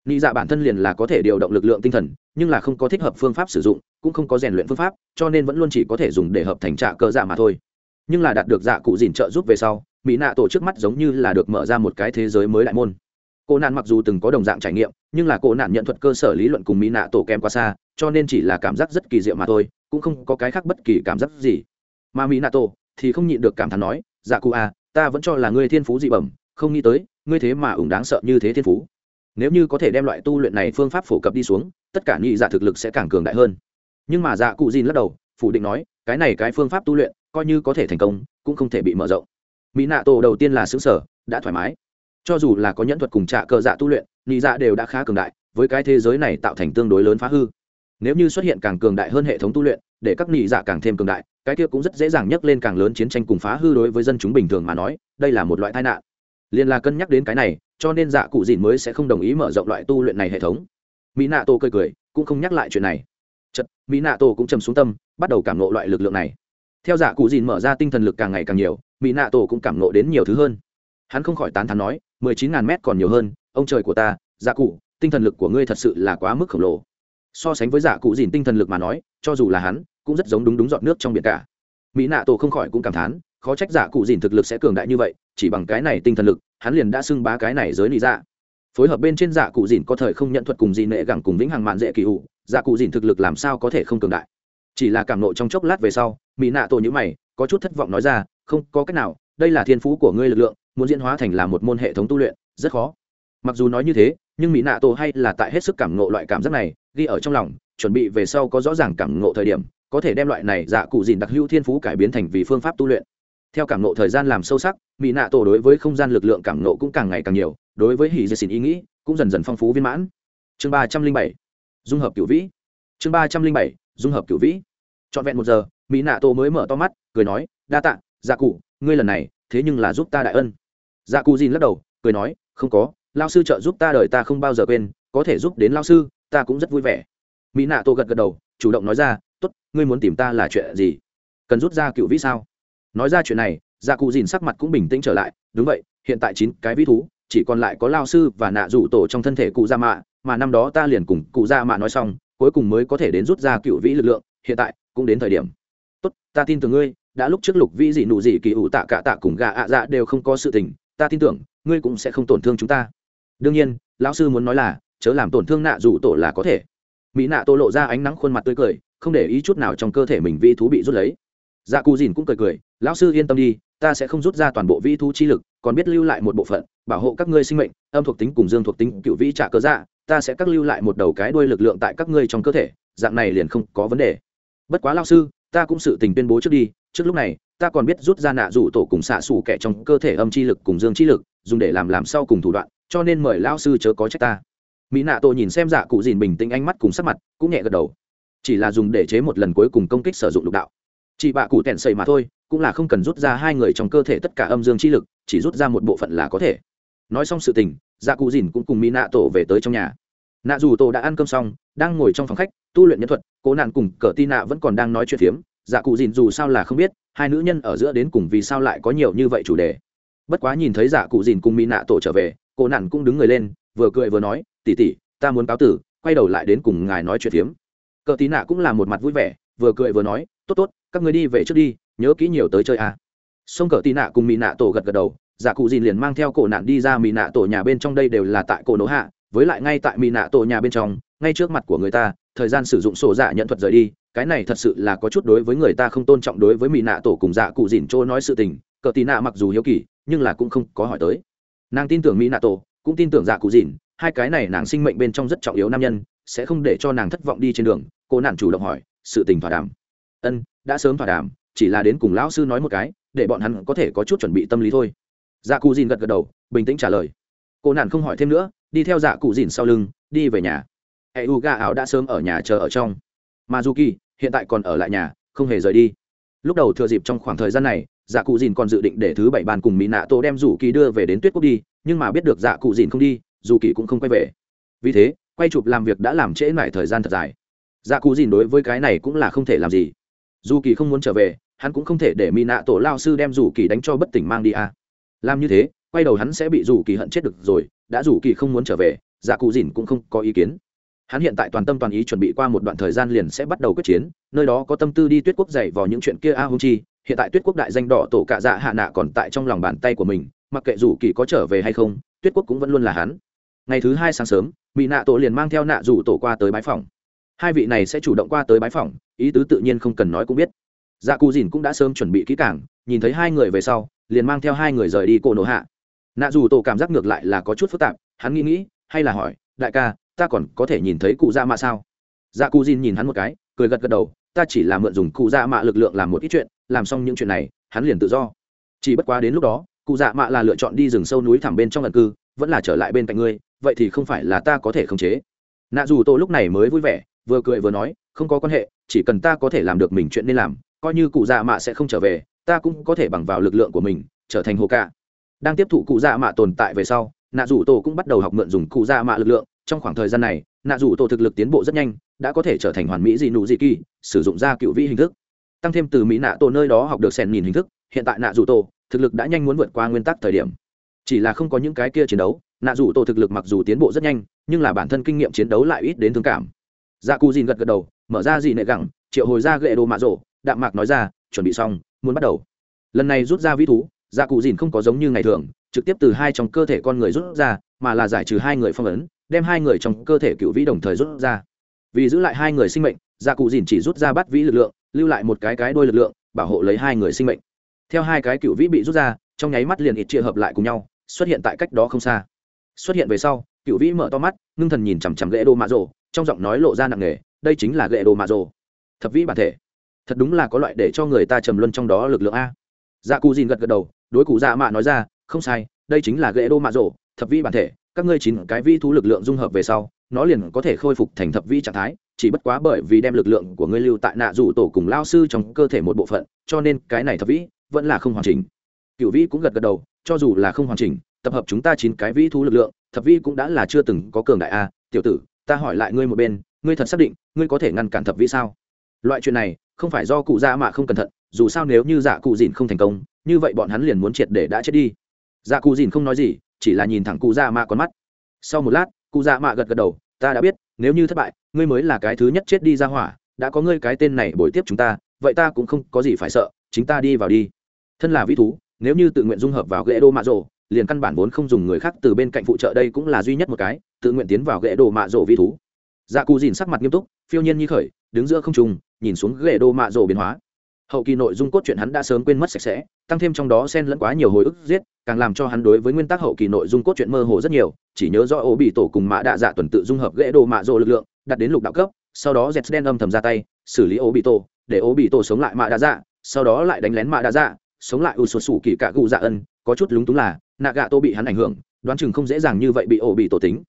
Nghĩ dạ bản thân liền là có thể điều động lực lượng tinh thần, nhưng là không có thích hợp phương pháp sử dụng, cũng không có rèn luyện phương pháp, cho nên vẫn luôn chỉ có thể dùng để hợp thành trạ cơ dạ mà thôi. Nhưng là đạt được dạ cụ dìn trợ giúp về sau mỹ nạ tổ trước mắt giống như là được mở ra một cái thế giới mới đại môn cô nạn mặc dù từng có đồng dạng trải nghiệm, nhưng là cô nạn nhận thuật cơ sở lý luận cùng mỹ nạ tổ kém quá xa, cho nên chỉ là cảm giác rất kỳ diệu mà thôi, cũng không có cái khác bất kỳ cảm giác gì. Mà mỹ nạ tổ thì không nhịn được cảm thán nói dạ cụ à ta vẫn cho là ngươi thiên phú dị bẩm, không nghĩ tới, ngươi thế mà ủng đáng sợ như thế thiên phú. Nếu như có thể đem loại tu luyện này phương pháp phổ cập đi xuống, tất cả nhị dạ thực lực sẽ càng cường đại hơn. Nhưng mà dạ cụ dìn lắc đầu, phủ định nói, cái này cái phương pháp tu luyện coi như có thể thành công, cũng không thể bị mở rộng. Mỹ nạ tổ đầu tiên là xứ sở đã thoải mái cho dù là có nhẫn thuật cùng trạ cờ dạ tu luyện nhị dạ đều đã khá cường đại, với cái thế giới này tạo thành tương đối lớn phá hư. Nếu như xuất hiện càng cường đại hơn hệ thống tu luyện, để các nhị dạ càng thêm cường đại, cái kia cũng rất dễ dàng nhắc lên càng lớn chiến tranh cùng phá hư đối với dân chúng bình thường mà nói, đây là một loại tai nạn. Liền là cân nhắc đến cái này, cho nên dạ cụ dìn mới sẽ không đồng ý mở rộng loại tu luyện này hệ thống. Mỹ nạ tổ cười cười, cũng không nhắc lại chuyện này. Chật mỹ nạ tổ cũng trầm xuống tâm, bắt đầu cảm nộ loại lực lượng này. Theo dạ cụ dìn mở ra tinh thần lực càng ngày càng nhiều mỹ nạ tổ cũng cảm nộ đến nhiều thứ hơn. Hắn không khỏi tán thán nói mười chín ngàn mét còn nhiều hơn, ông trời của ta dạ cụ, tinh thần lực của ngươi thật sự là quá mức khổng lồ. So sánh với dạ cụ dìn tinh thần lực mà nói, cho dù là hắn, cũng rất giống đúng đúng giọt nước trong biển cả. Mỹ nạ tổ không khỏi cũng cảm thán, khó trách dạ cụ dìn thực lực sẽ cường đại như vậy, chỉ bằng cái này tinh thần lực, hắn liền đã xưng bá cái này giới lý dạ. Phối hợp bên trên dạ cụ dìn có thời không nhận thuật cùng dị nệ gẳng cùng vĩnh hằng mạn dễ kỳ hụ dạ cụ dìn thực lực làm sao có thể không cường đại? Chỉ là cảm nộ trong chốc lát về sau, mỹ nạ tổ nhữ mày, có chút thất vọng nói ra, không, có cách nào, đây là thiên phú của ngươi lực lượng muốn diễn hóa thành là một môn hệ thống tu luyện, rất khó. Mặc dù nói như thế, nhưng mỹ nạ tổ hay là tại hết sức cảm ngộ loại cảm giác này, ghi ở trong lòng, chuẩn bị về sau có rõ ràng cảm ngộ thời điểm, có thể đem loại này dạ cụ dìn đặc hữu thiên phú cải biến thành vì phương pháp tu luyện. Theo cảm ngộ thời gian làm sâu sắc, mỹ nạ tổ đối với không gian lực lượng cảm ngộ cũng càng ngày càng nhiều, đối với hỉ dê xin ý nghĩ cũng dần dần phong phú viên mãn. Chương ba trăm linh bảy, dung hợp cửu vĩ. Chương ba trăm linh bảy, dung hợp cửu vĩ. Trọn vẹn một giờ, mỹ nạ tổ mới mở to mắt, cười nói, đa tạ dạ cụ, ngươi lần này thế nhưng là giúp ta đại ân dạ cụ dìn lắc đầu, cười nói, không có lao sư trợ giúp ta đời ta không bao giờ quên, có thể giúp đến lao sư, ta cũng rất vui vẻ. Mỹ nạ tô gật gật đầu, chủ động nói ra t ố t ngươi muốn tìm ta là chuyện gì? Cần rút ra cựu vĩ sao? Nói ra chuyện này dạ cụ dìn sắc mặt cũng bình tĩnh trở lại, đúng vậy, hiện tại chín cái vĩ thú, chỉ còn lại có lao sư và nạ rủ tổ trong thân thể cụ gia mạ, mà năm đó ta liền cùng cụ gia mạ nói xong, cuối cùng mới có thể đến rút ra cựu vĩ lực lượng, hiện tại cũng đến thời điểm. Tốt, ta tin tưởng ngươi, đã lúc trước lục vĩ dị nụ dị kỳ ủ tạ cả tạ cùng gà ạ dạ đều không có sự tình ta tin tưởng, ngươi cũng sẽ không tổn thương chúng ta. Đương nhiên, lão sư muốn nói là, chớ làm tổn thương nạ dù tổ là có thể. Mỹ nạ tô lộ ra ánh nắng khuôn mặt tươi cười, không để ý chút nào trong cơ thể mình vi thú bị rút lấy. Dạ cù dìn cũng cười cười, lão sư yên tâm đi, ta sẽ không rút ra toàn bộ vi thú chi lực, còn biết lưu lại một bộ phận, bảo hộ các ngươi sinh mệnh, âm thuộc tính cùng dương thuộc tính, cựu vĩ trả cơ dạ ta sẽ cắt lưu lại một đầu cái đuôi lực lượng tại các ngươi trong cơ thể, dạng này liền không có vấn đề. Bất quá lao sư, ta cũng sự tình tuyên bố trước đi, trước lúc này ta còn biết rút ra nạ rủ tổ cùng xạ xù kẻ trong cơ thể âm chi lực cùng dương chi lực, dùng để làm làm sau cùng thủ đoạn, cho nên mời lao sư chớ có trách ta. Mỹ nạ tổ nhìn xem dạ cụ dìn bình tĩnh ánh mắt cùng sắc mặt, cũng nhẹ gật đầu. Chỉ là dùng để chế một lần cuối cùng công kích sử dụng lục đạo. Chị bạ cụ tẹn sầy mà thôi, cũng là không cần rút ra hai người trong cơ thể tất cả âm dương chi lực, chỉ rút ra một bộ phận là có thể. Nói xong sự tình dạ cụ dìn cũng cùng mỹ nạ tổ về tới trong nhà. Nạ dù tổ đã ăn cơm xong, đang ngồi trong phòng khách, tu luyện nhân thuật, cố nạn cùng cờ tin nạ vẫn còn đang nói chuyện phiếm. Dạ cụ dìn dù sao là không biết hai nữ nhân ở giữa đến cùng vì sao lại có nhiều như vậy chủ đề bất quá nhìn thấy giả cụ dìn cùng mỹ nạ tổ trở về, cô nản cũng đứng người lên, vừa cười vừa nói tỉ tỉ ta muốn cáo tử, quay đầu lại đến cùng ngài nói chuyện phiếm cờ tí nạ cũng là một mặt vui vẻ, vừa cười vừa nói, tốt tốt, các người đi về trước đi, nhớ kỹ nhiều tới chơi à. sông cờ tí nạ cùng mỹ nạ tổ gật gật đầu, giả cụ dìn liền mang theo cổ nạn đi ra mỹ nạ tổ nhà bên trong, đây đều là tại cổ nỗ hạ, với lại ngay tại mỹ nạ tổ nhà bên trong, ngay trước mặt của người ta, thời gian sử dụng sổ giả nhận thuật rời đi cái này thật sự là có chút đối với người ta không tôn trọng đối với mỹ nạ tổ cùng dạ cụ dìn chỗ nói sự tình, cờ tì nạ mặc dù hiếu kỳ, nhưng là cũng không có hỏi tới. Nàng tin tưởng mỹ nạ tổ, cũng tin tưởng dạ cụ dìn, hai cái này nàng sinh mệnh bên trong rất trọng yếu nam nhân, sẽ không để cho nàng thất vọng đi trên đường, cô nạn chủ động hỏi, sự tình thỏa đàm? Ân, đã sớm thỏa đàm, chỉ là đến cùng lão sư nói một cái, để bọn hắn có thể có chút chuẩn bị tâm lý thôi. Dạ cụ dìn gật gật đầu, bình tĩnh trả lời. Cô nạn không hỏi thêm nữa, đi theo dạ cụ dìn sau lưng, đi về nhà. Hệ u gà ảo đã sớm ở nhà chờ ở trong mà du kỳ hiện tại còn ở lại nhà, không hề rời đi. Lúc đầu thừa dịp trong khoảng thời gian này dạ cụ dìn còn dự định để thứ bảy bàn cùng mỹ nạ tổ đem dù kỳ đưa về đến tuyết quốc đi, nhưng mà biết được dạ cụ dìn không đi, dù kỳ cũng không quay về. Vì thế, quay chụp làm việc đã làm trễ mãi thời gian thật dài. Dạ cụ dìn đối với cái này cũng là không thể làm gì. Dù kỳ không muốn trở về, hắn cũng không thể để mỹ nạ tổ lao sư đem dù kỳ đánh cho bất tỉnh mang đi à. làm như thế, quay đầu hắn sẽ bị dù kỳ hận chết được rồi, đã dù kỳ không muốn trở về dạ cụ dìn cũng không có ý kiến hắn hiện tại toàn tâm toàn ý chuẩn bị qua một đoạn thời gian liền sẽ bắt đầu quyết chiến, nơi đó có tâm tư đi tuyết quốc dạy vào những chuyện kia a hung chi, hiện tại tuyết quốc đại danh đỏ tổ cạ dạ hạ nạ còn tại trong lòng bàn tay của mình, mặc kệ rủ kỳ có trở về hay không, tuyết quốc cũng vẫn luôn là hắn. Ngày thứ hai sáng sớm mỹ nạ tổ liền mang theo nạ rủ tổ qua tới bái phòng hai vị này sẽ chủ động qua tới bái phòng ý tứ tự nhiên không cần nói cũng biết. Dạ cù dìn cũng đã sớm chuẩn bị kỹ cảng nhìn thấy hai người về sau, liền mang theo hai người rời đi cổ nổ hạ. Nạ dù tổ cảm giác ngược lại là có chút phức tạp, hắn nghĩ nghĩ, hay là hỏi, đại ca ta còn có thể nhìn thấy cụ dạ mạ sao? Dạ cụ dìn nhìn hắn một cái cười gật gật đầu ta chỉ là mượn dùng cụ dạ mạ lực lượng làm một ít chuyện làm xong những chuyện này hắn liền tự do. Chỉ bất quá đến lúc đó cụ dạ mạ là lựa chọn đi rừng sâu núi thẳm bên trong lần cư vẫn là trở lại bên cạnh ngươi vậy thì không phải là ta có thể khống chế. Nạ dù tô lúc này mới vui vẻ vừa cười vừa nói không có quan hệ chỉ cần ta có thể làm được mình chuyện nên làm coi như cụ dạ mạ sẽ không trở về ta cũng có thể bằng vào lực lượng của mình trở thành hồ cạ, đang tiếp thụ cụ dạ mạ tồn tại về sau nạ dù tô cũng bắt đầu học mượn dùng cụ dạ mạ lực lượng trong khoảng thời gian này, nạ dù tổ thực lực tiến bộ rất nhanh, đã có thể trở thành hoàn mỹ dị nụ dị kỳ, sử dụng ra cựu vĩ hình thức. Tăng thêm từ mỹ nạ tổ nơi đó học được sèn nhìn hình thức, hiện tại nạ dù tổ thực lực đã nhanh muốn vượt qua nguyên tắc thời điểm. Chỉ là không có những cái kia chiến đấu, nạ dù tổ thực lực mặc dù tiến bộ rất nhanh, nhưng là bản thân kinh nghiệm chiến đấu lại ít đến thương cảm. Dạ cù dìn gật gật đầu, mở ra dị nệ gẳng, triệu hồi ra gậy đồ mạ rổ đạm mạc nói ra, chuẩn bị xong, muốn bắt đầu. Lần này rút ra vĩ thú dạ cụ dìn không có giống như ngày thường, trực tiếp từ hai trong cơ thể con người rút ra, mà là giải trừ hai người phong ấn đem hai người trong cơ thể cựu vĩ đồng thời rút ra. Vì giữ lại hai người sinh mệnh dạ cụ dìn chỉ rút ra bắt vĩ lực lượng, lưu lại một cái cái đôi lực lượng, bảo hộ lấy hai người sinh mệnh. Theo hai cái cựu vĩ bị rút ra, trong nháy mắt liền ít chia hợp lại cùng nhau, xuất hiện tại cách đó không xa. Xuất hiện về sau, cựu vĩ mở to mắt, ngưng thần nhìn chằm chằm ghệ đồ mạ rồ, trong giọng nói lộ ra nặng nề, đây chính là ghệ đồ mạ rồ. Thập vĩ bản thể. Thật đúng là có loại để cho người ta trầm luân trong đó lực lượng a. Dạ cụ dìn gật gật đầu, đối cụ dạ mạ nói ra, không sai, đây chính là ghệ đồ mạ rồ, thập vĩ bản thể các ngươi chín cái vi thú lực lượng dung hợp về sau, nó liền có thể khôi phục thành thập vi trạng thái, chỉ bất quá bởi vì đem lực lượng của ngươi lưu tại nạ rủ tổ cùng lao sư trong cơ thể một bộ phận, cho nên cái này thập vĩ vẫn là không hoàn chỉnh. Cựu vĩ cũng gật gật đầu, cho dù là không hoàn chỉnh, tập hợp chúng ta chín cái vĩ thú lực lượng, thập vi cũng đã là chưa từng có cường đại a. Tiểu tử, ta hỏi lại ngươi một bên, ngươi thật xác định ngươi có thể ngăn cản thập vĩ sao? Loại chuyện này, không phải do cụ dạ mạ không cẩn thận, dù sao nếu như dạ cụ dìn không thành công, như vậy bọn hắn liền muốn triệt để đã chết đi. Dạ cụ dìn không nói gì chỉ là nhìn thẳng cụ dạ mạ con mắt. Sau một lát, cụ dạ mạ gật gật đầu, ta đã biết, nếu như thất bại, ngươi mới là cái thứ nhất chết đi ra hỏa, đã có ngươi cái tên này bồi tiếp chúng ta, vậy ta cũng không có gì phải sợ, chính ta đi vào đi. Thân là vĩ thú, nếu như tự nguyện dung hợp vào ghệ đô mạ rồ, liền căn bản vốn không dùng người khác từ bên cạnh phụ trợ đây cũng là duy nhất một cái, tự nguyện tiến vào ghệ đồ mạ rồ vĩ thú. Dạ cù dìn sắc mặt nghiêm túc, phiêu nhiên như khởi, đứng giữa không trùng nhìn xuống ghệ đô mạ rồ biến hóa hậu kỳ nội dung cốt truyện hắn đã sớm quên mất sạch sẽ, tăng thêm trong đó xen lẫn quá nhiều hồi ức giết, càng làm cho hắn đối với nguyên tắc hậu kỳ nội dung cốt truyện mơ hồ rất nhiều, chỉ nhớ do ổ bị tổ cùng mạ đạ dạ tuần tự dung hợp ghệ đồ mạ rộ lực lượng, đặt đến lục đạo cấp, sau đó dẹt đen âm thầm ra tay, xử lý ổ bị tổ, để ổ bị tổ sống lại mạ đạ dạ sau đó lại đánh lén mạ đạ dạ sống lại ủ sụt sủ kỳ cả cụ dạ ân, có chút lúng túng là nạ gạ tô bị hắn ảnh hưởng, đoán chừng không dễ dàng như vậy bị ổ bị tổ tính.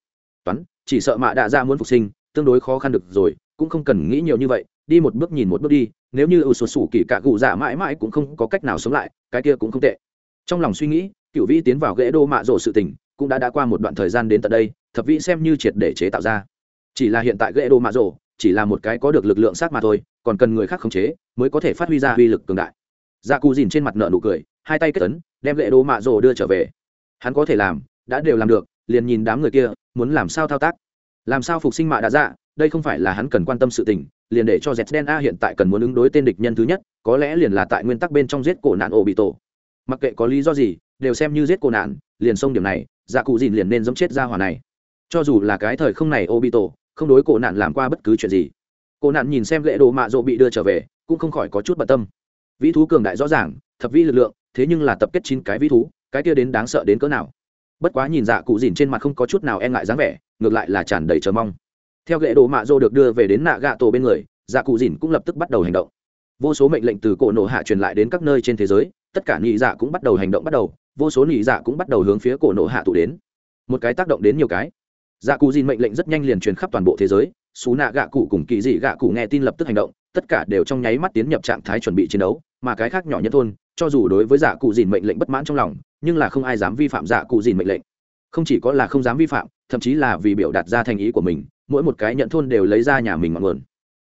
Toán, chỉ sợ mạ đạ dạ muốn phục sinh, tương đối khó khăn được rồi, cũng không cần nghĩ nhiều như vậy, đi một bước nhìn một bước đi nếu như ủ sụt sủ kỳ cạ cụ dạ mãi mãi cũng không có cách nào sống lại, cái kia cũng không tệ. Trong lòng suy nghĩ cựu vĩ tiến vào ghế đô mạ rổ sự tình, cũng đã đã qua một đoạn thời gian đến tận đây, thập vĩ xem như triệt để chế tạo ra. Chỉ là hiện tại ghế đô mạ rổ chỉ là một cái có được lực lượng sát mà thôi, còn cần người khác khống chế, mới có thể phát huy ra uy lực cường đại. Dạ cù dìn trên mặt nợ nụ cười, hai tay kết tấn đem ghế đô mạ rổ đưa trở về. Hắn có thể làm, đã đều làm được, liền nhìn đám người kia, muốn làm sao thao tác? Làm sao phục sinh mạ đã dạ? Đây không phải là hắn cần quan tâm sự tình, liền để cho z đen a hiện tại cần muốn ứng đối tên địch nhân thứ nhất, có lẽ liền là tại nguyên tắc bên trong giết cổ nạn ổ bị tổ mặc kệ có lý do gì, đều xem như giết cổ nạn, liền xông điểm này dạ cụ dìn liền nên giống chết ra hỏa này. Cho dù là cái thời không này ô bị tổ không đối cổ nạn làm qua bất cứ chuyện gì. Cổ nạn nhìn xem lệ đồ mạ rộ bị đưa trở về, cũng không khỏi có chút bận tâm. Vĩ thú cường đại rõ ràng, thập vi lực lượng, thế nhưng là tập kết chín cái vĩ thú, cái kia đến đáng sợ đến cỡ nào. Bất quá nhìn dạ cụ dìn trên mặt không có chút nào e ngại dáng vẻ, ngược lại là tràn đầy chờ mong theo ghệ đồ mạ dô được đưa về đến nạ gạ tổ bên người dạ cụ dìn cũng lập tức bắt đầu hành động. Vô số mệnh lệnh từ cổ nổ hạ truyền lại đến các nơi trên thế giới, tất cả nhị dạ cũng bắt đầu hành động bắt đầu, vô số nhị dạ cũng bắt đầu hướng phía cổ nổ hạ tụ đến. Một cái tác động đến nhiều cái. Dạ cụ dìn mệnh lệnh rất nhanh liền truyền khắp toàn bộ thế giới xú nạ gạ cụ cùng kỳ dị gạ cụ nghe tin lập tức hành động, tất cả đều trong nháy mắt tiến nhập trạng thái chuẩn bị chiến đấu, mà cái khác nhỏ nhất thôn, cho dù đối với dạ cụ dìn mệnh lệnh bất mãn trong lòng, nhưng là không ai dám vi phạm dạ cụ dìn mệnh lệnh. Không chỉ có là không dám vi phạm, thậm chí là vì biểu đạt ra thành ý của mình mỗi một cái nhận thôn đều lấy ra nhà mình ngọn nguồn.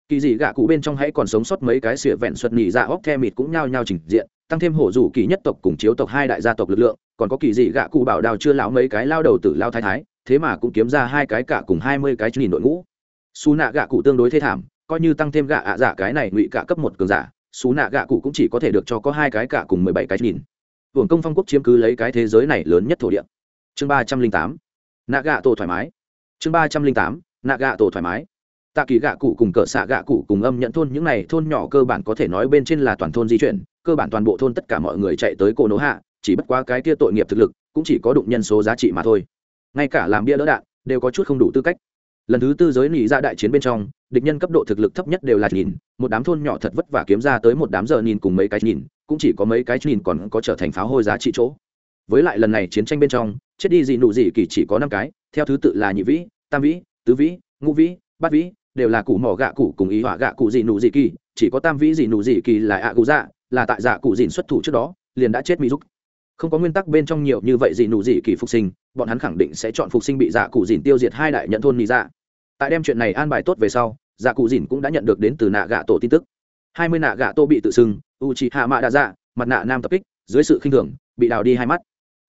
Kỳ dị gạ cụ bên trong hãy còn sống sót mấy cái xỉa vẹn xuất nhị dạ óc the mịt cũng nhao nhao trình diện, tăng thêm hổ rủ kỳ nhất tộc cùng chiếu tộc hai đại gia tộc lực lượng, còn có kỳ dị gạ cụ bảo đào chưa lão mấy cái lao đầu tử lao thái thái, thế mà cũng kiếm ra hai cái cả cùng hai mươi cái nhìn đội ngũ. Xú nạ gạ cụ tương đối thê thảm, coi như tăng thêm gạ ạ giả cái này ngụy cả cấp một cường giả, xú nạ gạ cụ cũng chỉ có thể được cho có hai cái cả cùng mười bảy cái nhìn hưởng công phong quốc chiếm cứ lấy cái thế giới này lớn nhất thổ địa. Chương ba trăm linh tám. Nạ gạ tổ thoải mái. Chương ba trăm linh tám nạ gạ tổ thoải mái. Tạ kỳ gạ cụ cùng cỡ xạ gạ cụ cùng âm nhận thôn, những n à y thôn nhỏ cơ bản có thể nói bên trên là toàn thôn di chuyển, cơ bản toàn bộ thôn tất cả mọi người chạy tới cô nỗ hạ, chỉ bất quá cái kia tội nghiệp thực lực, cũng chỉ có đụng nhân số giá trị mà thôi. Ngay cả làm bia đỡ đạn, đều có chút không đủ tư cách. Lần thứ tư giới nỉ ra đại chiến bên trong, địch nhân cấp độ thực lực thấp nhất đều là nhìn, một đám thôn nhỏ thật vất vả kiếm ra tới một đám giờ nhìn cùng mấy cái nhìn, cũng chỉ có mấy cái nhìn còn có trở thành pháo hôi giá trị chỗ. Với lại lần này chiến tranh bên trong, chết đi gì nụ gì kỳ chỉ có năm cái, theo thứ tự là nhị vĩ, tam vĩ tứ vĩ, ngũ vĩ, bát vĩ, đều là cụ mỏ gạ cụ cùng ý họa gạ cụ gì nụ gì kỳ, chỉ có tam vĩ gì nụ gì kỳ là ạ cụ dạ là tại dạ cụ dìn xuất thủ trước đó, liền đã chết mỹ giúp không có nguyên tắc bên trong nhiều như vậy gì nụ gì kỳ phục sinh, bọn hắn khẳng định sẽ chọn phục sinh bị dạ cụ dìn tiêu diệt hai đại nhận thôn mỹ dạ. Tại đem chuyện này an bài tốt về sau dạ cụ dìn cũng đã nhận được đến từ nạ gạ tổ tin tức. Hai mươi nạ gạ tô bị tự xưng u chị hạ mạ đa dạ mặt nạ nam tập kích, dưới sự khinh thường, bị đào đi hai mắt.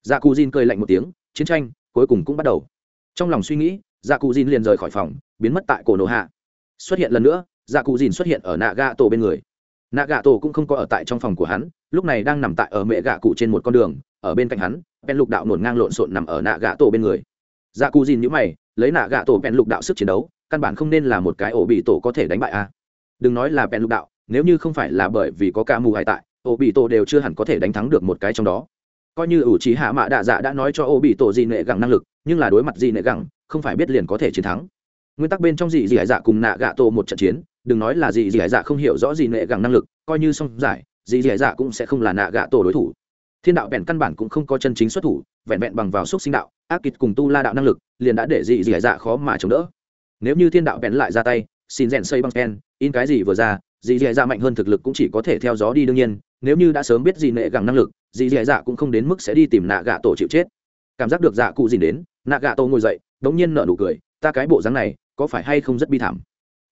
Dạ cụ dìn cười lạnh một tiếng, chiến tranh cuối cùng cũng bắt đầu. Trong lòng suy nghĩ dạ cụ dìn liền rời khỏi phòng, biến mất tại cổ nổ hạ. Xuất hiện lần nữa dạ cụ dìn xuất hiện ở nạ gà tổ bên người. Nạ gà tổ cũng không có ở tại trong phòng của hắn, lúc này đang nằm tại ở mẹ gạ cụ trên một con đường, ở bên cạnh hắn pen lục đạo nổn ngang lộn xộn nằm ở nạ gà tổ bên người. Dạ cụ dìn nhữ mày, lấy nạ gà tổ pen lục đạo sức chiến đấu, căn bản không nên là một cái ổ bị tổ có thể đánh bại a. Đừng nói là pen lục đạo, nếu như không phải là bởi vì có ca mù hải tại, ổ bị tổ đều chưa hẳn có thể đánh thắng được một cái trong đó. Coi như ủ trí hạ mạ đạ dạ đã nói cho ổ bị tổ gì nệ gẳng năng lực, nhưng là đối mặt gì nệ gẳng không phải biết liền có thể chiến thắng. Nguyên tắc bên trong dị dị hải dạ cùng nạ gạ tổ một trận chiến, đừng nói là dị dị hải dạ không hiểu rõ gì nệ gẳng năng lực, coi như xong giải, dị dị hải dạ cũng sẽ không là nạ gạ tổ đối thủ. Thiên đạo vẹn căn bản cũng không có chân chính xuất thủ, vẹn vẹn bằng vào xúc sinh đạo, ác kịch cùng tu la đạo năng lực, liền đã để dị dị hải dạ khó mà chống đỡ. Nếu như thiên đạo vẹn lại ra tay, xin rèn xây băng pen, in cái gì vừa ra, dị dị dạ mạnh hơn thực lực cũng chỉ có thể theo gió đi đương nhiên, nếu như đã sớm biết dị nệ gẳng năng lực, dị dị dạ cũng không đến mức sẽ đi tìm nạ gạ tổ chịu chết. Cảm giác được dạ cụ dìn đến, nạ gạ tổ ngồi dậy đống nhiên nở nụ cười, ta cái bộ dáng này, có phải hay không rất bi thảm?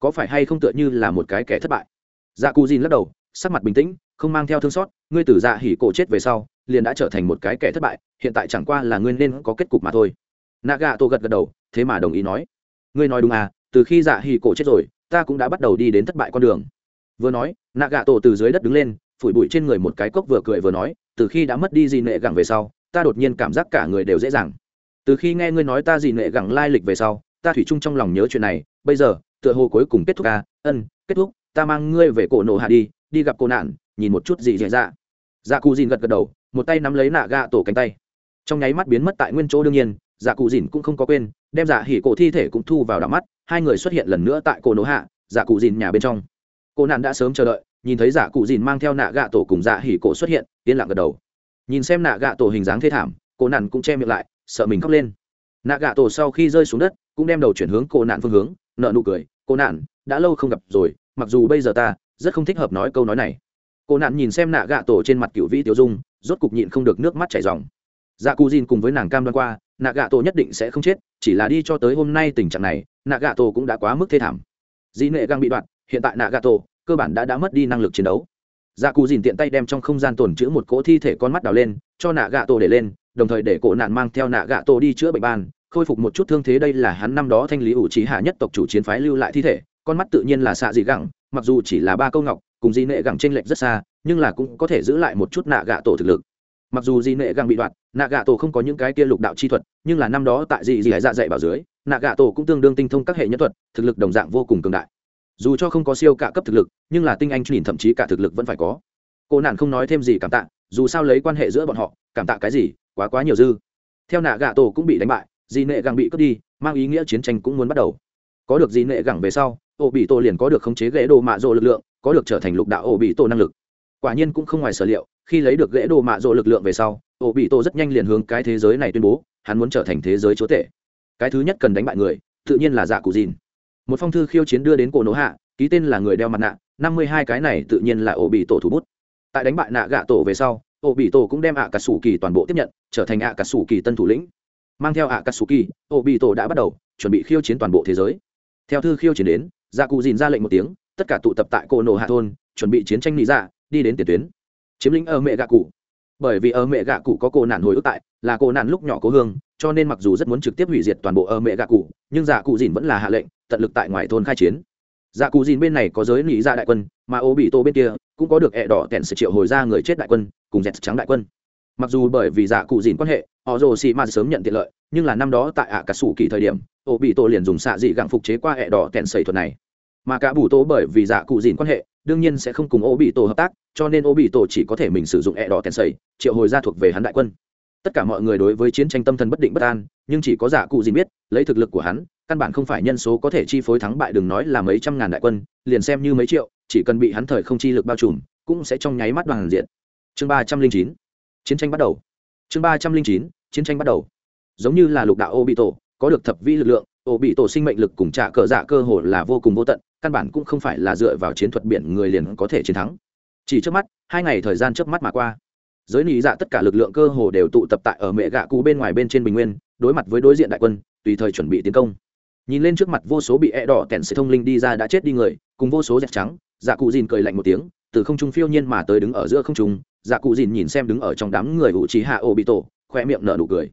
Có phải hay không tựa như là một cái kẻ thất bại? Dạ cù dìn lắc đầu, sắc mặt bình tĩnh, không mang theo thương xót, ngươi tử dạ hỉ cổ chết về sau, liền đã trở thành một cái kẻ thất bại, hiện tại chẳng qua là ngươi nên có kết cục mà thôi. Nạ Gà Tô gật gật đầu, thế mà đồng ý nói, ngươi nói đúng à từ khi dạ hỉ cổ chết rồi, ta cũng đã bắt đầu đi đến thất bại con đường. Vừa nói nạ Gà tổ từ dưới đất đứng lên, phủi bụi trên người một cái cốc vừa cười vừa nói, từ khi đã mất đi gì nệ gẳng về sau, ta đột nhiên cảm giác cả người đều dễ dàng từ khi nghe ngươi nói ta gì nệ gẳng lai lịch về sau, ta thủy chung trong lòng nhớ chuyện này, bây giờ, tựa hồ cuối cùng kết thúc à ân, kết thúc, ta mang ngươi về cổ nổ hạ đi đi gặp cô nạn, nhìn một chút gì dễ dạ. Dạ cụ dìn gật gật đầu, một tay nắm lấy nạ gạ tổ cánh tay. Trong nháy mắt biến mất tại nguyên chỗ đương nhiên dạ cụ dìn cũng không có quên, đem dạ hỉ cổ thi thể cũng thu vào đ mắt, hai người xuất hiện lần nữa tại cổ nổ hạ dạ cụ dìn nhà bên trong. Cô nạn đã sớm chờ đợi, nhìn thấy dạ cụ dìn mang theo nạ gạ tổ cùng dạ hỉ cổ xuất hiện, yên lặng gật đầu. Nhìn xem nạ gạ tổ hình dáng thê thảm, cô nạn cũng che miệng lại sợ mình khóc lên. Nạ gạ tổ sau khi rơi xuống đất, cũng đem đầu chuyển hướng cô nạn phương hướng nợ nụ cười, cô nạn, đã lâu không gặp rồi, mặc dù bây giờ ta rất không thích hợp nói câu nói này. Cô nạn nhìn xem nạ gạ tổ trên mặt cựu vĩ tiêu dung, rốt cục nhịn không được nước mắt chảy dòng. Dạ cù dìn cùng với nàng cam đoan qua nạ gạ tổ nhất định sẽ không chết, chỉ là đi cho tới hôm nay tình trạng này nạ gạ tổ cũng đã quá mức thê thảm. Dĩ nệ găng bị đoạn, hiện tại nạ gạ tổ cơ bản đã đã mất đi năng lực chiến đấu. Dạ cù dìn tiện tay đem trong không gian tồn chữ một cỗ thi thể con mắt đào lên, cho nạ gạ tổ để lên đồng thời để cổ nạn mang theo nạ gạ tổ đi chữa bệnh ban, khôi phục một chút thương thế đây là hắn năm đó thanh lý ủ trí hạ nhất tộc chủ chiến phái lưu lại thi thể, con mắt tự nhiên là xạ dị gẳng, mặc dù chỉ là ba câu ngọc, cùng di nệ gẳng t r ê n lệch rất xa, nhưng là cũng có thể giữ lại một chút nạ gạ tổ thực lực. Mặc dù di nệ gẳng bị đoạt, nạ gạ tổ không có những cái kia lục đạo chi thuật, nhưng là năm đó tại dị dị dạ dạy bảo dưới, nạ gạ tổ cũng tương đương tinh thông các hệ nhân thuật, thực lực đồng dạng vô cùng cường đại. Dù cho không có siêu cả cấp thực lực, nhưng là tinh anh nhìn thậm chí cả thực lực vẫn phải có. Cô nạn không nói thêm gì cảm tạ, dù sao lấy quan hệ giữa bọn họ cảm tạ cái gì, quá quá nhiều dư. Theo nạ gạ tổ cũng bị đánh bại dì nệ gẳng bị cướp đi, mang ý nghĩa chiến tranh cũng muốn bắt đầu. Có được dì nệ gẳng về sau ổ bị tổ liền có được khống chế ghế đồ mạ rộ lực lượng, có được trở thành lục đạo ổ bị tổ năng lực. Quả nhiên cũng không ngoài sở liệu, khi lấy được ghế đồ mạ rộ lực lượng về sau ổ bị tổ rất nhanh liền hướng cái thế giới này tuyên bố, hắn muốn trở thành thế giới chúa tể. Cái thứ nhất cần đánh bại người, tự nhiên là dạ cụ dìn. Một phong thư khiêu chiến đưa đến cổ nỗ hạ, ký tên là người đeo mặt nạ, năm mươi hai cái này tự nhiên là ổ bị tổ thủ bút. Tại đánh bại nạ gạ tổ về sau ổ bị tổ cũng đem ạ cả sủ kỳ toàn bộ tiếp nhận, trở thành ạ cả sủ kỳ tân thủ lĩnh. Mang theo ạ katsuki ô bị tổ đã bắt đầu chuẩn bị khiêu chiến toàn bộ thế giới. Theo thư khiêu chiến đến gia cụ dìn ra lệnh một tiếng, tất cả tụ tập tại cổ nổ hạ thôn, chuẩn bị chiến tranh lý dạ đi đến tiền tuyến. Chiếm lĩnh ở mẹ gạ cụ. Bởi vì ở mẹ gạ cụ có cổ nạn hồi ức tại, là cổ nạn lúc nhỏ cố hương, cho nên mặc dù rất muốn trực tiếp hủy diệt toàn bộ ở mẹ gạ cụ, nhưng dạ cụ dìn vẫn là hạ lệnh, tận lực tại ngoài thôn khai chiến. Dạ cụ dìn bên này có giới lý dạ đại quân mà ô bị tô bên kia cũng có được ẹ đỏ tẹn sự triệu hồi ra người chết đại quân, cùng dẹt trắng đại quân. Mặc dù bởi vì dạ cụ dìn quan hệ, họ rồ xì ma sớm nhận tiện lợi, nhưng là năm đó tại ạ cả sủ kỳ thời điểm, ô bị tổ liền dùng xạ dị gặng phục chế qua ẹ đỏ tẹn sầy thuật này. Mà cả bù tổ bởi vì dạ cụ dìn quan hệ, đương nhiên sẽ không cùng ô bị tổ hợp tác, cho nên ô bị tổ chỉ có thể mình sử dụng ẹ đỏ tẹn sầy, triệu hồi ra thuộc về hắn đại quân. Tất cả mọi người đối với chiến tranh tâm thần bất định bất an, nhưng chỉ có giả cụ dìn biết, lấy thực lực của hắn, căn bản không phải nhân số có thể chi phối thắng bại đừng nói là mấy trăm ngàn đại quân, liền xem như mấy triệu chỉ cần bị hắn thời không chi lực bao trùm, cũng sẽ trong nháy mắt bằng diện. Chương ba trăm linh chín, chiến tranh bắt đầu. Chương ba trăm linh chín, chiến tranh bắt đầu. Giống như là lục đạo ô bị tổ có được thập vi lực lượng ô bị tổ sinh mệnh lực cùng trả cờ dạ cơ hồ là vô cùng vô tận, căn bản cũng không phải là dựa vào chiến thuật biển người liền có thể chiến thắng. Chỉ trước mắt, hai ngày thời gian trước mắt mà qua. Giới lý dạ tất cả lực lượng cơ hồ đều tụ tập tại ở mẹ gạ cũ bên ngoài bên trên bình nguyên, đối mặt với đối diện đại quân, tùy thời chuẩn bị tiến công nhìn lên trước mặt vô số bị e đỏ tẻn sẽ thông linh đi ra đã chết đi người, cùng vô số dẹp trắng dạ cụ dìn cười lạnh một tiếng, từ không trung phiêu nhiên mà tới đứng ở giữa không trung dạ cụ dìn nhìn xem đứng ở trong đám người ủ trí hạ ô bị tổ khoe miệng nở nụ cười.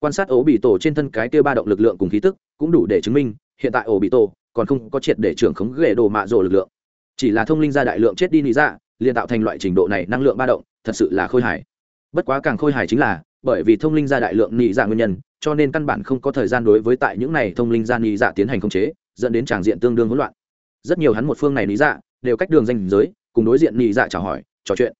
Quan sát ổ bị tổ trên thân cái kia ba động lực lượng cùng khí tức, cũng đủ để chứng minh, hiện tại ổ bị tổ còn không có triệt để trưởng khống ghệ đồ mạ rồ lực lượng. Chỉ là thông linh ra đại lượng chết đi lý ra dạ, liền tạo thành loại trình độ này năng lượng ba động, thật sự là khôi hài. Bất quá càng khôi hài chính là bởi vì thông linh ra đại lượng nhị dạ nguyên nhân, cho nên căn bản không có thời gian đối với tại những này thông linh ra nhị dạ tiến hành khống chế, dẫn đến tràng diện tương đương hỗn loạn. Rất nhiều hắn một phương này nhị dạ đều cách đường danh giới, cùng đối diện nhị dạ chào hỏi, trò chuyện.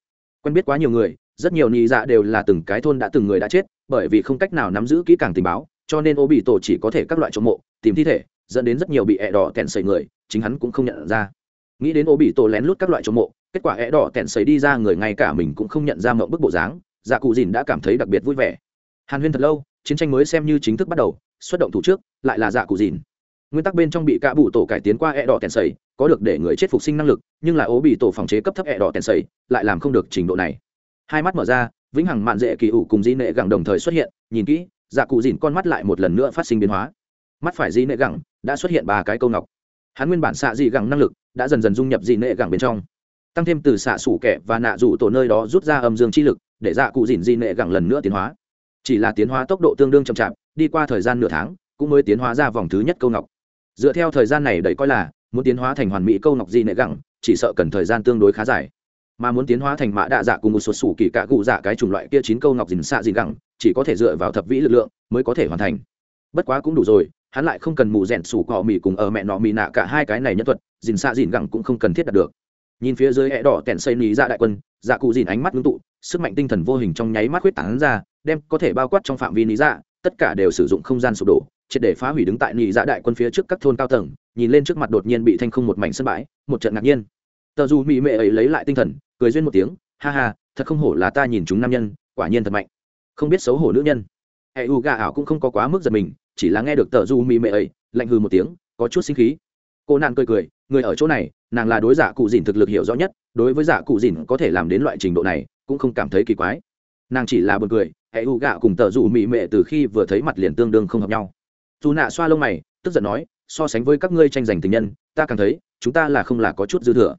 Quen biết quá nhiều người, rất nhiều nhị dạ đều là từng cái thôn đã từng người đã chết, bởi vì không cách nào nắm giữ kỹ càng tình báo, cho nên ô bị tổ chỉ có thể các loại trộm mộ, tìm thi thể, dẫn đến rất nhiều bị ẹ đỏ tèn sầy người, chính hắn cũng không nhận ra. Nghĩ đến ô bị tổ lén lút các loại trộm mộ, kết quả ẹ đỏ tèn sầy đi ra người ngay cả mình cũng không nhận ra mộng bức bộ dáng dạ cụ dìn đã cảm thấy đặc biệt vui vẻ. Hàn huyên thật lâu, chiến tranh mới xem như chính thức bắt đầu, xuất động thủ trước, lại là dạ cụ dìn. Nguyên tắc bên trong bị cả bụ tổ cải tiến qua ẹ đỏ tèn sầy, có được để người chết phục sinh năng lực, nhưng là ố bị tổ phòng chế cấp thấp ẹ đỏ tèn sầy, lại làm không được trình độ này. Hai mắt mở ra, vĩnh hằng mạn dễ kỳ ủ cùng di nệ gẳng đồng thời xuất hiện, nhìn kỹ dạ cụ dìn con mắt lại một lần nữa phát sinh biến hóa. Mắt phải di nệ gẳng đã xuất hiện ba cái câu ngọc. Hắn nguyên bản xạ dị gẳng năng lực đã dần dần dung nhập dị nệ gẳng bên trong. Tăng thêm từ xạ sủ kẻ và nạ rủ tổ nơi đó rút ra âm dương chi lực để dạ cụ dìn di nệ gẳng lần nữa tiến hóa. Chỉ là tiến hóa tốc độ tương đương chậm chạp, đi qua thời gian nửa tháng, cũng mới tiến hóa ra vòng thứ nhất câu ngọc. Dựa theo thời gian này đầy coi là, muốn tiến hóa thành hoàn mỹ câu ngọc di nệ gẳng, chỉ sợ cần thời gian tương đối khá dài. Mà muốn tiến hóa thành mã đạ dạ cùng một số sủ kỳ cạ cụ dạ cái chủng loại kia chín câu ngọc dìn xạ dìn gẳng, chỉ có thể dựa vào thập vĩ lực lượng mới có thể hoàn thành. Bất quá cũng đủ rồi, hắn lại không cần mù rèn sủ cọ mì cùng ở mẹ nọ mì nạ cả hai cái này nhân thuật, dìn xạ dìn gẳng cũng không cần thiết đạt được. Nhìn phía dưới hẹ đỏ tèn xây ní dạ đại quân dạ cụ dìn ánh mắt ngưng tụ sức mạnh tinh thần vô hình trong nháy mắt huyết tán ra, đem có thể bao quát trong phạm vi lý dạ tất cả đều sử dụng không gian sụp đổ, triệt để phá hủy đứng tại nhị dạ đại quân phía trước các thôn cao tầng, nhìn lên trước mặt đột nhiên bị thanh không một mảnh sân bãi, một trận ngạc nhiên. Tờ dù mỹ mệ ấy lấy lại tinh thần, cười duyên một tiếng, ha ha, thật không hổ là ta nhìn chúng nam nhân, quả nhiên thật mạnh. Không biết xấu hổ nữ nhân. Hệ u gà ảo cũng không có quá mức giật mình, chỉ là nghe được tờ du mỹ mệ ấy, lạnh hừ một tiếng, có chút sinh khí. Cô nạn cười cười, người ở chỗ này, nàng là đối giả cụ dìn thực lực hiểu rõ nhất, đối với giả cụ dìn có thể làm đến loại trình độ này cũng không cảm thấy kỳ quái. Nàng chỉ là b u ồ n cười, hệ u gạ cùng tờ rủ mỹ mệ từ khi vừa thấy mặt liền tương đương không hợp nhau. Dù nạ xoa lông mày, tức giận nói, so sánh với các ngươi tranh giành tình nhân, ta càng thấy, chúng ta là không là có chút dư thừa.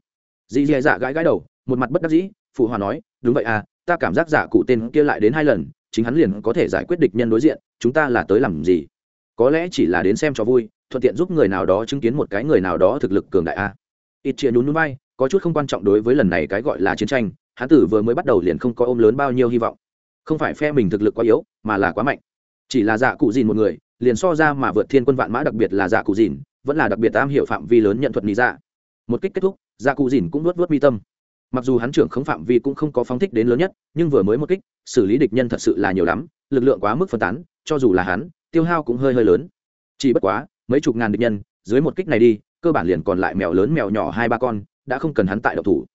Dì dì dạ gãi gãi đầu, một mặt bất đắc dĩ, phụ hòa nói, đúng vậy à ta cảm giác giả cụ tên kia lại đến hai lần, chính hắn liền có thể giải quyết địch nhân đối diện, chúng ta là tới làm gì? Có lẽ chỉ là đến xem cho vui, thuận tiện giúp người nào đó chứng kiến một cái người nào đó thực lực cường đại a ít chia nhún núi bay có chút không quan trọng đối với lần này cái gọi là chiến tranh hán tử vừa mới bắt đầu liền không có ôm lớn bao nhiêu hy vọng. Không phải phe mình thực lực quá yếu, mà là quá mạnh. Chỉ là dạ cụ dìn một người, liền so ra mà vượt thiên quân vạn mã đặc biệt là dạ cụ dìn, vẫn là đặc biệt am hiểu phạm vi lớn nhận thuật lý dạ. Một kích kết thúc dạ cụ dìn cũng nuốt vớt mi tâm. Mặc dù hắn trưởng không phạm vi cũng không có phóng thích đến lớn nhất, nhưng vừa mới một kích, xử lý địch nhân thật sự là nhiều lắm, lực lượng quá mức phân tán, cho dù là hắn, tiêu hao cũng hơi hơi lớn. Chỉ bất quá, mấy chục ngàn địch nhân, dưới một kích này đi, cơ bản liền còn lại mèo lớn mèo nhỏ hai ba con, đã không cần hắn tại độc thủ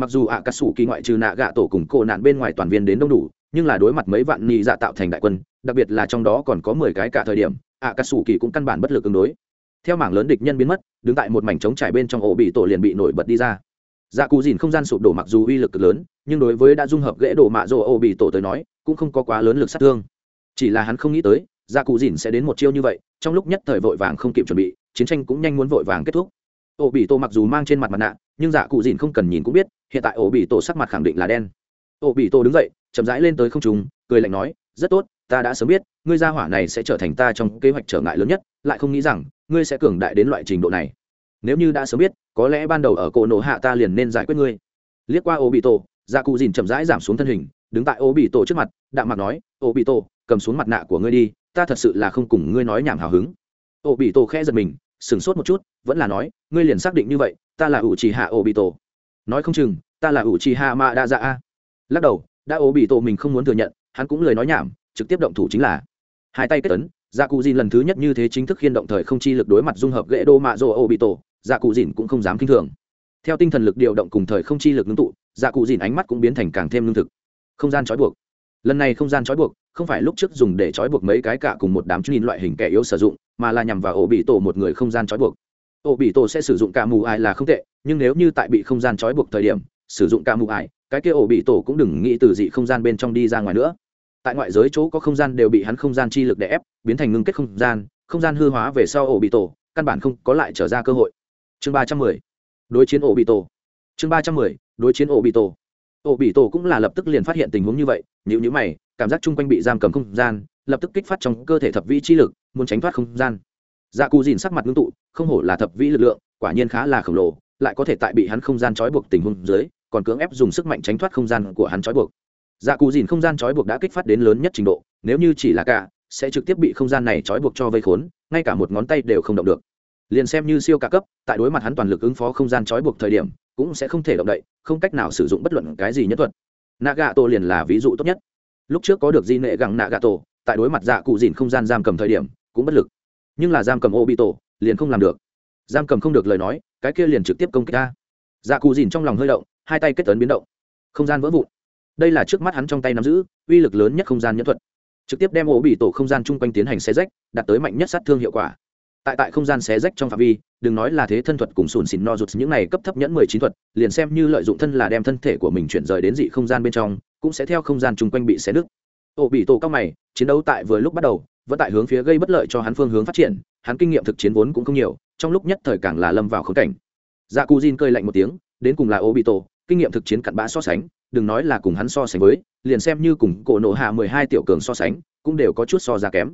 mặc dù ạ cà sủ kỳ ngoại trừ nạ gạ tổ cùng cổ nạn bên ngoài toàn viên đến đông đủ, nhưng là đối mặt mấy vạn ni dạ tạo thành đại quân, đặc biệt là trong đó còn có mười cái cả thời điểm ạ cà sủ kỳ cũng căn bản bất lực ứng đối. Theo mảng lớn địch nhân biến mất, đứng tại một mảnh trống trải bên trong ổ bị tổ liền bị nổi bật đi ra. Dạ cù dìn không gian sụp đổ mặc dù uy lực cực lớn, nhưng đối với đã dung hợp ghễ đổ mạ rồ ổ bị tổ tới nói, cũng không có quá lớn lực sát thương. Chỉ là hắn không nghĩ tới dạ cụ dìn sẽ đến một chiêu như vậy, trong lúc nhất thời vội vàng không kịp chuẩn bị, chiến tranh cũng nhanh muốn vội vàng kết thúc ổ bị tổ mặc dù mang trên mặt mặt nạ, nhưng dạ cụ dìn không cần nhìn cũng biết, hiện tại ổ bị tổ sắc mặt khẳng định là đen. Ổ bị tổ đứng dậy, chậm rãi lên tới không trùng cười lạnh nói, rất tốt, ta đã sớm biết, ngươi gia hỏa này sẽ trở thành ta trong kế hoạch trở ngại lớn nhất, lại không nghĩ rằng, ngươi sẽ cường đại đến loại trình độ này. Nếu như đã sớm biết, có lẽ ban đầu ở cổ nổ hạ ta liền nên giải quyết ngươi. Liếc qua ổ bị tổ dạ cụ dìn chậm rãi giảm xuống thân hình, đứng tại ổ bị tổ trước mặt, đạm mặt nói, ổ bị tổ, cầm xuống mặt nạ của ngươi đi, ta thật sự là không cùng ngươi nói nhảm hào hứng. Ổ bị tổ khẽ giật mình sửng sốt một chút, vẫn là nói, ngươi liền xác định như vậy, ta là ủ trì hạ ổ bị tổ nói không chừng, ta là ủ trì hạ mạ đa dạ a lắc đầu, đã ổ bị tổ mình không muốn thừa nhận, hắn cũng lời nói nhảm, trực tiếp động thủ chính là. Hai tay kết tấn dạ cụ dìn lần thứ nhất như thế chính thức khiên động thời không chi lực đối mặt dung hợp ghệ đô mạ rô ổ bị tổ dạ cụ dìn cũng không dám k i n h thường. Theo tinh thần lực điều động cùng thời không chi lực ngưng tụ dạ cụ dìn ánh mắt cũng biến thành càng thêm lương thực. Không gian trói buộc. Lần này không gian trói buộc, không phải lúc trước dùng để trói buộc mấy cái cả cùng một đám nhìn loại hình kẻ yếu sử dụng mà là nhằm vào ổ bị tổ một người không gian trói buộc. Ổ bị tổ sẽ sử dụng cả mù ải là không tệ, nhưng nếu như tại bị không gian trói buộc thời điểm, sử dụng cả mù ải, cái kia ổ bị tổ cũng đừng nghĩ từ dị không gian bên trong đi ra ngoài nữa. Tại ngoại giới chỗ có không gian đều bị hắn không gian chi lực đè ép, biến thành ngưng kết không gian không gian hư hóa về sau ổ bị tổ, căn bản không có lại trở ra cơ hội. Chương ba trăm mười, đối chiến ổ bị tổ. Chương ba trăm mười, đối chiến ổ bị tổ. Ổ bị tổ cũng là lập tức liền phát hiện tình huống như vậy nếu như mày, cảm giác chung quanh bị giam cầm không gian lập tức kích phát trong cơ thể thập vĩ chi lực, muốn tránh thoát không gian. Dạ cù dìn sắc mặt ngưng tụ, không hổ là thập vĩ lực lượng, quả nhiên khá là khổng lồ, lại có thể tại bị hắn không gian trói buộc tình huống dưới, còn cưỡng ép dùng sức mạnh tránh thoát không gian của hắn trói buộc. Dạ cù dìn không gian trói buộc đã kích phát đến lớn nhất trình độ, nếu như chỉ là cả, sẽ trực tiếp bị không gian này trói buộc cho vây khốn, ngay cả một ngón tay đều không động được. Liền xem như siêu cả cấp, tại đối mặt hắn toàn lực ứng phó không gian trói buộc thời điểm, cũng sẽ không thể động đậy, không cách nào sử dụng bất luận cái gì nhất thuật. Naga tổ liền là ví dụ tốt nhất. Lúc trước có được di nệ gẳng naga tổ tại đối mặt dạ cụ dìn không gian giam cầm thời điểm, cũng bất lực. Nhưng là giam cầm ô bị tổ liền không làm được. Giam cầm không được lời nói, cái kia liền trực tiếp công kích ta. Dạ cụ dìn trong lòng hơi động, hai tay kết tấn biến động. Không gian vỡ vụn. Đây là trước mắt hắn trong tay nắm giữ, uy lực lớn nhất không gian nhẫn thuật. Trực tiếp đem ổ bị tổ không gian chung quanh tiến hành xé rách, đạt tới mạnh nhất sát thương hiệu quả. Tại tại không gian xé rách trong phạm vi, đừng nói là thế thân thuật cùng sùn xìn no rụt, những này cấp thấp nhẫn mười chín thuật, liền xem như lợi dụng thân là đem thân thể của mình chuyển rời đến dị không gian bên trong, cũng sẽ theo không gian chung quanh bị xé nứt ổ bị tổ cao mày, chiến đấu tại vừa lúc bắt đầu, vẫn tại hướng phía gây bất lợi cho hắn phương hướng phát triển, hắn kinh nghiệm thực chiến vốn cũng không nhiều, trong lúc nhất thời càng là lâm vào khống cảnh. Dạ cù diên cơi lạnh một tiếng, đến cùng là ổ bị tổ, kinh nghiệm thực chiến cặn bã so sánh, đừng nói là cùng hắn so sánh với, liền xem như cùng cổ nộ hạ mười hai tiểu cường so sánh, cũng đều có chút so ra kém.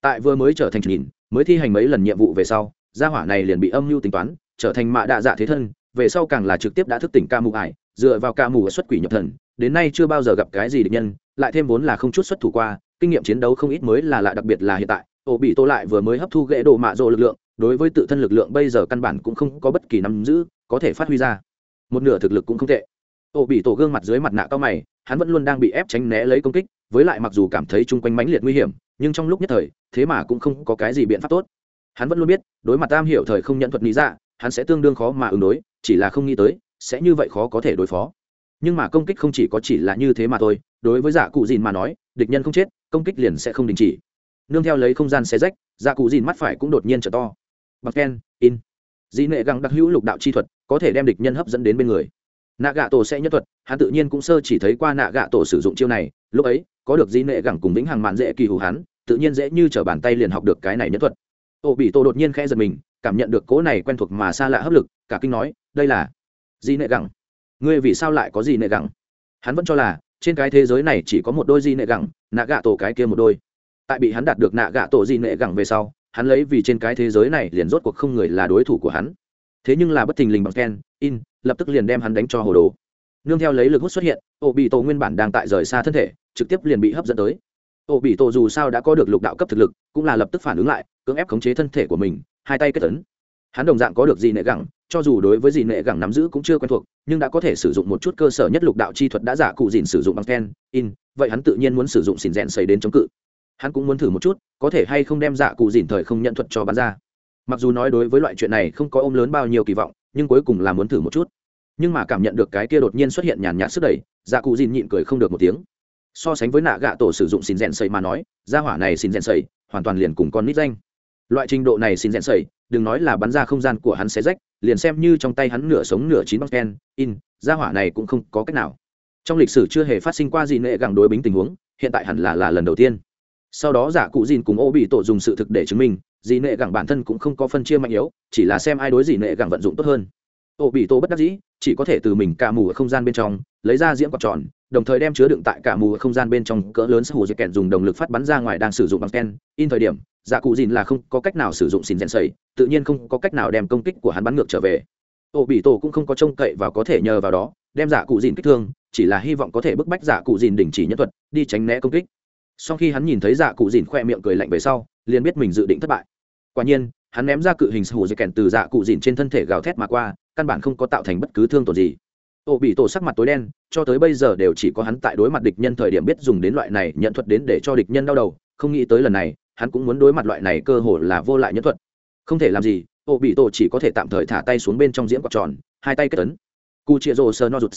Tại vừa mới trở thành nhìn, mới thi hành mấy lần nhiệm vụ về sau, gia hỏa này liền bị âm mưu tính toán, trở thành mạ đạ dạ thế thân, về sau càng là trực tiếp đã thức tỉnh ca mù ải, dựa vào ca mù xuất quỷ nhập thần, đến nay chưa bao giờ gặp cái gì địch nhân lại thêm vốn là không chút xuất thủ qua, kinh nghiệm chiến đấu không ít mới là lạ đặc biệt là hiện tại. Ổ bị tô lại vừa mới hấp thu ghệ đồ mạ rộ lực lượng, đối với tự thân lực lượng bây giờ căn bản cũng không có bất kỳ nắm giữ, có thể phát huy ra. Một nửa thực lực cũng không tệ. Ổ bị tổ gương mặt dưới mặt nạ cao mày, hắn vẫn luôn đang bị ép tránh né lấy công kích, với lại mặc dù cảm thấy chung quanh mãnh liệt nguy hiểm, nhưng trong lúc nhất thời, thế mà cũng không có cái gì biện pháp tốt. Hắn vẫn luôn biết, đối mặt tam hiểu thời không nhận thuật lý dạ hắn sẽ tương đương khó mà ứng đối, chỉ là không nghĩ tới, sẽ như vậy khó có thể đối phó nhưng mà công kích không chỉ có chỉ là như thế mà thôi, đối với giả cụ dìn mà nói, địch nhân không chết, công kích liền sẽ không đình chỉ. Nương theo lấy không gian xe rách giả cụ dìn mắt phải cũng đột nhiên trở to. Bằng ken, in. Dị nệ găng đặc hữu lục đạo chi thuật, có thể đem địch nhân hấp dẫn đến bên người. Nạ gạ tổ sẽ nhất thuật, hắn tự nhiên cũng sơ chỉ thấy qua nạ gạ tổ sử dụng chiêu này, lúc ấy, có được dị nệ gẳng cùng vĩnh hàng mạn dễ kỳ hù hắn tự nhiên dễ như t bàn tay liền học được cái này nhất thuật. Ô bị tổ đột nhiên khẽ giật mình, cảm nhận được cố này quen thuộc mà xa lạ hấp lực, cả kinh nói, đây là dị nệ gẳng ngươi vì sao lại có gì nệ gẳng? Hắn vẫn cho là, trên cái thế giới này chỉ có một đôi gì nệ gẳng, nạ gạ tổ cái kia một đôi. Tại bị hắn đạt được nạ gạ tổ gì nệ gẳng về sau, hắn lấy vì trên cái thế giới này liền rốt cuộc không người là đối thủ của hắn. Thế nhưng là bất thình lình bằng ken, in, lập tức liền đem hắn đánh cho hồ đồ. Nương theo lấy lực hút xuất hiện ổ bị tổ nguyên bản đang tại rời xa thân thể, trực tiếp liền bị hấp dẫn tới. Ổ bị tổ dù sao đã có được lục đạo cấp thực lực, cũng là lập tức phản ứng lại, cưỡng ép khống chế thân thể của mình, hai tay kết tấn hắn đồng dạng có được gì nệ gẳng, cho dù đối với gì nệ gẳng nắm giữ cũng chưa quen thuộc, nhưng đã có thể sử dụng một chút cơ sở nhất lục đạo chi thuật đã giả cụ dìn sử dụng bằng ken in, vậy hắn tự nhiên muốn sử dụng xìn rèn xây đến chống cự. Hắn cũng muốn thử một chút, có thể hay không đem giả cụ dìn thời không nhận thuật cho bán ra. Mặc dù nói đối với loại chuyện này không có ôm lớn bao nhiêu kỳ vọng, nhưng cuối cùng là muốn thử một chút. Nhưng mà cảm nhận được cái kia đột nhiên xuất hiện nhàn nhạt sức đẩy, giả cụ dìn nhịn cười không được một tiếng. So sánh với nạ gạ tổ sử dụng xin rèn xây mà nói ra hỏa này xin rèn xây hoàn toàn liền cùng con nít danh loại trình độ này xin rẽn sầy đừng nói là bắn ra không gian của hắn sẽ rách, liền xem như trong tay hắn nửa sống nửa chín băng ken in ra hỏa này cũng không có cách nào. Trong lịch sử chưa hề phát sinh qua gì nệ gẳng đối bính tình huống, hiện tại hẳn là là lần đầu tiên. Sau đó giả cụ dìn cùng ô bị tổ dùng sự thực để chứng minh dì nệ gẳng bản thân cũng không có phân chia mạnh yếu, chỉ là xem ai đối dì nệ gẳng vận dụng tốt hơn. Ô bị tổ bất đắc dĩ, chỉ có thể từ mình cả mù ở không gian bên trong, lấy ra diễm quạt tròn, đồng thời đem chứa đựng tại cả mù ở không gian bên trong cỡ lớn sở hữu kèn dùng động lực phát bắn ra ngoài đang sử dụng bằng ken in thời điểm giả cụ dìn là không có cách nào sử dụng xin rèn sầy tự nhiên không có cách nào đem công kích của hắn bắn ngược trở về. Ô bị tổ cũng không có trông cậy và có thể nhờ vào đó, đem giả cụ dìn kích thương, chỉ là hy vọng có thể bức bách giả cụ dìn đình chỉ nhân thuật, đi tránh né công kích. Sau khi hắn nhìn thấy dạ cụ dìn khoe miệng cười lạnh về sau, liền biết mình dự định thất bại. Quả nhiên, hắn ném ra cự hình sù dây kèn từ dạ cụ dìn trên thân thể gào thét mà qua, căn bản không có tạo thành bất cứ thương tổn gì. Ô bị tổ sắc mặt tối đen, cho tới bây giờ đều chỉ có hắn tại đối mặt địch nhân thời điểm biết dùng đến loại này nhận thuật đến để cho địch nhân đau đầu, không nghĩ tới lần này hắn cũng muốn đối mặt loại này cơ hồ là vô lại nhân thuật. Không thể làm gì, ô bị tổ chỉ có thể tạm thời thả tay xuống bên trong diễn quạt tròn, hai tay kết tấn cu chia rô sơ no rụt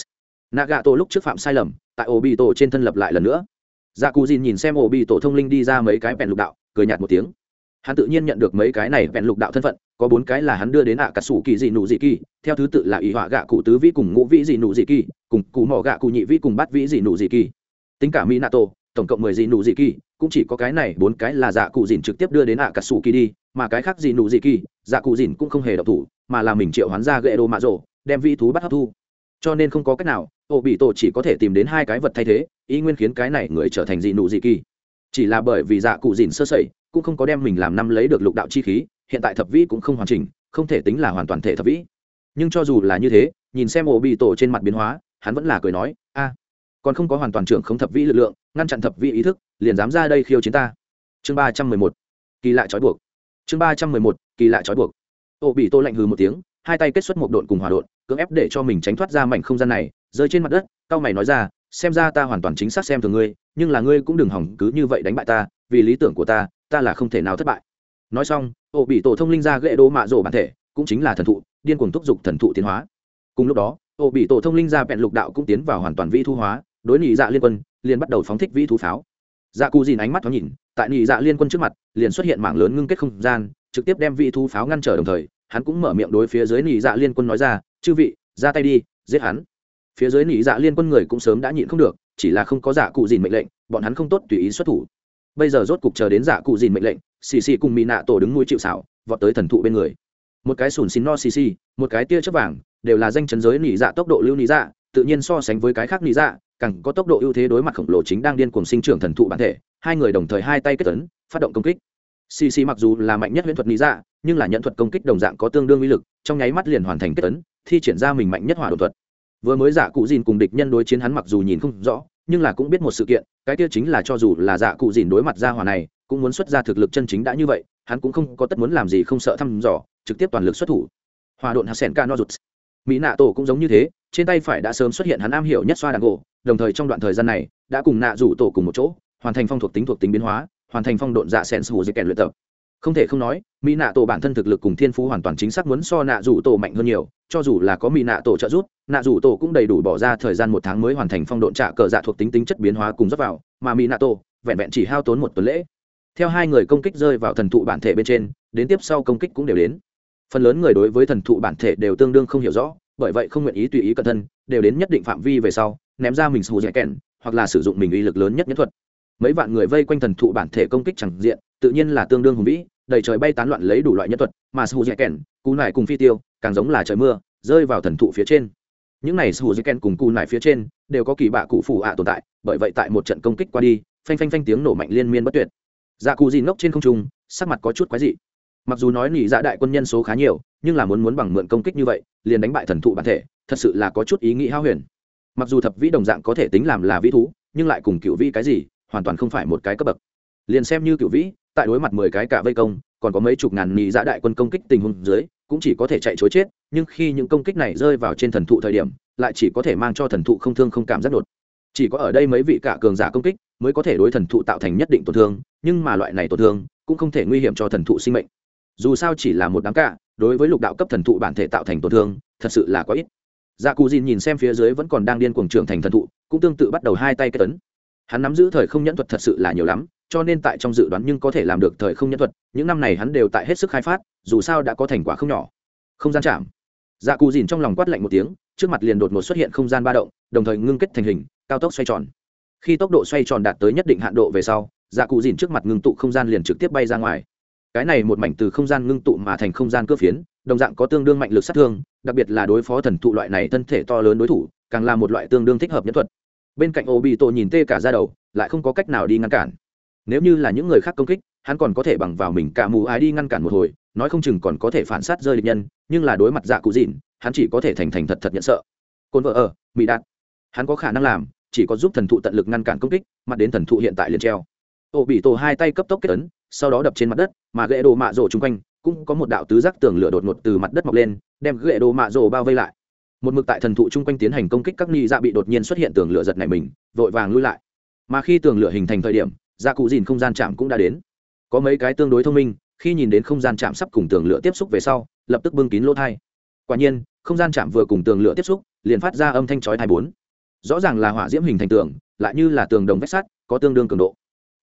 naga tổ lúc trước phạm sai lầm, tại ô bị tổ trên thân lập lại lần nữa. Dạ cụ dìn nhìn xem ô bị tổ thông linh đi ra mấy cái bèn lục đạo, cười nhạt một tiếng. Hắn tự nhiên nhận được mấy cái này bèn lục đạo thân phận, có bốn cái là hắn đưa đến ạ à cà sủ kỳ dị nụ dị kỳ theo thứ tự là ý họa gạ cụ tứ vĩ cùng ngũ vĩ dị nụ dị kỳ cùng cụ mỏ gạ cụ nhị vĩ cùng bát vĩ dị nụ dị kỳ tính cả mỹ nato tổng cộng mười dị nụ dị kỳ cũng chỉ có cái này bốn cái là dạ cụ dìn trực tiếp đưa đến ạ à cà sủ kỳ đi, mà cái khác gì nụ dị kỳ dạ cụ dìn cũng không hề độc thủ, mà là mình triệu hoán ra gậy đồ mạ rổ đem vĩ thú bắt hấp thu. Cho nên không có cách nào, ô bị tổ chỉ có thể tìm đến hai cái vật thay thế, ý nguyên khiến cái này người trở thành dị nụ dị kỳ. Chỉ là bởi vì dạ cụ dìn sơ sẩy, cũng không có đem mình làm năm lấy được lục đạo chi khí, hiện tại thập vĩ cũng không hoàn chỉnh, không thể tính là hoàn toàn thể thập vĩ. Nhưng cho dù là như thế, nhìn xem ô bị tổ trên mặt biến hóa, hắn vẫn là cười nói, a còn không có hoàn toàn trưởng không thập vĩ lực lượng, ngăn chặn thập vĩ ý thức, liền dám ra đây khiêu chiến ta. Chương ba trăm mười một, kỳ lạ trói buộc. Chương ba trăm mười một, kỳ lạ trói buộc. Ô bị tô lạnh hừ một tiếng, hai tay kết xuất một độn cùng hòa độn, cưỡng ép để cho mình tránh thoát ra mảnh không gian này, rơi trên mặt đất, cao mày nói ra, xem ra ta hoàn toàn chính xác xem thường ngươi, nhưng là ngươi cũng đừng hỏng cứ như vậy đánh bại ta, vì lý tưởng của ta ta là không thể nào thất bại. Nói xong ô bị tổ thông linh ra gậy đố mạ rổ bản thể, cũng chính là thần thụ, điên cuồng thúc giục thần thụ tiến hóa. Cùng lúc đó ô bị tổ thông linh ra vẹn lục đạo cũng tiến vào hoàn toàn vĩ thu hóa đối nhị dạ liên quân, liền bắt đầu phóng thích vĩ thú pháo. Dạ cù dìn ánh mắt thoáng nhìn, tại nhị dạ liên quân trước mặt, liền xuất hiện mảng lớn ngưng kết không gian, trực tiếp đem vĩ thú pháo ngăn trở đồng thời, hắn cũng mở miệng đối phía dưới nhị dạ liên quân nói ra, chư vị, ra tay đi, giết hắn. Phía dưới nhị dạ liên quân người cũng sớm đã nhịn không được, chỉ là không có dạ cụ dìn mệnh lệnh, bọn hắn không tốt tùy ý xuất thủ. Bây giờ rốt cục chờ đến dạ cụ dìn mệnh lệnh, xì xì cùng mỹ nạ tổ đứng nuôi chịu xảo vọt tới thần thụ bên người. Một cái sùn xin no xì xì, một cái tia chớp vàng, đều là danh chấn giới nỉ dạ tốc độ lưu nỉ dạ tự nhiên so sánh với cái khác nỉ dạ càng có tốc độ ưu thế đối mặt khổng lồ chính đang điên cuồng sinh trưởng thần thụ bản thể, hai người đồng thời hai tay kết tấn phát động công kích. Xì xì mặc dù là mạnh nhất huyễn thuật lý dạ nhưng là nhận thuật công kích đồng dạng có tương đương uy lực, trong nháy mắt liền hoàn thành kết tấn thi triển ra mình mạnh nhất hỏa đột thuật. Vừa mới giả cụ dìn cùng địch nhân đối chiến hắn mặc dù nhìn không rõ, nhưng là cũng biết một sự kiện, cái kia chính là cho dù là giả cụ dìn đối mặt ra hỏa này, cũng muốn xuất ra thực lực chân chính đã như vậy, hắn cũng không có tất muốn làm gì không sợ thăm dò, trực tiếp toàn lực xuất thủ. Hòa độn hạt sen ca no rụt mỹ nạ tổ cũng giống như thế trên tay phải đã sớm xuất hiện hắn am hiểu nhất xoa đàn gỗ, đồng thời trong đoạn thời gian này, đã cùng nạ rủ tổ cùng một chỗ, hoàn thành phong thuộc tính thuộc tính biến hóa, hoàn thành phong độn dạ sen sù dây kèn luyện tập. Không thể không nói, mỹ nạ tổ bản thân thực lực cùng thiên phú hoàn toàn chính xác muốn so nạ rủ tổ mạnh hơn nhiều, cho dù là có mỹ nạ tổ trợ giúp, nạ rủ tổ cũng đầy đủ bỏ ra thời gian một tháng mới hoàn thành phong độn trạ cờ dạ thuộc tính tính chất biến hóa cùng dốc vào, mà mỹ nạ tổ vẹn vẹn chỉ hao tốn một tuần lễ. Theo hai người công kích rơi vào thần thụ bản thể bên trên, đến tiếp sau công kích cũng đều đến. Phần lớn người đối với thần thụ bản thể đều tương đương không hiểu rõ bởi vậy không nguyện ý tùy ý cẩn thân, đều đến nhất định phạm vi về sau, ném ra mình sù dẻ kèn, hoặc là sử dụng mình uy lực lớn nhất nhất thuật. Mấy vạn người vây quanh thần thụ bản thể công kích chẳng diện, tự nhiên là tương đương hùng vĩ, đầy trời bay tán loạn lấy đủ loại nhân thuật, mà sù dẻ kèn, cú nải cùng phi tiêu, càng giống là trời mưa, rơi vào thần thụ phía trên. Những này sù dẻ kèn cùng cú nải phía trên, đều có kỳ bạ cụ phủ ạ tồn tại, bởi vậy tại một trận công kích qua đi, phanh phanh phanh tiếng nổ mạnh liên miên bất tuyệt. Dạ cụ gì ngốc trên không trung, sắc mặt có chút quái dị. Mặc dù nói nỉ dạ đại quân nhân số khá nhiều nhưng là muốn muốn bằng mượn công kích như vậy, liền đánh bại thần thụ bản thể, thật sự là có chút ý nghĩ hao huyền. Mặc dù thập vĩ đồng dạng có thể tính làm là vĩ thú, nhưng lại cùng cựu vĩ cái gì, hoàn toàn không phải một cái cấp bậc. Liền xem như cựu vĩ, tại đối mặt mười cái cả vây công, còn có mấy chục ngàn nỉ giã dạ đại quân công kích tình huống dưới, cũng chỉ có thể chạy chối chết, nhưng khi những công kích này rơi vào trên thần thụ thời điểm, lại chỉ có thể mang cho thần thụ không thương không cảm giác đột. Chỉ có ở đây mấy vị cả cường giả công kích, mới có thể đối thần thụ tạo thành nhất định tổn thương, nhưng mà loại này tổn thương, cũng không thể nguy hiểm cho thần thụ sinh mệnh dù sao chỉ là một đám cả đối với lục đạo cấp thần thụ bản thể tạo thành tổn thương, thật sự là quá ít. Dạ cù dìn nhìn xem phía dưới vẫn còn đang điên cuồng trưởng thành thần thụ, cũng tương tự bắt đầu hai tay kết tấn. Hắn nắm giữ thời không nhẫn thuật thật sự là nhiều lắm, cho nên tại trong dự đoán nhưng có thể làm được thời không nhẫn thuật, những năm này hắn đều tại hết sức khai phát, dù sao đã có thành quả không nhỏ. Không gian chạm. Dạ cù dìn trong lòng quát lạnh một tiếng, trước mặt liền đột ngột xuất hiện không gian ba động, đồng thời ngưng kết thành hình, cao tốc xoay tròn. Khi tốc độ xoay tròn đạt tới nhất định hạn độ về sau dạ cụ dìn trước mặt ngưng tụ không gian liền trực tiếp bay ra ngoài cái này một mảnh từ không gian ngưng tụ mà thành không gian cướp phiến, đồng dạng có tương đương mạnh lực sát thương, đặc biệt là đối phó thần thụ loại này thân thể to lớn đối thủ, càng là một loại tương đương thích hợp nhất thuật. Bên cạnh ô bị tổ nhìn tê cả ra đầu, lại không có cách nào đi ngăn cản. Nếu như là những người khác công kích, hắn còn có thể bằng vào mình cả mù ái đi ngăn cản một hồi, nói không chừng còn có thể phản sát rơi địch nhân, nhưng là đối mặt dạ cụ dịn, hắn chỉ có thể thành thành thật thật nhận sợ. Cồn vợ ở, mỹ đạt. Hắn có khả năng làm, chỉ có giúp thần thụ tận lực ngăn cản công kích mặt đến thần thụ hiện tại liền treo ổ bị tổ hai tay cấp tốc kết ấn, sau đó đập trên mặt đất, mà gậy đồ mạ rổ chung quanh cũng có một đạo tứ giác tường lửa đột ngột từ mặt đất mọc lên, đem gậy đồ mạ rổ bao vây lại. Một mực tại thần thụ chung quanh tiến hành công kích các ni dạ bị đột nhiên xuất hiện tường lửa giật này mình, vội vàng lui lại. Mà khi tường lửa hình thành thời điểm dạ cụ dìn không gian chạm cũng đã đến. Có mấy cái tương đối thông minh, khi nhìn đến không gian chạm sắp cùng tường lửa tiếp xúc về sau, lập tức bưng kín lỗ thai. Quả nhiên, không gian chạm vừa cùng tường lửa tiếp xúc, liền phát ra âm thanh chói thai bốn. Rõ ràng là hỏa diễm hình thành tường, lại như là tường đồng vách sắt, có tương đương cường độ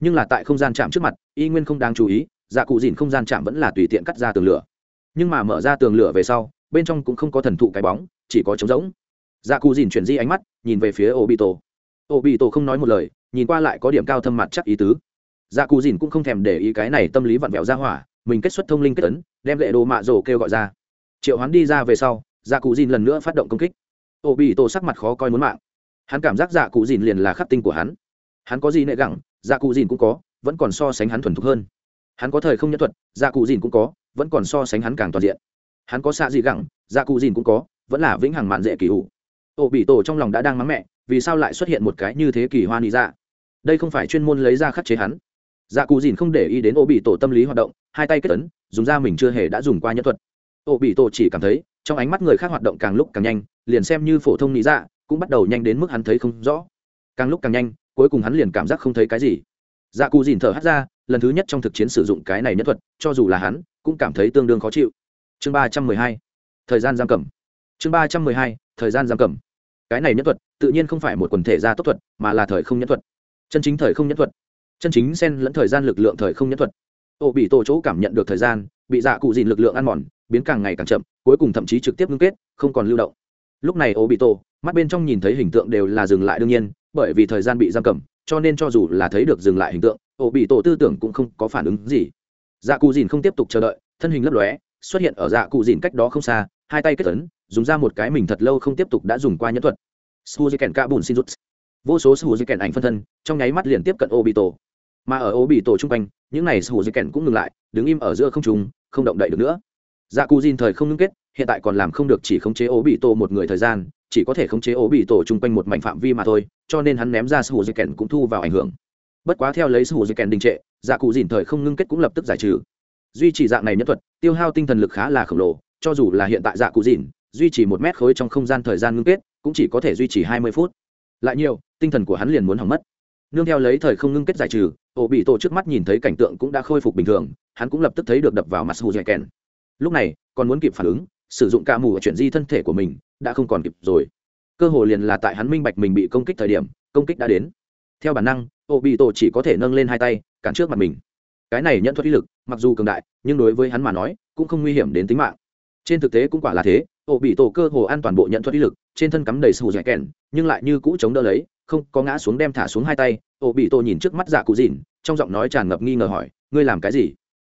nhưng là tại không gian chạm trước mặt, y nguyên không đáng chú ý dạ cụ dìn không gian chạm vẫn là tùy tiện cắt ra tường lửa. Nhưng mà mở ra tường lửa về sau, bên trong cũng không có thần thụ cái bóng, chỉ có trống rỗng. Dạ cụ dìn chuyển di ánh mắt, nhìn về phía ô bị tổ ô bị tổ không nói một lời, nhìn qua lại có điểm cao thâm mặt chắc ý tứ. Dạ cụ dìn cũng không thèm để ý cái này tâm lý vặn vẹo ra hỏa, mình kết xuất thông linh kết tấn đem lệ đồ mạ rổ kêu gọi ra. Triệu hoán đi ra về sau dạ cụ dìn lần nữa phát động công kích. Ô bị tổ sắc mặt khó coi muốn mạng. Hắn cảm giác dạ cụ dìn liền là khắc tinh của hắn. Hắn có gì nệ gẳng dạ cụ dìn cũng có, vẫn còn so sánh hắn thuần thục hơn. Hắn có thời không nhân thuật dạ cụ dìn cũng có, vẫn còn so sánh hắn càng toàn diện. Hắn có xạ gì gẳng dạ cụ dìn cũng có, vẫn là vĩnh hằng mạn dễ kỳ hủ ô bị tổ trong lòng đã đang mắng mẹ, vì sao lại xuất hiện một cái như thế kỳ hoa nị dạ? Đây không phải chuyên môn lấy ra khắc chế hắn. Dạ cụ dìn không để ý đến ô bị tổ tâm lý hoạt động, hai tay kết tấn dùng ra mình chưa hề đã dùng qua nhân thuật. Ô bị tổ chỉ cảm thấy, trong ánh mắt người khác hoạt động càng lúc càng nhanh, liền xem như phổ thông nị dạ cũng bắt đầu nhanh đến mức hắn thấy không rõ. Càng lúc càng nhanh cuối cùng hắn liền cảm giác không thấy cái gì. Dạ cụ dìn thở hắt ra, lần thứ nhất trong thực chiến sử dụng cái này nhân thuật, cho dù là hắn, cũng cảm thấy tương đương khó chịu. Chương ba trăm mười hai, thời gian giam cầm. Chương ba trăm mười hai, thời gian giam cầm. Cái này nhân thuật, tự nhiên không phải một quần thể gia tốc thuật, mà là thời không nhân thuật. Chân chính thời không nhân thuật. Chân chính xen lẫn thời gian lực lượng thời không nhân thuật. Ô bị tổ chỗ cảm nhận được thời gian, bị dạ cụ dìn lực lượng ăn mòn, biến càng ngày càng chậm, cuối cùng thậm chí trực tiếp ngưng kết, không còn lưu động. Lúc này ô bị tổ, mắt bên trong nhìn thấy hình tượng đều là dừng lại đương nhiên bởi vì thời gian bị giam cầm, cho nên cho dù là thấy được dừng lại hình tượng, ổ bị tổ tư tưởng cũng không có phản ứng gì. Dạ cụ dìn không tiếp tục chờ đợi, thân hình lấp lóe, xuất hiện ở dạ cụ dìn cách đó không xa, hai tay kết tấn dùng ra một cái mình thật lâu không tiếp tục đã dùng qua nhẫn thuật. Suzy ca bùn xin rút. Vô số suzy ảnh phân thân, trong nháy mắt liền tiếp cận ô bị tổ mà ở ô bị tổ chung quanh, những này kèn cũng ngừng lại, đứng im ở giữa không trung, không động đậy được nữa. Dạ cụ dìn thời không ngưng kết, hiện tại còn làm không được chỉ khống chế ô bị tổ một người thời gian chỉ có thể khống chế ổ bị tổ chung quanh một mảnh phạm vi mà thôi, cho nên hắn ném ra sự dây kèn cũng thu vào ảnh hưởng. Bất quá theo lấy sự dây kèn đình trệ dạ cụ dìn thời không ngưng kết cũng lập tức giải trừ. Duy trì dạng này nhân thuật, tiêu hao tinh thần lực khá là khổng lồ, cho dù là hiện tại dạ cụ dìn, duy trì một mét khối trong không gian thời gian ngưng kết, cũng chỉ có thể duy trì hai mươi phút. Lại nhiều, tinh thần của hắn liền muốn hỏng mất. Nương theo lấy thời không ngưng kết giải trừ, ổ bị tổ trước mắt nhìn thấy cảnh tượng cũng đã khôi phục bình thường, hắn cũng lập tức thấy được đập vào mặt sù dây kèn. Lúc này, còn muốn kịp phản ứng sử dụng ca mù chuyển di thân thể của mình, đã không còn kịp rồi. Cơ hội liền là tại hắn minh bạch mình bị công kích thời điểm, công kích đã đến. Theo bản năng ô bị tổ chỉ có thể nâng lên hai tay, cản trước mặt mình. Cái này nhận thuật uy lực, mặc dù cường đại, nhưng đối với hắn mà nói, cũng không nguy hiểm đến tính mạng. Trên thực tế cũng quả là thế ô bị tổ cơ hồ an toàn bộ nhận thuật uy lực, trên thân cắm đầy sù dẻ kèn, nhưng lại như cũ chống đỡ lấy, không có ngã xuống đem thả xuống hai tay. Ô bị tổ nhìn trước mắt dạ cụ dìn trong giọng nói tràn ngập nghi ngờ hỏi, ngươi làm cái gì?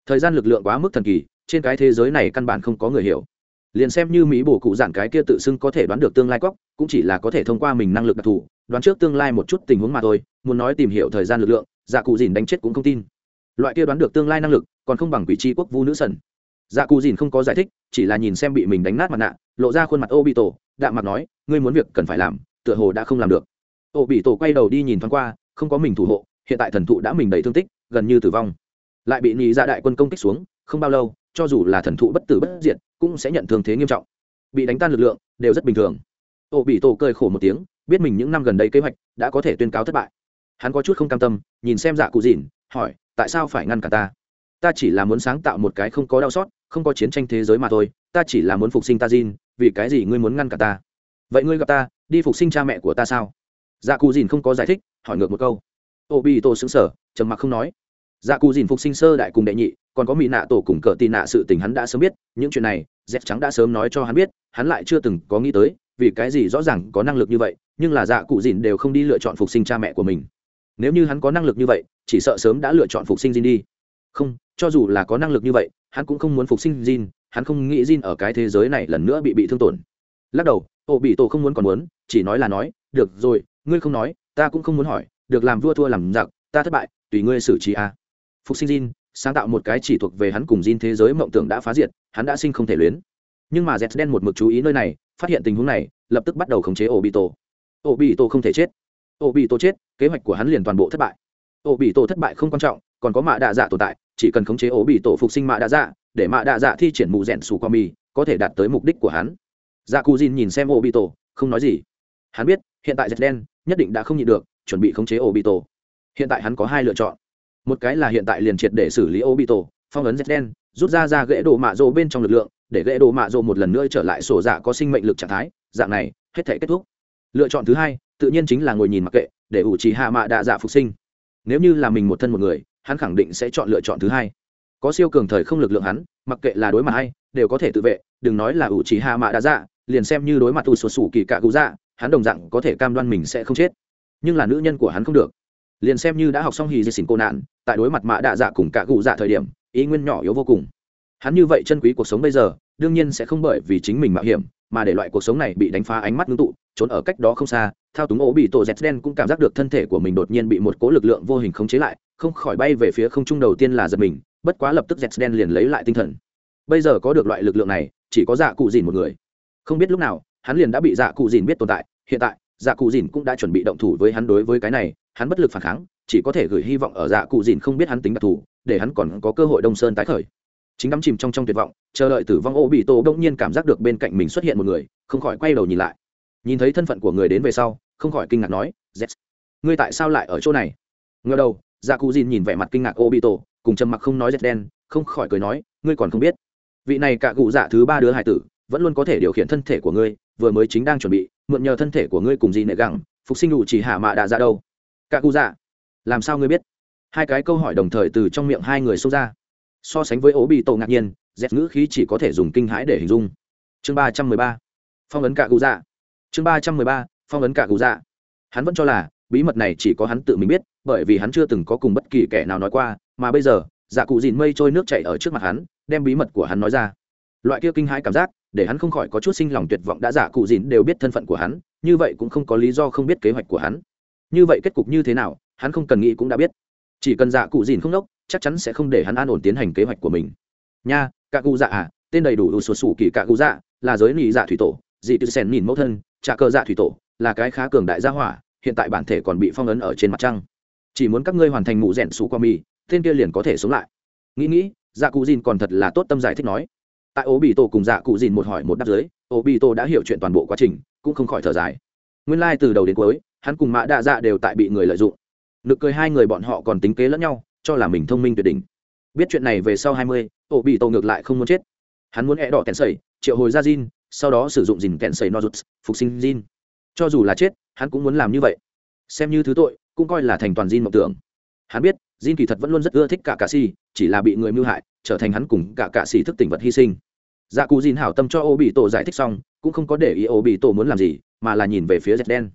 Thời gian lực lượng quá mức thần kỳ, trên cái thế giới này căn bản không có người hiểu liền xem như mỹ bổ cụ giản cái kia tự xưng có thể đoán được tương lai cóc cũng chỉ là có thể thông qua mình năng lực đặc thù, đoán trước tương lai một chút tình huống mà thôi, muốn nói tìm hiểu thời gian lực lượng dạ cụ dìn đánh chết cũng không tin. Loại kia đoán được tương lai năng lực, còn không bằng quỷ tri quốc vu nữ sần. Dạ cụ dìn không có giải thích, chỉ là nhìn xem bị mình đánh nát mặt nạ, lộ ra khuôn mặt ô bị tổ đạm mặt nói, ngươi muốn việc cần phải làm, tựa hồ đã không làm được. Ô bị tổ quay đầu đi nhìn thoáng qua, không có mình thủ hộ, hiện tại thần thụ đã mình đầy thương tích, gần như tử vong. Lại bị nhị dạ đại quân công kích xuống, không bao lâu cho dù là thần thụ bất tử bất diệt cũng sẽ nhận thương thế nghiêm trọng. Bị đánh tan lực lượng đều rất bình thường. Ô bị tổ cười khổ một tiếng biết mình những năm gần đây kế hoạch đã có thể tuyên cáo thất bại. Hắn có chút không cam tâm nhìn xem dạ cụ dìn hỏi tại sao phải ngăn cả ta? Ta chỉ là muốn sáng tạo một cái không có đau xót không có chiến tranh thế giới mà thôi ta chỉ là muốn phục sinh ta Jin, vì cái gì ngươi muốn ngăn cả ta? Vậy ngươi gặp ta đi phục sinh cha mẹ của ta sao? Dạ cụ dìn không có giải thích hỏi ngược một câu. Ô bị tổ xứng sở trầm mặc không nói. Dạ cụ dìn phục sinh sơ đại cùng đệ nhị còn có mỹ nạ tổ cùng cờ tì nạ sự tình hắn đã sớm biết, những chuyện này dép trắng đã sớm nói cho hắn biết, hắn lại chưa từng có nghĩ tới, vì cái gì rõ ràng có năng lực như vậy, nhưng là dạ cụ dìn đều không đi lựa chọn phục sinh cha mẹ của mình. Nếu như hắn có năng lực như vậy, chỉ sợ sớm đã lựa chọn phục sinh Jin đi. Không, cho dù là có năng lực như vậy, hắn cũng không muốn phục sinh Jin, hắn không nghĩ Jin ở cái thế giới này lần nữa bị bị thương tổn. Lắc đầu, ô, bị tổ không muốn còn muốn, chỉ nói là nói, được rồi, ngươi không nói, ta cũng không muốn hỏi, được làm vua thua làm giặc, ta thất bại, tùy ngươi xử trí a. À. phục sinh Jin sáng tạo một cái chỉ thuộc về hắn cùng Jin thế giới mộng tưởng đã phá diệt hắn đã sinh không thể luyến. Nhưng mà Zetsu đen một mực chú ý nơi này phát hiện tình huống này lập tức bắt đầu khống chế Obito. Obito không thể chết. Obito chết kế hoạch của hắn liền toàn bộ thất bại. Obito thất bại không quan trọng còn có mạ Đa dạ tồn tại chỉ cần khống chế Obito phục sinh mạ Đa dạ để mạ Đa dạ thi triển mù rèn sủ qua có thể đạt tới mục đích của hắn. Dạ cù Jin nhìn xem Obito, không nói gì. Hắn biết hiện tại Zetsu đen nhất định đã không nhịn được chuẩn bị khống chế Obito. hiện tại hắn có hai lựa chọn một cái là hiện tại liền triệt để xử lý Obito, bị tổ phong ấn z đen rút ra ra gãy đồ mạ rô bên trong lực lượng để gãy đồ mạ rô một lần nữa trở lại sổ dạ có sinh mệnh lực trạng thái dạng này hết thể kết thúc. Lựa chọn thứ hai tự nhiên chính là ngồi nhìn mặc kệ để ủ trì hạ mạ đạ dạ phục sinh. Nếu như là mình một thân một người hắn khẳng định sẽ chọn lựa chọn thứ hai. Có siêu cường thời không lực lượng hắn mặc kệ là đối mặt hay đều có thể tự vệ đừng nói là ủ trì hạ mạ đạ dạ liền xem như đối mặt tù sụt sủ kỳ cạ cụ dạ hắn đồng dạng có thể cam đoan mình sẽ không chết. Nhưng là nữ nhân của hắn không được liền xem như đã học xong hì di xỉn cô nạn, tại đối mặt mạ đạ dạ cùng cả cụ dạ thời điểm, ý nguyên nhỏ yếu vô cùng. Hắn như vậy chân quý cuộc sống bây giờ, đương nhiên sẽ không bởi vì chính mình mạo hiểm, mà để loại cuộc sống này bị đánh phá ánh mắt ngưng tụ, trốn ở cách đó không xa, thao túng ố bị tổ z đen cũng cảm giác được thân thể của mình đột nhiên bị một cố lực lượng vô hình khống chế lại, không khỏi bay về phía không trung đầu tiên là giật mình, bất quá lập tức z đen liền lấy lại tinh thần. Bây giờ có được loại lực lượng này, chỉ có dạ cụ dìn một người. Không biết lúc nào, hắn liền đã bị dạ cụ dìn biết tồn tại, hiện tại dạ cụ dìn cũng đã chuẩn bị động thủ với hắn đối với cái này hắn bất lực phản kháng, chỉ có thể gửi hy vọng ở dạ cụ dìn không biết hắn tính đặc thù, để hắn còn có cơ hội đông sơn tái khởi. Chính đắm chìm trong trong tuyệt vọng, chờ đợi tử vong ô bị tổ đông nhiên cảm giác được bên cạnh mình xuất hiện một người, không khỏi quay đầu nhìn lại. Nhìn thấy thân phận của người đến về sau, không khỏi kinh ngạc nói z ngươi tại sao lại ở chỗ này? Ngờ đầu dạ cụ dìn nhìn vẻ mặt kinh ngạc ô bị tổ cùng trầm mặc không nói z đen, không khỏi cười nói, ngươi còn không biết. Vị này cả cụ dạ thứ ba đứa hải tử, vẫn luôn có thể điều khiển thân thể của ngươi, vừa mới chính đang chuẩn bị, mượn nhờ thân thể của ngươi cùng gì nệ gẳng, phục sinh đủ chỉ hạ mạ đạ ra đâu? Cả cụ dạ làm sao ngươi biết? Hai cái câu hỏi đồng thời từ trong miệng hai người xông ra. So sánh với ố bị tổ ngạc nhiên dẹp ngữ khí chỉ có thể dùng kinh hãi để hình dung. Chương ba trăm mười ba, phong ấn cả cụ dạ. Chương ba trăm mười ba, phong ấn cả cụ dạ. Hắn vẫn cho là, bí mật này chỉ có hắn tự mình biết, bởi vì hắn chưa từng có cùng bất kỳ kẻ nào nói qua, mà bây giờ dạ cụ dìn mây trôi nước chảy ở trước mặt hắn, đem bí mật của hắn nói ra. Loại kia kinh hãi cảm giác, để hắn không khỏi có chút sinh lòng tuyệt vọng đã dạ cụ dìn đều biết thân phận của hắn, như vậy cũng không có lý do không biết kế hoạch của hắn như vậy kết cục như thế nào, hắn không cần nghĩ cũng đã biết. Chỉ cần dạ cụ dìn không đốc, chắc chắn sẽ không để hắn an ổn tiến hành kế hoạch của mình. Nha, cạ cụ dạ à tên đầy đủ đủ sổ sủ kỳ cạ cụ dạ là giới nị dạ thủy tổ, dị tự sen nhìn mẫu thân trả cơ dạ thủy tổ, là cái khá cường đại gia hỏa, hiện tại bản thể còn bị phong ấn ở trên mặt trăng. Chỉ muốn các ngươi hoàn thành mụ rèn sủ qua mì, tên kia liền có thể sống lại. Nghĩ nghĩ dạ cụ dìn còn thật là tốt tâm giải thích nói. Tại ố bị tổ cùng dạ cụ dìn một hỏi một đáp giới ố bị tổ đã hiểu chuyện toàn bộ quá trình, cũng không khỏi thở dài. Nguyên lai、like、từ đầu đến cuối hắn cùng mã đa dạ đều tại bị người lợi dụng. Nực cười hai người bọn họ còn tính kế lẫn nhau cho là mình thông minh tuyệt đỉnh. Biết chuyện này về sau hai mươi ổ bị tổ ngược lại không muốn chết. Hắn muốn é đỏ kẹn sầy triệu hồi ra Jin, sau đó sử dụng dìn kẹn sầy nozuts phục sinh Jin. cho dù là chết hắn cũng muốn làm như vậy. Xem như thứ tội cũng coi là thành toàn Jin mộng tưởng. Hắn biết Jin kỳ thật vẫn luôn rất ưa thích cả cạ xì chỉ là bị người mưu hại trở thành hắn cùng cả cạ xì thức tỉnh vật hy sinh. Dạ cụ Jin hảo tâm cho ô bị tổ giải thích xong cũng không có để ý ô bị tổ muốn làm gì mà là nhìn về phía z đen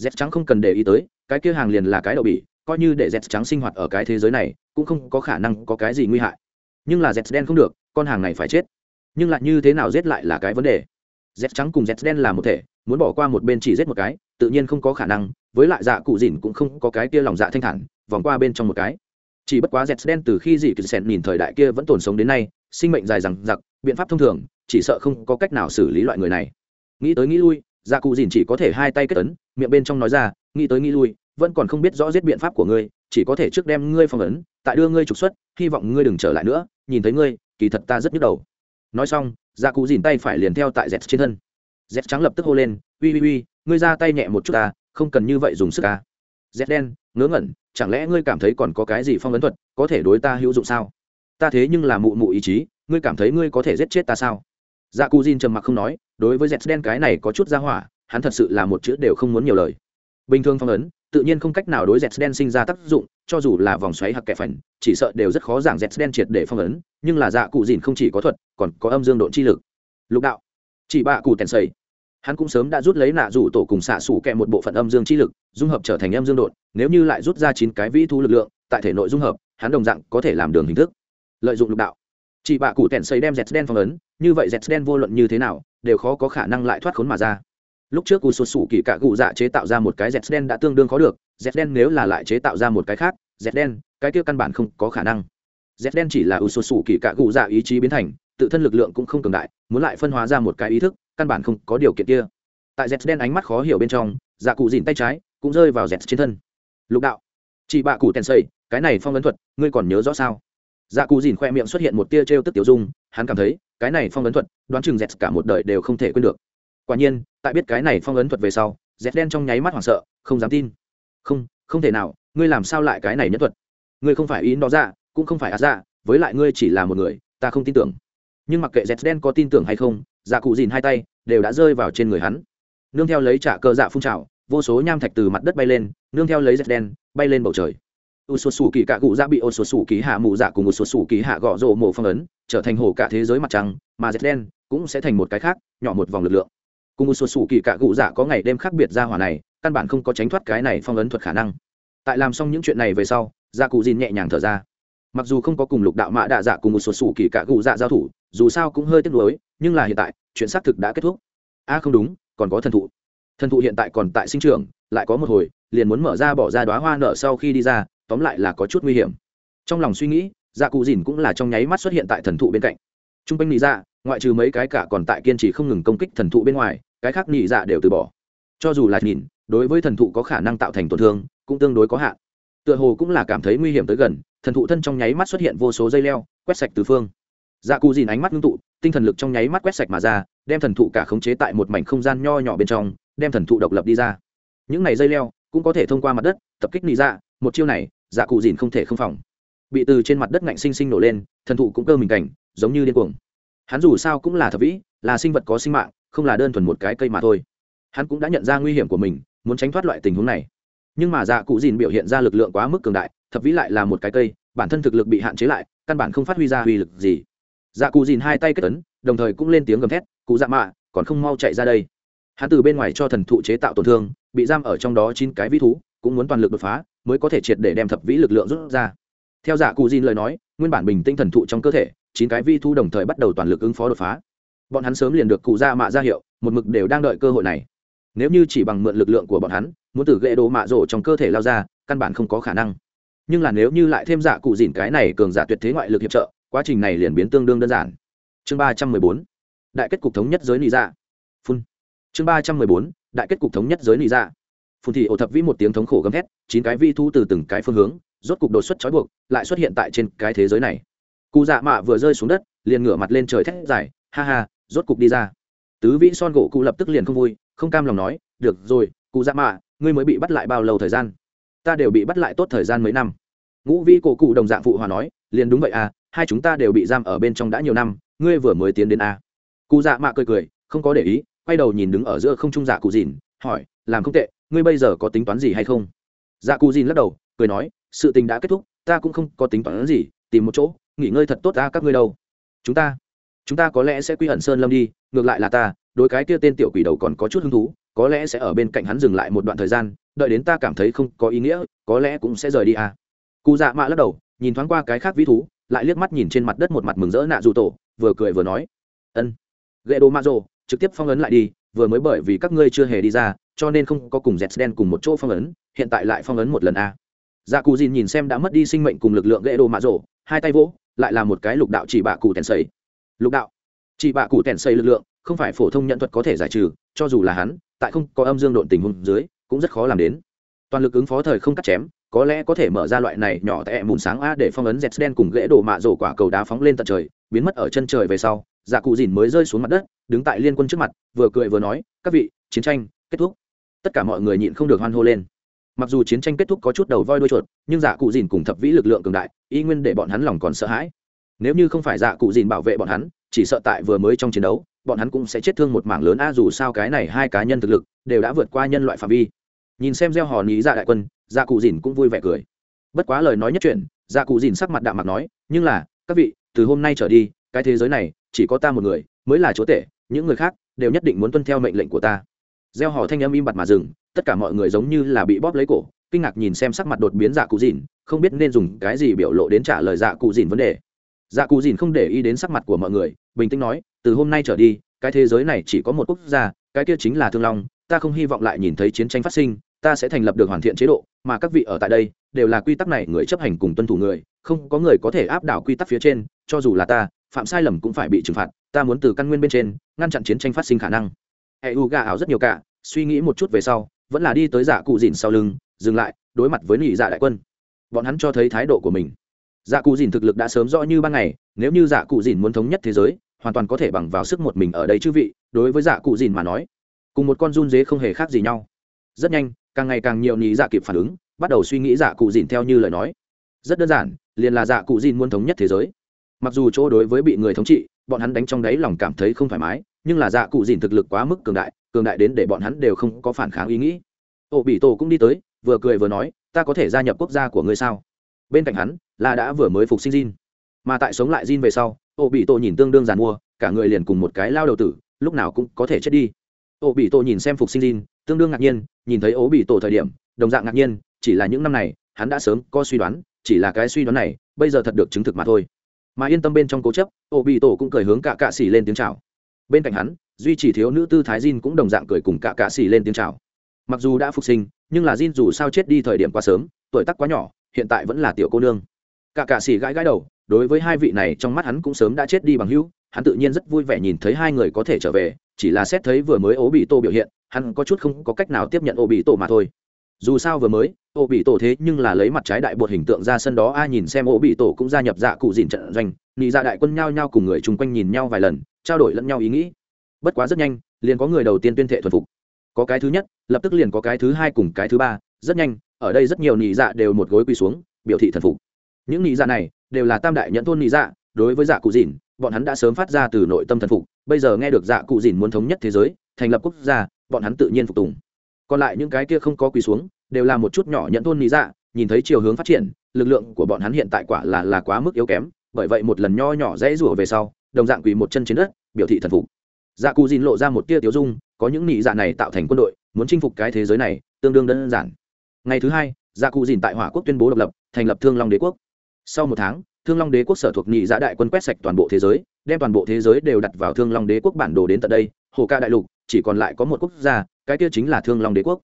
z trắng không cần để ý tới, cái kia hàng liền là cái đậu bỉ, coi như để z trắng sinh hoạt ở cái thế giới này, cũng không có khả năng có cái gì nguy hại. Nhưng là z đen không được, con hàng này phải chết. Nhưng lại như thế nào giết lại là cái vấn đề? Z trắng cùng z đen là một thể, muốn bỏ qua một bên chỉ giết một cái, tự nhiên không có khả năng, với lại dạ cụ dìn cũng không có cái kia lòng dạ thanh thản, vòng qua bên trong một cái. Chỉ bất quá z đen từ khi dị kỳ sen nhìn thời đại kia vẫn tồn sống đến nay, sinh mệnh dài rằng giặc biện pháp thông thường, chỉ sợ không có cách nào xử lý loại người này. Nghĩ tới nghĩ lui dạ cụ dìn chỉ có thể hai tay kết ấn, miệng bên trong nói ra, nghĩ tới nghĩ lui, vẫn còn không biết rõ giết biện pháp của ngươi, chỉ có thể trước đem ngươi phong ấn, tại đưa ngươi trục xuất, hy vọng ngươi đừng trở lại nữa, nhìn thấy ngươi, kỳ thật ta rất nhức đầu. Nói xong dạ cụ dìn tay phải liền theo tại dẹt trên thân. Dẹt trắng lập tức hô lên, uy uy uy, ngươi ra tay nhẹ một chút ta, không cần như vậy dùng sức ta. Dẹt đen, ngớ ngẩn, chẳng lẽ ngươi cảm thấy còn có cái gì phong ấn thuật có thể đối ta hữu dụng sao? Ta thế nhưng là mụ mụ ý chí, ngươi cảm thấy ngươi có thể giết chết ta sao? Dạ cụ dìn trầm mặc không nói, đối với z đen cái này có chút ra hỏa, hắn thật sự là một chữ đều không muốn nhiều lời. Bình thường phong ấn, tự nhiên không cách nào đối z đen sinh ra tác dụng, cho dù là vòng xoáy hoặc kẻ phần chỉ sợ đều rất khó giảng z đen triệt để phong ấn, nhưng là dạ cụ dìn không chỉ có thuật, còn có âm dương độn chi lực. Lục đạo. Chỉ bạ cụ tèn sầy. Hắn cũng sớm đã rút lấy nạ rủ tổ cùng xạ sủ kẹ một bộ phận âm dương chi lực, dung hợp trở thành âm dương độn, nếu như lại rút ra chín cái vĩ thu lực lượng, tại thể nội dung hợp, hắn đồng dạng có thể làm đường hình thức. Lợi dụng lục đạo chị bạ cụ tèn xây đem dẹt đen phong ấn, như vậy dẹt đen vô luận như thế nào, đều khó có khả năng lại thoát khốn mà ra. Lúc trước u sụt sủ kỳ cạ cụ dạ chế tạo ra một cái dẹt đen đã tương đương khó được, dẹt đen nếu là lại chế tạo ra một cái khác, dẹt đen, cái kia căn bản không có khả năng. Dẹt đen chỉ là u sụt sủ kỳ cạ cụ dạ ý chí biến thành, tự thân lực lượng cũng không cường đại, muốn lại phân hóa ra một cái ý thức, căn bản không có điều kiện kia. Tại dẹt đen ánh mắt khó hiểu bên trong dạ cụ dìn tay trái, cũng rơi vào dẹt trên thân. Lục đạo. Chị bạ cụ tèn xây, cái này phong ấn thuật, ngươi còn nhớ rõ sao? Dạ cụ dìn khoe miệng xuất hiện một tia t r e o tức tiểu dung, hắn cảm thấy, cái này phong ấn thuật, đoán chừng dẹt cả một đời đều không thể quên được. Quả nhiên, tại biết cái này phong ấn thuật về sau dẹt đen trong nháy mắt hoảng sợ, không dám tin. Không không thể nào, ngươi làm sao lại cái này nhất thuật? Ngươi không phải ý đó ra cũng không phải á ra với lại ngươi chỉ là một người, ta không tin tưởng. Nhưng mặc kệ dẹt đen có tin tưởng hay không dạ cụ dìn hai tay đều đã rơi vào trên người hắn. Nương theo lấy trả cơ dạ phun trào, vô số nham thạch từ mặt đất bay lên, nương theo lấy dẹt đen bay lên bầu trời u sột sủ kỳ cạ cụ dạ bị u sột sủ kỳ hạ mù dạ cùng u sột sủ kỳ hạ gõ rộ mộ phong ấn trở thành hồ cả thế giới mặt trăng, mà dệt đen cũng sẽ thành một cái khác, nhỏ một vòng lực lượng. Cùng u sột sủ kỳ cạ cụ dạ có ngày đêm khác biệt ra hỏa này, căn bản không có tránh thoát cái này phong ấn thuật khả năng. Tại làm xong những chuyện này về sau dạ cụ dìn nhẹ nhàng thở ra. Mặc dù không có cùng lục đạo mạ đạ dạ cùng một số sủ kỳ cạ cụ dạ giao thủ, dù sao cũng hơi tiếc nuối, nhưng là hiện tại, chuyện xác thực đã kết thúc. A không đúng, còn có thần thụ. Thần thụ hiện tại còn tại sinh trường lại có một hồi, liền muốn mở ra bỏ ra đoá hoa nở sau khi đi ra tóm lại là có chút nguy hiểm. Trong lòng suy nghĩ dạ cụ dìn cũng là trong nháy mắt xuất hiện tại thần thụ bên cạnh. T r u n g quanh nị dạ ngoại trừ mấy cái cả còn tại kiên trì không ngừng công kích thần thụ bên ngoài, cái khác nị dạ đều từ bỏ. Cho dù là nhìn, đối với thần thụ có khả năng tạo thành tổn thương, cũng tương đối có hạn. Tựa hồ cũng là cảm thấy nguy hiểm tới gần, thần thụ thân trong nháy mắt xuất hiện vô số dây leo, quét sạch từ phương. Dạ cụ dìn ánh mắt ngưng tụ, tinh thần lực trong nháy mắt quét sạch mà ra, đem thần thụ cả khống chế tại một mảnh không gian nho nhỏ bên trong, đem thần thụ độc lập đi ra. Những này dây leo cũng có thể thông qua mặt đất tập kích nị dạ một chiêu này dạ cụ dìn không thể không phòng. Bị từ trên mặt đất ngạnh sinh sinh nổ lên, thần thụ cũng cơ mình cảnh, giống như điên cuồng. Hắn dù sao cũng là thập vĩ, là sinh vật có sinh mạng, không là đơn thuần một cái cây mà thôi. Hắn cũng đã nhận ra nguy hiểm của mình, muốn tránh thoát loại tình huống này. Nhưng mà dạ cụ dìn biểu hiện ra lực lượng quá mức cường đại, thập vĩ lại là một cái cây, bản thân thực lực bị hạn chế lại, căn bản không phát huy ra uy lực gì. Dạ cụ dìn hai tay kết tấn đồng thời cũng lên tiếng gầm thét, cụ dạ mạ, còn không mau chạy ra đây. Hắn từ bên ngoài cho thần thụ chế tạo tổn thương, bị giam ở trong đó chín cái vĩ thú cũng muốn toàn lực đột phá, mới có thể triệt để đem thập vĩ lực lượng rút ra. Theo giả cụ dìn lời nói, nguyên bản bình tinh thần thụ trong cơ thể, chín cái vi thu đồng thời bắt đầu toàn lực ứng phó đột phá. Bọn hắn sớm liền được cụ ra mạ ra hiệu, một mực đều đang đợi cơ hội này. Nếu như chỉ bằng mượn lực lượng của bọn hắn, muốn từ ghệ đồ mạ rổ trong cơ thể lao ra, căn bản không có khả năng. Nhưng là nếu như lại thêm giả cụ dìn cái này cường giả tuyệt thế ngoại lực hiệp trợ, quá trình này liền biến tương đương đơn giản. Chương ba trăm mười bốn, đại kết cục thống nhất giới lý dạ. Phun. Chương ba trăm mười bốn, đại kết cục thống nhất giới lý dạ phun thị ổ thập vĩ một tiếng thống khổ gầm thét, chín cái vi thu từ từng cái phương hướng, rốt cục đột xuất trói buộc, lại xuất hiện tại trên cái thế giới này. Cụ dạ mạ vừa rơi xuống đất, liền ngửa mặt lên trời thét dài, ha ha, rốt cục đi ra. Tứ vĩ son gỗ cụ lập tức liền không vui, không cam lòng nói, được rồi, cụ dạ mạ, ngươi mới bị bắt lại bao lâu thời gian? Ta đều bị bắt lại tốt thời gian mấy năm. Ngũ vĩ cổ cụ đồng dạng phụ hòa nói, liền đúng vậy à hai chúng ta đều bị giam ở bên trong đã nhiều năm, ngươi vừa mới tiến đến a à. cụ dạ mạ cười cười, không có để ý, quay đầu nhìn đứng ở giữa không trung dạ cụ dìn, hỏi, làm không tệ ngươi bây giờ có tính toán gì hay không? Dạ cù dìn lắc đầu, cười nói, sự tình đã kết thúc, ta cũng không có tính toán gì, tìm một chỗ, nghỉ ngơi thật tốt ta các ngươi đâu? Chúng ta chúng ta có lẽ sẽ quy ẩn sơn lâm đi, ngược lại là ta, đối cái kia tên tiểu quỷ đầu còn có chút hứng thú, có lẽ sẽ ở bên cạnh hắn dừng lại một đoạn thời gian, đợi đến ta cảm thấy không có ý nghĩa, có lẽ cũng sẽ rời đi à. Cụ dạ mạ lắc đầu, nhìn thoáng qua cái khác vĩ thú, lại liếc mắt nhìn trên mặt đất một mặt mừng rỡ nạ dù tổ, vừa cười vừa nói, ân. Ghệ đồ mạ rồ trực tiếp phong ấn lại đi vừa mới bởi vì các ngươi chưa hề đi ra cho nên không có cùng dẹt đen cùng một chỗ phong ấn hiện tại lại phong ấn một lần a. Dạ cụ dìn nhìn xem đã mất đi sinh mệnh cùng lực lượng ghệ đồ mạ rổ, hai tay vỗ lại là một cái lục đạo chỉ bạ cụ tèn xây lục đạo? Chỉ bạ cụ tèn xây lực lượng không phải phổ thông nhận thuật có thể giải trừ cho dù là hắn tại không có âm dương độn tình huống dưới cũng rất khó làm đến. Toàn lực ứng phó thời không cắt chém có lẽ có thể mở ra loại này nhỏ tệ mùn sáng a để phong ấn dẹt đen cùng gãy đồ mạ rổ quả cầu đá phóng lên tận trời biến mất ở chân trời về sau dạ cụ dìn mới rơi xuống mặt đất, đứng tại liên quân trước mặt, vừa cười vừa nói, các vị, chiến tranh kết thúc. Tất cả mọi người nhịn không được hoan hô lên. Mặc dù chiến tranh kết thúc có chút đầu voi đuôi chuột, nhưng dạ cụ dìn cùng thập vĩ lực lượng cường đại, y nguyên để bọn hắn lòng còn sợ hãi. Nếu như không phải dạ cụ dìn bảo vệ bọn hắn, chỉ sợ tại vừa mới trong chiến đấu, bọn hắn cũng sẽ chết thương một mảng lớn. A, dù sao cái này hai cá nhân thực lực đều đã vượt qua nhân loại phạm vi. Nhìn xem gieo hò ní dạ đại quân dạ cụ dìn cũng vui vẻ cười. Bất quá lời nói nhất chuyện dạ cụ dìn sắc mặt đạm mặt nói, nhưng là, các vị, từ hôm nay trở đi, cái thế giới này chỉ có ta một người, mới là chúa tể, những người khác đều nhất định muốn tuân theo mệnh lệnh của ta. Gieo hò thanh âm im bặt mà dừng, tất cả mọi người giống như là bị bóp lấy cổ, kinh ngạc nhìn xem sắc mặt đột biến dạ cụ dìn, không biết nên dùng cái gì biểu lộ đến trả lời dạ cụ dìn vấn đề. Dạ cụ dìn không để ý đến sắc mặt của mọi người, bình tĩnh nói, từ hôm nay trở đi, cái thế giới này chỉ có một quốc gia, cái kia chính là thương long, ta không hy vọng lại nhìn thấy chiến tranh phát sinh, ta sẽ thành lập được hoàn thiện chế độ, mà các vị ở tại đây đều là quy tắc này người chấp hành cùng tuân thủ người, không có người có thể áp đảo quy tắc phía trên, cho dù là ta phạm sai lầm cũng phải bị trừng phạt, ta muốn từ căn nguyên bên trên ngăn chặn chiến tranh phát sinh khả năng. Hệ u gà ảo rất nhiều cả, suy nghĩ một chút về sau, vẫn là đi tới dạ cụ dìn sau lưng, dừng lại, đối mặt với nị dạ đại quân. Bọn hắn cho thấy thái độ của mình. Dạ cụ dìn thực lực đã sớm rõ như ban ngày, nếu như dạ cụ dìn muốn thống nhất thế giới, hoàn toàn có thể bằng vào sức một mình ở đây chư vị, đối với dạ cụ dìn mà nói, cùng một con run dế không hề khác gì nhau. Rất nhanh, càng ngày càng nhiều nị dạ kịp phản ứng, bắt đầu suy nghĩ dạ cụ dìn theo như lời nói. Rất đơn giản, liền là dạ cụ dìn muốn thống nhất thế giới mặc dù chỗ đối với bị người thống trị bọn hắn đánh trong đáy lòng cảm thấy không thoải mái nhưng là dạ cụ dìn thực lực quá mức cường đại cường đại đến để bọn hắn đều không có phản kháng ý nghĩ. Ô bị tổ cũng đi tới vừa cười vừa nói ta có thể gia nhập quốc gia của ngươi sao? Bên cạnh hắn là đã vừa mới phục sinh Jin. mà tại sống lại Jin về sau ô bị tổ nhìn tương đương giàn mua cả người liền cùng một cái lao đầu tử lúc nào cũng có thể chết đi. Ô bị tổ nhìn xem phục sinh Jin, tương đương ngạc nhiên nhìn thấy Ô bị tổ thời điểm đồng dạng ngạc nhiên chỉ là những năm này hắn đã sớm có suy đoán chỉ là cái suy đoán này bây giờ thật được chứng thực mà thôi mà yên tâm bên trong cố chấp, ô bị tổ cũng cười hướng cả cạ xỉ lên tiếng chào. Bên cạnh hắn, duy chỉ thiếu nữ tư thái Jin cũng đồng dạng cười cùng cả cạ xỉ lên tiếng chào. Mặc dù đã phục sinh, nhưng là Jin dù sao chết đi thời điểm quá sớm, tuổi tác quá nhỏ, hiện tại vẫn là tiểu cô nương. Cả cạ xỉ gãi gãi đầu, đối với hai vị này trong mắt hắn cũng sớm đã chết đi bằng hữu, hắn tự nhiên rất vui vẻ nhìn thấy hai người có thể trở về, chỉ là xét thấy vừa mới ố bị tô biểu hiện, hắn có chút không có cách nào tiếp nhận ố bị tổ mà thôi dù sao vừa mới, ô bị tổ thế nhưng là lấy mặt trái đại bột hình tượng ra sân đó ai nhìn xem ô bị tổ cũng gia nhập dạ cụ dìn trận doanh, nị dạ đại quân nhao nhao cùng người chung quanh nhìn nhau vài lần, trao đổi lẫn nhau ý nghĩ. Bất quá rất nhanh, liền có người đầu tiên tuyên thệ thuần phục. Có cái thứ nhất, lập tức liền có cái thứ hai cùng cái thứ ba, rất nhanh, ở đây rất nhiều nị dạ đều một gối quỳ xuống, biểu thị thần phục. Những nị dạ này đều là tam đại nhẫn thôn nị dạ đối với dạ cụ dìn bọn hắn đã sớm phát ra từ nội tâm thần phục, bây giờ nghe được dạ cụ dìn muốn thống nhất thế giới, thành lập quốc gia, bọn hắn tự nhiên phục tùng. Còn lại những cái kia không có quỳ xuống đều là một chút nhỏ nhận thôn lý dạ nhìn thấy chiều hướng phát triển, lực lượng của bọn hắn hiện tại quả là là quá mức yếu kém, bởi vậy một lần nho nhỏ rẽ rủa về sau, đồng dạng quỳ một chân trên đất, biểu thị thần phục. Dạ cù dìn lộ ra một tia tiêu dung, có những nị dạ này tạo thành quân đội, muốn chinh phục cái thế giới này, tương đương đơn giản. Ngày thứ hai dạ cù dìn tại hỏa quốc tuyên bố độc lập, thành lập thương long đế quốc. Sau một tháng, thương long đế quốc sở thuộc nị dạ đại quân quét sạch toàn bộ thế giới, đem toàn bộ thế giới đều đặt vào thương long đế quốc bản đồ đến tận đây. Hồ ca đại lục, chỉ còn lại có một quốc gia, cái kia chính là thương long đế quốc.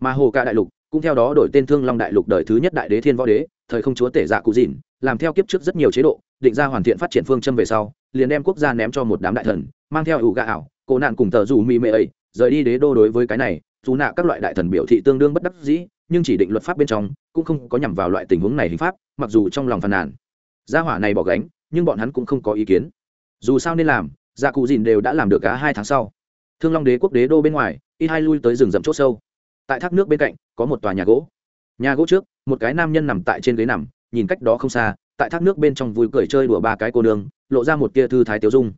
Mà hồ ca đại lục cũng theo đó đổi tên thương long đại lục đời thứ nhất đại đế thiên võ đế, thời không chúa tể dạ cụ dìn, làm theo kiếp trước rất nhiều chế độ, định ra hoàn thiện phát triển phương châm về sau, liền đem quốc gia ném cho một đám đại thần, mang theo ủ gà ảo, cổ nạn cùng tờ dù mì mê ấy, rời đi đế đô đối với cái này, dù nạ các loại đại thần biểu thị tương đương bất đắc dĩ, nhưng chỉ định luật pháp bên trong, cũng không có nhằm vào loại tình huống này hình pháp, mặc dù trong lòng phàn nàn. Gia hỏa này bỏ gánh, nhưng bọn hắn cũng không có ý kiến. Dù sao nên làm gia cụ dìn đều đã làm được cả hai tháng sau. Thương long đế quốc đế đô bên ngoài, ít hai lui tới rừng rậm c h ỗ sâu tại thác nước bên cạnh, có một tòa nhà gỗ. Nhà gỗ trước, một cái nam nhân nằm tại trên ghế nằm, nhìn cách đó không xa, tại thác nước bên trong vui cười chơi đùa ba cái cô nương, lộ ra một tia thư thái tiêu dung.